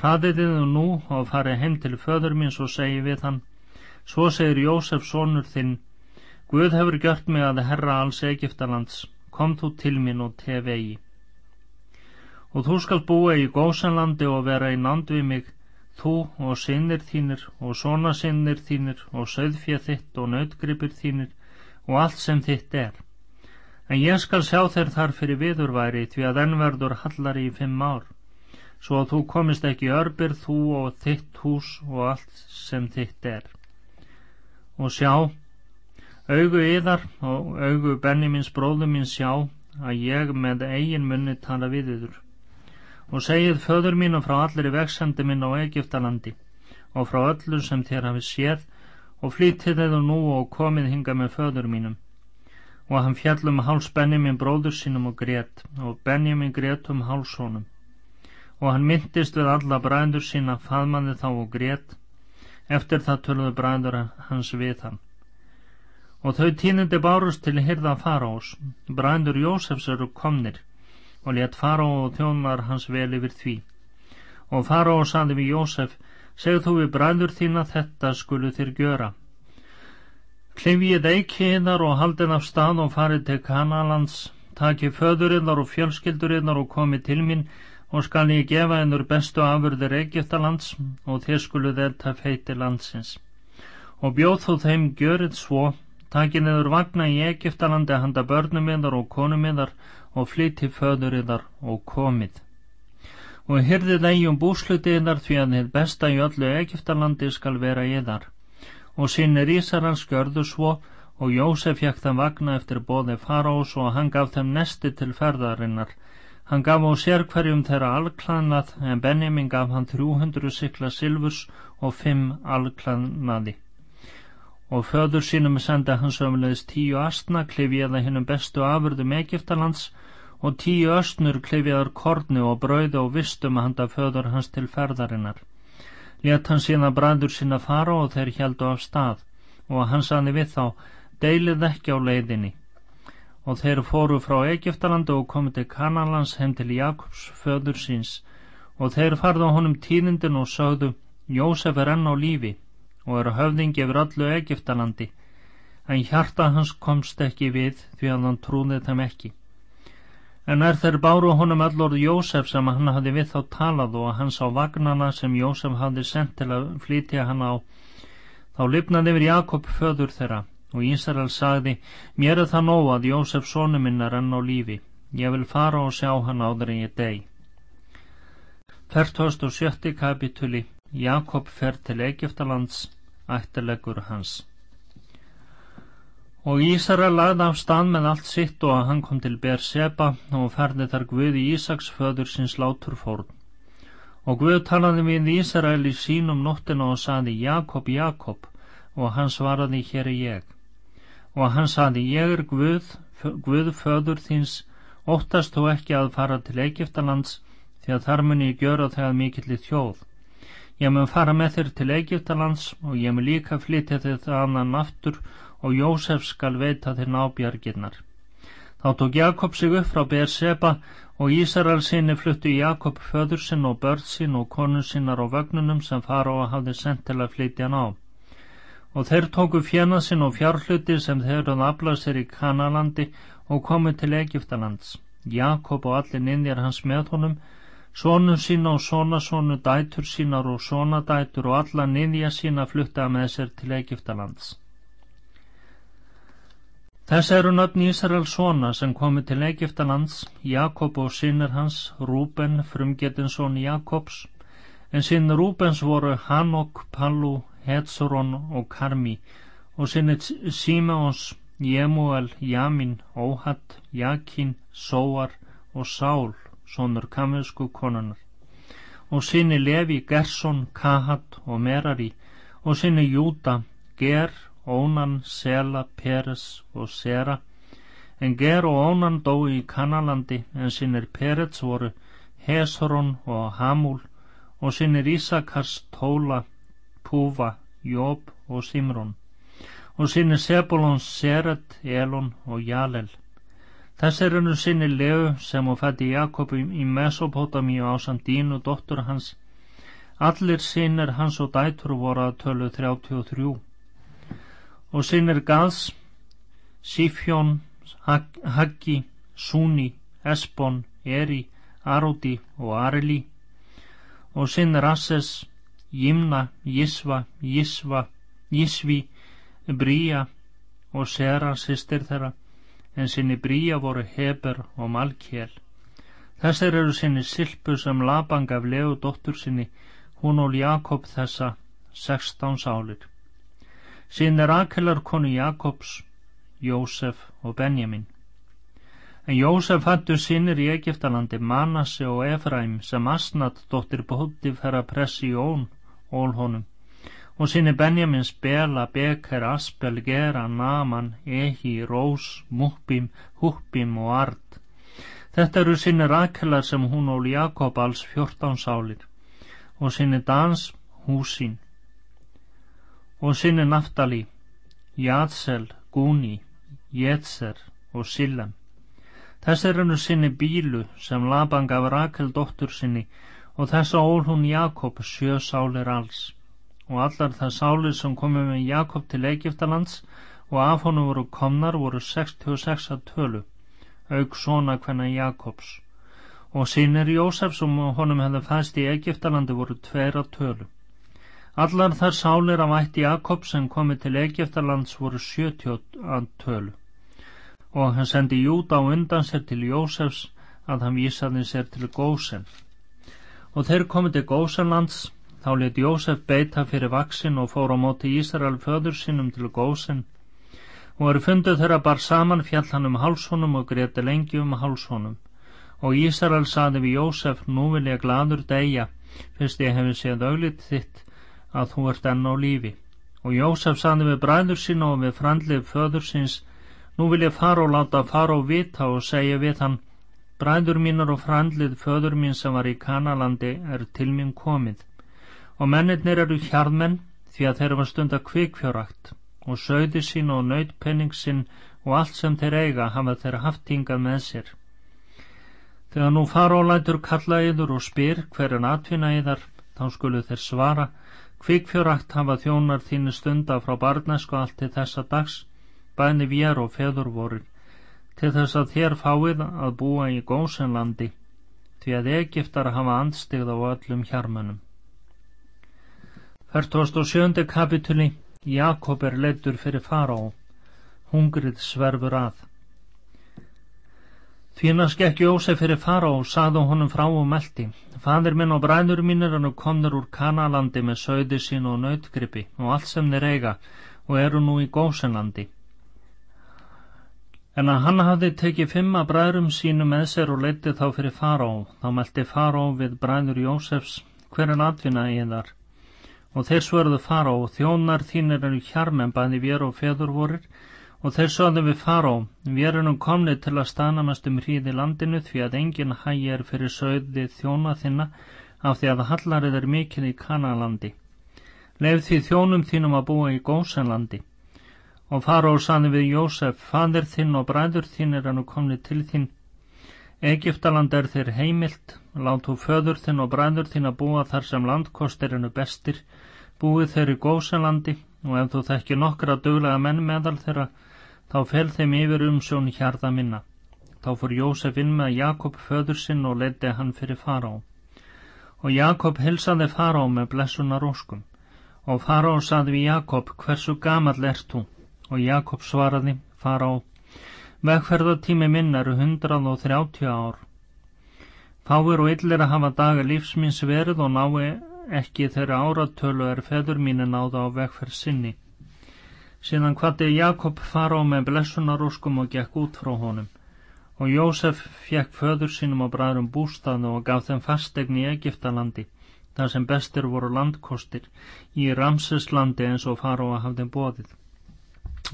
Hraðiði þú nú og farið heim til föður minn svo segi við hann, svo segir Jósef sonur þinn, Guð hefur gjört mig að herra alls Egiptalands, kom þú til minn og tef eigi. Og þú skal búa í góðsanlandi og vera í nánd við mig, þú og sinnir þínir og svona sinnir þínir og söðfjað þitt og nautgripir þínir og allt sem þitt er. En ég skal sjá þér þar fyrir viðurværi því að enn verður hallari í fimm ár. Svo að þú komist ekki örbir þú og þitt hús og allt sem þitt er. Og sjá augu yðar og augu benni minns bróðu minn sjá að ég með eigin munni tala við yður. Og segið föður mín og frá allir í vexandi minn á Egiptalandi og frá öllur sem þér hafi séð og flýttið þeir nú og komið hinga með föður mínum. Og hann fjall um háls Benjamin bróður sínum og grét og Benjamin grét um háls honum og hann myndist við alla bræður sína faðmanði þá og grét. Eftir það töluðu bræður hans við hann og þau tínindi bárust til hirða faraós. Bræður Jósefs eru komnir og létt fará og þjónar hans vel yfir því. Og fará saði við Jósef segð þú við bræður þína þetta skulu þér gjöra. Klifjið eikiðar og haldin af stað og farið til Kanalands, takið föðurinnar og fjölskyldurinnar og komið til mín og skal ég gefa hennur bestu afurðir Egiptalands og þér skuluð þetta feiti landsins. Og bjóð þú þeim görið svo, takið neður vagna í Egiptalandi að handa börnum yðar og konum yðar og flyti föðurinnar og komið. Og hyrðið eigum búslutiðar því að þið besta í öllu Egiptalandi skal vera yðar og sinni rísarans gjörðu svo og Jósef fjekk þeim vagna eftir bóði farós og hann gaf þeim nesti til ferðarinnar. Hann gaf á sér hverjum þeirra alklanað en Benjamin gaf hann 300 sikla silfurs og 5 alklanaði. Og föður sínum senda hans ömulegist tíu astna klifjaða hinnum bestu afurðum Egiptalands og tíu östnur klifjaðar kornu og brauði og vistum að handa föður hans til ferðarinnar. Let hann síðan bræður sína fara og þeir heldu af stað. Og hann saði við þá deilið ekki á leiðinni. Og þeir fóru frá Egiptalandi og komið til Kanalans heim til Jakobs föður síns. Og þeir farðu á honum tíðindin og sögðu Jósef er enn á lífi og er höfðingi yfir öllu Egiptalandi en hjarta hans komst ekki við því að hann trúði þeim ekki En er þeir báru honum allorð Jósef sem hann hafi við þá talað og hans á vagnana sem Jósef hafi sendt til að flytja hann á, þá lifnaði yfir Jakob föður þeirra og Ísrael sagði, mér er það nóg að Jósef sónu minn er enn á lífi, ég vil fara og sjá hann áður en ég deg. 47. kapituli Jakob fer til Egiptalands, ættilegur hans. Og Ísara lagði af stað með allt sitt og hann kom til Berseba og ferði þar Guði Ísaks föður sinns láturfórn. Og Guð talaði við Ísrael í sínum nóttina og saði Jakob, Jakob og hann svaraði hér er ég. Og hann saði ég er Guð, Guð föður þins, óttast þú ekki að fara til Egiptalands því að þar mun ég gjöra þegar mikill í þjóð. Ég mun fara með þér til Egiptalands og ég mun líka flytja þér það annan aftur og Jósef skal veita þér nábjarginnar. Þá tók Jakob sig upp frá Berseba og Ísarals sinni fluttu Jakob föður sinn og börn sinn og konun sinnar á vögnunum sem fara og hafði sendt til að flytja ná. Og þeir tóku fjena sinn og fjárhluti sem þeir hafði aflað sér í Kanalandi og komið til Egiptalands. Jakob og allir ninnjar hans með honum, sónu sína og sónasónu, dætur sínar og sónadætur og alla ninnja sína flutta með sér til Egiptalands. Þess eru nöfn Ísraels svona sem komi til Egiptalands, Jakob og sinnir hans, Rúben, frumgetinsson Jakobs, en sinn Rúbens voru Hanok, Pallu, Hetzoron og Karmi. Og sinnir Simeons, Jemuel, Jamin, Óhatt, Jakin, Sóar og Sál, sonur kamilsku konunar, og sinni Levi, Gerson, Kahat og Merari, og sinni Júta, Ger Ónan, Sela, Peres og Sera. En Ger og Ónan dói í Kanalandi en sinnir Perets voru Hesron og Hamúl og sinnir Ísakars Tóla, Púva, Jób og Simrón. Og sinnir Sebulons Seret, Elon og Jalel Þessir eru sinnir Leu sem og fætti Jakob í Mesopotamíu á Sandínu, dóttur hans. Allir sinnir hans og dætur voru að tölu 33 og sinnir Gads, Sifjón, Haggi, Súni, Esbon, Eri, Aródi og Areli. Og sinnir Asses, Jimna, Jisva, Jisva, Jisvi, Bríja og Sera, sýstir þeirra, en sinni Bríja voru Heber og Malkiel. Þessir eru sinni Silpu sem Labang af Leo dóttur sinni, hún og Jakob þessa 16 sálir. Sýnir Rakelar konu Jakobs, Jósef og Benjamin. En Jósef hattu sínir í Egiptalandi Manassi og Efraim sem Asnat dóttir bótti færa pressi í ón, ól honum. Og sínir Benjamins Bela, Beker, Aspel, Gera, Naman, Ehi, Rós, Muppim, Huppim og Ard. Þetta eru sínir Rakelar sem hún ól Jakob alls fjórtán sálir og sínir Dans, Húsín og sinni Naftali, Jadsel, Gúni, Jetser og Sillem. Þessir eru sinni Bílu sem Laban gaf Rakel dóttur sinni og þessa ól hún Jakob sjö sálir alls og allar það sálir sem komið með Jakob til Egiptalands og af honum voru komnar voru 66 að tölu auk svona hvenna Jakobs. Og sínir Jósef sem honum hefði fæst í Egiptalandi voru tveir að tölu. Allar þar sálir af ætti Jakob sem komið til Egeftalands voru 70 að tölu. Og hann sendi Júta á undan sér til Jósefs að hann vísaði sér til Gósen. Og þeir komið til Gósenlands, þá let Jósef beita fyrir vaksin og fór á móti Ísrael föður sínum til Gósen og eru funduð þeirra bar saman fjall hann um hálsónum og greti lengi um hálsónum. Og Ísrael saði við Jósef, nú vil ég gladur degja, fyrst ég hefði séð auglitt þitt að þú ert enn á lífi. Og Jósef saði við bræður sín og við frandlið föður síns, nú vil ég fara og láta fara og vita og segja við hann, bræður mínar og frandlið föður mín sem var í Kanalandi er til mín komið. Og mennirnir eru hjarðmenn því að þeir var stund að kvikfjörakt og sögði sín og nöytpenning sinn og allt sem þeir eiga hafa þeir haft hingað með sér. Þegar nú fara og lætur kalla yður og spyr hver en atvinna yðar, þá skulu þeir svara Kvikfjörakt hafa þjónar þínu stunda frá barnesku allt til þessa dags, bæni vér og feður voru, til þess að þér fáið að búa í gósenlandi, því að Egiptar hafa andstigð á öllum hjarmönum. 47. kapituli Jakob er leittur fyrir fara á, hungrið sverfur að. Þína skekk Jósef fyrir fara og sagði honum frá og meldi. Fadir minn og bræður mínir hann komnir úr Kanalandi með söði sín og nautgrippi og allt sem þeir eiga og eru nú í gósenlandi. En að hann hafði tekið fimma bræðrum sínu með sér og leiti þá fyrir fara á. Þá meldi fara á við bræður Jósefs. hver er atvinna í þar og þeir svörðu fara og þjónar þínir eru hjarmen bæði vér og feður vorir. Og þeir sögðu við fara við erum komni til að stanamast um hríði landinu því að engin hæg er fyrir sögði þjóna þinna af því að hallarið er mikil í kanalandi. Leif því þjónum þínum að búa í gósenlandi. Og fara og saði við Jósef fadir þinn og bræður þín er hann komni til þín Egiptaland er þér heimilt, lát þú föður þinn og bræður þín að búa þar sem landkostir hennu bestir, búið þeir í góðsalandi og ef þú þekki nokkra döglega menn meðal þeirra, þá fel þeim yfir umsjón hjarða minna. Þá fór Jósef inn með Jakob föður sinn og leiti hann fyrir fará. Og Jakob hilsaði fará með blessunar óskum. Og fará saði við Jakob, hversu gamal ert þú? Og Jakob svaraði, fará, Vegferðartími minn eru 130 ár. Fáir og illir að hafa daga lífsmins verið og nái ekki þeirra áratölu er feður mínu náða á vegferð sinni. Síðan hvati Jakob fara á með blessunaróskum og gekk út frá honum. Og Jósef fjekk föður sínum og bræðum bústaðu og gaf þeim fastegn í Egiptalandi, þar sem bestir voru landkostir, í Ramseslandi eins og fara á að hafði bóðið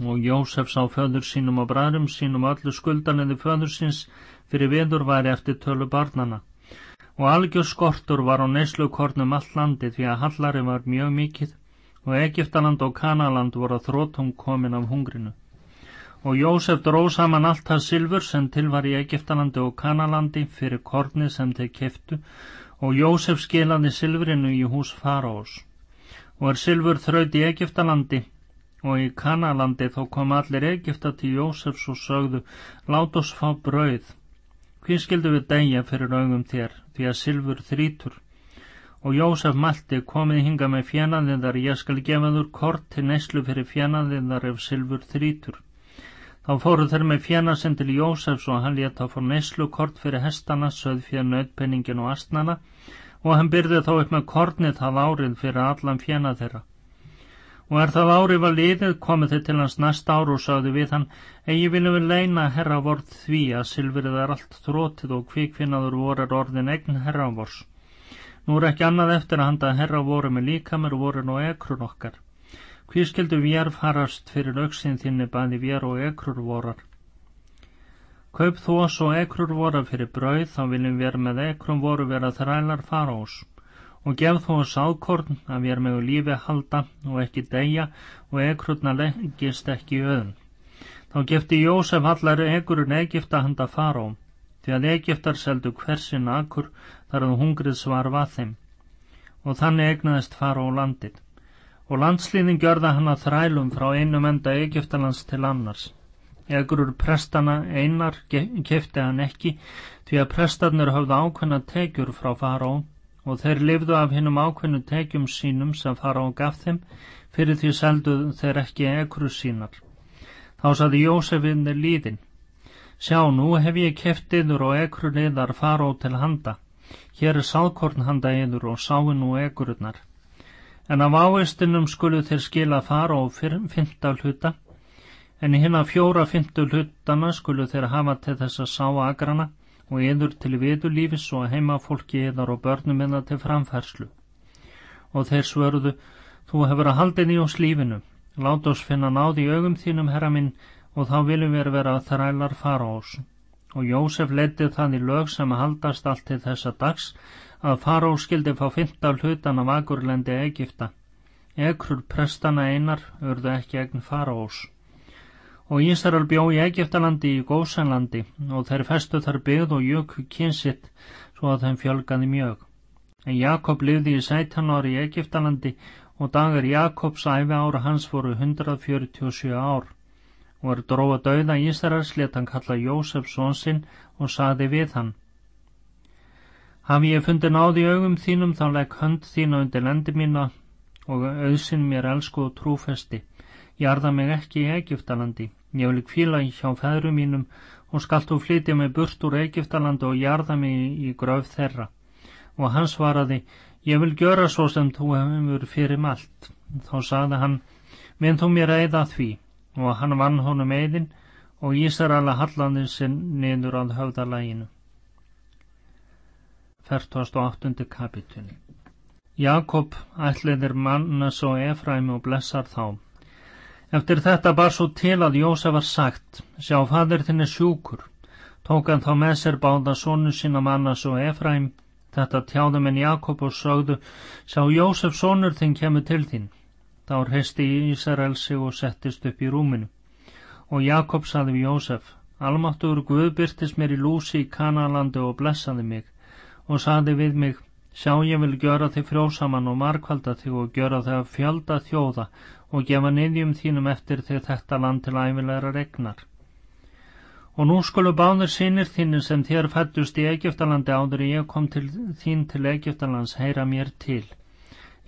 og Jósef sá föður sínum og bræðum sínum öllu skuldanniði föður síns fyrir viður væri eftir tölu barnana og algjör skortur var á neyslukornum all landi því að hallari var mjög mikið og Egiptaland og Kanaland voru að þrótum komin af hungrinu. Og Jósef dróð saman allt það silfur sem til var í Egiptalandi og Kanalandi fyrir korni sem þeir keftu og Jósef skilaði silfrinu í hús faraós. Og er silfur þraut í Egiptalandi og í Kanalandi þó kom allir Egipta til Jósefs og sögðu lát oss fá brauð. Hví skildu við degja fyrir augum þér því að Silfur þrítur? Og Jósef malti komið hinga með fjanaðiðar ég skal gefa þúr kort til neyslu fyrir fjanaðiðar ef Silfur þrítur. Þá fóru þeir með fjanasinn til Jósefs og hann leta fór neyslu kort fyrir hestana söð fyrir nöðpenningin og astnana og hann byrði þá upp með kornið það árið fyrir allan fjana þeirra og er það árið var liðið komið þið til hans næsta ár og sagði við hann eigi viljum við leina herra vorð því að silfrið er allt þrótið og kvikfinnaður vorar orðin egn herra vors. Nú er ekki annað eftir að handa herra voru með líkamur voru nú ekrur okkar. Hví skildu vér farast fyrir auksinn þinni bæði vér og ekrur vorar? Kaup oss og ekrur vorar fyrir brauð þá viljum við með ekrum voru vera þrælar fara ós og gef þó sákorn að við erum með lífi halda og ekki deyja og ekrutna leggist ekki öðun. Þá gefti Jósef allar ekurun Egipta handa fará, því að Egiptar seldu hversin akkur þar að hungrið svarfa þeim. Og þannig egnaðist fará landið. Og landslýðin gjörða hann að þrælum frá einum enda Egiptalands til annars. Egrur prestana einar kefti hann ekki, því að prestarnir höfðu ákveðna tekjur frá fará og þeir lifðu af hinnum ákveðnu tekjum sínum sem fara á gaf þeim fyrir því seldu þeir ekki ekru sínar. Þá saði Jósefinn líðin, sjá nú hef ég keft yður og ekru liðar fara á til handa, hér er sákorn handa yður og sáinn og ekururnar. En af áveistinum skulu þeir skila fara á fymta hluta, en hinn að fjóra fymtu hlutana skulu þeir hafa til þess að sá agrana og yður til viðulífis og heimafólki yðar og börnum yðar til framfærslu. Og þeir svörðu, þú hefur að haldin í oss lífinu, lát oss finna náð í augum þínum, herra minn, og þá viljum við vera þrælar fara ós. Og Jósef letið það í lög sem haldast allt til þessa dags, að fara ós skildi fá fynnt af hlutan af agurlendi Egipta. Ekrur prestana einar urðu ekki egn fara ós og Ísrael bjó í Egiptalandi í Gósanlandi og þeir festu þar byggð og jöku kynsitt svo að þeim fjölgaði mjög. En Jakob lifði í sætan ári í Egiptalandi og dagar Jakobs æfi ára hans voru 147 ár og er dróða dauða Ísraels let hann kalla Jósef svonsinn og saði við hann. Hafi ég fundið náði augum þínum þá legg hönd þína undir lendi mína og auðsinn mér elsku og trúfesti. Jarða mig ekki í Egiptalandi Ég vil kvíla hjá feðru mínum og skalt þú flytja mig burt úr Egiptaland og jarða mig í gröf þeirra. Og hann svaraði, ég vil gjöra svo sem þú hefur fyrir malt. Þá sagði hann, minn þú mér eða því. Og hann vann honum eðin og Ísarala hallandi sinn niður að höfða læginu. 48. kapitúli Jakob ætliðir mannas og Efraim og blessar þá. Eftir þetta bar svo til að Jósef var sagt, sjá fadir þinn er sjúkur. Tók hann þá með sér báða sónu sína mannas og Efraim. Þetta tjáðum en Jakob og sögðu, sjá Jósef sónur þinn kemur til þín. Þá reisti Ísarel sig og settist upp í rúminu. Og Jakob saði við Jósef, Almáttur Guð byrtist mér í lúsi í Kanalandi og blessaði mig og saði við mig, sjá ég vil gjöra þig frjósaman og markvalda þig og gjöra þig að fjölda þjóða og gefa niðjum þínum eftir þig þetta land til æfilegra regnar. Og nú skulu báður sínir þínir sem þér fættust í Egiptalandi áður ég kom til þín til Egiptalands heyra mér til.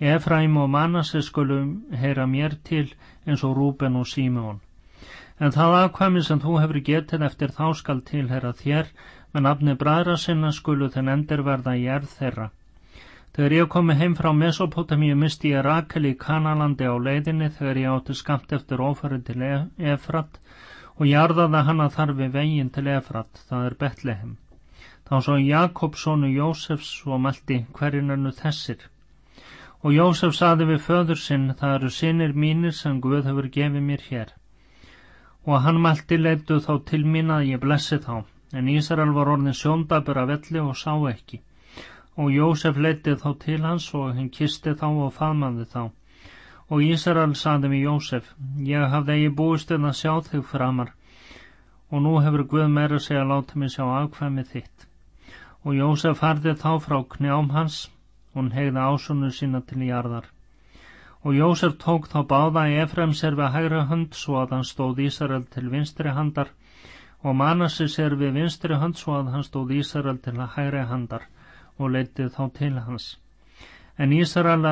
Efraim og Manassi skulu heyra mér til eins og Rúben og Símón. En það afkvæmi sem þú hefur getið eftir þá skal tilhera þér, með nafni bræðra sinna skulu þenn endur verða í erð þeirra. Þegar ég komi heim frá Mesopotamíu misti ég Rakel í Kanalandi á leiðinni þegar ég átti skamt eftir ófæri til e Efrat og jarðaði hana þarfi veginn til Efrat, það er Betlehem. Þá svo Jakobssonu Jósefs og meldi hverjin ernu þessir. Og Jósef saði við föður sinn, það eru sinnir mínir sem Guð hefur gefið mér hér. Og hann meldi leittu þá til mín að ég blessi þá, en Ísrael var orðin sjóndabur af velli og sá ekki. Og Jósef leitið þá til hans og henn kisti þá og faðmaði þá. Og Ísrael saði við Jósef, ég hafði eigi búist en að sjá þig framar, og nú hefur Guð meira segja að láta mig sjá afkvæmið þitt. Og Jósef farði þá frá knjám hans, hún hegði ásunu sína til jarðar. Og Jósef tók þá báða í Efraims er við hægra hönd svo að hann stóð Ísarel til vinstri handar og Manassis er við vinstri hönd svo að hann stóð Ísarel til að hægri handar og leitið þá til hans. En Ísarel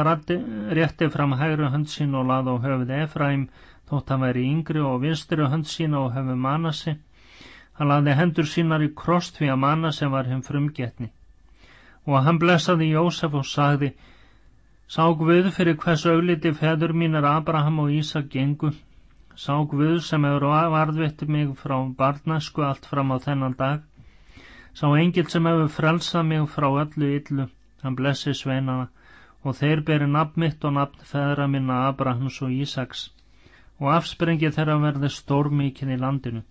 rétti fram hægri hönd sín og lað á höfuð Efraim þótt hann væri yngri og vinstri hönd sína og höfuð Manassi. Hann laði hendur sínar í krost því að Manassi var henn frumgetni. Og hann blessaði Jósef og sagði Sá Guð fyrir hvers augliti feður mínar Abraham og Ísak gengu, sá Guð sem hefur varðvitt mig frá barnasku allt fram á þennan dag, sá engil sem hefur frelsað mig frá öllu yllu, hann blessi sveinana, og þeir beri nafn mitt og nafn feðra minna Abrahams og Ísaks, og afsprengi þeirra verði stórmíkin í landinu.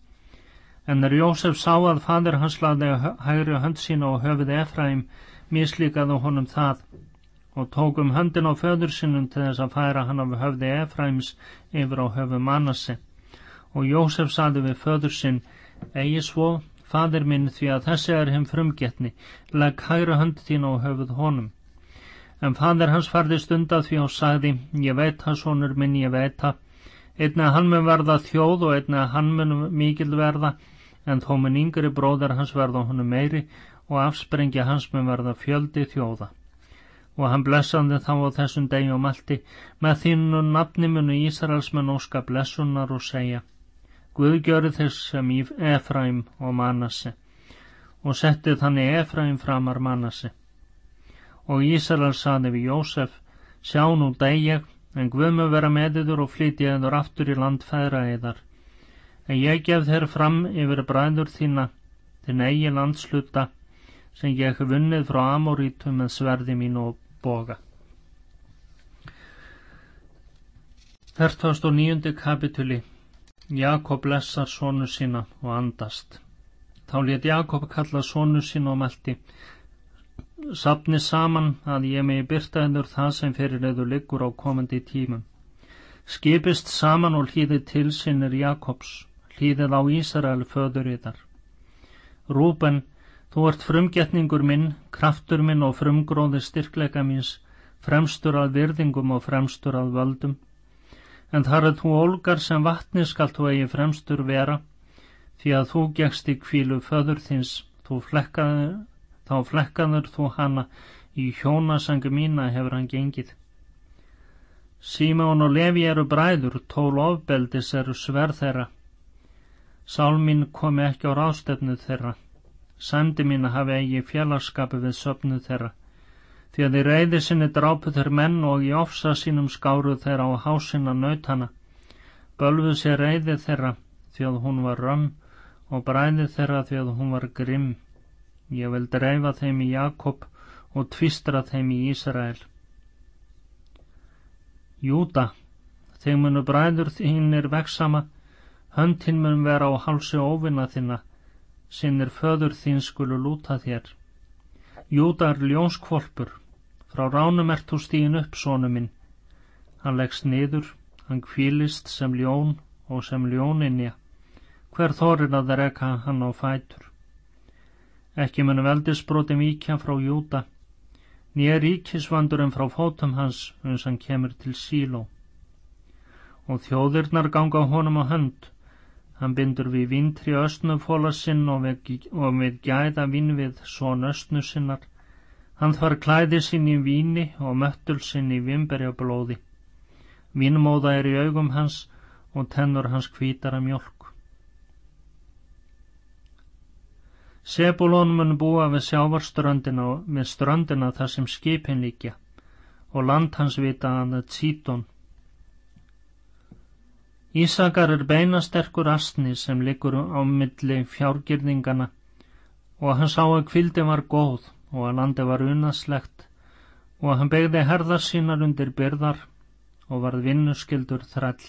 En er Jósef sá að fadir hans laði hægri hönd sína og höfið Efraim, mislíkaði honum það, og tók um höndin á föður sinnum til þess að færa hann af höfði Efraims yfir á höfu Manassi og Jósef saði við föður sinn eigi svo, fadir minn því að þessi er heim frumgetni legg hægra hönd þín á höfuð honum. En fadir hans farði stund að því og sagði ég veit það sonur minn, ég veit það. Einnig að hann mun verða þjóð og einnig að hann mun mikil verða. En þó mun yngri bróðar hans verða honum meiri og afsprengja hans mun verða fjöldi þjóða. Og hann blessaði þá á þessum degi og malti með þínu nafni munu Ísraels menn óska blessunar og segja Guð gjöru þess sem í Efraim og Manassi og setti þannig Efraim framar Manassi og Ísrael saði við Jósef sjá nú degi en Guð mu vera með yður og flytja yður aftur í land færa yðar en ég gef þér fram yfir bræður þína þinn eigi landsluta sem ég hef vunnið frá Amorítum með sverði mín og boga. 49. kapituli Jakob blessar sónu sína og andast. Þá let Jakob kalla sónu sína og meldi Sapni saman að ég megi byrta hendur það sem fyrir eður liggur á komandi tímum. Skipist saman og hlýðið til sinnir Jakobs, hlýðið á Ísrael föður yðar. Rúben Þú ert frumgetningur minn, kraftur minn og frumgróði styrkleika míns, fremstur að virðingum og fremstur að völdum. En þar er þú ólgar sem vatni skalt þú eigi fremstur vera, því að þú gegst í kvílu föður þins, flekkaður, þá flekkaður þú hana í hjónasangu mína hefur hann gengið. Símón og Levi eru bræður, tól ofbeldis eru sverð þeirra. Sálminn komi ekki á rástefnu þeirra sandi mín hafi eigi félagskapi við söpnu þeirra því að í reyði sinni drápu þeir menn og í ofsa sínum skáru þeirra á hásina nautana bölfuð sér reyði þeirra því að hún var römm og bræði þeirra því að hún var grimm. Ég vil dreifa þeim í Jakob og tvistra þeim í Ísrael. Júda, þeim munu bræður þínir veksama, höndin mun vera á halsi óvinna þinna, sinnir föður þín skulu lúta þér. Júda er ljónskvolpur, frá ránum ert þú stíðin upp, sónu minn. Hann leggst niður, hann kvílist sem ljón og sem ljóninja. Hver þorir að reka hann á fætur? Ekki munu veldisbrotin víkja frá Júda, nýja ríkisvandurinn frá fótum hans uns hann kemur til síló. Og þjóðirnar ganga honum á hönd, hann bindur við vintri östnufóla sinn og við, og við gæða vinn við són östnu sinnar, hann þvar klæði sinn í víni og möttul sinn í vimberjablóði. Vínmóða er í augum hans og tennur hans hvítara mjölk. Sebulón mun búa við sjávarströndina og með ströndina þar sem skipin líkja og land hans vita að Tsítón. Ísakar er beinasterkur astni sem liggur á milli fjárgirðingana og hann sá að kvildi var góð og að landi var unaslegt og að hann begði herðar sínar undir byrðar og varð vinnuskildur þræll.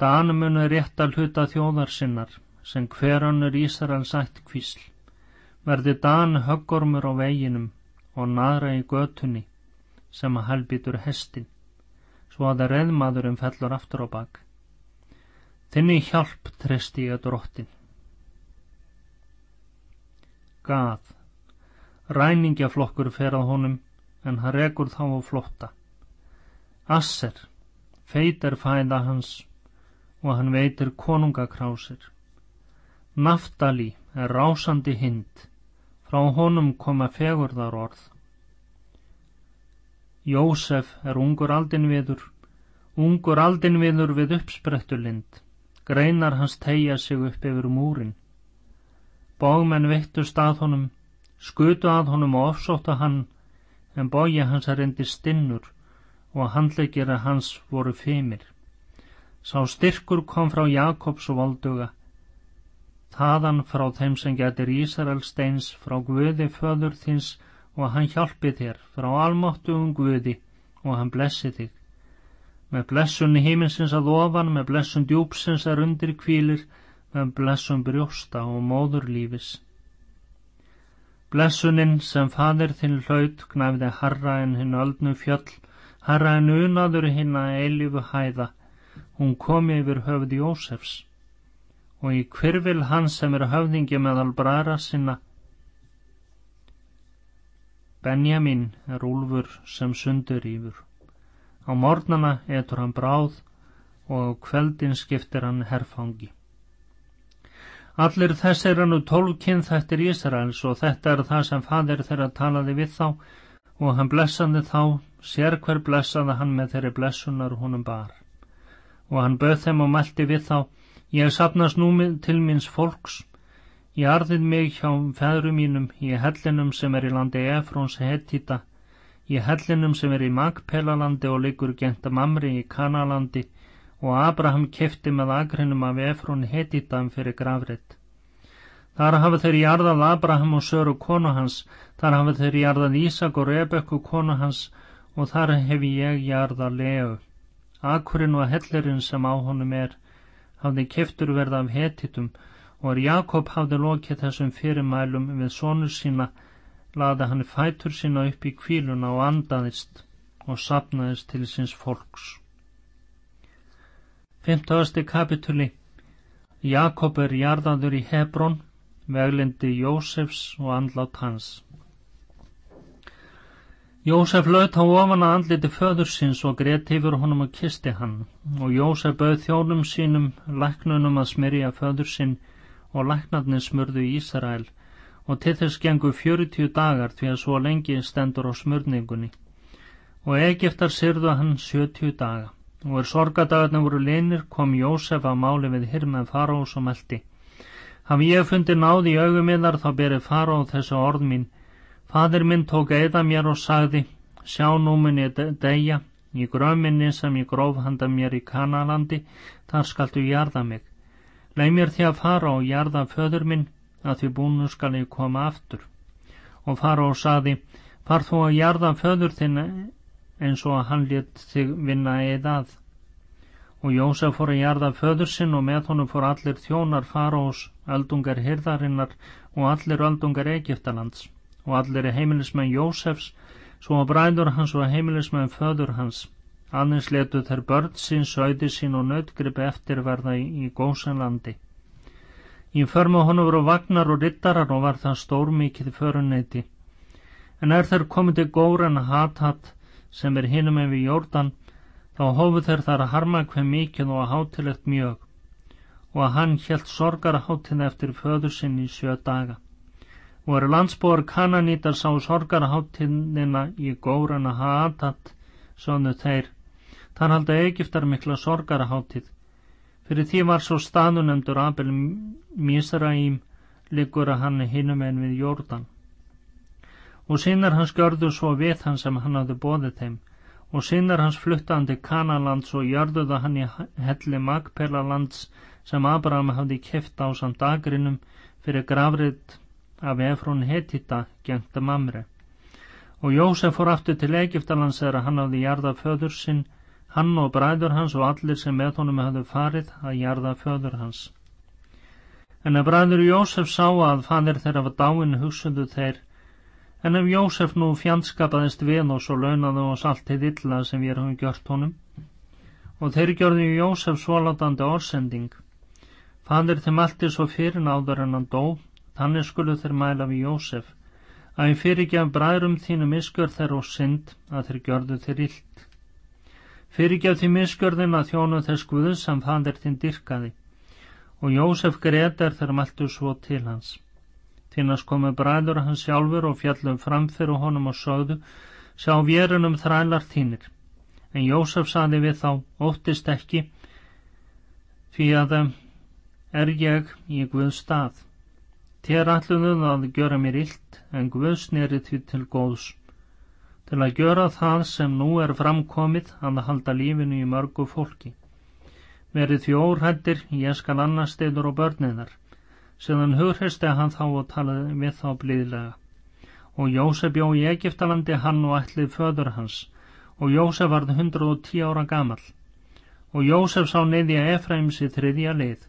Dan munu rétt að hluta þjóðar sinnar, sem hver annur Ísrael sætt kvísl. Verði Dan höggormur á veginum og naðra í götunni, sem að halbítur hestin, svo að reðmaðurum fellur aftur á bak. Þinni hjálp treysti ég drottin. Gað. Ræningjaflokkur fer að honum, en hann regur þá á flotta. Asser. Feit er fæða hans og hann veitir konungakrásir. Naftali er rásandi hind, frá honum koma fegurðar orð. Jósef er ungur aldinviður, ungur aldinviður við uppsprettulind, greinar hans tegja sig upp yfir múrin. Bógmenn veittu stað honum, skutu að honum og ofsóttu hann, en bógi hans er endi stinnur og handleikir hans voru feimir. Sá styrkur kom frá Jakobs volduga, þaðan frá þeim sem getur Ísarelsteins frá Guði föður þins og hann hjálpi þér frá almáttugum Guði og hann blessi þig. Með blessunni híminsins að ofan, með blessun djúpsins er undir kvílir, með blessun brjósta og móðurlífis. Blessunin sem fadir þinn hlaut knæfði harra en hinn öldnu fjöll, harra en unaður hinn að eilifu hæða, hún komi yfir höfði Jósefs og í kvirfil hans sem er höfðingi meðal bræra sinna Benjamin er úlfur sem sundur yfir. Á mornana etur hann bráð og á kveldin skiptir hann herfangi. Allir þess er hannu tólkinn þettir Ísraels og þetta er það sem fadir þeirra talaði við þá og hann blessandi þá sér hver blessaði hann með þeirri blessunar honum bar. Og hann böð þeim og mælti við þá ég sapnast nú til minns fólks ég arðið mig hjá feðru mínum í hellinum sem er í landi Efrons hetita í hellinum sem er í Magpelalandi og liggur gent að Mamri í Kanalandi og Abraham kefti með agrinum af Efron hetitam fyrir gravreitt Þar hafa þeir jarðað Abraham og Söru konu hans, þar hafa þeir jarðað Ísak og Rebekku konu hans og þar hef ég jarðað Leu. Akurinn og hellirinn sem á honum er hafði keftur verða af hetitum og er Jakob hafði lokið þessum fyrirmælum við sónu sína laði hann fætur sína upp í kvíluna og andaðist og sapnaðist til síns fólks. 15. kapituli Jakob er jarðaður í Hebrón, veglindi Jósefs og andlátt hans. Jósef laut á ofan að andliti föður síns og greitt yfir honum og kisti hann og Jósef bauð þjónum sínum læknunum að smyrja föður sinn og læknarnir smurðu í Ísrael og til þess gengu fjörutíu dagar því að svo lengi stendur á smurningunni og Egiptar syrðu hann sjötíu daga og er sorgadagarnir voru linir kom Jósef að máli við hirmað farós og meldi Hafi ég fundið náði í augumidar þá berið faró þessu orð mín Fadir minn tók eða mér og sagði, sjá nú ég degja, í gröminni sem ég gróf handa mér í Kanalandi, þar skaltu jarða mig. Leið mér því að fara og jarða föður minn, að því búinu skal ég koma aftur. Og fara og sagði, far þú að jarða föður þinn eins og hann létt þig vinna eið að og Jósef fór að jarða föður sinn og með honum fór allir þjónar farós, öldungar hirðarinnar og allir öldungar Egiptalands og allir heimilismenn Jósefs svo að bræður hans og heimilismenn föður hans aðeins letu þær börn sín, sögði sín og nötgripi eftirverða í, í gósenlandi í förmu honu voru vagnar og rittarar og var það stórmikið föruneyti. En er þeir komið til góren hat-hat sem er hinum en við Jórdan þá hófu þeir þar að harma hver mikið og að hátilegt mjög. Og að hann helt sorgara hátin eftir föður sinn í sjö daga. Og eru landsbúar kananítar sá sorgara hátinina í górana hatat svonu þeir þar halda Egiptar mikla sorgara hátið fyrir því var svo staðunemdur Abel Mísraím liggur að hann hinum en við Jórdan. Og sinnar hans görðu svo við hann sem hann hafði bóðið þeim. Og sinnar hans fluttandi Kanalands og jörðuða hann í helli Magpelalands sem Abraham hafði kift á samt dagrinum fyrir gravrit af Efrún Hetita gengt að mamri og Jósef fór aftur til Egiptalands þegar hann hafði jarða föður sinn hann og bræður hans og allir sem með honum hafði farið að jarða föður hans. En að bræður Jósef sá að fanir þeirra var dáin hugsundu þeir En ef Jósef nú fjandskapaðist við og launaði oss allt til illa sem við erum gjört honum? Og þeir gjörðu Jósef svolátandi orsending Fadir þeim allt er svo fyrir náður en hann dó þannig skulu þeir mæla við Jósef. Að ég fyrirgjaf bræðrum þínum iskjörð þeir og synd að þeir gjörðu þeir illt Fyrirgjaf því miskjörðin að þjónu þess guðu sem fadir þinn dyrkaði og Jósef gretar þeir mæltu svo til hans Þínast komu bræður hans sjálfur og fjallum framfyrir honum og sögðu, sjá vérunum þrælar þínir. En Jósef saði við þá, óttist ekki, fyrir að er ég í Guð stað. Þér alluðuð að gjöra mér illt, en Guð sneri því til góðs. Til að gjöra það sem nú er framkomið að halda lífinu í mörgu fólki. Verið því órættir, ég skal annars steyður og börniðar Síðan hughresti hann þá og talaði við þá blíðlega. Og Jósef bjó í Egiptalandi hann og ætlið föður hans. Og Jósef varð 110 ára gamal. Og Jósef sá neyði að Efraims í þriðja leið.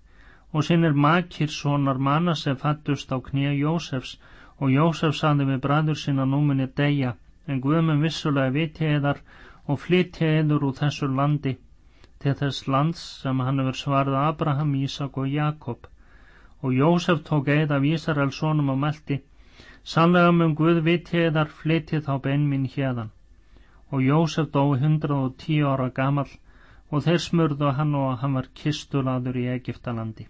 Og sinnir makir sonar manna sem fattust á knýja Jósefs. Og Jósef saði við bræður sinna núminni degja. En Guðmum vissulega viti eðar og flytti eður úr þessu landi. Til þess lands sem hann hefur svarð Abraham, Ísak og Jakob og Jósef tók eið af Ísarels sonum og meldi Sannlega mun Guð vitiðar flytið þá bein mín hérðan og Jósef dói 110 ára gamal og þeir smurðu hann og hann var kistulaður í Egiptalandi.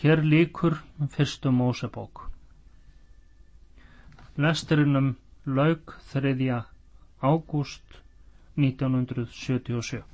Hér líkur fyrstu Mósebók. Lesturinnum laug 3. ágúst 1977.